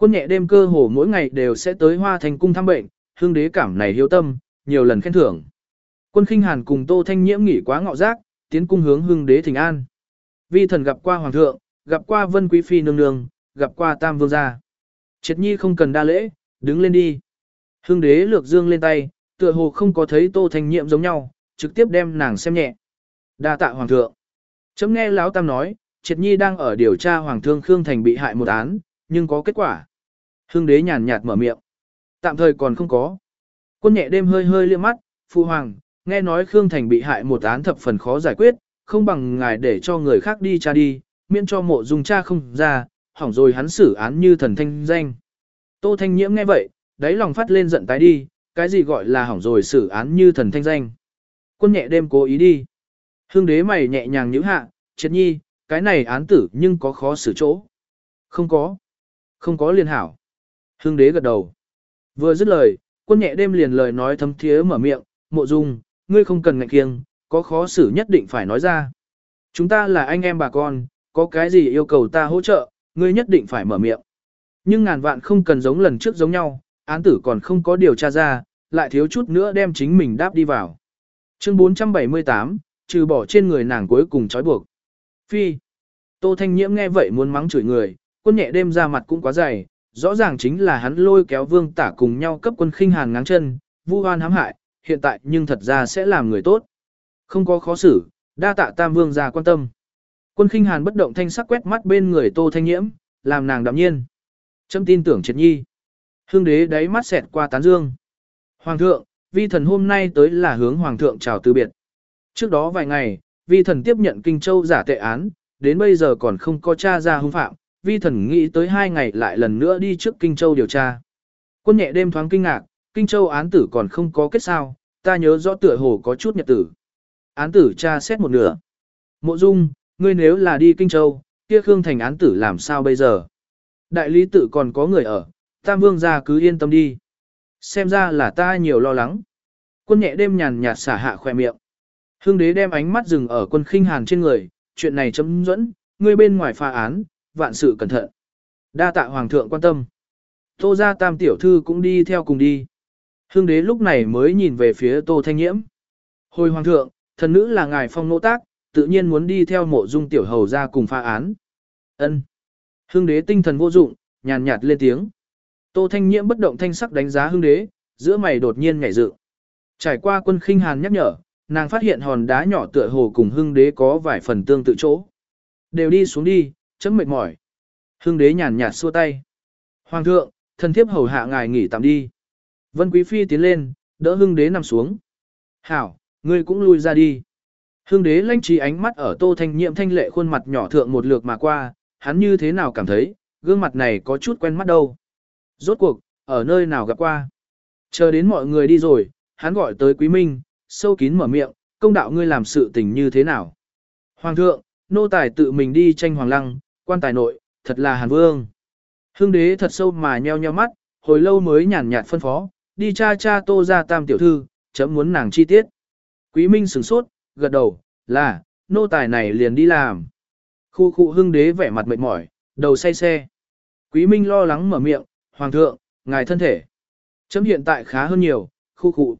Quân nhẹ đêm cơ hồ mỗi ngày đều sẽ tới hoa thành cung thăm bệnh, hương đế cảm này hiếu tâm, nhiều lần khen thưởng. Quân khinh hàn cùng Tô Thanh Nhiễm nghỉ quá ngọ giác, tiến cung hướng hương đế thỉnh an. Vi thần gặp qua hoàng thượng, gặp qua vân quý phi nương nương, gặp qua tam vương gia. Triệt nhi không cần đa lễ, đứng lên đi. Hương đế lược dương lên tay, tựa hồ không có thấy Tô Thanh Nhiễm giống nhau, trực tiếp đem nàng xem nhẹ. Đa tạ hoàng thượng. Chấm nghe lão tam nói, Triệt nhi đang ở điều tra hoàng thương Khương Thành bị hại một án, nhưng có kết quả hưng đế nhàn nhạt mở miệng. Tạm thời còn không có. Quân nhẹ đêm hơi hơi liếc mắt, phu hoàng, nghe nói Khương Thành bị hại một án thập phần khó giải quyết, không bằng ngài để cho người khác đi tra đi, miễn cho mộ dung cha không ra, hỏng rồi hắn xử án như thần thanh danh. Tô Thanh Nhiễm nghe vậy, đáy lòng phát lên giận tái đi, cái gì gọi là hỏng rồi xử án như thần thanh danh. Quân nhẹ đêm cố ý đi. Hương đế mày nhẹ nhàng nhíu hạ, triệt nhi, cái này án tử nhưng có khó xử chỗ. Không có. Không có liền hảo. Hưng đế gật đầu. Vừa dứt lời, quân nhẹ đêm liền lời nói thấm thiế mở miệng, mộ dung, ngươi không cần ngại kiêng, có khó xử nhất định phải nói ra. Chúng ta là anh em bà con, có cái gì yêu cầu ta hỗ trợ, ngươi nhất định phải mở miệng. Nhưng ngàn vạn không cần giống lần trước giống nhau, án tử còn không có điều tra ra, lại thiếu chút nữa đem chính mình đáp đi vào. Chương 478, trừ bỏ trên người nàng cuối cùng trói buộc. Phi. Tô Thanh Nhiễm nghe vậy muốn mắng chửi người, quân nhẹ đêm ra mặt cũng quá dày, rõ ràng chính là hắn lôi kéo vương tả cùng nhau cấp quân khinh hàn ngáng chân, vu hoan hãm hại, hiện tại nhưng thật ra sẽ làm người tốt. Không có khó xử, đa tạ tam vương ra quan tâm. Quân khinh hàn bất động thanh sắc quét mắt bên người tô thanh nhiễm, làm nàng đạm nhiên. Châm tin tưởng triệt nhi. Hương đế đáy mắt xẹt qua tán dương. Hoàng thượng, vi thần hôm nay tới là hướng hoàng thượng chào từ biệt. Trước đó vài ngày, vi thần tiếp nhận kinh châu giả tệ án, đến bây giờ còn không có tra ra hung phạm, vi thần nghĩ tới hai ngày lại lần nữa đi trước kinh châu điều tra. Quân nhẹ đêm thoáng kinh ngạc, kinh châu án tử còn không có kết sao, ta nhớ rõ tựa hồ có chút nhật tử. Án tử tra xét một nửa. Mộ dung, ngươi nếu là đi Kinh Châu, kia Khương Thành án tử làm sao bây giờ? Đại lý tự còn có người ở, Tam Vương gia cứ yên tâm đi. Xem ra là ta nhiều lo lắng. Quân nhẹ đêm nhàn nhạt xả hạ khỏe miệng. Hương đế đem ánh mắt dừng ở quân khinh hàn trên người, chuyện này chấm dẫn, ngươi bên ngoài pha án, vạn sự cẩn thận. Đa tạ hoàng thượng quan tâm. Tô gia tam tiểu thư cũng đi theo cùng đi. Hương đế lúc này mới nhìn về phía tô thanh nhiễm. Hồi hoàng thượng, thần nữ là ngài phong nỗ tác, tự nhiên muốn đi theo mộ dung tiểu hầu ra cùng pha án. Ân. Hưng đế tinh thần vô dụng, nhàn nhạt lên tiếng. Tô Thanh Nhiễm bất động thanh sắc đánh giá hưng đế, giữa mày đột nhiên nhảy dựng. Trải qua quân khinh hàn nhắc nhở, nàng phát hiện hòn đá nhỏ tựa hồ cùng hưng đế có vài phần tương tự chỗ. Đều đi xuống đi, chấm mệt mỏi. Hưng đế nhàn nhạt xua tay. Hoàng thượng, thần thiếp hầu hạ ngài nghỉ tạm đi. Vân Quý Phi tiến lên, đỡ hưng đế nằm xuống. Hảo, ngươi cũng lui ra đi. Hưng đế lanh trí ánh mắt ở tô thanh nhiệm thanh lệ khuôn mặt nhỏ thượng một lượt mà qua, hắn như thế nào cảm thấy, gương mặt này có chút quen mắt đâu. Rốt cuộc, ở nơi nào gặp qua. Chờ đến mọi người đi rồi, hắn gọi tới Quý Minh, sâu kín mở miệng, công đạo ngươi làm sự tình như thế nào. Hoàng thượng, nô tài tự mình đi tranh hoàng lăng, quan tài nội, thật là hàn vương. Hương đế thật sâu mà nheo nheo mắt, hồi lâu mới nhàn nhạt phân phó, đi cha cha tô ra tam tiểu thư, chấm muốn nàng chi tiết. Quý Minh sửng sốt, gật đầu, là, nô tài này liền đi làm. Khu khu hưng đế vẻ mặt mệt mỏi, đầu say xe. Quý Minh lo lắng mở miệng, Hoàng thượng, ngài thân thể. Chấm hiện tại khá hơn nhiều, khu khu.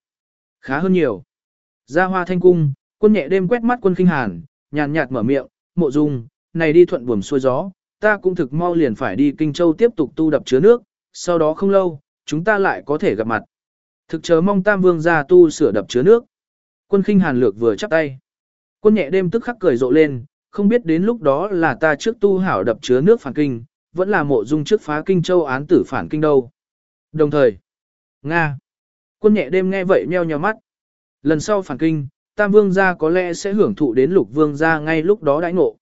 Khá hơn nhiều. Ra hoa thanh cung, quân nhẹ đêm quét mắt quân kinh hàn, nhàn nhạt mở miệng, mộ dung, này đi thuận buồm xuôi gió, ta cũng thực mau liền phải đi Kinh Châu tiếp tục tu đập chứa nước, sau đó không lâu, chúng ta lại có thể gặp mặt. Thực chớ mong Tam Vương ra tu sửa đập chứa nước. Quân khinh hàn lược vừa chắp tay. Quân nhẹ đêm tức khắc cười rộ lên, không biết đến lúc đó là ta trước tu hảo đập chứa nước phản kinh, vẫn là mộ dung trước phá kinh châu án tử phản kinh đâu. Đồng thời, Nga. Quân nhẹ đêm nghe vậy meo nheo mắt. Lần sau phản kinh, Tam Vương gia có lẽ sẽ hưởng thụ đến Lục Vương gia ngay lúc đó đãi ngộ.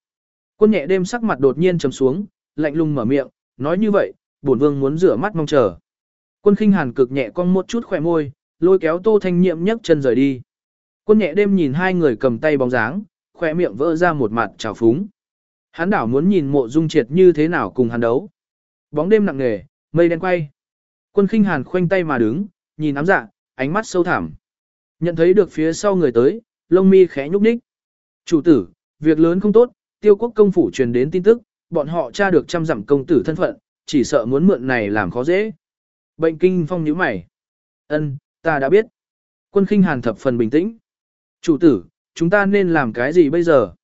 Quân nhẹ đêm sắc mặt đột nhiên trầm xuống, lạnh lùng mở miệng, nói như vậy, bổn vương muốn rửa mắt mong chờ. Quân khinh hàn cực nhẹ con một chút khỏe môi, lôi kéo Tô Thanh Nhiệm nhấc chân rời đi. Quân nhẹ đêm nhìn hai người cầm tay bóng dáng, khỏe miệng vỡ ra một mặt trào phúng. Hắn đảo muốn nhìn mộ dung triệt như thế nào cùng hắn đấu. Bóng đêm nặng nề, mây đen quay. Quân khinh hàn khoanh tay mà đứng, nhìn ám dạ, ánh mắt sâu thẳm. Nhận thấy được phía sau người tới, lông mi khẽ nhúc nhích. Chủ tử, việc lớn không tốt, tiêu quốc công phủ truyền đến tin tức, bọn họ tra được trăm dặm công tử thân phận, chỉ sợ muốn mượn này làm khó dễ. Bệnh kinh phong nhíu mày. Ân, ta đã biết. Quân khinh hàn thập phần bình tĩnh. Chủ tử, chúng ta nên làm cái gì bây giờ?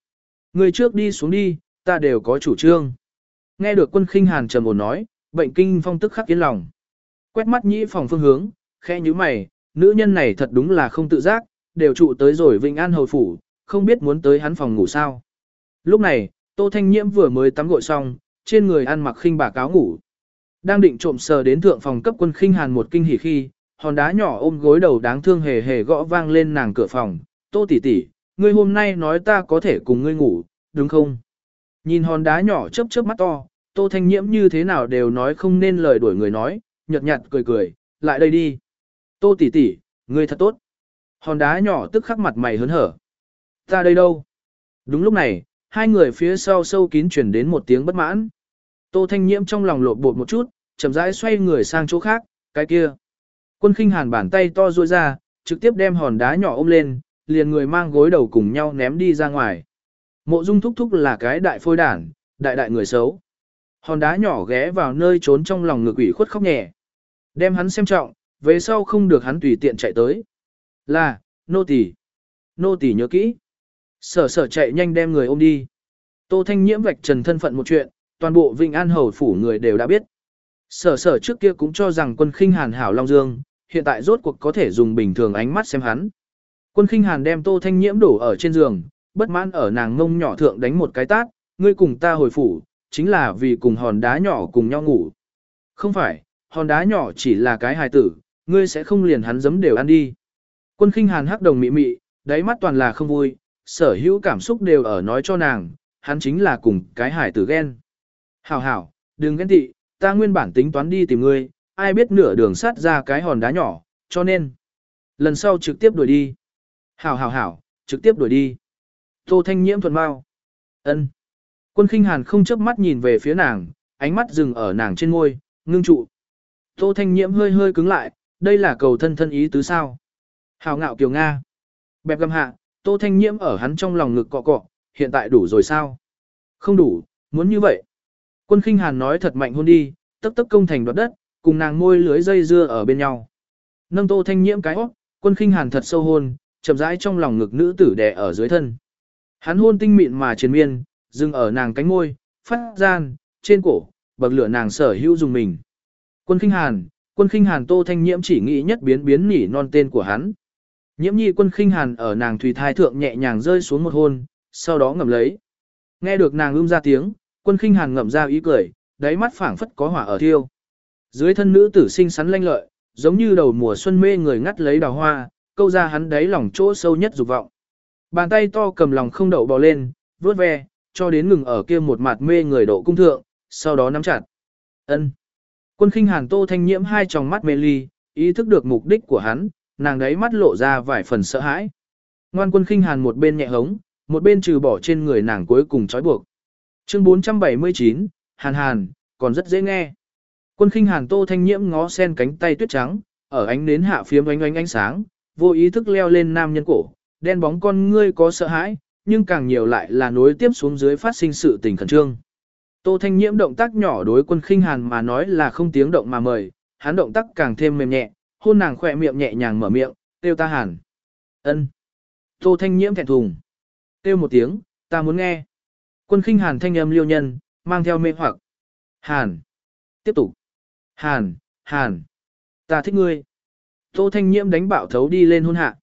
Người trước đi xuống đi, ta đều có chủ trương. Nghe được quân khinh hàn trầm ổn nói, bệnh kinh phong tức khắc yên lòng. Quét mắt nhĩ phòng phương hướng, khe như mày, nữ nhân này thật đúng là không tự giác, đều trụ tới rồi Vĩnh An Hầu Phủ, không biết muốn tới hắn phòng ngủ sao. Lúc này, Tô Thanh Nhiễm vừa mới tắm gội xong, trên người ăn mặc khinh bà cáo ngủ. Đang định trộm sờ đến thượng phòng cấp quân khinh hàn một kinh hỉ khi, hòn đá nhỏ ôm gối đầu đáng thương hề hề gõ vang lên nàng cửa phòng. Tô tỷ tỷ, ngươi hôm nay nói ta có thể cùng ngươi ngủ, đúng không? Nhìn hòn đá nhỏ chớp chớp mắt to, Tô Thanh Nhiễm như thế nào đều nói không nên lời đuổi người nói, nhợt nhạt cười cười, lại đây đi. Tô tỷ tỷ, ngươi thật tốt. Hòn đá nhỏ tức khắc mặt mày hớn hở. Ta đây đâu? Đúng lúc này, hai người phía sau sâu kín chuyển đến một tiếng bất mãn. Tô Thanh Nhiễm trong lòng lột bột một chút, chậm rãi xoay người sang chỗ khác, cái kia. Quân khinh hàn bàn tay to duỗi ra, trực tiếp đem hòn đá nhỏ ôm lên, liền người mang gối đầu cùng nhau ném đi ra ngoài. Mộ dung thúc thúc là cái đại phôi đản, đại đại người xấu. Hòn đá nhỏ ghé vào nơi trốn trong lòng ngực ủy khuất khóc nhẹ. Đem hắn xem trọng, về sau không được hắn tùy tiện chạy tới. Là, nô tỳ, Nô tỳ nhớ kỹ. Sở sở chạy nhanh đem người ôm đi. Tô Thanh Nhiễm vạch trần thân phận một chuyện, toàn bộ Vinh An Hầu phủ người đều đã biết. Sở sở trước kia cũng cho rằng quân khinh hàn hảo Long Dương, hiện tại rốt cuộc có thể dùng bình thường ánh mắt xem hắn. Quân khinh hàn đem Tô Thanh Nhiễm đổ ở trên giường, bất mãn ở nàng ngông nhỏ thượng đánh một cái tát, ngươi cùng ta hồi phủ, chính là vì cùng hòn đá nhỏ cùng nhau ngủ. Không phải, hòn đá nhỏ chỉ là cái hài tử, ngươi sẽ không liền hắn giấm đều ăn đi. Quân khinh hàn hắc đồng mị mị, đáy mắt toàn là không vui, sở hữu cảm xúc đều ở nói cho nàng, hắn chính là cùng cái hải tử ghen. Hảo hảo, đừng ghen tị, ta nguyên bản tính toán đi tìm ngươi, ai biết nửa đường sát ra cái hòn đá nhỏ, cho nên, lần sau trực tiếp đuổi đi. Hảo hảo hảo, trực tiếp đuổi đi. Tô Thanh Nhiễm thuần bao. ân. Quân khinh hàn không chớp mắt nhìn về phía nàng, ánh mắt dừng ở nàng trên ngôi, ngưng trụ. Tô Thanh Nhiễm hơi hơi cứng lại, đây là cầu thân thân ý tứ sao. Hào ngạo kiều Nga. Bẹp gầm hạ, Tô Thanh Nhiễm ở hắn trong lòng ngực cọ cọ, hiện tại đủ rồi sao? Không đủ, muốn như vậy. Quân khinh hàn nói thật mạnh hôn đi, tấp tấp công thành đoạt đất, cùng nàng môi lưới dây dưa ở bên nhau. Nâng Tô Thanh Nhiễm cái óc, quân khinh hàn thật sâu hôn, chậm rãi trong lòng ngực nữ tử đè ở dưới thân. Hắn hôn tinh mịn mà triền miên, dừng ở nàng cánh môi, phát gian, trên cổ, bậc lửa nàng sở hữu dùng mình. Quân khinh hàn, quân khinh hàn tô thanh nhiễm chỉ nghĩ nhất biến biến nỉ non tên của hắn. Nhiễm nhi quân khinh hàn ở nàng thủy thai thượng nhẹ nhàng rơi xuống một hôn, sau đó ngậm lấy. Nghe được nàng ưm ra tiếng, quân khinh hàn ngậm ra ý cười, đáy mắt phảng phất có hỏa ở thiêu. Dưới thân nữ tử sinh sắn lanh lợi, giống như đầu mùa xuân mê người ngắt lấy đào hoa, câu ra hắn đáy lòng chỗ sâu nhất dục vọng. Bàn tay to cầm lòng không đậu bò lên, vuốt ve, cho đến ngừng ở kia một mặt mê người độ cung thượng, sau đó nắm chặt. Ân. Quân khinh hàn tô thanh nhiễm hai tròng mắt mê ly, ý thức được mục đích của hắn, nàng đấy mắt lộ ra vài phần sợ hãi. Ngoan quân khinh hàn một bên nhẹ hống, một bên trừ bỏ trên người nàng cuối cùng trói buộc. Chương 479, Hàn Hàn, còn rất dễ nghe. Quân khinh hàn tô thanh nhiễm ngó sen cánh tay tuyết trắng, ở ánh nến hạ phiếm ánh ánh ánh sáng, vô ý thức leo lên nam nhân cổ, đen bóng con ngươi có sợ hãi, nhưng càng nhiều lại là nối tiếp xuống dưới phát sinh sự tình khẩn trương. Tô Thanh Nhiễm động tác nhỏ đối quân khinh hàn mà nói là không tiếng động mà mời, hắn động tác càng thêm mềm nhẹ, hôn nàng khỏe miệng nhẹ nhàng mở miệng, kêu ta hàn. ân. Tô Thanh Nhiễm thẹn thùng. Kêu một tiếng, ta muốn nghe. Quân khinh hàn thanh âm liêu nhân, mang theo mê hoặc. Hàn. Tiếp tục. Hàn, hàn. Ta thích ngươi. Tô Thanh Nhiễm đánh bạo thấu đi lên hôn hạ.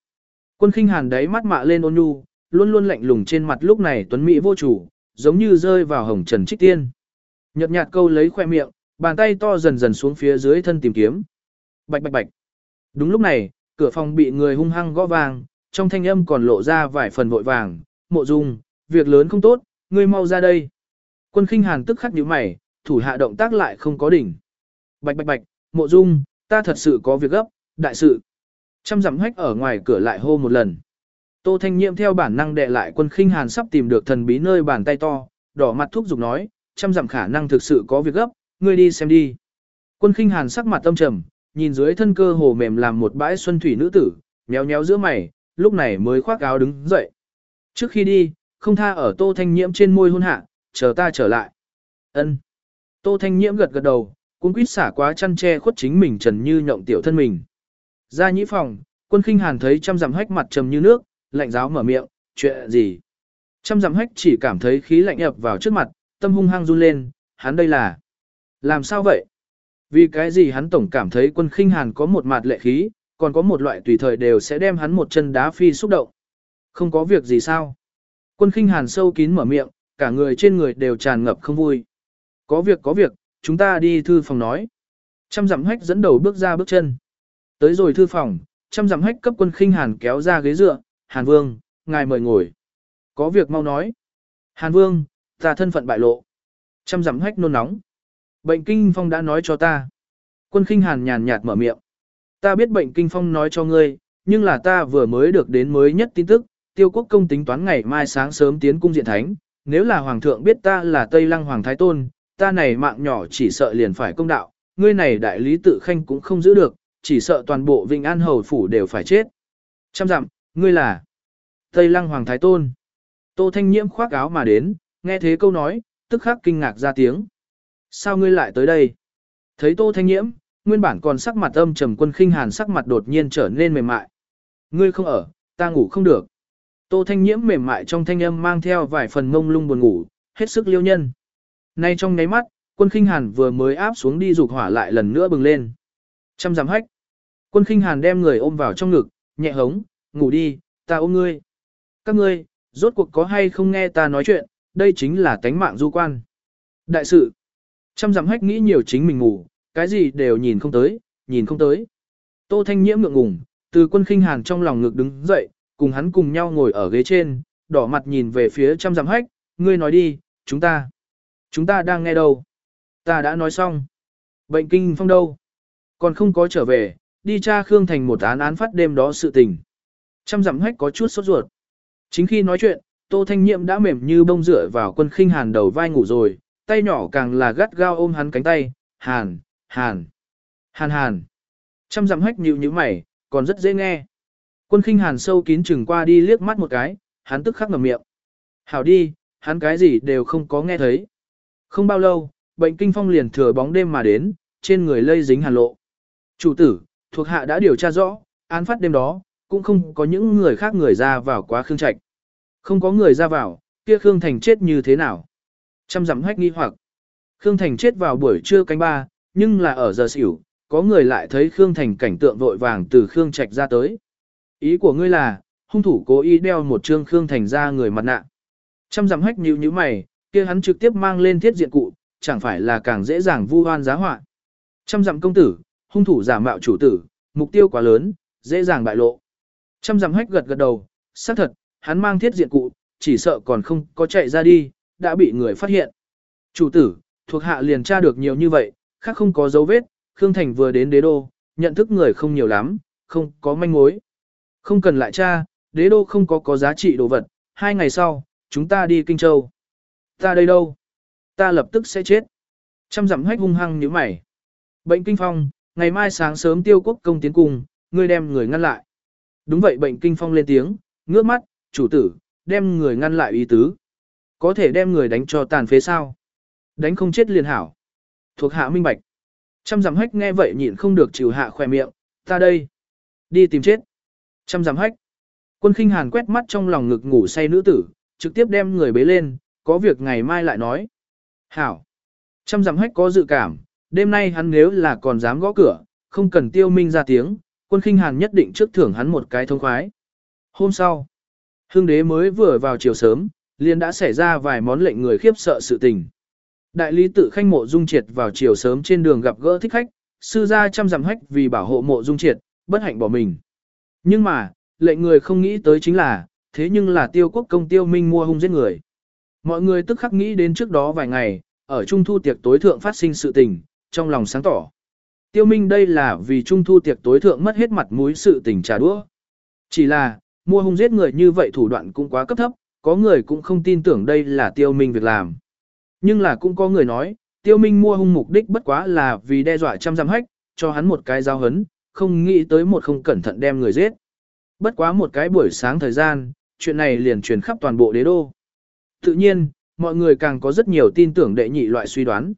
Quân khinh hàn đáy mắt mạ lên ôn nhu, luôn luôn lạnh lùng trên mặt lúc này tuấn mỹ vô chủ, giống như rơi vào hồng trần trích tiên. Nhật nhạt câu lấy khoe miệng, bàn tay to dần dần xuống phía dưới thân tìm kiếm. Bạch bạch bạch. Đúng lúc này, cửa phòng bị người hung hăng gõ vàng, trong thanh âm còn lộ ra vài phần vội vàng. Mộ dung, việc lớn không tốt, ngươi mau ra đây. Quân khinh hàn tức khắc nhíu mày, thủ hạ động tác lại không có đỉnh. Bạch bạch bạch, mộ dung, ta thật sự có việc gấp, đại sự. Trăm dặm hách ở ngoài cửa lại hô một lần. Tô Thanh Nhiệm theo bản năng đệ lại quân khinh hàn sắp tìm được thần bí nơi bàn tay to, đỏ mặt thúc giục nói, trăm dặm khả năng thực sự có việc gấp, ngươi đi xem đi. Quân khinh hàn sắc mặt tâm trầm, nhìn dưới thân cơ hồ mềm làm một bãi xuân thủy nữ tử, nhéo nhéo giữa mày, lúc này mới khoác áo đứng dậy. Trước khi đi, không tha ở Tô Thanh Nhiễm trên môi hôn hạ, chờ ta trở lại. Ân. Tô Thanh Nhiễm gật gật đầu, cuốn quýt xả quá chăn che khuất chính mình trần như nhộng tiểu thân mình. Ra nhĩ phòng, quân khinh hàn thấy trăm dặm hách mặt trầm như nước, lạnh giáo mở miệng, chuyện gì? Trăm dặm hách chỉ cảm thấy khí lạnh ập vào trước mặt, tâm hung hăng run lên, hắn đây là... Làm sao vậy? Vì cái gì hắn tổng cảm thấy quân khinh hàn có một mặt lệ khí, còn có một loại tùy thời đều sẽ đem hắn một chân đá phi xúc động. Không có việc gì sao? Quân khinh hàn sâu kín mở miệng, cả người trên người đều tràn ngập không vui. Có việc có việc, chúng ta đi thư phòng nói. Trăm dặm hách dẫn đầu bước ra bước chân. Tới rồi thư phòng, trăm dặm hách cấp quân khinh hàn kéo ra ghế dựa, Hàn Vương, ngài mời ngồi. Có việc mau nói. Hàn Vương, ta thân phận bại lộ. Trăm dặm hách nôn nóng. Bệnh kinh phong đã nói cho ta. Quân khinh hàn nhàn nhạt mở miệng. Ta biết bệnh kinh phong nói cho ngươi, nhưng là ta vừa mới được đến mới nhất tin tức, tiêu quốc công tính toán ngày mai sáng sớm tiến cung diện thánh. Nếu là hoàng thượng biết ta là Tây Lăng Hoàng Thái Tôn, ta này mạng nhỏ chỉ sợ liền phải công đạo, ngươi này đại lý tự khanh cũng không giữ được, chỉ sợ toàn bộ Vịnh An Hầu Phủ đều phải chết. Trăm dặm, ngươi là Tây Lăng Hoàng Thái Tôn. Tô Thanh Nhiễm khoác áo mà đến, nghe thế câu nói, tức khắc kinh ngạc ra tiếng. Sao ngươi lại tới đây? Thấy Tô Thanh Nhiễm, nguyên bản còn sắc mặt âm trầm quân khinh hàn sắc mặt đột nhiên trở nên mềm mại. Ngươi không ở, ta ngủ không được. Tô Thanh Nhiễm mềm mại trong thanh âm mang theo vài phần ngông lung buồn ngủ, hết sức liêu nhân. Nay trong nháy mắt, quân khinh hàn vừa mới áp xuống đi dục hỏa lại lần nữa bừng lên. Trăm giảm hách. Quân khinh hàn đem người ôm vào trong ngực, nhẹ hống, ngủ đi, ta ôm ngươi. Các ngươi, rốt cuộc có hay không nghe ta nói chuyện, đây chính là tánh mạng du quan. Đại sự. Trăm dặm hách nghĩ nhiều chính mình ngủ, cái gì đều nhìn không tới, nhìn không tới. Tô Thanh Nhiễm ngượng ngùng, từ quân khinh hàn trong lòng ngực đứng dậy, cùng hắn cùng nhau ngồi ở ghế trên, đỏ mặt nhìn về phía trăm dặm hách, ngươi nói đi, chúng ta. Chúng ta đang nghe đâu? Ta đã nói xong. Bệnh kinh phong đâu? Còn không có trở về, đi tra Khương Thành một án án phát đêm đó sự tình. Trăm dặm hách có chút sốt ruột. Chính khi nói chuyện, Tô Thanh Nhiệm đã mềm như bông rửa vào quân khinh hàn đầu vai ngủ rồi, tay nhỏ càng là gắt gao ôm hắn cánh tay, hàn, hàn, hàn hàn. Trăm dặm hách nhịu như mày, còn rất dễ nghe. Quân khinh hàn sâu kín chừng qua đi liếc mắt một cái, hắn tức khắc ngầm miệng. Hảo đi, hắn cái gì đều không có nghe thấy. Không bao lâu, bệnh kinh phong liền thừa bóng đêm mà đến, trên người lây dính hàn lộ. Chủ tử, thuộc hạ đã điều tra rõ, án phát đêm đó, cũng không có những người khác người ra vào quá Khương Trạch. Không có người ra vào, kia Khương Thành chết như thế nào? Trăm dặm hách nghi hoặc. Khương Thành chết vào buổi trưa canh ba, nhưng là ở giờ xỉu, có người lại thấy Khương Thành cảnh tượng vội vàng từ Khương Trạch ra tới. Ý của ngươi là, hung thủ cố ý đeo một trương Khương Thành ra người mặt nạ. Trăm dặm hách nhíu như mày, kia hắn trực tiếp mang lên thiết diện cụ, chẳng phải là càng dễ dàng vu oan giá họa. Trăm dặm công tử, hung thủ giả mạo chủ tử, mục tiêu quá lớn, dễ dàng bại lộ. Trăm dặm hách gật gật đầu, xác thật, hắn mang thiết diện cụ, chỉ sợ còn không có chạy ra đi, đã bị người phát hiện. Chủ tử, thuộc hạ liền tra được nhiều như vậy, khác không có dấu vết, Khương Thành vừa đến đế đô, nhận thức người không nhiều lắm, không có manh mối. Không cần lại tra, đế đô không có có giá trị đồ vật, hai ngày sau, chúng ta đi Kinh Châu. Ta đây đâu? Ta lập tức sẽ chết. Trăm dặm hách hung hăng như mày. Bệnh kinh phong, ngày mai sáng sớm tiêu quốc công tiến cùng, ngươi đem người ngăn lại. Đúng vậy bệnh kinh phong lên tiếng, ngước mắt, chủ tử, đem người ngăn lại ý tứ. Có thể đem người đánh cho tàn phế sao? Đánh không chết liền hảo. Thuộc hạ minh bạch. Trăm dặm hách nghe vậy nhịn không được chịu hạ khỏe miệng, ta đây. Đi tìm chết. Trăm dặm hách. Quân khinh hàn quét mắt trong lòng ngực ngủ say nữ tử, trực tiếp đem người bế lên, có việc ngày mai lại nói. Hảo. Trăm dặm hách có dự cảm, đêm nay hắn nếu là còn dám gõ cửa, không cần tiêu minh ra tiếng, quân khinh hàn nhất định trước thưởng hắn một cái thông khoái. Hôm sau, hương đế mới vừa vào chiều sớm, liền đã xảy ra vài món lệnh người khiếp sợ sự tình. Đại lý tự khanh mộ dung triệt vào chiều sớm trên đường gặp gỡ thích khách, sư gia chăm dặm hách vì bảo hộ mộ dung triệt, bất hạnh bỏ mình. Nhưng mà, lệnh người không nghĩ tới chính là, thế nhưng là tiêu quốc công tiêu minh mua hung giết người. Mọi người tức khắc nghĩ đến trước đó vài ngày, ở trung thu tiệc tối thượng phát sinh sự tình, trong lòng sáng tỏ. Tiêu minh đây là vì trung thu tiệc tối thượng mất hết mặt mũi sự tình trà đũa. Chỉ là, mua hung giết người như vậy thủ đoạn cũng quá cấp thấp, có người cũng không tin tưởng đây là tiêu minh việc làm. Nhưng là cũng có người nói, tiêu minh mua hung mục đích bất quá là vì đe dọa trăm giam hách, cho hắn một cái giao hấn, không nghĩ tới một không cẩn thận đem người giết. Bất quá một cái buổi sáng thời gian, chuyện này liền truyền khắp toàn bộ đế đô. Tự nhiên, mọi người càng có rất nhiều tin tưởng đệ nhị loại suy đoán.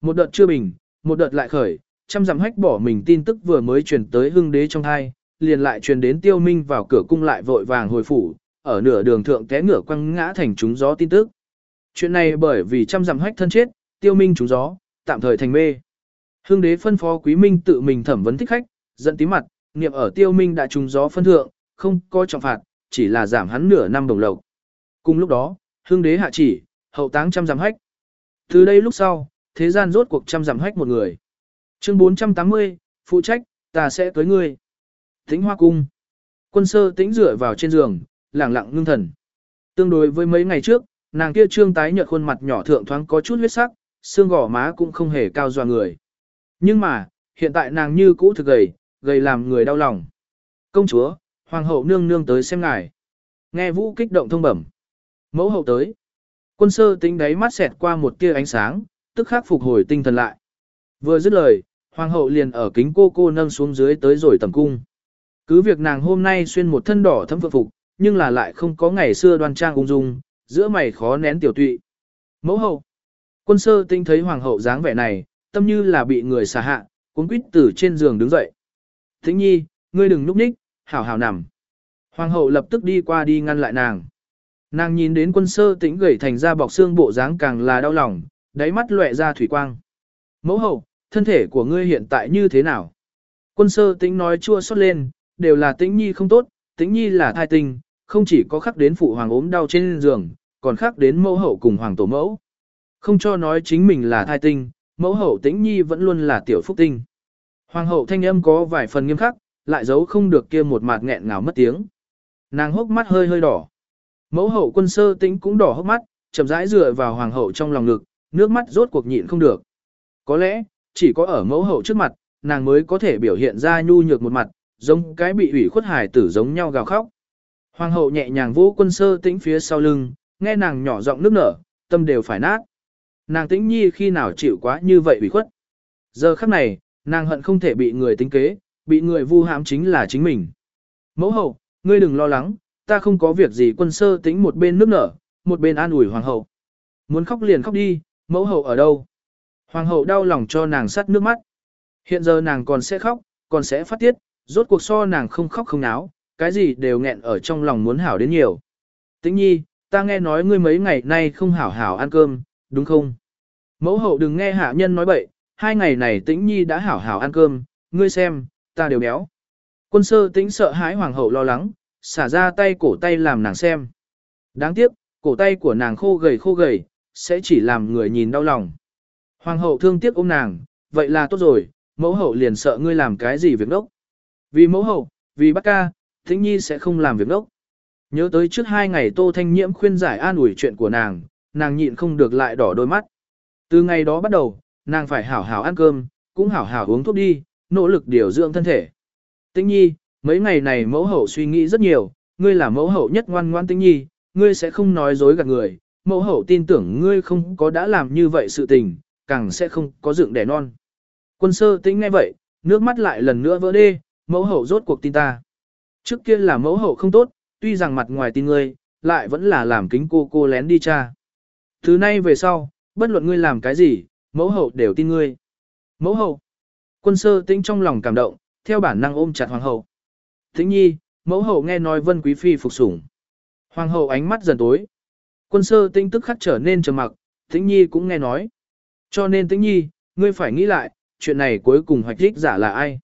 Một đợt chưa bình, một đợt lại khởi, trăm dặm hách bỏ mình tin tức vừa mới truyền tới hưng đế trong hai, liền lại truyền đến tiêu minh vào cửa cung lại vội vàng hồi phủ, ở nửa đường thượng té ngửa quăng ngã thành trúng gió tin tức. Chuyện này bởi vì trăm dặm hách thân chết, tiêu minh trúng gió, tạm thời thành mê. Hưng đế phân phó quý minh tự mình thẩm vấn thích khách, dẫn tí mặt, niệm ở tiêu minh đã trúng gió phân thượng, không có trọng phạt, chỉ là giảm hắn nửa năm đồng lộc. Cùng lúc đó, hưng đế hạ chỉ, hậu táng trăm dặm hách. Từ đây lúc sau, thế gian rốt cuộc trăm dặm hách một người. Chương 480, phụ trách, ta sẽ tới ngươi. Tĩnh hoa cung. Quân sơ tĩnh rửa vào trên giường, lẳng lặng ngưng thần. Tương đối với mấy ngày trước, nàng kia trương tái nhợt khuôn mặt nhỏ thượng thoáng có chút huyết sắc, xương gò má cũng không hề cao doa người. Nhưng mà, hiện tại nàng như cũ thực gầy, gầy làm người đau lòng. Công chúa, hoàng hậu nương nương tới xem ngài. Nghe vũ kích động thông bẩm. Mẫu hậu tới. Quân sơ tính đáy mắt xẹt qua một tia ánh sáng, tức khắc phục hồi tinh thần lại. Vừa dứt lời, hoàng hậu liền ở kính cô cô nâng xuống dưới tới rồi tầm cung. Cứ việc nàng hôm nay xuyên một thân đỏ thấm phượng phục, nhưng là lại không có ngày xưa đoan trang ung dung, giữa mày khó nén tiểu tụy. Mẫu hậu. Quân sơ tinh thấy hoàng hậu dáng vẻ này, tâm như là bị người xả hạ, cuốn quýt từ trên giường đứng dậy. Thính nhi, ngươi đừng núp ních, hảo hảo nằm. Hoàng hậu lập tức đi qua đi ngăn lại nàng. Nàng nhìn đến quân sơ tĩnh gầy thành ra bọc xương bộ dáng càng là đau lòng, đáy mắt lóe ra thủy quang. Mẫu hậu, thân thể của ngươi hiện tại như thế nào? Quân sơ tĩnh nói chua xót lên, đều là tĩnh nhi không tốt, tĩnh nhi là thai tinh, không chỉ có khắc đến phụ hoàng ốm đau trên giường, còn khắc đến mẫu hậu cùng hoàng tổ mẫu. Không cho nói chính mình là thai tinh, mẫu hậu tĩnh nhi vẫn luôn là tiểu phúc tinh. Hoàng hậu thanh âm có vài phần nghiêm khắc, lại giấu không được kia một mặt nghẹn ngào mất tiếng. Nàng hốc mắt hơi hơi đỏ. Mẫu hậu quân sơ tĩnh cũng đỏ hốc mắt, chậm rãi dựa vào hoàng hậu trong lòng ngực, nước mắt rốt cuộc nhịn không được. Có lẽ, chỉ có ở mẫu hậu trước mặt, nàng mới có thể biểu hiện ra nhu nhược một mặt, giống cái bị ủy khuất hài tử giống nhau gào khóc. Hoàng hậu nhẹ nhàng vỗ quân sơ tĩnh phía sau lưng, nghe nàng nhỏ giọng nước nở, tâm đều phải nát. Nàng tĩnh nhi khi nào chịu quá như vậy ủy khuất. Giờ khắc này, nàng hận không thể bị người tính kế, bị người vu hãm chính là chính mình. Mẫu hậu, ngươi đừng lo lắng, ta không có việc gì quân sơ tĩnh một bên nước nở, một bên an ủi hoàng hậu. Muốn khóc liền khóc đi, mẫu hậu ở đâu? Hoàng hậu đau lòng cho nàng sắt nước mắt. Hiện giờ nàng còn sẽ khóc, còn sẽ phát tiết, rốt cuộc so nàng không khóc không náo, cái gì đều nghẹn ở trong lòng muốn hảo đến nhiều. Tĩnh nhi, ta nghe nói ngươi mấy ngày nay không hảo hảo ăn cơm, đúng không? Mẫu hậu đừng nghe hạ nhân nói bậy, hai ngày này tĩnh nhi đã hảo hảo ăn cơm, ngươi xem, ta đều béo. Quân sơ tĩnh sợ hãi hoàng hậu lo lắng, xả ra tay cổ tay làm nàng xem. Đáng tiếc, cổ tay của nàng khô gầy khô gầy, sẽ chỉ làm người nhìn đau lòng. Hoàng hậu thương tiếc ôm nàng, vậy là tốt rồi, mẫu hậu liền sợ ngươi làm cái gì việc đốc. Vì mẫu hậu, vì bác ca, tĩnh nhi sẽ không làm việc đốc. Nhớ tới trước hai ngày Tô Thanh Nhiễm khuyên giải an ủi chuyện của nàng, nàng nhịn không được lại đỏ đôi mắt. Từ ngày đó bắt đầu, nàng phải hảo hảo ăn cơm, cũng hảo hảo uống thuốc đi, nỗ lực điều dưỡng thân thể. Tĩnh nhi, mấy ngày này mẫu hậu suy nghĩ rất nhiều, ngươi là mẫu hậu nhất ngoan ngoan tĩnh nhi, ngươi sẽ không nói dối gạt người, mẫu hậu tin tưởng ngươi không có đã làm như vậy sự tình, càng sẽ không có dựng đẻ non. Quân sơ tĩnh nghe vậy, nước mắt lại lần nữa vỡ đê, mẫu hậu rốt cuộc tin ta. Trước kia là mẫu hậu không tốt, tuy rằng mặt ngoài tin ngươi, lại vẫn là làm kính cô cô lén đi cha. Thứ nay về sau, bất luận ngươi làm cái gì, mẫu hậu đều tin ngươi. Mẫu hậu. Quân sơ tĩnh trong lòng cảm động, theo bản năng ôm chặt hoàng hậu. Tĩnh nhi, mẫu hậu nghe nói vân quý phi phục sủng. Hoàng hậu ánh mắt dần tối. Quân sơ tĩnh tức khắc trở nên trầm mặc, tĩnh nhi cũng nghe nói. Cho nên tĩnh nhi, ngươi phải nghĩ lại, chuyện này cuối cùng hoạch đích giả là ai.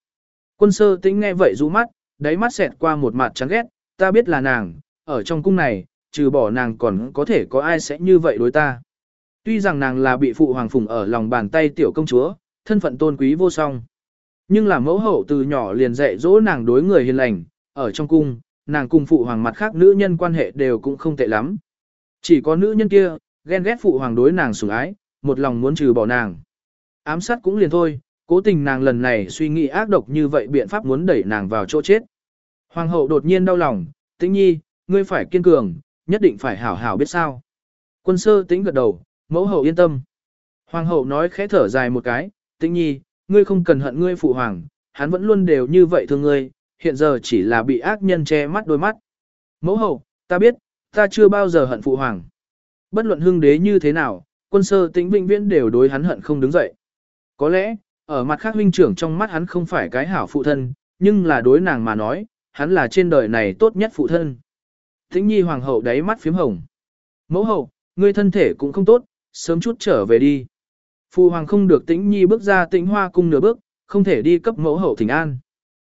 Quân sơ tĩnh nghe vậy rũ mắt, đáy mắt xẹt qua một mặt chán ghét, ta biết là nàng, ở trong cung này, trừ bỏ nàng còn có thể có ai sẽ như vậy đối ta. Tuy rằng nàng là bị phụ hoàng phùng ở lòng bàn tay tiểu công chúa, thân phận tôn quý vô song. Nhưng là mẫu hậu từ nhỏ liền dạy dỗ nàng đối người hiền lành, ở trong cung, nàng cùng phụ hoàng mặt khác nữ nhân quan hệ đều cũng không tệ lắm. Chỉ có nữ nhân kia, ghen ghét phụ hoàng đối nàng sủng ái, một lòng muốn trừ bỏ nàng. Ám sát cũng liền thôi, cố tình nàng lần này suy nghĩ ác độc như vậy biện pháp muốn đẩy nàng vào chỗ chết. Hoàng hậu đột nhiên đau lòng, tĩnh nhi, ngươi phải kiên cường, nhất định phải hảo hảo biết sao. Quân sơ tĩnh gật đầu, mẫu hậu yên tâm. Hoàng hậu nói khẽ thở dài một cái, tĩnh nhi, ngươi không cần hận ngươi phụ hoàng, hắn vẫn luôn đều như vậy thương ngươi, hiện giờ chỉ là bị ác nhân che mắt đôi mắt. Mẫu hậu, ta biết, ta chưa bao giờ hận phụ hoàng. Bất luận hưng đế như thế nào, quân sơ tĩnh vĩnh viễn đều đối hắn hận không đứng dậy. Có lẽ, ở mặt khác huynh trưởng trong mắt hắn không phải cái hảo phụ thân, nhưng là đối nàng mà nói, hắn là trên đời này tốt nhất phụ thân. Tĩnh nhi hoàng hậu đáy mắt phím hồng. Mẫu hậu, ngươi thân thể cũng không tốt, sớm chút trở về đi. Phụ hoàng không được tĩnh nhi bước ra tĩnh hoa cung nửa bước, không thể đi cấp mẫu hậu thỉnh an.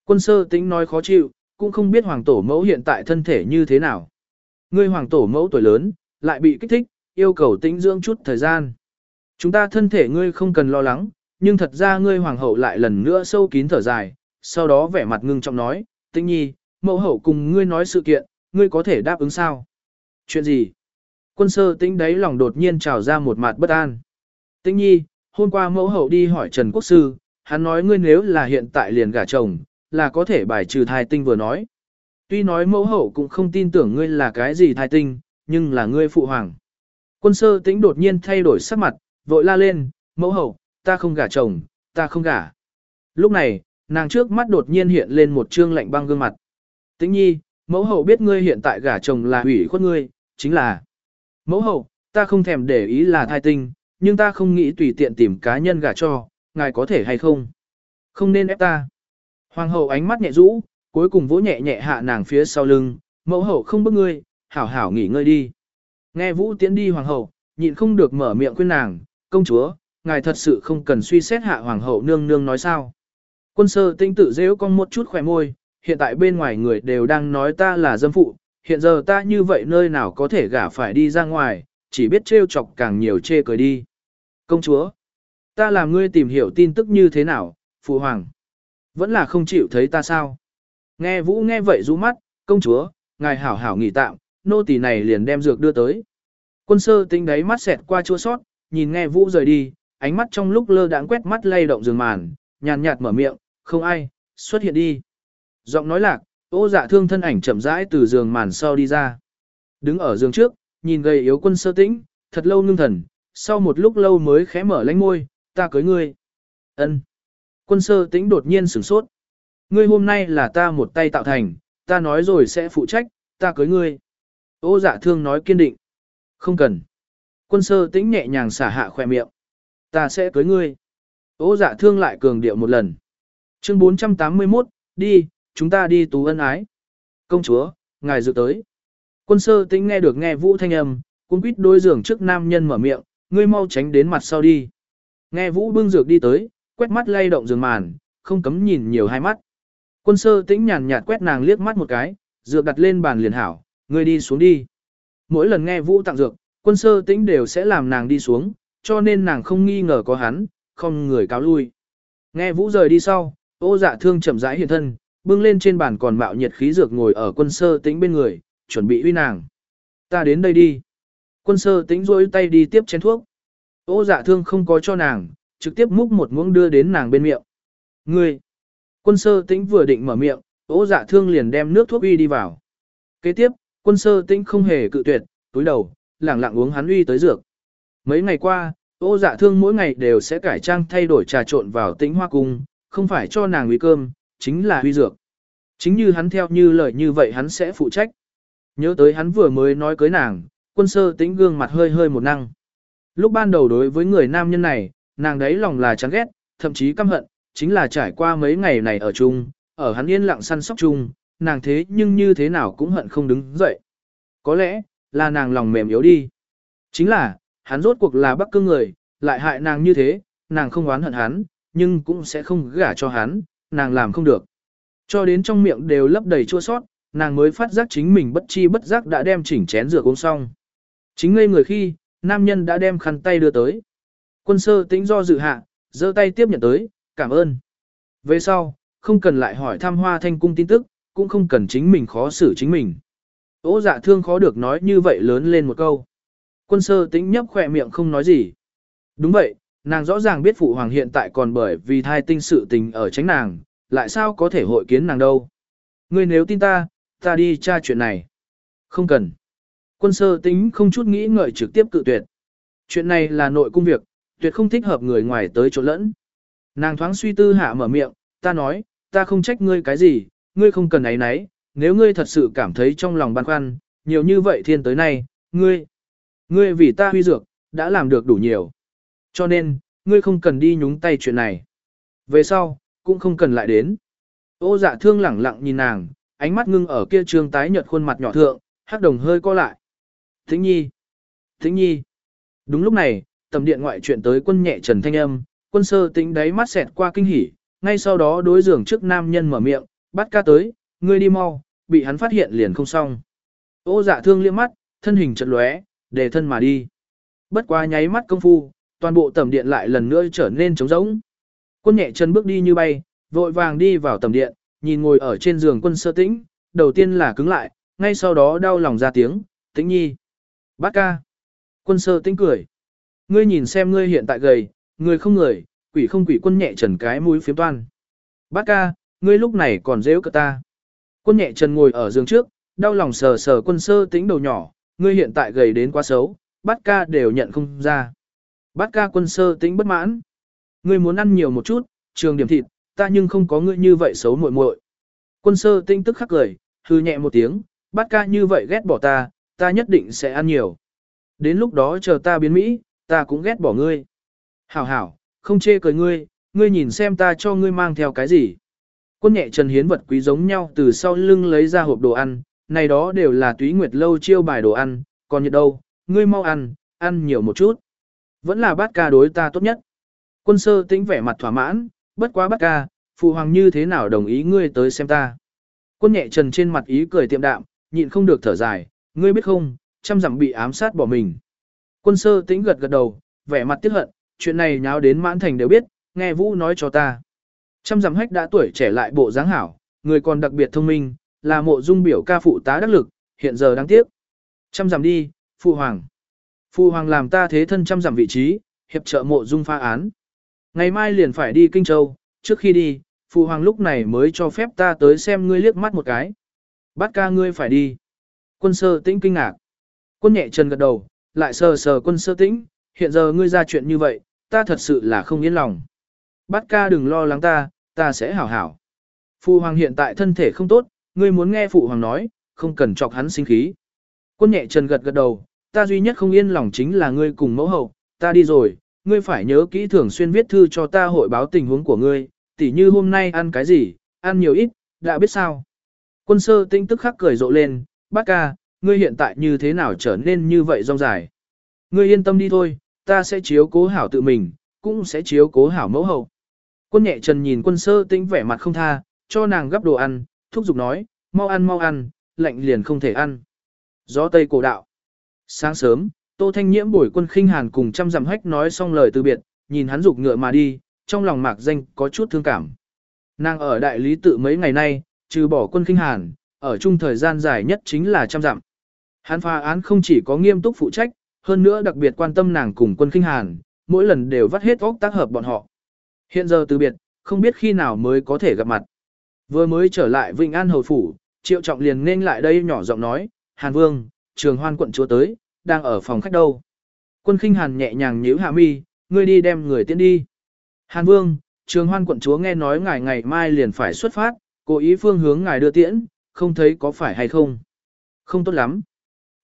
Quân sơ tĩnh nói khó chịu, cũng không biết hoàng tổ mẫu hiện tại thân thể như thế nào. Ngươi hoàng tổ mẫu tuổi lớn, lại bị kích thích, yêu cầu tĩnh dưỡng chút thời gian. Chúng ta thân thể ngươi không cần lo lắng, nhưng thật ra ngươi hoàng hậu lại lần nữa sâu kín thở dài, sau đó vẻ mặt ngưng trọng nói, tĩnh nhi, mẫu hậu cùng ngươi nói sự kiện, ngươi có thể đáp ứng sao? Chuyện gì? Quân sơ tĩnh đấy lòng đột nhiên trào ra một mặt bất an. Tĩnh nhi, hôm qua mẫu hậu đi hỏi Trần Quốc Sư, hắn nói ngươi nếu là hiện tại liền gả chồng, là có thể bài trừ thai tinh vừa nói. Tuy nói mẫu hậu cũng không tin tưởng ngươi là cái gì thai tinh, nhưng là ngươi phụ hoàng. Quân sơ tĩnh đột nhiên thay đổi sắc mặt, vội la lên, mẫu hậu, ta không gả chồng, ta không gả. Lúc này, nàng trước mắt đột nhiên hiện lên một trương lạnh băng gương mặt. Tĩnh nhi, mẫu hậu biết ngươi hiện tại gả chồng là hủy khuất ngươi, chính là. Mẫu hậu, ta không thèm để ý là thai tinh, nhưng ta không nghĩ tùy tiện tìm cá nhân gả cho, ngài có thể hay không? Không nên ép ta. Hoàng hậu ánh mắt nhẹ rũ, cuối cùng vỗ nhẹ nhẹ hạ nàng phía sau lưng, mẫu hậu không bức ngươi, hảo hảo nghỉ ngơi đi. Nghe vũ tiến đi hoàng hậu, nhịn không được mở miệng khuyên nàng, công chúa, ngài thật sự không cần suy xét hạ hoàng hậu nương nương nói sao. Quân sơ tinh tự dễ con một chút khỏe môi, hiện tại bên ngoài người đều đang nói ta là dâm phụ, hiện giờ ta như vậy nơi nào có thể gả phải đi ra ngoài, chỉ biết trêu chọc càng nhiều chê cười đi. Công chúa, ta làm ngươi tìm hiểu tin tức như thế nào, phụ hoàng. Vẫn là không chịu thấy ta sao. Nghe vũ nghe vậy rũ mắt, công chúa, ngài hảo hảo nghỉ tạm, nô tỳ này liền đem dược đưa tới. Quân sơ tinh đáy mắt xẹt qua chua sót, nhìn nghe vũ rời đi, ánh mắt trong lúc lơ đãng quét mắt lay động giường màn, nhàn nhạt mở miệng, không ai, xuất hiện đi. Giọng nói lạc, ô dạ thương thân ảnh chậm rãi từ giường màn sau đi ra. Đứng ở giường trước, nhìn gầy yếu quân sơ tĩnh, thật lâu ngưng thần, sau một lúc lâu mới khẽ mở lánh môi, ta cưới ngươi. ân Quân sơ tĩnh đột nhiên sửng sốt. Ngươi hôm nay là ta một tay tạo thành, ta nói rồi sẽ phụ trách, ta cưới ngươi. Ô dạ thương nói kiên định. Không cần. Quân sơ tĩnh nhẹ nhàng xả hạ khỏe miệng. Ta sẽ cưới ngươi. Ô dạ thương lại cường điệu một lần. Chương 481, đi, chúng ta đi tú ân ái. Công chúa, ngài dự tới. Quân sơ tĩnh nghe được nghe vũ thanh âm, cũng quýt đôi giường trước nam nhân mở miệng, ngươi mau tránh đến mặt sau đi. Nghe Vũ bưng dược đi tới, quét mắt lay động giường màn, không cấm nhìn nhiều hai mắt. Quân sơ tĩnh nhàn nhạt quét nàng liếc mắt một cái, dược đặt lên bàn liền hảo, ngươi đi xuống đi. Mỗi lần nghe Vũ tặng dược, quân sơ tĩnh đều sẽ làm nàng đi xuống, cho nên nàng không nghi ngờ có hắn, không người cáo lui. Nghe Vũ rời đi sau, ô dạ thương chậm rãi hiện thân, bưng lên trên bàn còn mạo nhiệt khí dược ngồi ở quân sơ tĩnh bên người, chuẩn bị uy nàng. Ta đến đây đi. Quân sơ tĩnh duỗi tay đi tiếp chén thuốc. Ô dạ thương không có cho nàng, trực tiếp múc một muỗng đưa đến nàng bên miệng. Ngươi! Quân sơ tĩnh vừa định mở miệng, ô dạ thương liền đem nước thuốc uy đi vào. Kế tiếp, quân sơ tĩnh không hề cự tuyệt, túi đầu, lẳng lặng uống hắn uy tới dược. Mấy ngày qua, ô dạ thương mỗi ngày đều sẽ cải trang thay đổi trà trộn vào tĩnh hoa cung, không phải cho nàng uy cơm, chính là huy dược. Chính như hắn theo như lời như vậy hắn sẽ phụ trách. Nhớ tới hắn vừa mới nói cưới nàng, quân sơ tĩnh gương mặt hơi hơi một năng. Lúc ban đầu đối với người nam nhân này, nàng đấy lòng là chán ghét, thậm chí căm hận, chính là trải qua mấy ngày này ở chung, ở hắn yên lặng săn sóc chung, nàng thế nhưng như thế nào cũng hận không đứng dậy. Có lẽ, là nàng lòng mềm yếu đi. Chính là, hắn rốt cuộc là bắc cương người, lại hại nàng như thế, nàng không oán hận hắn, nhưng cũng sẽ không gả cho hắn, nàng làm không được. Cho đến trong miệng đều lấp đầy chua sót, nàng mới phát giác chính mình bất chi bất giác đã đem chỉnh chén rửa uống xong. Chính ngây người khi, nam nhân đã đem khăn tay đưa tới. Quân sơ tính do dự hạ, giơ tay tiếp nhận tới, cảm ơn. Về sau, không cần lại hỏi thăm hoa thanh cung tin tức, cũng không cần chính mình khó xử chính mình. Ô dạ thương khó được nói như vậy lớn lên một câu. Quân sơ tĩnh nhấp khỏe miệng không nói gì. Đúng vậy, nàng rõ ràng biết phụ hoàng hiện tại còn bởi vì thai tinh sự tình ở tránh nàng, lại sao có thể hội kiến nàng đâu. Ngươi nếu tin ta, ta đi tra chuyện này. Không cần. Quân sơ tính không chút nghĩ ngợi trực tiếp cự tuyệt. Chuyện này là nội cung việc, tuyệt không thích hợp người ngoài tới chỗ lẫn. Nàng thoáng suy tư hạ mở miệng, ta nói, ta không trách ngươi cái gì, ngươi không cần ấy nấy, nếu ngươi thật sự cảm thấy trong lòng băn khoăn, nhiều như vậy thiên tới nay, ngươi, ngươi vì ta huy dược, đã làm được đủ nhiều. Cho nên, ngươi không cần đi nhúng tay chuyện này. Về sau, cũng không cần lại đến. Ô dạ thương lẳng lặng nhìn nàng, ánh mắt ngưng ở kia trương tái nhợt khuôn mặt nhỏ thượng, hắc đồng hơi co lại. Thính nhi! Thính nhi! Đúng lúc này, tầm điện ngoại chuyện tới quân nhẹ trần thanh âm, quân sơ tính đáy mắt xẹt qua kinh hỉ, ngay sau đó đối giường trước nam nhân mở miệng, bắt ca tới, ngươi đi mau, bị hắn phát hiện liền không xong. Ô dạ thương liếc mắt, thân hình chật lóe, để thân mà đi. Bất qua nháy mắt công phu, toàn bộ tầm điện lại lần nữa trở nên trống rỗng. Quân nhẹ chân bước đi như bay, vội vàng đi vào tầm điện, nhìn ngồi ở trên giường quân sơ tĩnh, đầu tiên là cứng lại, ngay sau đó đau lòng ra tiếng, tĩnh nhi. Bát ca. Quân sơ tĩnh cười. Ngươi nhìn xem ngươi hiện tại gầy, người không người, quỷ không quỷ quân nhẹ trần cái mũi phiếm toan. Bát ca, ngươi lúc này còn dễ cợt ta. Quân nhẹ trần ngồi ở giường trước, đau lòng sờ sờ quân sơ tĩnh đầu nhỏ, ngươi hiện tại gầy đến quá xấu, bát ca đều nhận không ra. Bát ca quân sơ tĩnh bất mãn. Ngươi muốn ăn nhiều một chút, trường điểm thịt, ta nhưng không có ngươi như vậy xấu muội muội. Quân sơ tĩnh tức khắc cười, hư nhẹ một tiếng, bát ca như vậy ghét bỏ ta, ta nhất định sẽ ăn nhiều. Đến lúc đó chờ ta biến Mỹ, ta cũng ghét bỏ ngươi. Hảo hảo, không chê cười ngươi, ngươi nhìn xem ta cho ngươi mang theo cái gì. Quân nhẹ trần hiến vật quý giống nhau từ sau lưng lấy ra hộp đồ ăn, này đó đều là túy nguyệt lâu chiêu bài đồ ăn, còn nhiệt đâu, ngươi mau ăn, ăn nhiều một chút. Vẫn là bát ca đối ta tốt nhất. Quân sơ tĩnh vẻ mặt thỏa mãn, bất quá bát ca, phụ hoàng như thế nào đồng ý ngươi tới xem ta. Quân nhẹ trần trên mặt ý cười tiệm đạm, nhịn không được thở dài, ngươi biết không, trăm dặm bị ám sát bỏ mình. Quân sơ tĩnh gật gật đầu, vẻ mặt tiếc hận, chuyện này nháo đến mãn thành đều biết, nghe Vũ nói cho ta. Trăm dặm hách đã tuổi trẻ lại bộ dáng hảo, người còn đặc biệt thông minh, là mộ dung biểu ca phụ tá đắc lực, hiện giờ đáng tiếc. Trăm giảm đi, phụ hoàng. Phụ hoàng làm ta thế thân trăm giảm vị trí, hiệp trợ mộ dung pha án. Ngày mai liền phải đi Kinh Châu, trước khi đi, phụ hoàng lúc này mới cho phép ta tới xem ngươi liếc mắt một cái. Bát ca ngươi phải đi. Quân sơ tĩnh kinh ngạc. Quân nhẹ chân gật đầu, lại sờ sờ quân sơ tĩnh, hiện giờ ngươi ra chuyện như vậy, ta thật sự là không yên lòng. Bát ca đừng lo lắng ta, ta sẽ hảo hảo. Phụ hoàng hiện tại thân thể không tốt, ngươi muốn nghe phụ hoàng nói, không cần chọc hắn sinh khí. Quân nhẹ trần gật gật đầu, ta duy nhất không yên lòng chính là ngươi cùng mẫu hậu, ta đi rồi, ngươi phải nhớ kỹ thường xuyên viết thư cho ta hội báo tình huống của ngươi, tỉ như hôm nay ăn cái gì, ăn nhiều ít, đã biết sao. Quân sơ tinh tức khắc cười rộ lên, bác ca, ngươi hiện tại như thế nào trở nên như vậy rong dài. Ngươi yên tâm đi thôi, ta sẽ chiếu cố hảo tự mình, cũng sẽ chiếu cố hảo mẫu hậu. Quân nhẹ trần nhìn quân sơ tĩnh vẻ mặt không tha, cho nàng gấp đồ ăn, thúc giục nói, mau ăn mau ăn, lạnh liền không thể ăn. Gió Tây cổ đạo. Sáng sớm, Tô Thanh Nhiễm bồi quân khinh hàn cùng trăm dặm hách nói xong lời từ biệt, nhìn hắn dục ngựa mà đi, trong lòng mạc danh có chút thương cảm. Nàng ở đại lý tự mấy ngày nay, trừ bỏ quân khinh hàn, ở chung thời gian dài nhất chính là trăm dặm. Hắn phá án không chỉ có nghiêm túc phụ trách, hơn nữa đặc biệt quan tâm nàng cùng quân khinh hàn, mỗi lần đều vắt hết óc tác hợp bọn họ. Hiện giờ từ biệt, không biết khi nào mới có thể gặp mặt. Vừa mới trở lại Vĩnh An Hầu Phủ, Triệu Trọng liền nên lại đây nhỏ giọng nói, Hàn Vương, trường hoan quận chúa tới, đang ở phòng khách đâu. Quân khinh Hàn nhẹ nhàng nhíu hạ mi, ngươi đi đem người tiến đi. Hàn Vương, trường hoan quận chúa nghe nói ngài ngày mai liền phải xuất phát, cố ý phương hướng ngài đưa tiễn, không thấy có phải hay không. Không tốt lắm.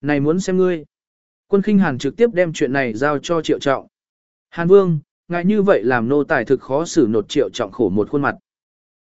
Này muốn xem ngươi. Quân khinh Hàn trực tiếp đem chuyện này giao cho Triệu Trọng. Hàn Vương, ngài như vậy làm nô tài thực khó xử nột Triệu Trọng khổ một khuôn mặt.